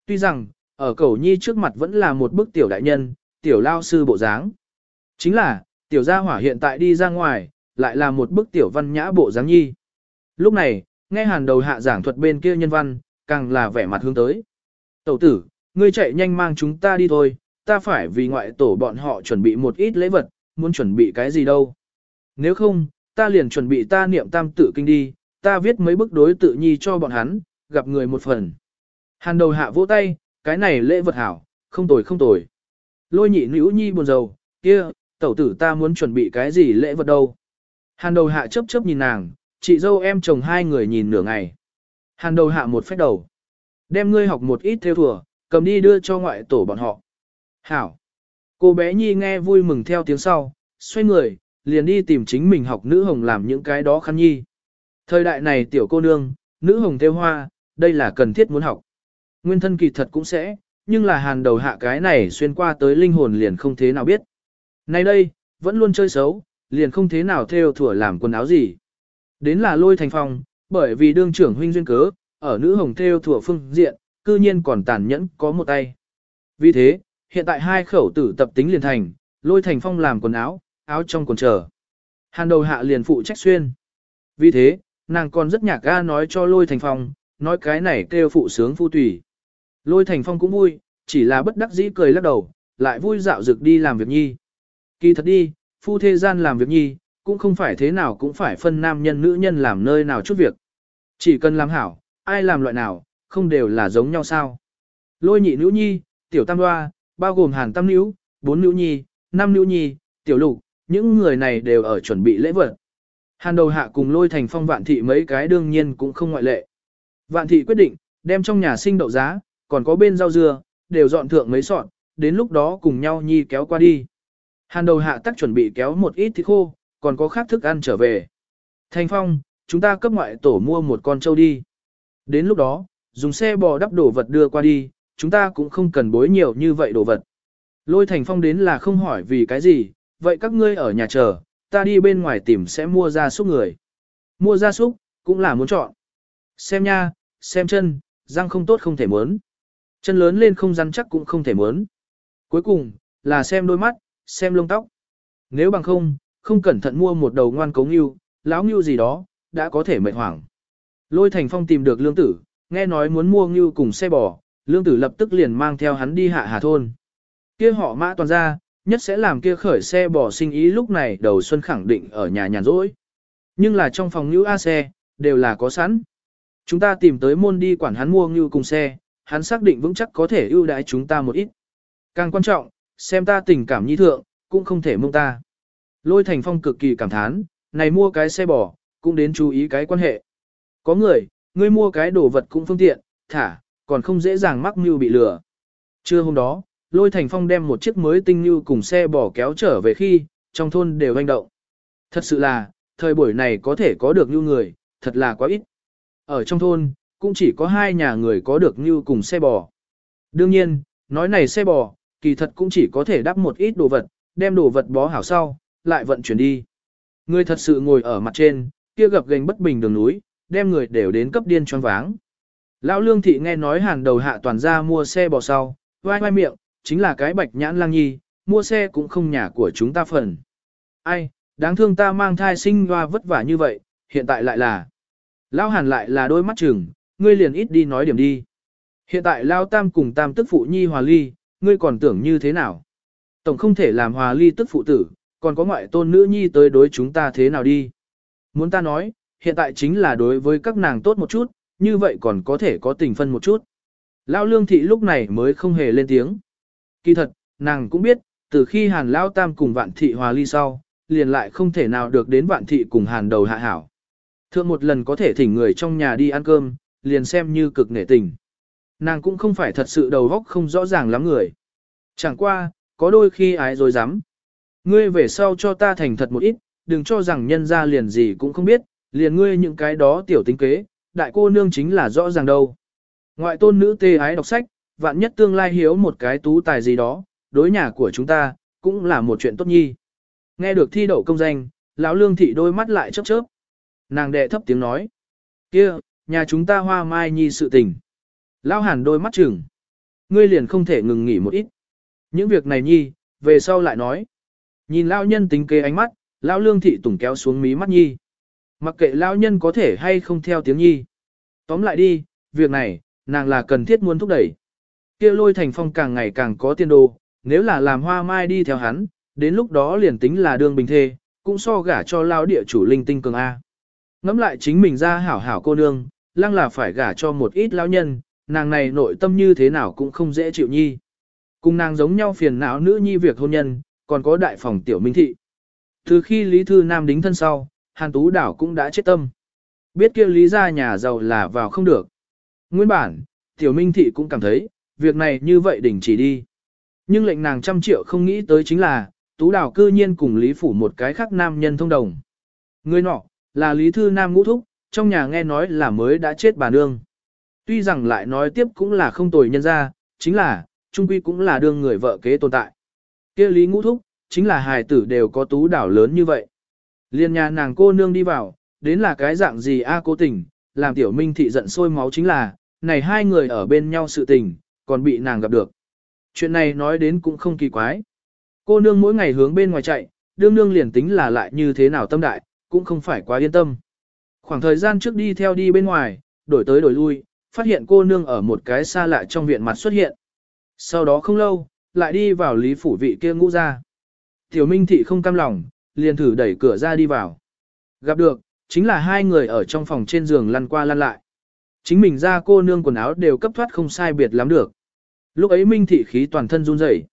Tuy rằng, ở cầu Nhi trước mặt vẫn là một bức tiểu đại nhân, tiểu lao sư bộ dáng. Chính là, tiểu gia hỏa hiện tại đi ra ngoài, lại là một bức tiểu văn nhã bộ dáng Nhi. Lúc này, nghe hàn đầu hạ giảng thuật bên kia nhân văn, càng là vẻ mặt hướng tới. Tẩu tử, ngươi chạy nhanh mang chúng ta đi thôi, ta phải vì ngoại tổ bọn họ chuẩn bị một ít lễ vật, muốn chuẩn bị cái gì đâu. Nếu không, ta liền chuẩn bị ta niệm tam tự kinh đi, ta viết mấy bức đối tự nhi cho bọn hắn, gặp người một phần. Hàn đầu hạ vỗ tay, cái này lễ vật hảo, không tồi không tồi. Lôi nhị nữ nhi buồn rầu, kia, tẩu tử ta muốn chuẩn bị cái gì lễ vật đâu. Hàn đầu hạ chớp chớp nhìn nàng, chị dâu em chồng hai người nhìn nửa ngày. Hàn đầu hạ một phép đầu. Đem ngươi học một ít theo thừa, cầm đi đưa cho ngoại tổ bọn họ. Hảo. Cô bé Nhi nghe vui mừng theo tiếng sau, xoay người, liền đi tìm chính mình học nữ hồng làm những cái đó khăn nhi. Thời đại này tiểu cô nương, nữ hồng theo hoa, đây là cần thiết muốn học. Nguyên thân kỳ thật cũng sẽ, nhưng là hàn đầu hạ cái này xuyên qua tới linh hồn liền không thế nào biết. Nay đây, vẫn luôn chơi xấu, liền không thế nào theo thủa làm quần áo gì. Đến là lôi thành phong, bởi vì đương trưởng huynh duyên cớ, ở nữ hồng theo thủa phương diện, cư nhiên còn tàn nhẫn có một tay. Vì thế, hiện tại hai khẩu tử tập tính liền thành, lôi thành phong làm quần áo, áo trong quần trở Hàn đầu hạ liền phụ trách xuyên. Vì thế, nàng còn rất nhạc ga nói cho lôi thành phong, nói cái này kêu phụ sướng phu tùy. Lôi thành phong cũng vui, chỉ là bất đắc dĩ cười lắc đầu, lại vui dạo dực đi làm việc nhi. Kỳ thật đi, phu thế gian làm việc nhi, cũng không phải thế nào cũng phải phân nam nhân nữ nhân làm nơi nào chút việc. Chỉ cần làm hảo, ai làm loại nào, không đều là giống nhau sao. Lôi nhị nữ nhi, tiểu tam hoa, bao gồm hàn tam nữ, bốn nữ nhi, năm nữ nhi, tiểu lục, những người này đều ở chuẩn bị lễ vật. Hàn đầu hạ cùng lôi thành phong vạn thị mấy cái đương nhiên cũng không ngoại lệ. Vạn thị quyết định, đem trong nhà sinh đậu giá, còn có bên rau dưa, đều dọn thượng mấy sọn, đến lúc đó cùng nhau nhi kéo qua đi. Hàn đầu hạ tắc chuẩn bị kéo một ít thịt khô, còn có khác thức ăn trở về. Thành phong, chúng ta cấp ngoại tổ mua một con trâu đi. Đến lúc đó, dùng xe bò đắp đồ vật đưa qua đi, chúng ta cũng không cần bối nhiều như vậy đồ vật. Lôi thành phong đến là không hỏi vì cái gì, vậy các ngươi ở nhà chờ, ta đi bên ngoài tìm sẽ mua ra súc người. Mua ra súc, cũng là muốn chọn. Xem nha, xem chân, răng không tốt không thể muốn. Chân lớn lên không rắn chắc cũng không thể muốn. Cuối cùng, là xem đôi mắt, xem lông tóc. Nếu bằng không, không cẩn thận mua một đầu ngoan cống yêu, lão ngưu gì đó, đã có thể mệt hoảng. Lôi Thành Phong tìm được lương tử, nghe nói muốn mua ngưu cùng xe bò, lương tử lập tức liền mang theo hắn đi hạ hà thôn. Kia họ mã toàn ra, nhất sẽ làm kia khởi xe bỏ sinh ý lúc này đầu xuân khẳng định ở nhà nhàn rỗi. Nhưng là trong phòng ngưu A xe, đều là có sẵn. Chúng ta tìm tới môn đi quản hắn mua ngưu cùng xe, hắn xác định vững chắc có thể ưu đãi chúng ta một ít. Càng quan trọng, xem ta tình cảm nhi thượng, cũng không thể mông ta. Lôi Thành Phong cực kỳ cảm thán, này mua cái xe bò, cũng đến chú ý cái quan hệ. Có người, ngươi mua cái đồ vật cũng phương tiện, thả, còn không dễ dàng mắc mưu bị lừa. Trưa hôm đó, Lôi Thành Phong đem một chiếc mới tinh như cùng xe bò kéo trở về khi, trong thôn đều hành động. Thật sự là, thời buổi này có thể có được như người, thật là quá ít. Ở trong thôn, cũng chỉ có hai nhà người có được như cùng xe bò. Đương nhiên, nói này xe bò, kỳ thật cũng chỉ có thể đắp một ít đồ vật, đem đồ vật bó hảo sau, lại vận chuyển đi. Người thật sự ngồi ở mặt trên, kia gập gành bất bình đường núi, đem người đều đến cấp điên choáng váng. Lão Lương Thị nghe nói hàng đầu hạ toàn ra mua xe bò sau, vai vai miệng, chính là cái bạch nhãn lang nhi, mua xe cũng không nhà của chúng ta phần. Ai, đáng thương ta mang thai sinh hoa vất vả như vậy, hiện tại lại là. lao Hàn lại là đôi mắt chừng, ngươi liền ít đi nói điểm đi. Hiện tại lao Tam cùng Tam tức phụ nhi hòa ly, ngươi còn tưởng như thế nào? Tổng không thể làm hòa ly tức phụ tử, còn có ngoại tôn nữ nhi tới đối chúng ta thế nào đi? Muốn ta nói, hiện tại chính là đối với các nàng tốt một chút, như vậy còn có thể có tình phân một chút. lao lương thị lúc này mới không hề lên tiếng. Kỳ thật, nàng cũng biết, từ khi hàn Lão tam cùng vạn thị hòa ly sau, liền lại không thể nào được đến vạn thị cùng hàn đầu hạ hảo. Thượng một lần có thể thỉnh người trong nhà đi ăn cơm, liền xem như cực nể tình. Nàng cũng không phải thật sự đầu óc không rõ ràng lắm người. Chẳng qua, có đôi khi ái rồi dám. Ngươi về sau cho ta thành thật một ít, đừng cho rằng nhân ra liền gì cũng không biết, liền ngươi những cái đó tiểu tính kế, đại cô nương chính là rõ ràng đâu. Ngoại tôn nữ tê ái đọc sách, vạn nhất tương lai hiếu một cái tú tài gì đó, đối nhà của chúng ta, cũng là một chuyện tốt nhi. Nghe được thi đậu công danh, lão lương thị đôi mắt lại chớp chớp. Nàng đệ thấp tiếng nói. kia, nhà chúng ta hoa mai nhi sự tình. Lão hàn đôi mắt chừng. Ngươi liền không thể ngừng nghỉ một ít. Những việc này nhi, về sau lại nói. Nhìn lão nhân tính kế ánh mắt, lão lương thị tủng kéo xuống mí mắt nhi. Mặc kệ lão nhân có thể hay không theo tiếng nhi. Tóm lại đi, việc này, nàng là cần thiết muốn thúc đẩy kia lôi thành phong càng ngày càng có tiên đồ, nếu là làm hoa mai đi theo hắn, đến lúc đó liền tính là đương bình thê, cũng so gả cho lao địa chủ linh tinh cường A. Ngắm lại chính mình ra hảo hảo cô nương, lăng là phải gả cho một ít lão nhân, nàng này nội tâm như thế nào cũng không dễ chịu nhi. Cùng nàng giống nhau phiền não nữ nhi việc hôn nhân, còn có đại phòng tiểu minh thị. Từ khi Lý Thư Nam đính thân sau, Hàn Tú Đảo cũng đã chết tâm. Biết kia Lý ra nhà giàu là vào không được. Nguyên bản, tiểu minh thị cũng cảm thấy, việc này như vậy đỉnh chỉ đi. Nhưng lệnh nàng trăm triệu không nghĩ tới chính là, Tú Đảo cư nhiên cùng Lý Phủ một cái khác nam nhân thông đồng. Người nọ, là Lý Thư Nam ngũ thúc, trong nhà nghe nói là mới đã chết bà nương. Tuy rằng lại nói tiếp cũng là không tồi nhân ra, chính là, trung quy cũng là đương người vợ kế tồn tại. kia Lý Ngũ Thúc, chính là hài tử đều có tú đảo lớn như vậy. Liên nhà nàng cô nương đi vào, đến là cái dạng gì a à, cố tình, làm tiểu minh thị giận sôi máu chính là, này hai người ở bên nhau sự tình, còn bị nàng gặp được. Chuyện này nói đến cũng không kỳ quái. Cô nương mỗi ngày hướng bên ngoài chạy, đương nương liền tính là lại như thế nào tâm đại, cũng không phải quá yên tâm. Khoảng thời gian trước đi theo đi bên ngoài, đổi tới đổi lui, phát hiện cô nương ở một cái xa lạ trong viện mặt xuất hiện. Sau đó không lâu, lại đi vào lý phủ vị kia ngũ ra. Tiểu Minh Thị không cam lòng, liền thử đẩy cửa ra đi vào. Gặp được, chính là hai người ở trong phòng trên giường lăn qua lăn lại. Chính mình ra cô nương quần áo đều cấp thoát không sai biệt lắm được. Lúc ấy Minh Thị khí toàn thân run rẩy,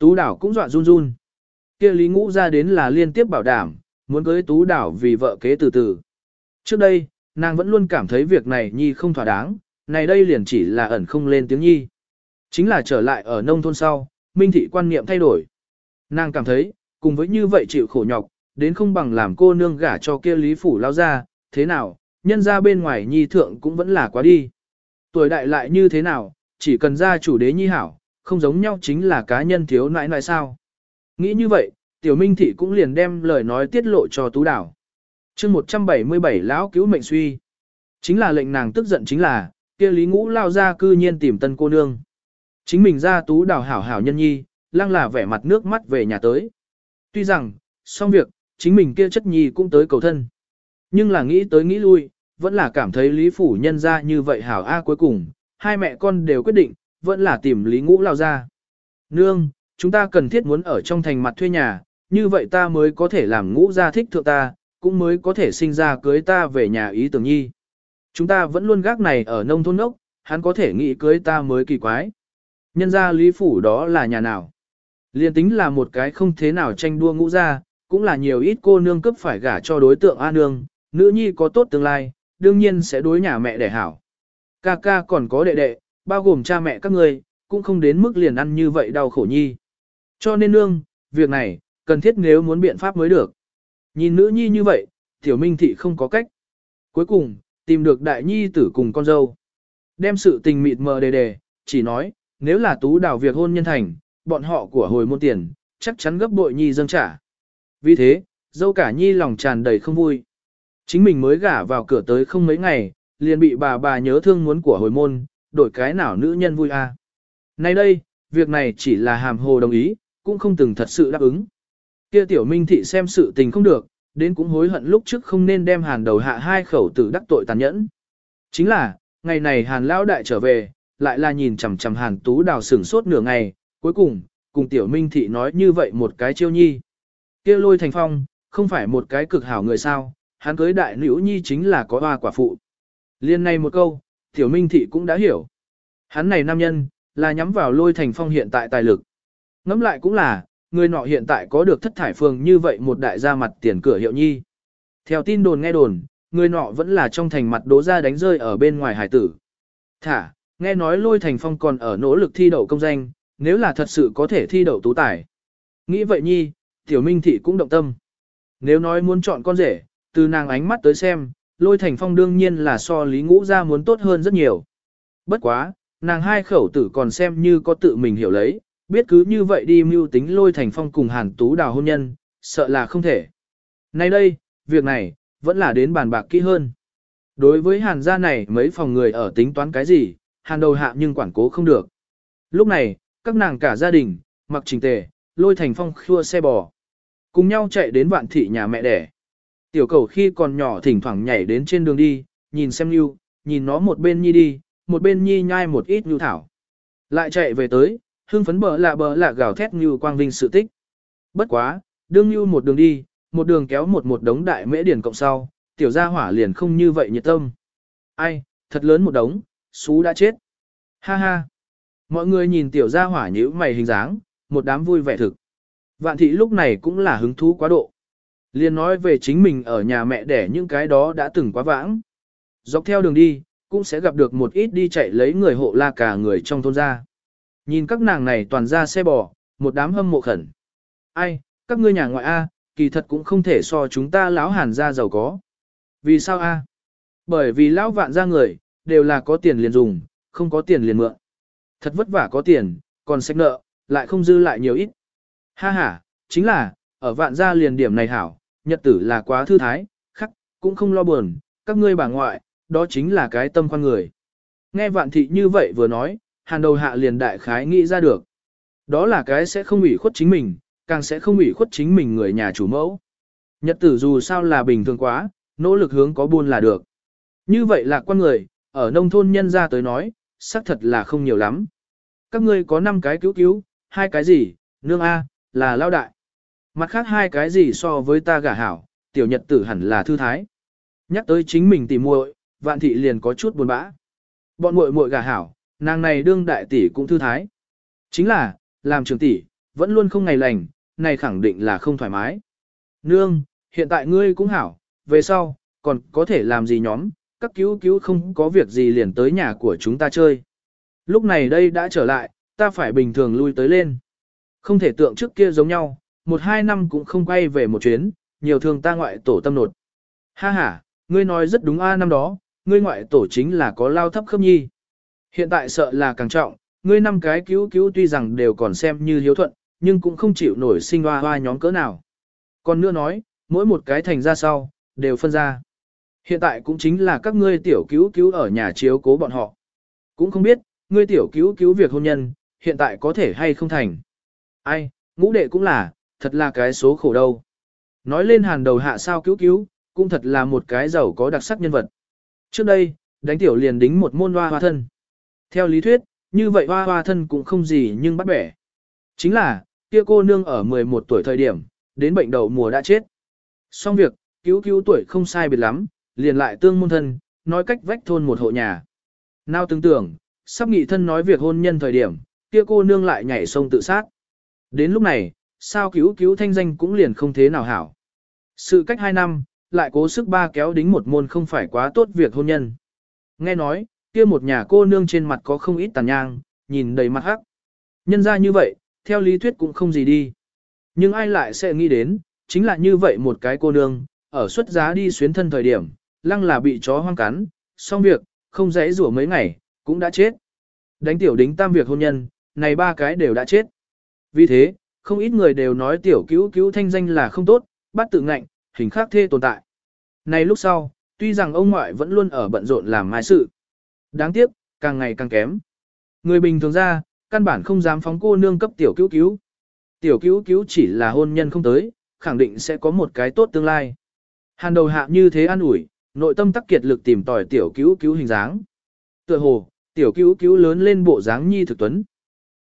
Tú đảo cũng dọa run run. kia lý ngũ ra đến là liên tiếp bảo đảm, muốn cưới tú đảo vì vợ kế từ từ. Trước đây, nàng vẫn luôn cảm thấy việc này nhi không thỏa đáng, này đây liền chỉ là ẩn không lên tiếng nhi. Chính là trở lại ở nông thôn sau, minh thị quan niệm thay đổi. Nàng cảm thấy, cùng với như vậy chịu khổ nhọc, đến không bằng làm cô nương gả cho kia lý phủ lao ra, thế nào, nhân ra bên ngoài nhi thượng cũng vẫn là quá đi. Tuổi đại lại như thế nào, chỉ cần ra chủ đế nhi hảo, không giống nhau chính là cá nhân thiếu nãi nãi sao. Nghĩ như vậy, tiểu minh thị cũng liền đem lời nói tiết lộ cho tú đảo. chương 177 lão cứu mệnh suy. Chính là lệnh nàng tức giận chính là, kia lý ngũ lao ra cư nhiên tìm tân cô nương. Chính mình ra tú đảo hảo hảo nhân nhi, lăng là vẻ mặt nước mắt về nhà tới. Tuy rằng, xong việc, chính mình kia chất nhi cũng tới cầu thân. Nhưng là nghĩ tới nghĩ lui, vẫn là cảm thấy lý phủ nhân ra như vậy hảo A cuối cùng, hai mẹ con đều quyết định, vẫn là tìm lý ngũ lao ra. Nương, chúng ta cần thiết muốn ở trong thành mặt thuê nhà, như vậy ta mới có thể làm ngũ gia thích thượng ta, cũng mới có thể sinh ra cưới ta về nhà ý tưởng nhi. Chúng ta vẫn luôn gác này ở nông thôn ốc, hắn có thể nghĩ cưới ta mới kỳ quái. Nhân ra lý phủ đó là nhà nào? Liên tính là một cái không thế nào tranh đua ngũ gia, cũng là nhiều ít cô nương cấp phải gả cho đối tượng A nương, nữ nhi có tốt tương lai, đương nhiên sẽ đối nhà mẹ đẻ hảo. Ca ca còn có đệ đệ, bao gồm cha mẹ các người, cũng không đến mức liền ăn như vậy đau khổ nhi. Cho nên nương, việc này, cần thiết nếu muốn biện pháp mới được. Nhìn nữ nhi như vậy, tiểu minh thị không có cách. Cuối cùng, tìm được đại nhi tử cùng con dâu. Đem sự tình mịt mờ đề đề, chỉ nói, nếu là tú đào việc hôn nhân thành, bọn họ của hồi môn tiền, chắc chắn gấp bội nhi dâng trả. Vì thế, dâu cả nhi lòng tràn đầy không vui. Chính mình mới gả vào cửa tới không mấy ngày, liền bị bà bà nhớ thương muốn của hồi môn, đổi cái nào nữ nhân vui a. À. Nay đây, việc này chỉ là hàm hồ đồng ý, cũng không từng thật sự đáp ứng. Kia tiểu minh thị xem sự tình không được, đến cũng hối hận lúc trước không nên đem hàn đầu hạ hai khẩu tử đắc tội tàn nhẫn. Chính là, ngày này hàn lão đại trở về, lại là nhìn chằm chằm hàn tú đào sửng sốt nửa ngày, cuối cùng, cùng tiểu minh thị nói như vậy một cái chiêu nhi. kia lôi thành phong, không phải một cái cực hảo người sao, hắn cưới đại nữ nhi chính là có hoa quả phụ. Liên này một câu, tiểu minh thị cũng đã hiểu. Hắn này nam nhân, là nhắm vào lôi thành phong hiện tại tài lực. Ngắm lại cũng là, người nọ hiện tại có được thất thải phường như vậy một đại gia mặt tiền cửa hiệu nhi. Theo tin đồn nghe đồn, người nọ vẫn là trong thành mặt đố ra đánh rơi ở bên ngoài hải tử. Thả, nghe nói lôi thành phong còn ở nỗ lực thi đậu công danh, nếu là thật sự có thể thi đậu tú tài. Nghĩ vậy nhi, tiểu minh thị cũng động tâm. Nếu nói muốn chọn con rể, từ nàng ánh mắt tới xem, lôi thành phong đương nhiên là so lý ngũ ra muốn tốt hơn rất nhiều. Bất quá, nàng hai khẩu tử còn xem như có tự mình hiểu lấy, biết cứ như vậy đi mưu tính lôi thành phong cùng hàn tú đào hôn nhân, sợ là không thể. Nay đây, việc này, vẫn là đến bàn bạc kỹ hơn. Đối với hàn gia này mấy phòng người ở tính toán cái gì, hàn đầu hạ nhưng quản cố không được. Lúc này, các nàng cả gia đình, mặc trình tề, lôi thành phong khua xe bò. Cùng nhau chạy đến vạn thị nhà mẹ đẻ. Tiểu cầu khi còn nhỏ thỉnh thoảng nhảy đến trên đường đi, nhìn xem nhu, nhìn nó một bên nhi đi, một bên nhi nhai một ít nhu thảo. Lại chạy về tới, hương phấn bờ lạ bờ lạ gào thét Nhu quang vinh sự tích. Bất quá, đương Nhu một đường đi, một đường kéo một một đống đại mễ điển cộng sau, tiểu gia hỏa liền không như vậy nhiệt tâm. Ai, thật lớn một đống, xú đã chết. Ha ha. Mọi người nhìn tiểu gia hỏa nhíu mày hình dáng, một đám vui vẻ thực. Vạn thị lúc này cũng là hứng thú quá độ. Liên nói về chính mình ở nhà mẹ đẻ những cái đó đã từng quá vãng. Dọc theo đường đi, cũng sẽ gặp được một ít đi chạy lấy người hộ la cả người trong thôn ra. Nhìn các nàng này toàn ra xe bò, một đám hâm mộ khẩn. Ai, các ngươi nhà ngoại A, kỳ thật cũng không thể so chúng ta lão hàn ra giàu có. Vì sao A? Bởi vì lão vạn ra người, đều là có tiền liền dùng, không có tiền liền mượn. Thật vất vả có tiền, còn sách nợ, lại không dư lại nhiều ít. Ha ha, chính là, ở vạn gia liền điểm này hảo, nhật tử là quá thư thái, khắc, cũng không lo buồn, các ngươi bà ngoại, đó chính là cái tâm khoan người. Nghe vạn thị như vậy vừa nói, hàn đầu hạ liền đại khái nghĩ ra được. Đó là cái sẽ không ủy khuất chính mình, càng sẽ không ủy khuất chính mình người nhà chủ mẫu. Nhật tử dù sao là bình thường quá, nỗ lực hướng có buôn là được. Như vậy là quan người, ở nông thôn nhân ra tới nói, xác thật là không nhiều lắm. Các ngươi có 5 cái cứu cứu, hai cái gì, nương A, là lao đại. Mặt khác hai cái gì so với ta gả hảo, tiểu nhật tử hẳn là thư thái. Nhắc tới chính mình tỉ muội, vạn thị liền có chút buồn bã. Bọn muội muội gả hảo, nàng này đương đại tỷ cũng thư thái. Chính là, làm trưởng tỷ, vẫn luôn không ngày lành, này khẳng định là không thoải mái. Nương, hiện tại ngươi cũng hảo, về sau, còn có thể làm gì nhóm, các cứu cứu không có việc gì liền tới nhà của chúng ta chơi. Lúc này đây đã trở lại, ta phải bình thường lui tới lên. Không thể tượng trước kia giống nhau, một hai năm cũng không quay về một chuyến, nhiều thường ta ngoại tổ tâm nột. Ha ha, ngươi nói rất đúng a năm đó, ngươi ngoại tổ chính là có lao thấp khớp nhi. Hiện tại sợ là càng trọng, ngươi năm cái cứu cứu tuy rằng đều còn xem như hiếu thuận, nhưng cũng không chịu nổi sinh hoa hoa nhóm cỡ nào. Còn nữa nói, mỗi một cái thành ra sau, đều phân ra. Hiện tại cũng chính là các ngươi tiểu cứu cứu ở nhà chiếu cố bọn họ. Cũng không biết, ngươi tiểu cứu cứu việc hôn nhân, hiện tại có thể hay không thành. Ai, ngũ đệ cũng là, thật là cái số khổ đâu. Nói lên hàn đầu hạ sao cứu cứu, cũng thật là một cái giàu có đặc sắc nhân vật. Trước đây, đánh tiểu liền đính một môn hoa hoa thân. Theo lý thuyết, như vậy hoa hoa thân cũng không gì nhưng bắt bẻ. Chính là, kia cô nương ở 11 tuổi thời điểm, đến bệnh đầu mùa đã chết. Xong việc, cứu cứu tuổi không sai biệt lắm, liền lại tương môn thân, nói cách vách thôn một hộ nhà. Nào tưởng tưởng, sắp nghị thân nói việc hôn nhân thời điểm, kia cô nương lại nhảy sông tự sát. Đến lúc này, sao cứu cứu thanh danh cũng liền không thế nào hảo. Sự cách hai năm, lại cố sức ba kéo đính một môn không phải quá tốt việc hôn nhân. Nghe nói, kia một nhà cô nương trên mặt có không ít tàn nhang, nhìn đầy mặt hắc. Nhân ra như vậy, theo lý thuyết cũng không gì đi. Nhưng ai lại sẽ nghĩ đến, chính là như vậy một cái cô nương, ở xuất giá đi xuyến thân thời điểm, lăng là bị chó hoang cắn, xong việc, không dễ rủa mấy ngày, cũng đã chết. Đánh tiểu đính tam việc hôn nhân, này ba cái đều đã chết. Vì thế, không ít người đều nói tiểu cứu cứu thanh danh là không tốt, bắt tự ngạnh, hình khác thê tồn tại. Này lúc sau, tuy rằng ông ngoại vẫn luôn ở bận rộn làm mai sự. Đáng tiếc, càng ngày càng kém. Người bình thường ra, căn bản không dám phóng cô nương cấp tiểu cứu cứu. Tiểu cứu cứu chỉ là hôn nhân không tới, khẳng định sẽ có một cái tốt tương lai. Hàn đầu hạ như thế an ủi, nội tâm tắc kiệt lực tìm tòi tiểu cứu cứu hình dáng. Tựa hồ, tiểu cứu cứu lớn lên bộ dáng nhi thực tuấn.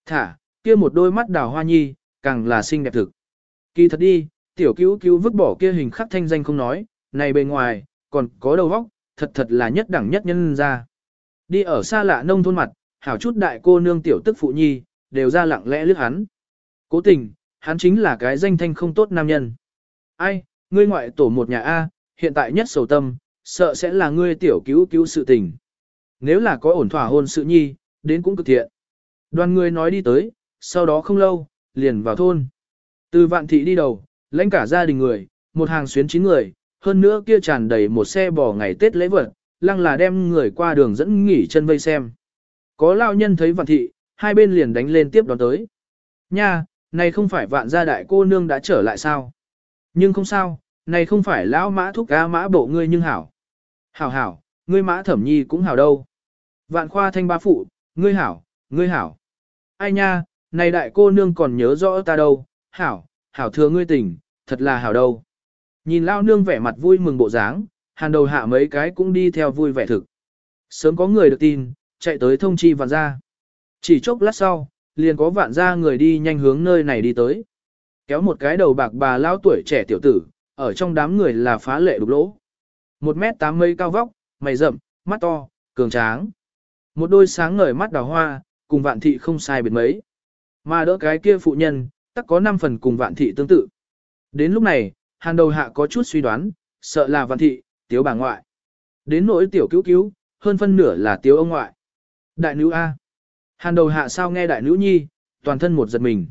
Thả, kia một đôi mắt đào hoa nhi, càng là xinh đẹp thực. Kỳ thật đi, tiểu cứu cứu vứt bỏ kia hình khắc thanh danh không nói, này bề ngoài, còn có đầu vóc, thật thật là nhất đẳng nhất nhân ra. Đi ở xa lạ nông thôn mặt, hảo chút đại cô nương tiểu tức phụ nhi, đều ra lặng lẽ lướt hắn. Cố tình, hắn chính là cái danh thanh không tốt nam nhân. Ai, ngươi ngoại tổ một nhà A, hiện tại nhất sầu tâm, sợ sẽ là ngươi tiểu cứu cứu sự tình. Nếu là có ổn thỏa hôn sự nhi, đến cũng cực thiện. Đoàn người nói đi tới, sau đó không lâu, liền vào thôn. Từ vạn thị đi đầu, lãnh cả gia đình người, một hàng xuyến chín người, hơn nữa kia tràn đầy một xe bò ngày Tết lễ vật, lăng là đem người qua đường dẫn nghỉ chân vây xem. Có lao nhân thấy vạn thị, hai bên liền đánh lên tiếp đón tới. Nha, này không phải vạn gia đại cô nương đã trở lại sao? Nhưng không sao, này không phải lão mã thúc cá mã bộ ngươi nhưng hảo. Hảo hảo, ngươi mã thẩm nhi cũng hảo đâu. Vạn khoa thanh ba phụ, ngươi hảo, ngươi hảo. Ai nha, này đại cô nương còn nhớ rõ ta đâu, hảo, hảo thưa ngươi tình, thật là hảo đâu. Nhìn lao nương vẻ mặt vui mừng bộ dáng, hàn đầu hạ mấy cái cũng đi theo vui vẻ thực. Sớm có người được tin, chạy tới thông chi vạn gia. Chỉ chốc lát sau, liền có vạn gia người đi nhanh hướng nơi này đi tới. Kéo một cái đầu bạc bà lao tuổi trẻ tiểu tử, ở trong đám người là phá lệ đục lỗ. Một mét tám mây cao vóc, mày rậm, mắt to, cường tráng. Một đôi sáng ngời mắt đào hoa, cùng vạn thị không sai biệt mấy. Mà đỡ cái kia phụ nhân, tắc có 5 phần cùng vạn thị tương tự. Đến lúc này, hàn đầu hạ có chút suy đoán, sợ là vạn thị, tiếu bà ngoại. Đến nỗi tiểu cứu cứu, hơn phân nửa là tiếu ông ngoại. Đại nữ A. Hàn đầu hạ sao nghe đại nữ nhi, toàn thân một giật mình.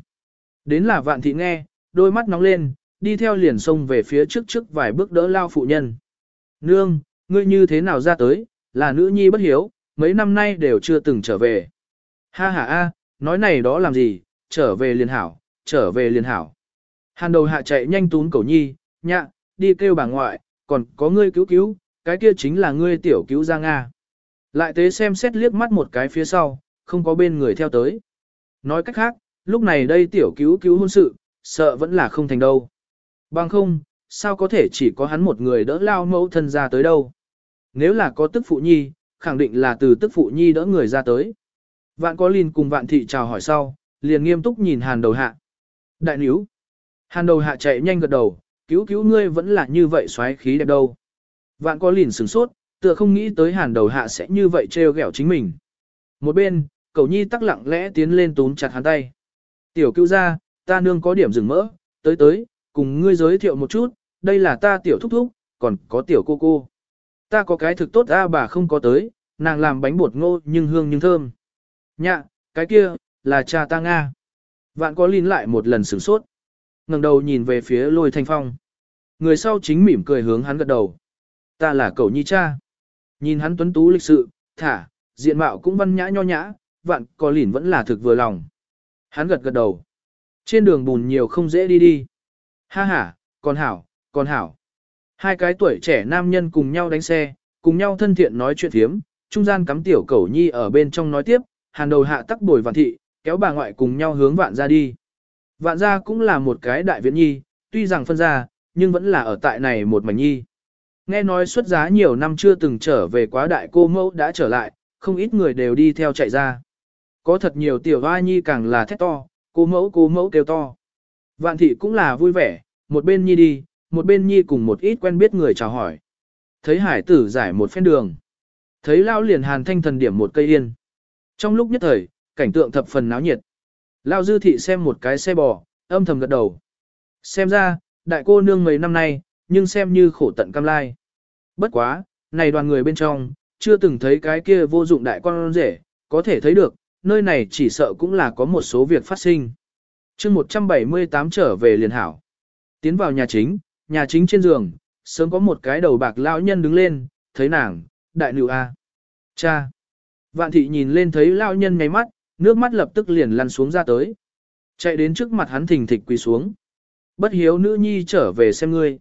Đến là vạn thị nghe, đôi mắt nóng lên, đi theo liền sông về phía trước trước vài bước đỡ lao phụ nhân. Nương, ngươi như thế nào ra tới, là nữ nhi bất hiếu, mấy năm nay đều chưa từng trở về. Ha ha a, nói này đó làm gì, trở về liền hảo, trở về liền hảo. Hàn đầu hạ chạy nhanh tún cầu nhi, nhạ, đi kêu bà ngoại, còn có ngươi cứu cứu, cái kia chính là ngươi tiểu cứu ra Nga. Lại tế xem xét liếc mắt một cái phía sau, không có bên người theo tới. Nói cách khác, lúc này đây tiểu cứu cứu hôn sự, sợ vẫn là không thành đâu. Bằng không, sao có thể chỉ có hắn một người đỡ lao mẫu thân ra tới đâu. Nếu là có tức phụ nhi, khẳng định là từ tức phụ nhi đỡ người ra tới. Vạn có linh cùng vạn thị chào hỏi sau, liền nghiêm túc nhìn hàn đầu hạ. Đại níu. Hàn đầu hạ chạy nhanh gật đầu, cứu cứu ngươi vẫn là như vậy xoáy khí đẹp đâu. Vạn có lìn sửng sốt, tựa không nghĩ tới hàn đầu hạ sẽ như vậy trêu ghẹo chính mình. Một bên, cầu nhi tắc lặng lẽ tiến lên túm chặt hắn tay. Tiểu cứu ra, ta nương có điểm rừng mỡ, tới tới, cùng ngươi giới thiệu một chút, đây là ta tiểu thúc thúc, còn có tiểu cô cô. Ta có cái thực tốt a bà không có tới, nàng làm bánh bột ngô nhưng hương nhưng thơm. Nhạ, cái kia, là cha ta Nga. Vạn có lín lại một lần sửng sốt. ngẩng đầu nhìn về phía lôi thanh phong. Người sau chính mỉm cười hướng hắn gật đầu. Ta là cậu nhi cha. Nhìn hắn tuấn tú lịch sự, thả, diện mạo cũng văn nhã nho nhã, vạn có lỉn vẫn là thực vừa lòng. Hắn gật gật đầu. Trên đường bùn nhiều không dễ đi đi. Ha ha, còn hảo, còn hảo. Hai cái tuổi trẻ nam nhân cùng nhau đánh xe, cùng nhau thân thiện nói chuyện thiếm, trung gian cắm tiểu cẩu nhi ở bên trong nói tiếp, hàn đầu hạ tắc bồi vạn thị, kéo bà ngoại cùng nhau hướng vạn ra đi. Vạn ra cũng là một cái đại viện nhi, tuy rằng phân ra, nhưng vẫn là ở tại này một mảnh nhi. Nghe nói xuất giá nhiều năm chưa từng trở về quá đại cô mẫu đã trở lại, không ít người đều đi theo chạy ra. Có thật nhiều tiểu hoa nhi càng là thét to, cô mẫu cô mẫu kêu to. Vạn thị cũng là vui vẻ, một bên nhi đi, một bên nhi cùng một ít quen biết người chào hỏi. Thấy hải tử giải một phen đường. Thấy lao liền hàn thanh thần điểm một cây yên. Trong lúc nhất thời, cảnh tượng thập phần náo nhiệt. Lao dư thị xem một cái xe bò, âm thầm gật đầu. Xem ra, đại cô nương mấy năm nay, nhưng xem như khổ tận cam lai. Bất quá, này đoàn người bên trong, chưa từng thấy cái kia vô dụng đại con rể, có thể thấy được, nơi này chỉ sợ cũng là có một số việc phát sinh. chương 178 trở về liền hảo. Tiến vào nhà chính, nhà chính trên giường, sớm có một cái đầu bạc lão nhân đứng lên, thấy nàng, đại nữ A. Cha. Vạn thị nhìn lên thấy lão nhân ngáy mắt, nước mắt lập tức liền lăn xuống ra tới. Chạy đến trước mặt hắn thình thịch quỳ xuống. Bất hiếu nữ nhi trở về xem ngươi.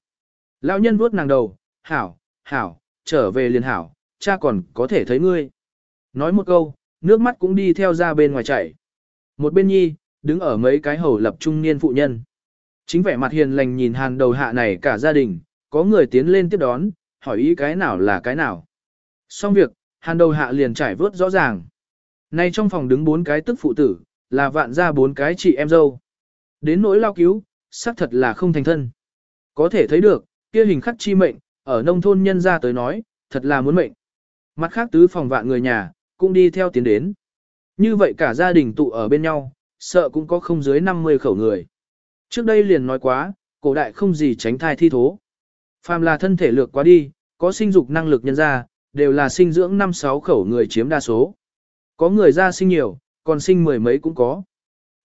Lão nhân vuốt nàng đầu, hảo, hảo, trở về liền hảo, cha còn có thể thấy ngươi. Nói một câu, nước mắt cũng đi theo ra bên ngoài chảy. Một bên nhi, đứng ở mấy cái hầu lập trung niên phụ nhân. Chính vẻ mặt hiền lành nhìn hàng đầu hạ này cả gia đình, có người tiến lên tiếp đón, hỏi ý cái nào là cái nào. Xong việc, hàng đầu hạ liền trải vớt rõ ràng. Nay trong phòng đứng bốn cái tức phụ tử, là vạn ra bốn cái chị em dâu. Đến nỗi lao cứu, xác thật là không thành thân. Có thể thấy được, kia hình khắc chi mệnh, ở nông thôn nhân ra tới nói, thật là muốn mệnh. Mặt khác tứ phòng vạn người nhà, cũng đi theo tiến đến. Như vậy cả gia đình tụ ở bên nhau, sợ cũng có không dưới 50 khẩu người. Trước đây liền nói quá, cổ đại không gì tránh thai thi thố. Phàm là thân thể lược quá đi, có sinh dục năng lực nhân ra, đều là sinh dưỡng 5-6 khẩu người chiếm đa số. Có người ra sinh nhiều, còn sinh mười mấy cũng có.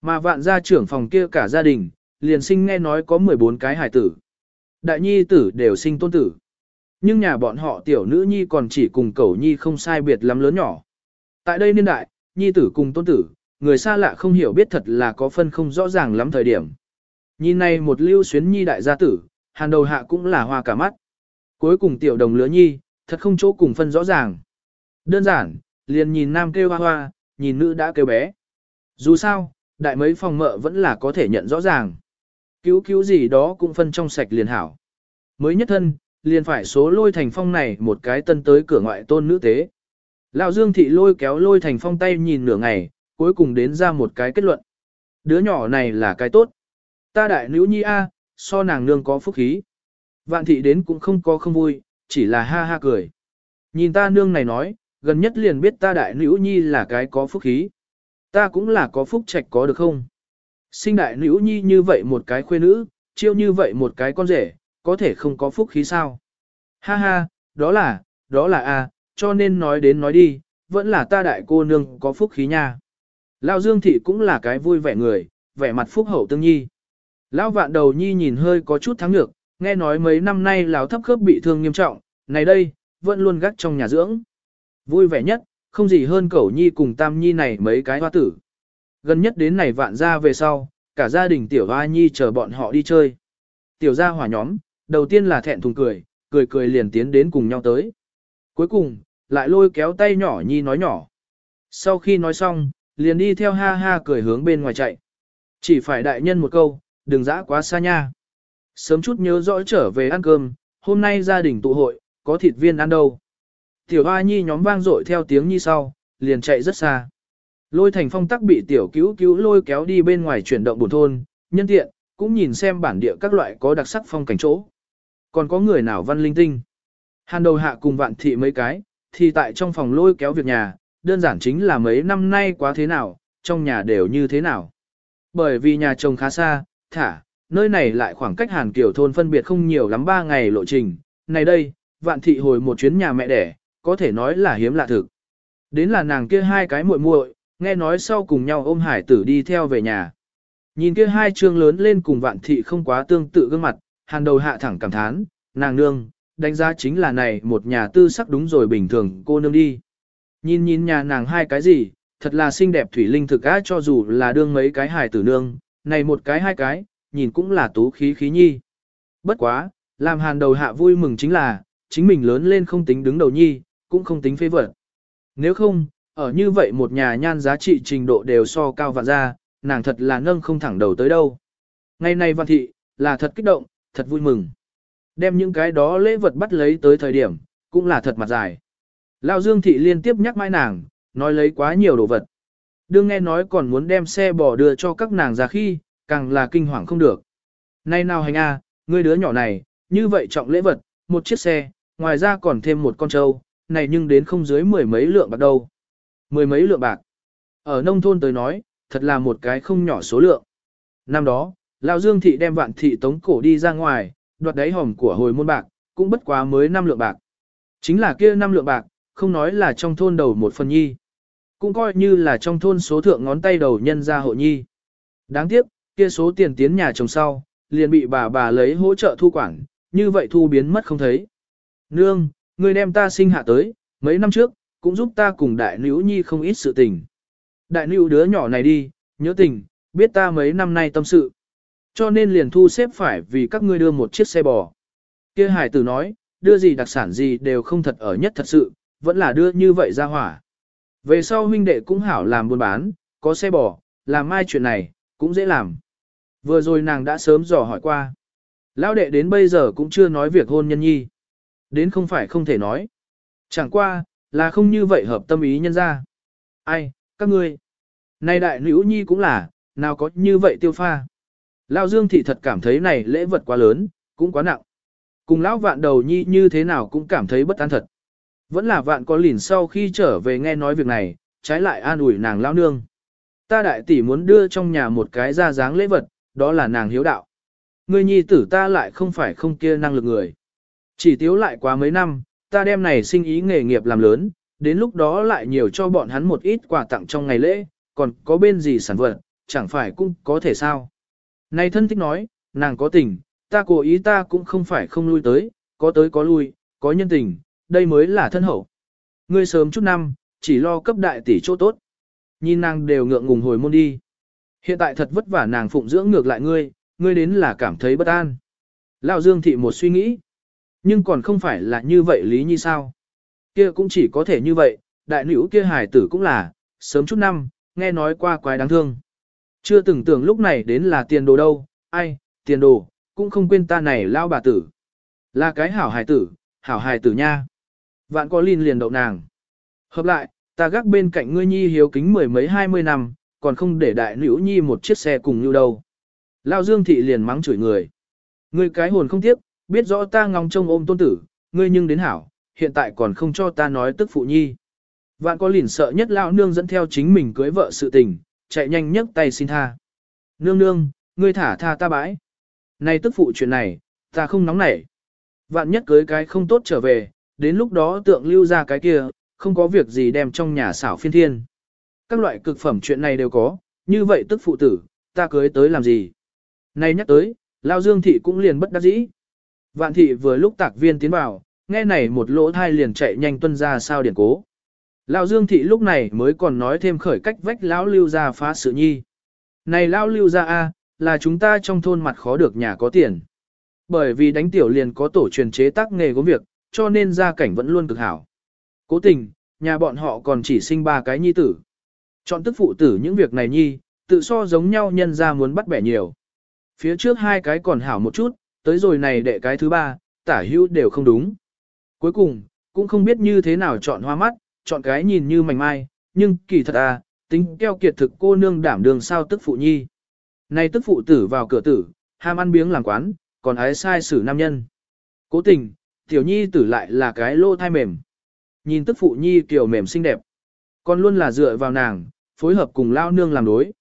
Mà vạn gia trưởng phòng kia cả gia đình, liền sinh nghe nói có 14 cái hải tử. Đại nhi tử đều sinh tôn tử. Nhưng nhà bọn họ tiểu nữ nhi còn chỉ cùng cẩu nhi không sai biệt lắm lớn nhỏ. Tại đây niên đại, nhi tử cùng tôn tử, người xa lạ không hiểu biết thật là có phân không rõ ràng lắm thời điểm. Nhìn này một lưu xuyến nhi đại gia tử, hàn đầu hạ cũng là hoa cả mắt. Cuối cùng tiểu đồng lứa nhi, thật không chỗ cùng phân rõ ràng. Đơn giản, liền nhìn nam kêu hoa hoa, nhìn nữ đã kêu bé. Dù sao, đại mấy phòng mợ vẫn là có thể nhận rõ ràng. Cứu cứu gì đó cũng phân trong sạch liền hảo. Mới nhất thân, liền phải số lôi thành phong này một cái tân tới cửa ngoại tôn nữ tế. Lão Dương thị lôi kéo lôi thành phong tay nhìn nửa ngày, cuối cùng đến ra một cái kết luận. Đứa nhỏ này là cái tốt. Ta đại nữ nhi A, so nàng nương có phúc khí. Vạn thị đến cũng không có không vui, chỉ là ha ha cười. Nhìn ta nương này nói, gần nhất liền biết ta đại nữ nhi là cái có phúc khí. Ta cũng là có phúc trạch có được không? Sinh đại nữ nhi như vậy một cái khuê nữ, chiêu như vậy một cái con rể, có thể không có phúc khí sao? Ha ha, đó là, đó là a, cho nên nói đến nói đi, vẫn là ta đại cô nương có phúc khí nha. Lão Dương thị cũng là cái vui vẻ người, vẻ mặt phúc hậu tương nhi. Lão vạn đầu nhi nhìn hơi có chút thắng ngược, nghe nói mấy năm nay lão thấp khớp bị thương nghiêm trọng, này đây, vẫn luôn gắt trong nhà dưỡng. Vui vẻ nhất, không gì hơn cẩu nhi cùng tam nhi này mấy cái hoa tử. Gần nhất đến này vạn ra về sau, cả gia đình tiểu hoa nhi chờ bọn họ đi chơi. Tiểu gia hỏa nhóm, đầu tiên là thẹn thùng cười, cười cười liền tiến đến cùng nhau tới. Cuối cùng, lại lôi kéo tay nhỏ nhi nói nhỏ. Sau khi nói xong, liền đi theo ha ha cười hướng bên ngoài chạy. Chỉ phải đại nhân một câu, đừng dã quá xa nha. Sớm chút nhớ rõ trở về ăn cơm, hôm nay gia đình tụ hội, có thịt viên ăn đâu. Tiểu hoa nhi nhóm vang dội theo tiếng nhi sau, liền chạy rất xa. Lôi thành phong tắc bị tiểu cứu cứu lôi kéo đi bên ngoài chuyển động buồn thôn, nhân tiện, cũng nhìn xem bản địa các loại có đặc sắc phong cảnh chỗ. Còn có người nào văn linh tinh. Hàn đầu hạ cùng vạn thị mấy cái, thì tại trong phòng lôi kéo việc nhà, đơn giản chính là mấy năm nay quá thế nào, trong nhà đều như thế nào. Bởi vì nhà chồng khá xa, thả, nơi này lại khoảng cách Hàn Kiều thôn phân biệt không nhiều lắm ba ngày lộ trình, này đây, vạn thị hồi một chuyến nhà mẹ đẻ, có thể nói là hiếm lạ thực. Đến là nàng kia hai cái muội muội, nghe nói sau cùng nhau ôm hải tử đi theo về nhà. Nhìn kia hai trương lớn lên cùng vạn thị không quá tương tự gương mặt, hàn đầu hạ thẳng cảm thán, nàng nương, đánh giá chính là này một nhà tư sắc đúng rồi bình thường cô nương đi. Nhìn nhìn nhà nàng hai cái gì, thật là xinh đẹp thủy linh thực á cho dù là đương mấy cái hài tử nương, này một cái hai cái, nhìn cũng là tú khí khí nhi. Bất quá, làm hàn đầu hạ vui mừng chính là, chính mình lớn lên không tính đứng đầu nhi, cũng không tính phế vật. Nếu không, ở như vậy một nhà nhan giá trị trình độ đều so cao vạn ra, nàng thật là nâng không thẳng đầu tới đâu. Ngày nay văn thị, là thật kích động, thật vui mừng. Đem những cái đó lễ vật bắt lấy tới thời điểm, cũng là thật mặt dài. Lao Dương thị liên tiếp nhắc mãi nàng, nói lấy quá nhiều đồ vật. Đương nghe nói còn muốn đem xe bò đưa cho các nàng ra khi, càng là kinh hoàng không được. Nay nào hành a, à, ngươi đứa nhỏ này, như vậy trọng lễ vật, một chiếc xe, ngoài ra còn thêm một con trâu, này nhưng đến không dưới mười mấy lượng bạc đâu. Mười mấy lượng bạc. Ở nông thôn tới nói, thật là một cái không nhỏ số lượng. Năm đó, Lão Dương thị đem vạn thị tống cổ đi ra ngoài, đoạt đáy hòm của hồi môn bạc, cũng bất quá mới năm lượng bạc. Chính là kia năm lượng bạc, không nói là trong thôn đầu một phần nhi. Cũng coi như là trong thôn số thượng ngón tay đầu nhân ra hộ nhi. Đáng tiếc, kia số tiền tiến nhà chồng sau, liền bị bà bà lấy hỗ trợ thu quản, như vậy thu biến mất không thấy. Nương, người đem ta sinh hạ tới, mấy năm trước, cũng giúp ta cùng đại nữ nhi không ít sự tình. Đại nữ đứa nhỏ này đi, nhớ tình, biết ta mấy năm nay tâm sự. Cho nên liền thu xếp phải vì các ngươi đưa một chiếc xe bò. Kia hải tử nói, đưa gì đặc sản gì đều không thật ở nhất thật sự, vẫn là đưa như vậy ra hỏa. Về sau huynh đệ cũng hảo làm buôn bán, có xe bò, làm mai chuyện này, cũng dễ làm. Vừa rồi nàng đã sớm dò hỏi qua. Lão đệ đến bây giờ cũng chưa nói việc hôn nhân nhi. Đến không phải không thể nói. Chẳng qua, là không như vậy hợp tâm ý nhân ra. Ai, các ngươi. Này đại nữ nhi cũng là, nào có như vậy tiêu pha. Lão Dương thị thật cảm thấy này lễ vật quá lớn, cũng quá nặng. Cùng lão vạn đầu nhi như thế nào cũng cảm thấy bất an thật. Vẫn là vạn có lìn sau khi trở về nghe nói việc này, trái lại an ủi nàng lão nương. Ta đại tỷ muốn đưa trong nhà một cái ra dáng lễ vật, đó là nàng hiếu đạo. Người nhi tử ta lại không phải không kia năng lực người. Chỉ tiếu lại quá mấy năm, ta đem này sinh ý nghề nghiệp làm lớn, đến lúc đó lại nhiều cho bọn hắn một ít quà tặng trong ngày lễ, còn có bên gì sản vật, chẳng phải cũng có thể sao. Này thân thích nói, nàng có tình, ta cố ý ta cũng không phải không lui tới, có tới có lui, có nhân tình, đây mới là thân hậu. Ngươi sớm chút năm, chỉ lo cấp đại tỷ chỗ tốt. Nhìn nàng đều ngượng ngùng hồi môn đi. Hiện tại thật vất vả nàng phụng dưỡng ngược lại ngươi, ngươi đến là cảm thấy bất an. Lão Dương thị một suy nghĩ. Nhưng còn không phải là như vậy lý như sao. Kia cũng chỉ có thể như vậy, đại nữ kia hài tử cũng là, sớm chút năm, nghe nói qua quái đáng thương. Chưa từng tưởng lúc này đến là tiền đồ đâu, ai, tiền đồ, cũng không quên ta này lao bà tử. Là cái hảo hài tử, hảo hài tử nha. Vạn có linh liền đậu nàng. Hợp lại, ta gác bên cạnh ngươi nhi hiếu kính mười mấy hai mươi năm, còn không để đại nữ nhi một chiếc xe cùng như đâu. Lao Dương thị liền mắng chửi người. Ngươi cái hồn không tiếc, biết rõ ta ngóng trông ôm tôn tử, ngươi nhưng đến hảo, hiện tại còn không cho ta nói tức phụ nhi. Vạn có lìn sợ nhất lão nương dẫn theo chính mình cưới vợ sự tình, chạy nhanh nhấc tay xin tha. Nương nương, ngươi thả tha ta bãi. Này tức phụ chuyện này, ta không nóng nảy. Vạn nhất cưới cái không tốt trở về, đến lúc đó tượng lưu ra cái kia, không có việc gì đem trong nhà xảo phiên thiên. Các loại cực phẩm chuyện này đều có, như vậy tức phụ tử, ta cưới tới làm gì? Này nhắc tới, Lao Dương Thị cũng liền bất đắc dĩ. Vạn Thị vừa lúc tạc viên tiến vào, nghe này một lỗ thai liền chạy nhanh tuân ra sao điển cố. Lão Dương Thị lúc này mới còn nói thêm khởi cách vách lão lưu gia phá sự nhi. Này lão lưu gia a, là chúng ta trong thôn mặt khó được nhà có tiền. Bởi vì đánh tiểu liền có tổ truyền chế tác nghề gốm việc, cho nên gia cảnh vẫn luôn cực hảo. Cố tình, nhà bọn họ còn chỉ sinh ba cái nhi tử. Chọn tức phụ tử những việc này nhi, tự so giống nhau nhân ra muốn bắt bẻ nhiều. Phía trước hai cái còn hảo một chút, tới rồi này đệ cái thứ ba, tả hữu đều không đúng. Cuối cùng, cũng không biết như thế nào chọn hoa mắt, chọn cái nhìn như mảnh mai, nhưng kỳ thật à, tính keo kiệt thực cô nương đảm đường sao tức phụ nhi. Này tức phụ tử vào cửa tử, ham ăn biếng làm quán, còn ái sai xử nam nhân. Cố tình, tiểu nhi tử lại là cái lô thai mềm. Nhìn tức phụ nhi kiểu mềm xinh đẹp. Còn luôn là dựa vào nàng, phối hợp cùng lao nương làm đối.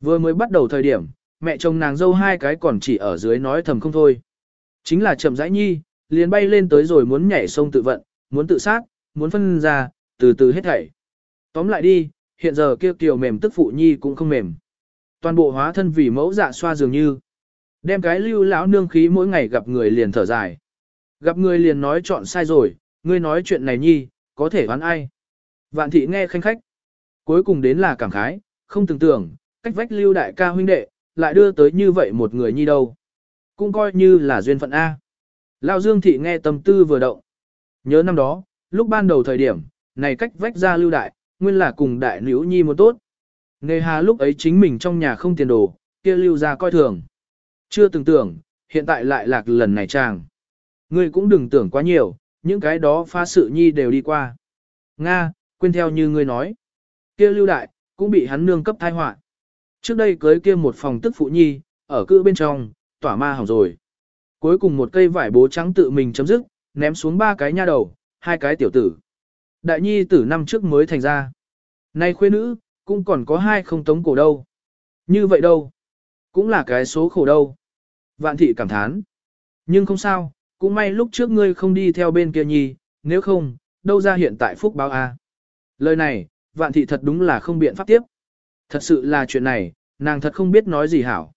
Vừa mới bắt đầu thời điểm, mẹ chồng nàng dâu hai cái còn chỉ ở dưới nói thầm không thôi. Chính là chậm rãi nhi, liền bay lên tới rồi muốn nhảy sông tự vận, muốn tự sát, muốn phân ra, từ từ hết thảy. Tóm lại đi, hiện giờ kia kiều mềm tức phụ nhi cũng không mềm. Toàn bộ hóa thân vì mẫu dạ xoa dường như. Đem cái lưu lão nương khí mỗi ngày gặp người liền thở dài. Gặp người liền nói chọn sai rồi, ngươi nói chuyện này nhi, có thể đoán ai. Vạn thị nghe khanh khách. Cuối cùng đến là cảm khái, không tưởng tưởng, cách vách lưu đại ca huynh đệ, lại đưa tới như vậy một người nhi đâu. Cũng coi như là duyên phận A. Lão Dương thị nghe tâm tư vừa động. Nhớ năm đó, lúc ban đầu thời điểm, này cách vách ra lưu đại, nguyên là cùng đại nữ nhi một tốt. Nề hà lúc ấy chính mình trong nhà không tiền đồ, kia lưu ra coi thường. Chưa từng tưởng, hiện tại lại lạc lần này chàng. Ngươi cũng đừng tưởng quá nhiều, những cái đó phá sự nhi đều đi qua. Nga, quên theo như ngươi nói. Kia lưu đại, cũng bị hắn nương cấp thai họa Trước đây cưới kia một phòng tức phụ nhi, ở cự bên trong, tỏa ma hỏng rồi. Cuối cùng một cây vải bố trắng tự mình chấm dứt, ném xuống ba cái nha đầu, hai cái tiểu tử. Đại nhi tử năm trước mới thành ra. Nay khuê nữ, cũng còn có hai không tống cổ đâu. Như vậy đâu? Cũng là cái số khổ đâu. Vạn thị cảm thán. Nhưng không sao, cũng may lúc trước ngươi không đi theo bên kia nhi, nếu không, đâu ra hiện tại phúc báo a. Lời này, vạn thị thật đúng là không biện pháp tiếp. Thật sự là chuyện này, nàng thật không biết nói gì hảo.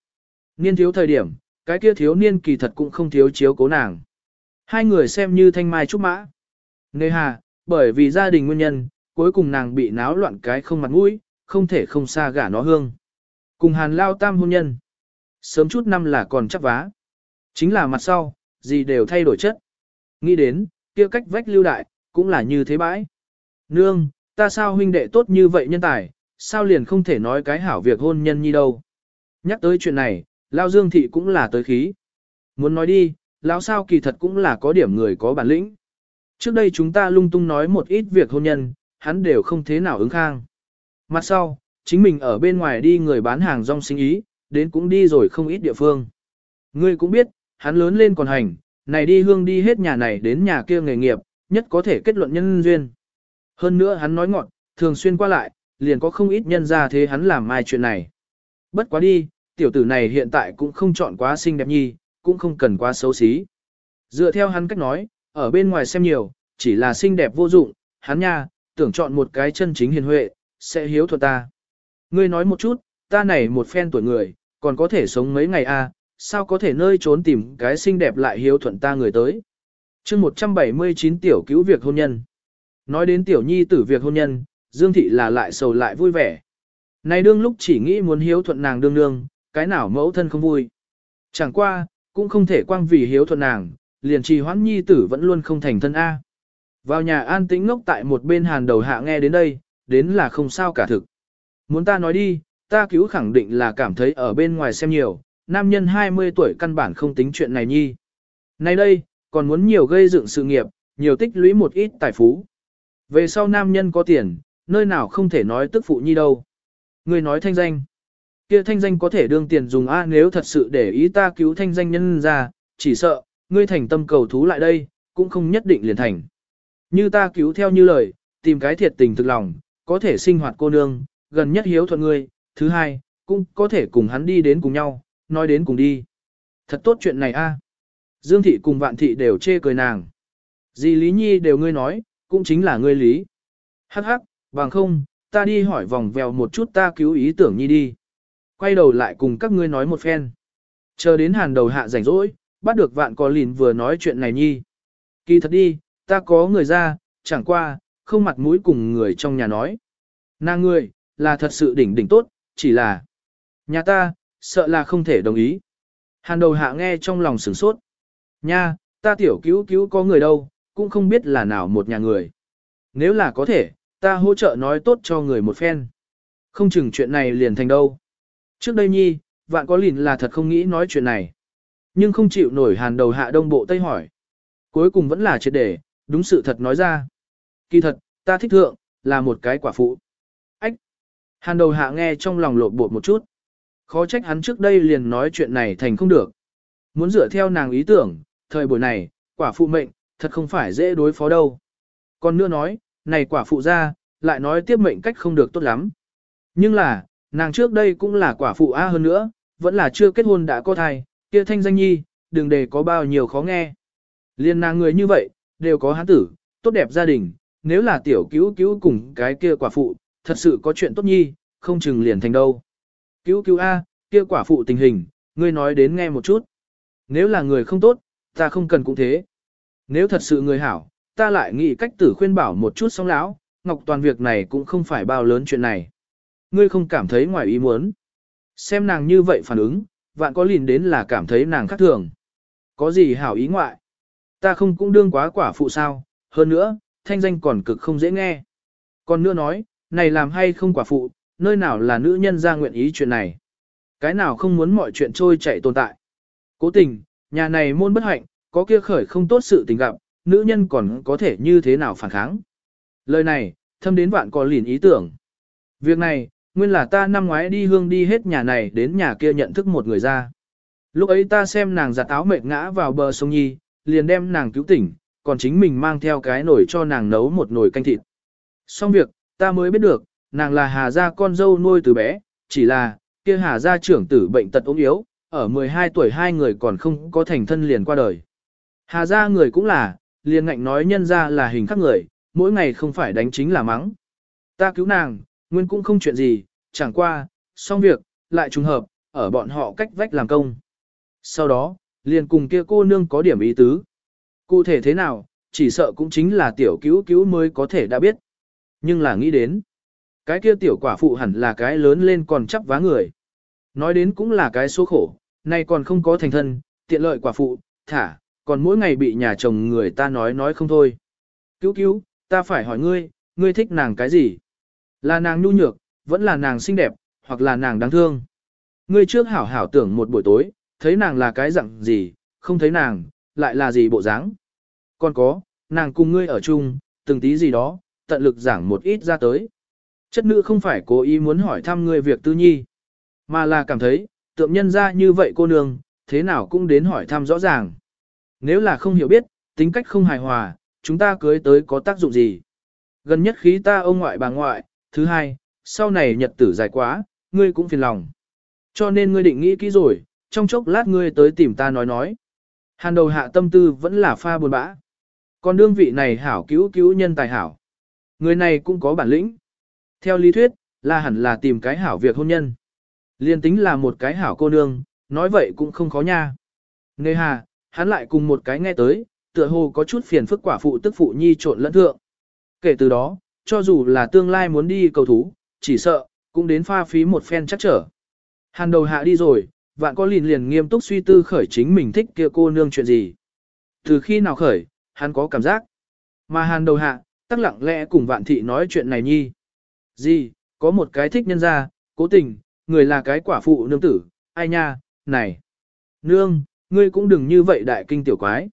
Niên thiếu thời điểm, cái kia thiếu niên kỳ thật cũng không thiếu chiếu cố nàng. Hai người xem như thanh mai trúc mã. Nề hà, bởi vì gia đình nguyên nhân, cuối cùng nàng bị náo loạn cái không mặt mũi, không thể không xa gả nó hương. Cùng hàn lao tam hôn nhân. Sớm chút năm là còn chắc vá. Chính là mặt sau, gì đều thay đổi chất. Nghĩ đến, kia cách vách lưu đại, cũng là như thế bãi. Nương, ta sao huynh đệ tốt như vậy nhân tài, sao liền không thể nói cái hảo việc hôn nhân như đâu. Nhắc tới chuyện này, Lao Dương Thị cũng là tới khí. Muốn nói đi, Lão sao kỳ thật cũng là có điểm người có bản lĩnh. Trước đây chúng ta lung tung nói một ít việc hôn nhân, hắn đều không thế nào ứng khang. Mặt sau, chính mình ở bên ngoài đi người bán hàng rong sinh ý, đến cũng đi rồi không ít địa phương. Ngươi cũng biết, hắn lớn lên còn hành, này đi hương đi hết nhà này đến nhà kia nghề nghiệp, nhất có thể kết luận nhân duyên. Hơn nữa hắn nói ngọn, thường xuyên qua lại, liền có không ít nhân ra thế hắn làm mai chuyện này. Bất quá đi, tiểu tử này hiện tại cũng không chọn quá xinh đẹp nhi, cũng không cần quá xấu xí. Dựa theo hắn cách nói, ở bên ngoài xem nhiều, chỉ là xinh đẹp vô dụng, hắn nha, tưởng chọn một cái chân chính hiền huệ, sẽ hiếu thuận ta. Ngươi nói một chút, ta này một phen tuổi người, còn có thể sống mấy ngày a? À, sao có thể nơi trốn tìm cái xinh đẹp lại hiếu thuận ta người tới. chương 179 tiểu cứu việc hôn nhân. Nói đến tiểu nhi tử việc hôn nhân, Dương Thị là lại sầu lại vui vẻ. Này đương lúc chỉ nghĩ muốn hiếu thuận nàng đương đương, cái nào mẫu thân không vui. Chẳng qua, cũng không thể quang vì hiếu thuận nàng, liền trì hoãn nhi tử vẫn luôn không thành thân A. Vào nhà an tĩnh ngốc tại một bên hàn đầu hạ nghe đến đây, đến là không sao cả thực. Muốn ta nói đi, ta cứu khẳng định là cảm thấy ở bên ngoài xem nhiều, nam nhân 20 tuổi căn bản không tính chuyện này nhi. Này đây, còn muốn nhiều gây dựng sự nghiệp, nhiều tích lũy một ít tài phú. Về sau nam nhân có tiền, nơi nào không thể nói tức phụ nhi đâu. Người nói thanh danh. Kia thanh danh có thể đương tiền dùng A nếu thật sự để ý ta cứu thanh danh nhân ra, chỉ sợ, ngươi thành tâm cầu thú lại đây, cũng không nhất định liền thành. Như ta cứu theo như lời, tìm cái thiệt tình thực lòng, có thể sinh hoạt cô nương, gần nhất hiếu thuận ngươi, thứ hai, cũng có thể cùng hắn đi đến cùng nhau, nói đến cùng đi. Thật tốt chuyện này a. Dương thị cùng vạn thị đều chê cười nàng. Gì Lý Nhi đều ngươi nói, cũng chính là ngươi lý. Hắc hắc, bằng không, ta đi hỏi vòng vèo một chút ta cứu ý tưởng Nhi đi. Quay đầu lại cùng các ngươi nói một phen. Chờ đến hàn đầu hạ rảnh rỗi, bắt được vạn có lìn vừa nói chuyện này Nhi. Kỳ thật đi, ta có người ra, chẳng qua, không mặt mũi cùng người trong nhà nói. Nàng người, là thật sự đỉnh đỉnh tốt, chỉ là nhà ta, sợ là không thể đồng ý. Hàn đầu hạ nghe trong lòng sửng sốt. Nha, ta tiểu cứu cứu có người đâu, cũng không biết là nào một nhà người. Nếu là có thể, ta hỗ trợ nói tốt cho người một phen. Không chừng chuyện này liền thành đâu. Trước đây nhi, vạn có lìn là thật không nghĩ nói chuyện này. Nhưng không chịu nổi hàn đầu hạ đông bộ tây hỏi. Cuối cùng vẫn là triệt để, đúng sự thật nói ra. Kỳ thật, ta thích thượng, là một cái quả phụ. Ách! Hàn đầu hạ nghe trong lòng lộn bột một chút. Khó trách hắn trước đây liền nói chuyện này thành không được. Muốn dựa theo nàng ý tưởng, thời buổi này, quả phụ mệnh, thật không phải dễ đối phó đâu. Còn nữa nói, này quả phụ ra, lại nói tiếp mệnh cách không được tốt lắm. Nhưng là, nàng trước đây cũng là quả phụ A hơn nữa, vẫn là chưa kết hôn đã có thai, kia thanh danh nhi, đừng để có bao nhiêu khó nghe. Liên nàng người như vậy, đều có hán tử, tốt đẹp gia đình, nếu là tiểu cứu cứu cùng cái kia quả phụ, thật sự có chuyện tốt nhi, không chừng liền thành đâu. Cứu cứu A, kia quả phụ tình hình, ngươi nói đến nghe một chút. Nếu là người không tốt, ta không cần cũng thế. Nếu thật sự người hảo, ta lại nghĩ cách tử khuyên bảo một chút xong lão, Ngọc Toàn việc này cũng không phải bao lớn chuyện này. Ngươi không cảm thấy ngoài ý muốn. Xem nàng như vậy phản ứng, vạn có lìn đến là cảm thấy nàng khác thường. Có gì hảo ý ngoại? Ta không cũng đương quá quả phụ sao, hơn nữa, thanh danh còn cực không dễ nghe. Còn nữa nói, này làm hay không quả phụ, nơi nào là nữ nhân ra nguyện ý chuyện này. Cái nào không muốn mọi chuyện trôi chạy tồn tại. Cố tình, nhà này môn bất hạnh, có kia khởi không tốt sự tình gặp, nữ nhân còn có thể như thế nào phản kháng. Lời này, thâm đến vạn có liền ý tưởng. Việc này, nguyên là ta năm ngoái đi hương đi hết nhà này đến nhà kia nhận thức một người ra. Lúc ấy ta xem nàng giặt áo mệt ngã vào bờ sông Nhi, liền đem nàng cứu tỉnh, còn chính mình mang theo cái nồi cho nàng nấu một nồi canh thịt. Xong việc, ta mới biết được, nàng là Hà gia con dâu nuôi từ bé, chỉ là, kia Hà gia trưởng tử bệnh tật ốm yếu, ở 12 tuổi hai người còn không có thành thân liền qua đời. Hà gia người cũng là, liền ngạnh nói nhân ra là hình khác người, mỗi ngày không phải đánh chính là mắng. Ta cứu nàng, nguyên cũng không chuyện gì, chẳng qua, xong việc, lại trùng hợp, ở bọn họ cách vách làm công. Sau đó, liền cùng kia cô nương có điểm ý tứ. Cụ thể thế nào, chỉ sợ cũng chính là tiểu cứu cứu mới có thể đã biết. Nhưng là nghĩ đến, cái kia tiểu quả phụ hẳn là cái lớn lên còn chấp vá người. Nói đến cũng là cái số khổ, nay còn không có thành thân, tiện lợi quả phụ, thả, còn mỗi ngày bị nhà chồng người ta nói nói không thôi. Cứu cứu, ta phải hỏi ngươi, ngươi thích nàng cái gì? Là nàng nhu nhược, vẫn là nàng xinh đẹp, hoặc là nàng đáng thương. Ngươi trước hảo hảo tưởng một buổi tối, thấy nàng là cái dạng gì, không thấy nàng, lại là gì bộ dáng. Còn có, nàng cùng ngươi ở chung, từng tí gì đó, tận lực giảng một ít ra tới. Chất nữ không phải cố ý muốn hỏi thăm ngươi việc tư nhi, mà là cảm thấy, tượng nhân ra như vậy cô nương, thế nào cũng đến hỏi thăm rõ ràng. Nếu là không hiểu biết, tính cách không hài hòa, chúng ta cưới tới có tác dụng gì? Gần nhất khí ta ông ngoại bà ngoại, thứ hai, sau này nhật tử dài quá, ngươi cũng phiền lòng. Cho nên ngươi định nghĩ kỹ rồi, trong chốc lát ngươi tới tìm ta nói nói. Hàn đầu hạ tâm tư vẫn là pha buồn bã. Còn đương vị này hảo cứu cứu nhân tài hảo. Người này cũng có bản lĩnh. Theo lý thuyết, là hẳn là tìm cái hảo việc hôn nhân. Liên tính là một cái hảo cô nương, nói vậy cũng không khó nha. Nề hà, hắn lại cùng một cái nghe tới, tựa hồ có chút phiền phức quả phụ tức phụ nhi trộn lẫn thượng. Kể từ đó, cho dù là tương lai muốn đi cầu thú, chỉ sợ, cũng đến pha phí một phen chắc trở. Hàn đầu hạ đi rồi, vạn có liền liền nghiêm túc suy tư khởi chính mình thích kia cô nương chuyện gì. Từ khi nào khởi, hắn có cảm giác. Mà hàn đầu hạ, tắc lặng lẽ cùng vạn thị nói chuyện này nhi. Gì, có một cái thích nhân ra, cố tình, người là cái quả phụ nương tử, ai nha, này. Nương, ngươi cũng đừng như vậy đại kinh tiểu quái.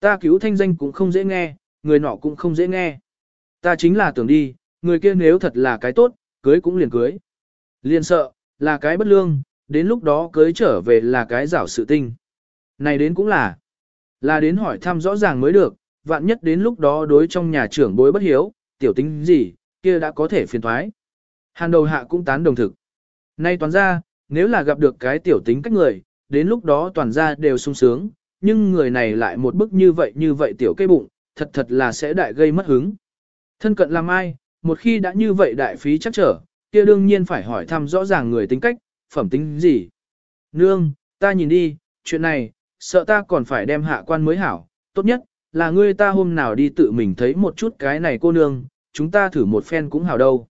Ta cứu thanh danh cũng không dễ nghe, người nọ cũng không dễ nghe. Ta chính là tưởng đi, người kia nếu thật là cái tốt, cưới cũng liền cưới. Liền sợ, là cái bất lương, đến lúc đó cưới trở về là cái rảo sự tinh. Này đến cũng là, là đến hỏi thăm rõ ràng mới được, vạn nhất đến lúc đó đối trong nhà trưởng bối bất hiếu, tiểu tính gì, kia đã có thể phiền thoái. Hàn đầu hạ cũng tán đồng thực. Nay toán ra, nếu là gặp được cái tiểu tính cách người, đến lúc đó toàn ra đều sung sướng, nhưng người này lại một bức như vậy như vậy tiểu cây bụng, thật thật là sẽ đại gây mất hứng. Thân cận làm ai, một khi đã như vậy đại phí chắc trở, kia đương nhiên phải hỏi thăm rõ ràng người tính cách, phẩm tính gì. Nương, ta nhìn đi, chuyện này, sợ ta còn phải đem hạ quan mới hảo, tốt nhất, là ngươi ta hôm nào đi tự mình thấy một chút cái này cô nương, chúng ta thử một phen cũng hảo đâu.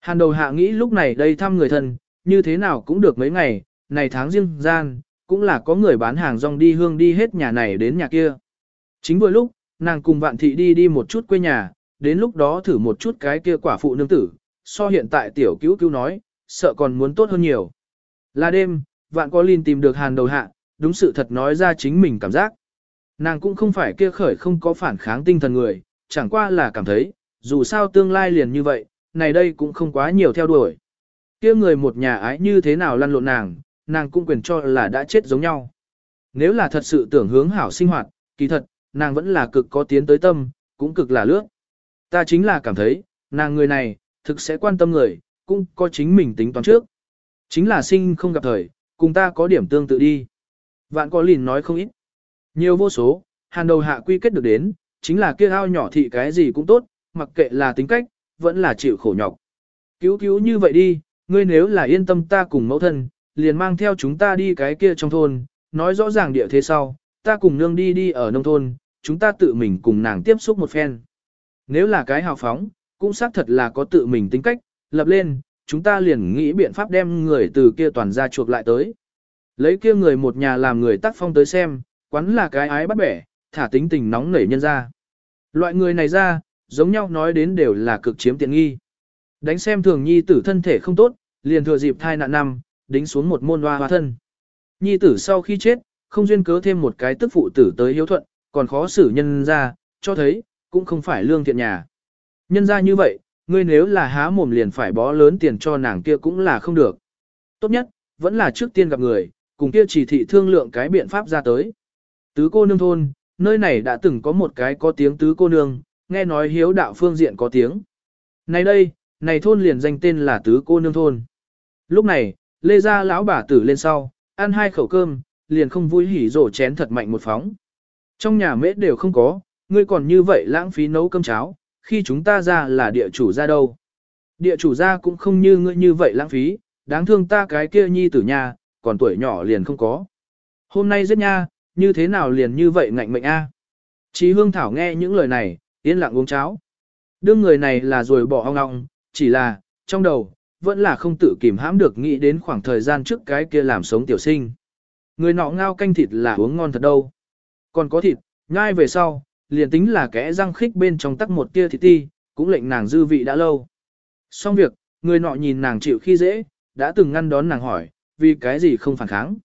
Hàn đầu hạ nghĩ lúc này đây thăm người thân, như thế nào cũng được mấy ngày, này tháng riêng gian, cũng là có người bán hàng rong đi hương đi hết nhà này đến nhà kia. Chính vừa lúc, nàng cùng vạn thị đi đi một chút quê nhà, đến lúc đó thử một chút cái kia quả phụ nương tử, so hiện tại tiểu cứu cứu nói, sợ còn muốn tốt hơn nhiều. Là đêm, vạn có linh tìm được hàn đầu hạ, đúng sự thật nói ra chính mình cảm giác. Nàng cũng không phải kia khởi không có phản kháng tinh thần người, chẳng qua là cảm thấy, dù sao tương lai liền như vậy, này đây cũng không quá nhiều theo đuổi. Kia người một nhà ái như thế nào lăn lộn nàng, nàng cũng quyền cho là đã chết giống nhau. Nếu là thật sự tưởng hướng hảo sinh hoạt, kỳ thật, nàng vẫn là cực có tiến tới tâm, cũng cực là lướt. Ta chính là cảm thấy, nàng người này, thực sẽ quan tâm người, cũng có chính mình tính toán trước. Chính là sinh không gặp thời, cùng ta có điểm tương tự đi. Vạn có lìn nói không ít. Nhiều vô số, hàn đầu hạ quy kết được đến, chính là kia ao nhỏ thị cái gì cũng tốt, mặc kệ là tính cách, vẫn là chịu khổ nhọc. Cứu cứu như vậy đi, ngươi nếu là yên tâm ta cùng mẫu thân, liền mang theo chúng ta đi cái kia trong thôn, nói rõ ràng địa thế sau, ta cùng nương đi đi ở nông thôn, chúng ta tự mình cùng nàng tiếp xúc một phen. Nếu là cái hào phóng, cũng xác thật là có tự mình tính cách, lập lên, chúng ta liền nghĩ biện pháp đem người từ kia toàn ra chuộc lại tới. Lấy kia người một nhà làm người tác phong tới xem, quán là cái ái bắt bẻ, thả tính tình nóng nảy nhân ra. Loại người này ra, giống nhau nói đến đều là cực chiếm tiện nghi. Đánh xem thường nhi tử thân thể không tốt, liền thừa dịp thai nạn năm, đính xuống một môn hoa hoa thân. Nhi tử sau khi chết, không duyên cớ thêm một cái tức phụ tử tới hiếu thuận, còn khó xử nhân ra, cho thấy, cũng không phải lương thiện nhà. Nhân ra như vậy, ngươi nếu là há mồm liền phải bó lớn tiền cho nàng kia cũng là không được. Tốt nhất, vẫn là trước tiên gặp người, cùng kia chỉ thị thương lượng cái biện pháp ra tới. Tứ cô nương thôn, nơi này đã từng có một cái có tiếng tứ cô nương, nghe nói hiếu đạo phương diện có tiếng. Này đây, này thôn liền danh tên là tứ cô nương thôn. Lúc này, lê ra lão bà tử lên sau, ăn hai khẩu cơm, liền không vui hỉ rổ chén thật mạnh một phóng. Trong nhà mễ đều không có, ngươi còn như vậy lãng phí nấu cơm cháo, khi chúng ta ra là địa chủ ra đâu. Địa chủ ra cũng không như ngươi như vậy lãng phí, đáng thương ta cái kia nhi tử nhà, còn tuổi nhỏ liền không có. Hôm nay giết nha, như thế nào liền như vậy ngạnh mệnh a? Chí hương thảo nghe những lời này, yên lặng uống cháo. Đương người này là rồi bỏ ong ong, chỉ là, trong đầu, vẫn là không tự kìm hãm được nghĩ đến khoảng thời gian trước cái kia làm sống tiểu sinh. Người nọ ngao canh thịt là uống ngon thật đâu. Còn có thịt, ngay về sau, liền tính là kẽ răng khích bên trong tắc một tia thịt ti, cũng lệnh nàng dư vị đã lâu. Xong việc, người nọ nhìn nàng chịu khi dễ, đã từng ngăn đón nàng hỏi, vì cái gì không phản kháng.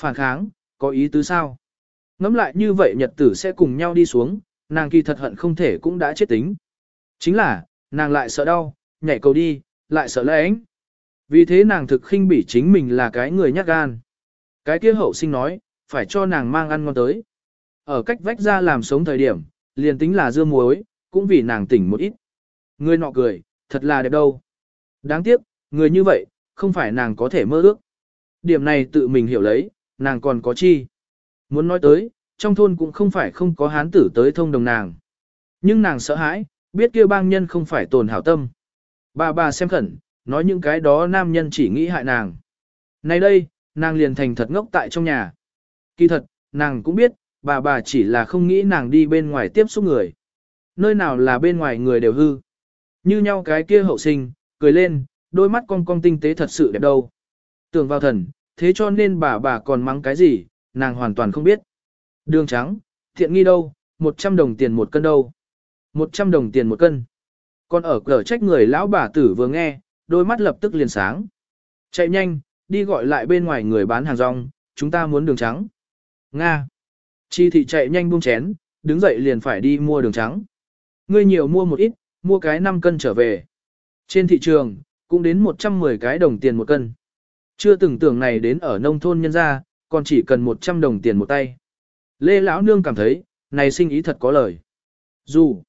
Phản kháng, có ý tứ sao? Ngắm lại như vậy nhật tử sẽ cùng nhau đi xuống, nàng kỳ thật hận không thể cũng đã chết tính. Chính là, nàng lại sợ đau, nhảy cầu đi, lại sợ lẽ ánh. Vì thế nàng thực khinh bỉ chính mình là cái người nhát gan. Cái kia hậu sinh nói, phải cho nàng mang ăn ngon tới. Ở cách vách ra làm sống thời điểm, liền tính là dưa muối, cũng vì nàng tỉnh một ít. Người nọ cười, thật là đẹp đâu. Đáng tiếc, người như vậy, không phải nàng có thể mơ ước. Điểm này tự mình hiểu lấy, nàng còn có chi. Muốn nói tới, trong thôn cũng không phải không có hán tử tới thông đồng nàng. Nhưng nàng sợ hãi, biết kia bang nhân không phải tồn hảo tâm. Bà bà xem khẩn, nói những cái đó nam nhân chỉ nghĩ hại nàng. Nay đây, nàng liền thành thật ngốc tại trong nhà. Kỳ thật, nàng cũng biết, bà bà chỉ là không nghĩ nàng đi bên ngoài tiếp xúc người. Nơi nào là bên ngoài người đều hư. Như nhau cái kia hậu sinh, cười lên, đôi mắt cong cong tinh tế thật sự đẹp đâu. Tưởng vào thần, thế cho nên bà bà còn mắng cái gì, nàng hoàn toàn không biết. Đường trắng, thiện nghi đâu, 100 đồng tiền một cân đâu. 100 đồng tiền một cân. Còn ở cửa trách người lão bà tử vừa nghe, đôi mắt lập tức liền sáng. Chạy nhanh, đi gọi lại bên ngoài người bán hàng rong, chúng ta muốn đường trắng. Nga. Chi thị chạy nhanh buông chén, đứng dậy liền phải đi mua đường trắng. Ngươi nhiều mua một ít, mua cái 5 cân trở về. Trên thị trường, cũng đến 110 cái đồng tiền một cân. Chưa từng tưởng này đến ở nông thôn nhân gia, còn chỉ cần 100 đồng tiền một tay. Lê Lão Nương cảm thấy, này sinh ý thật có lời. Dù,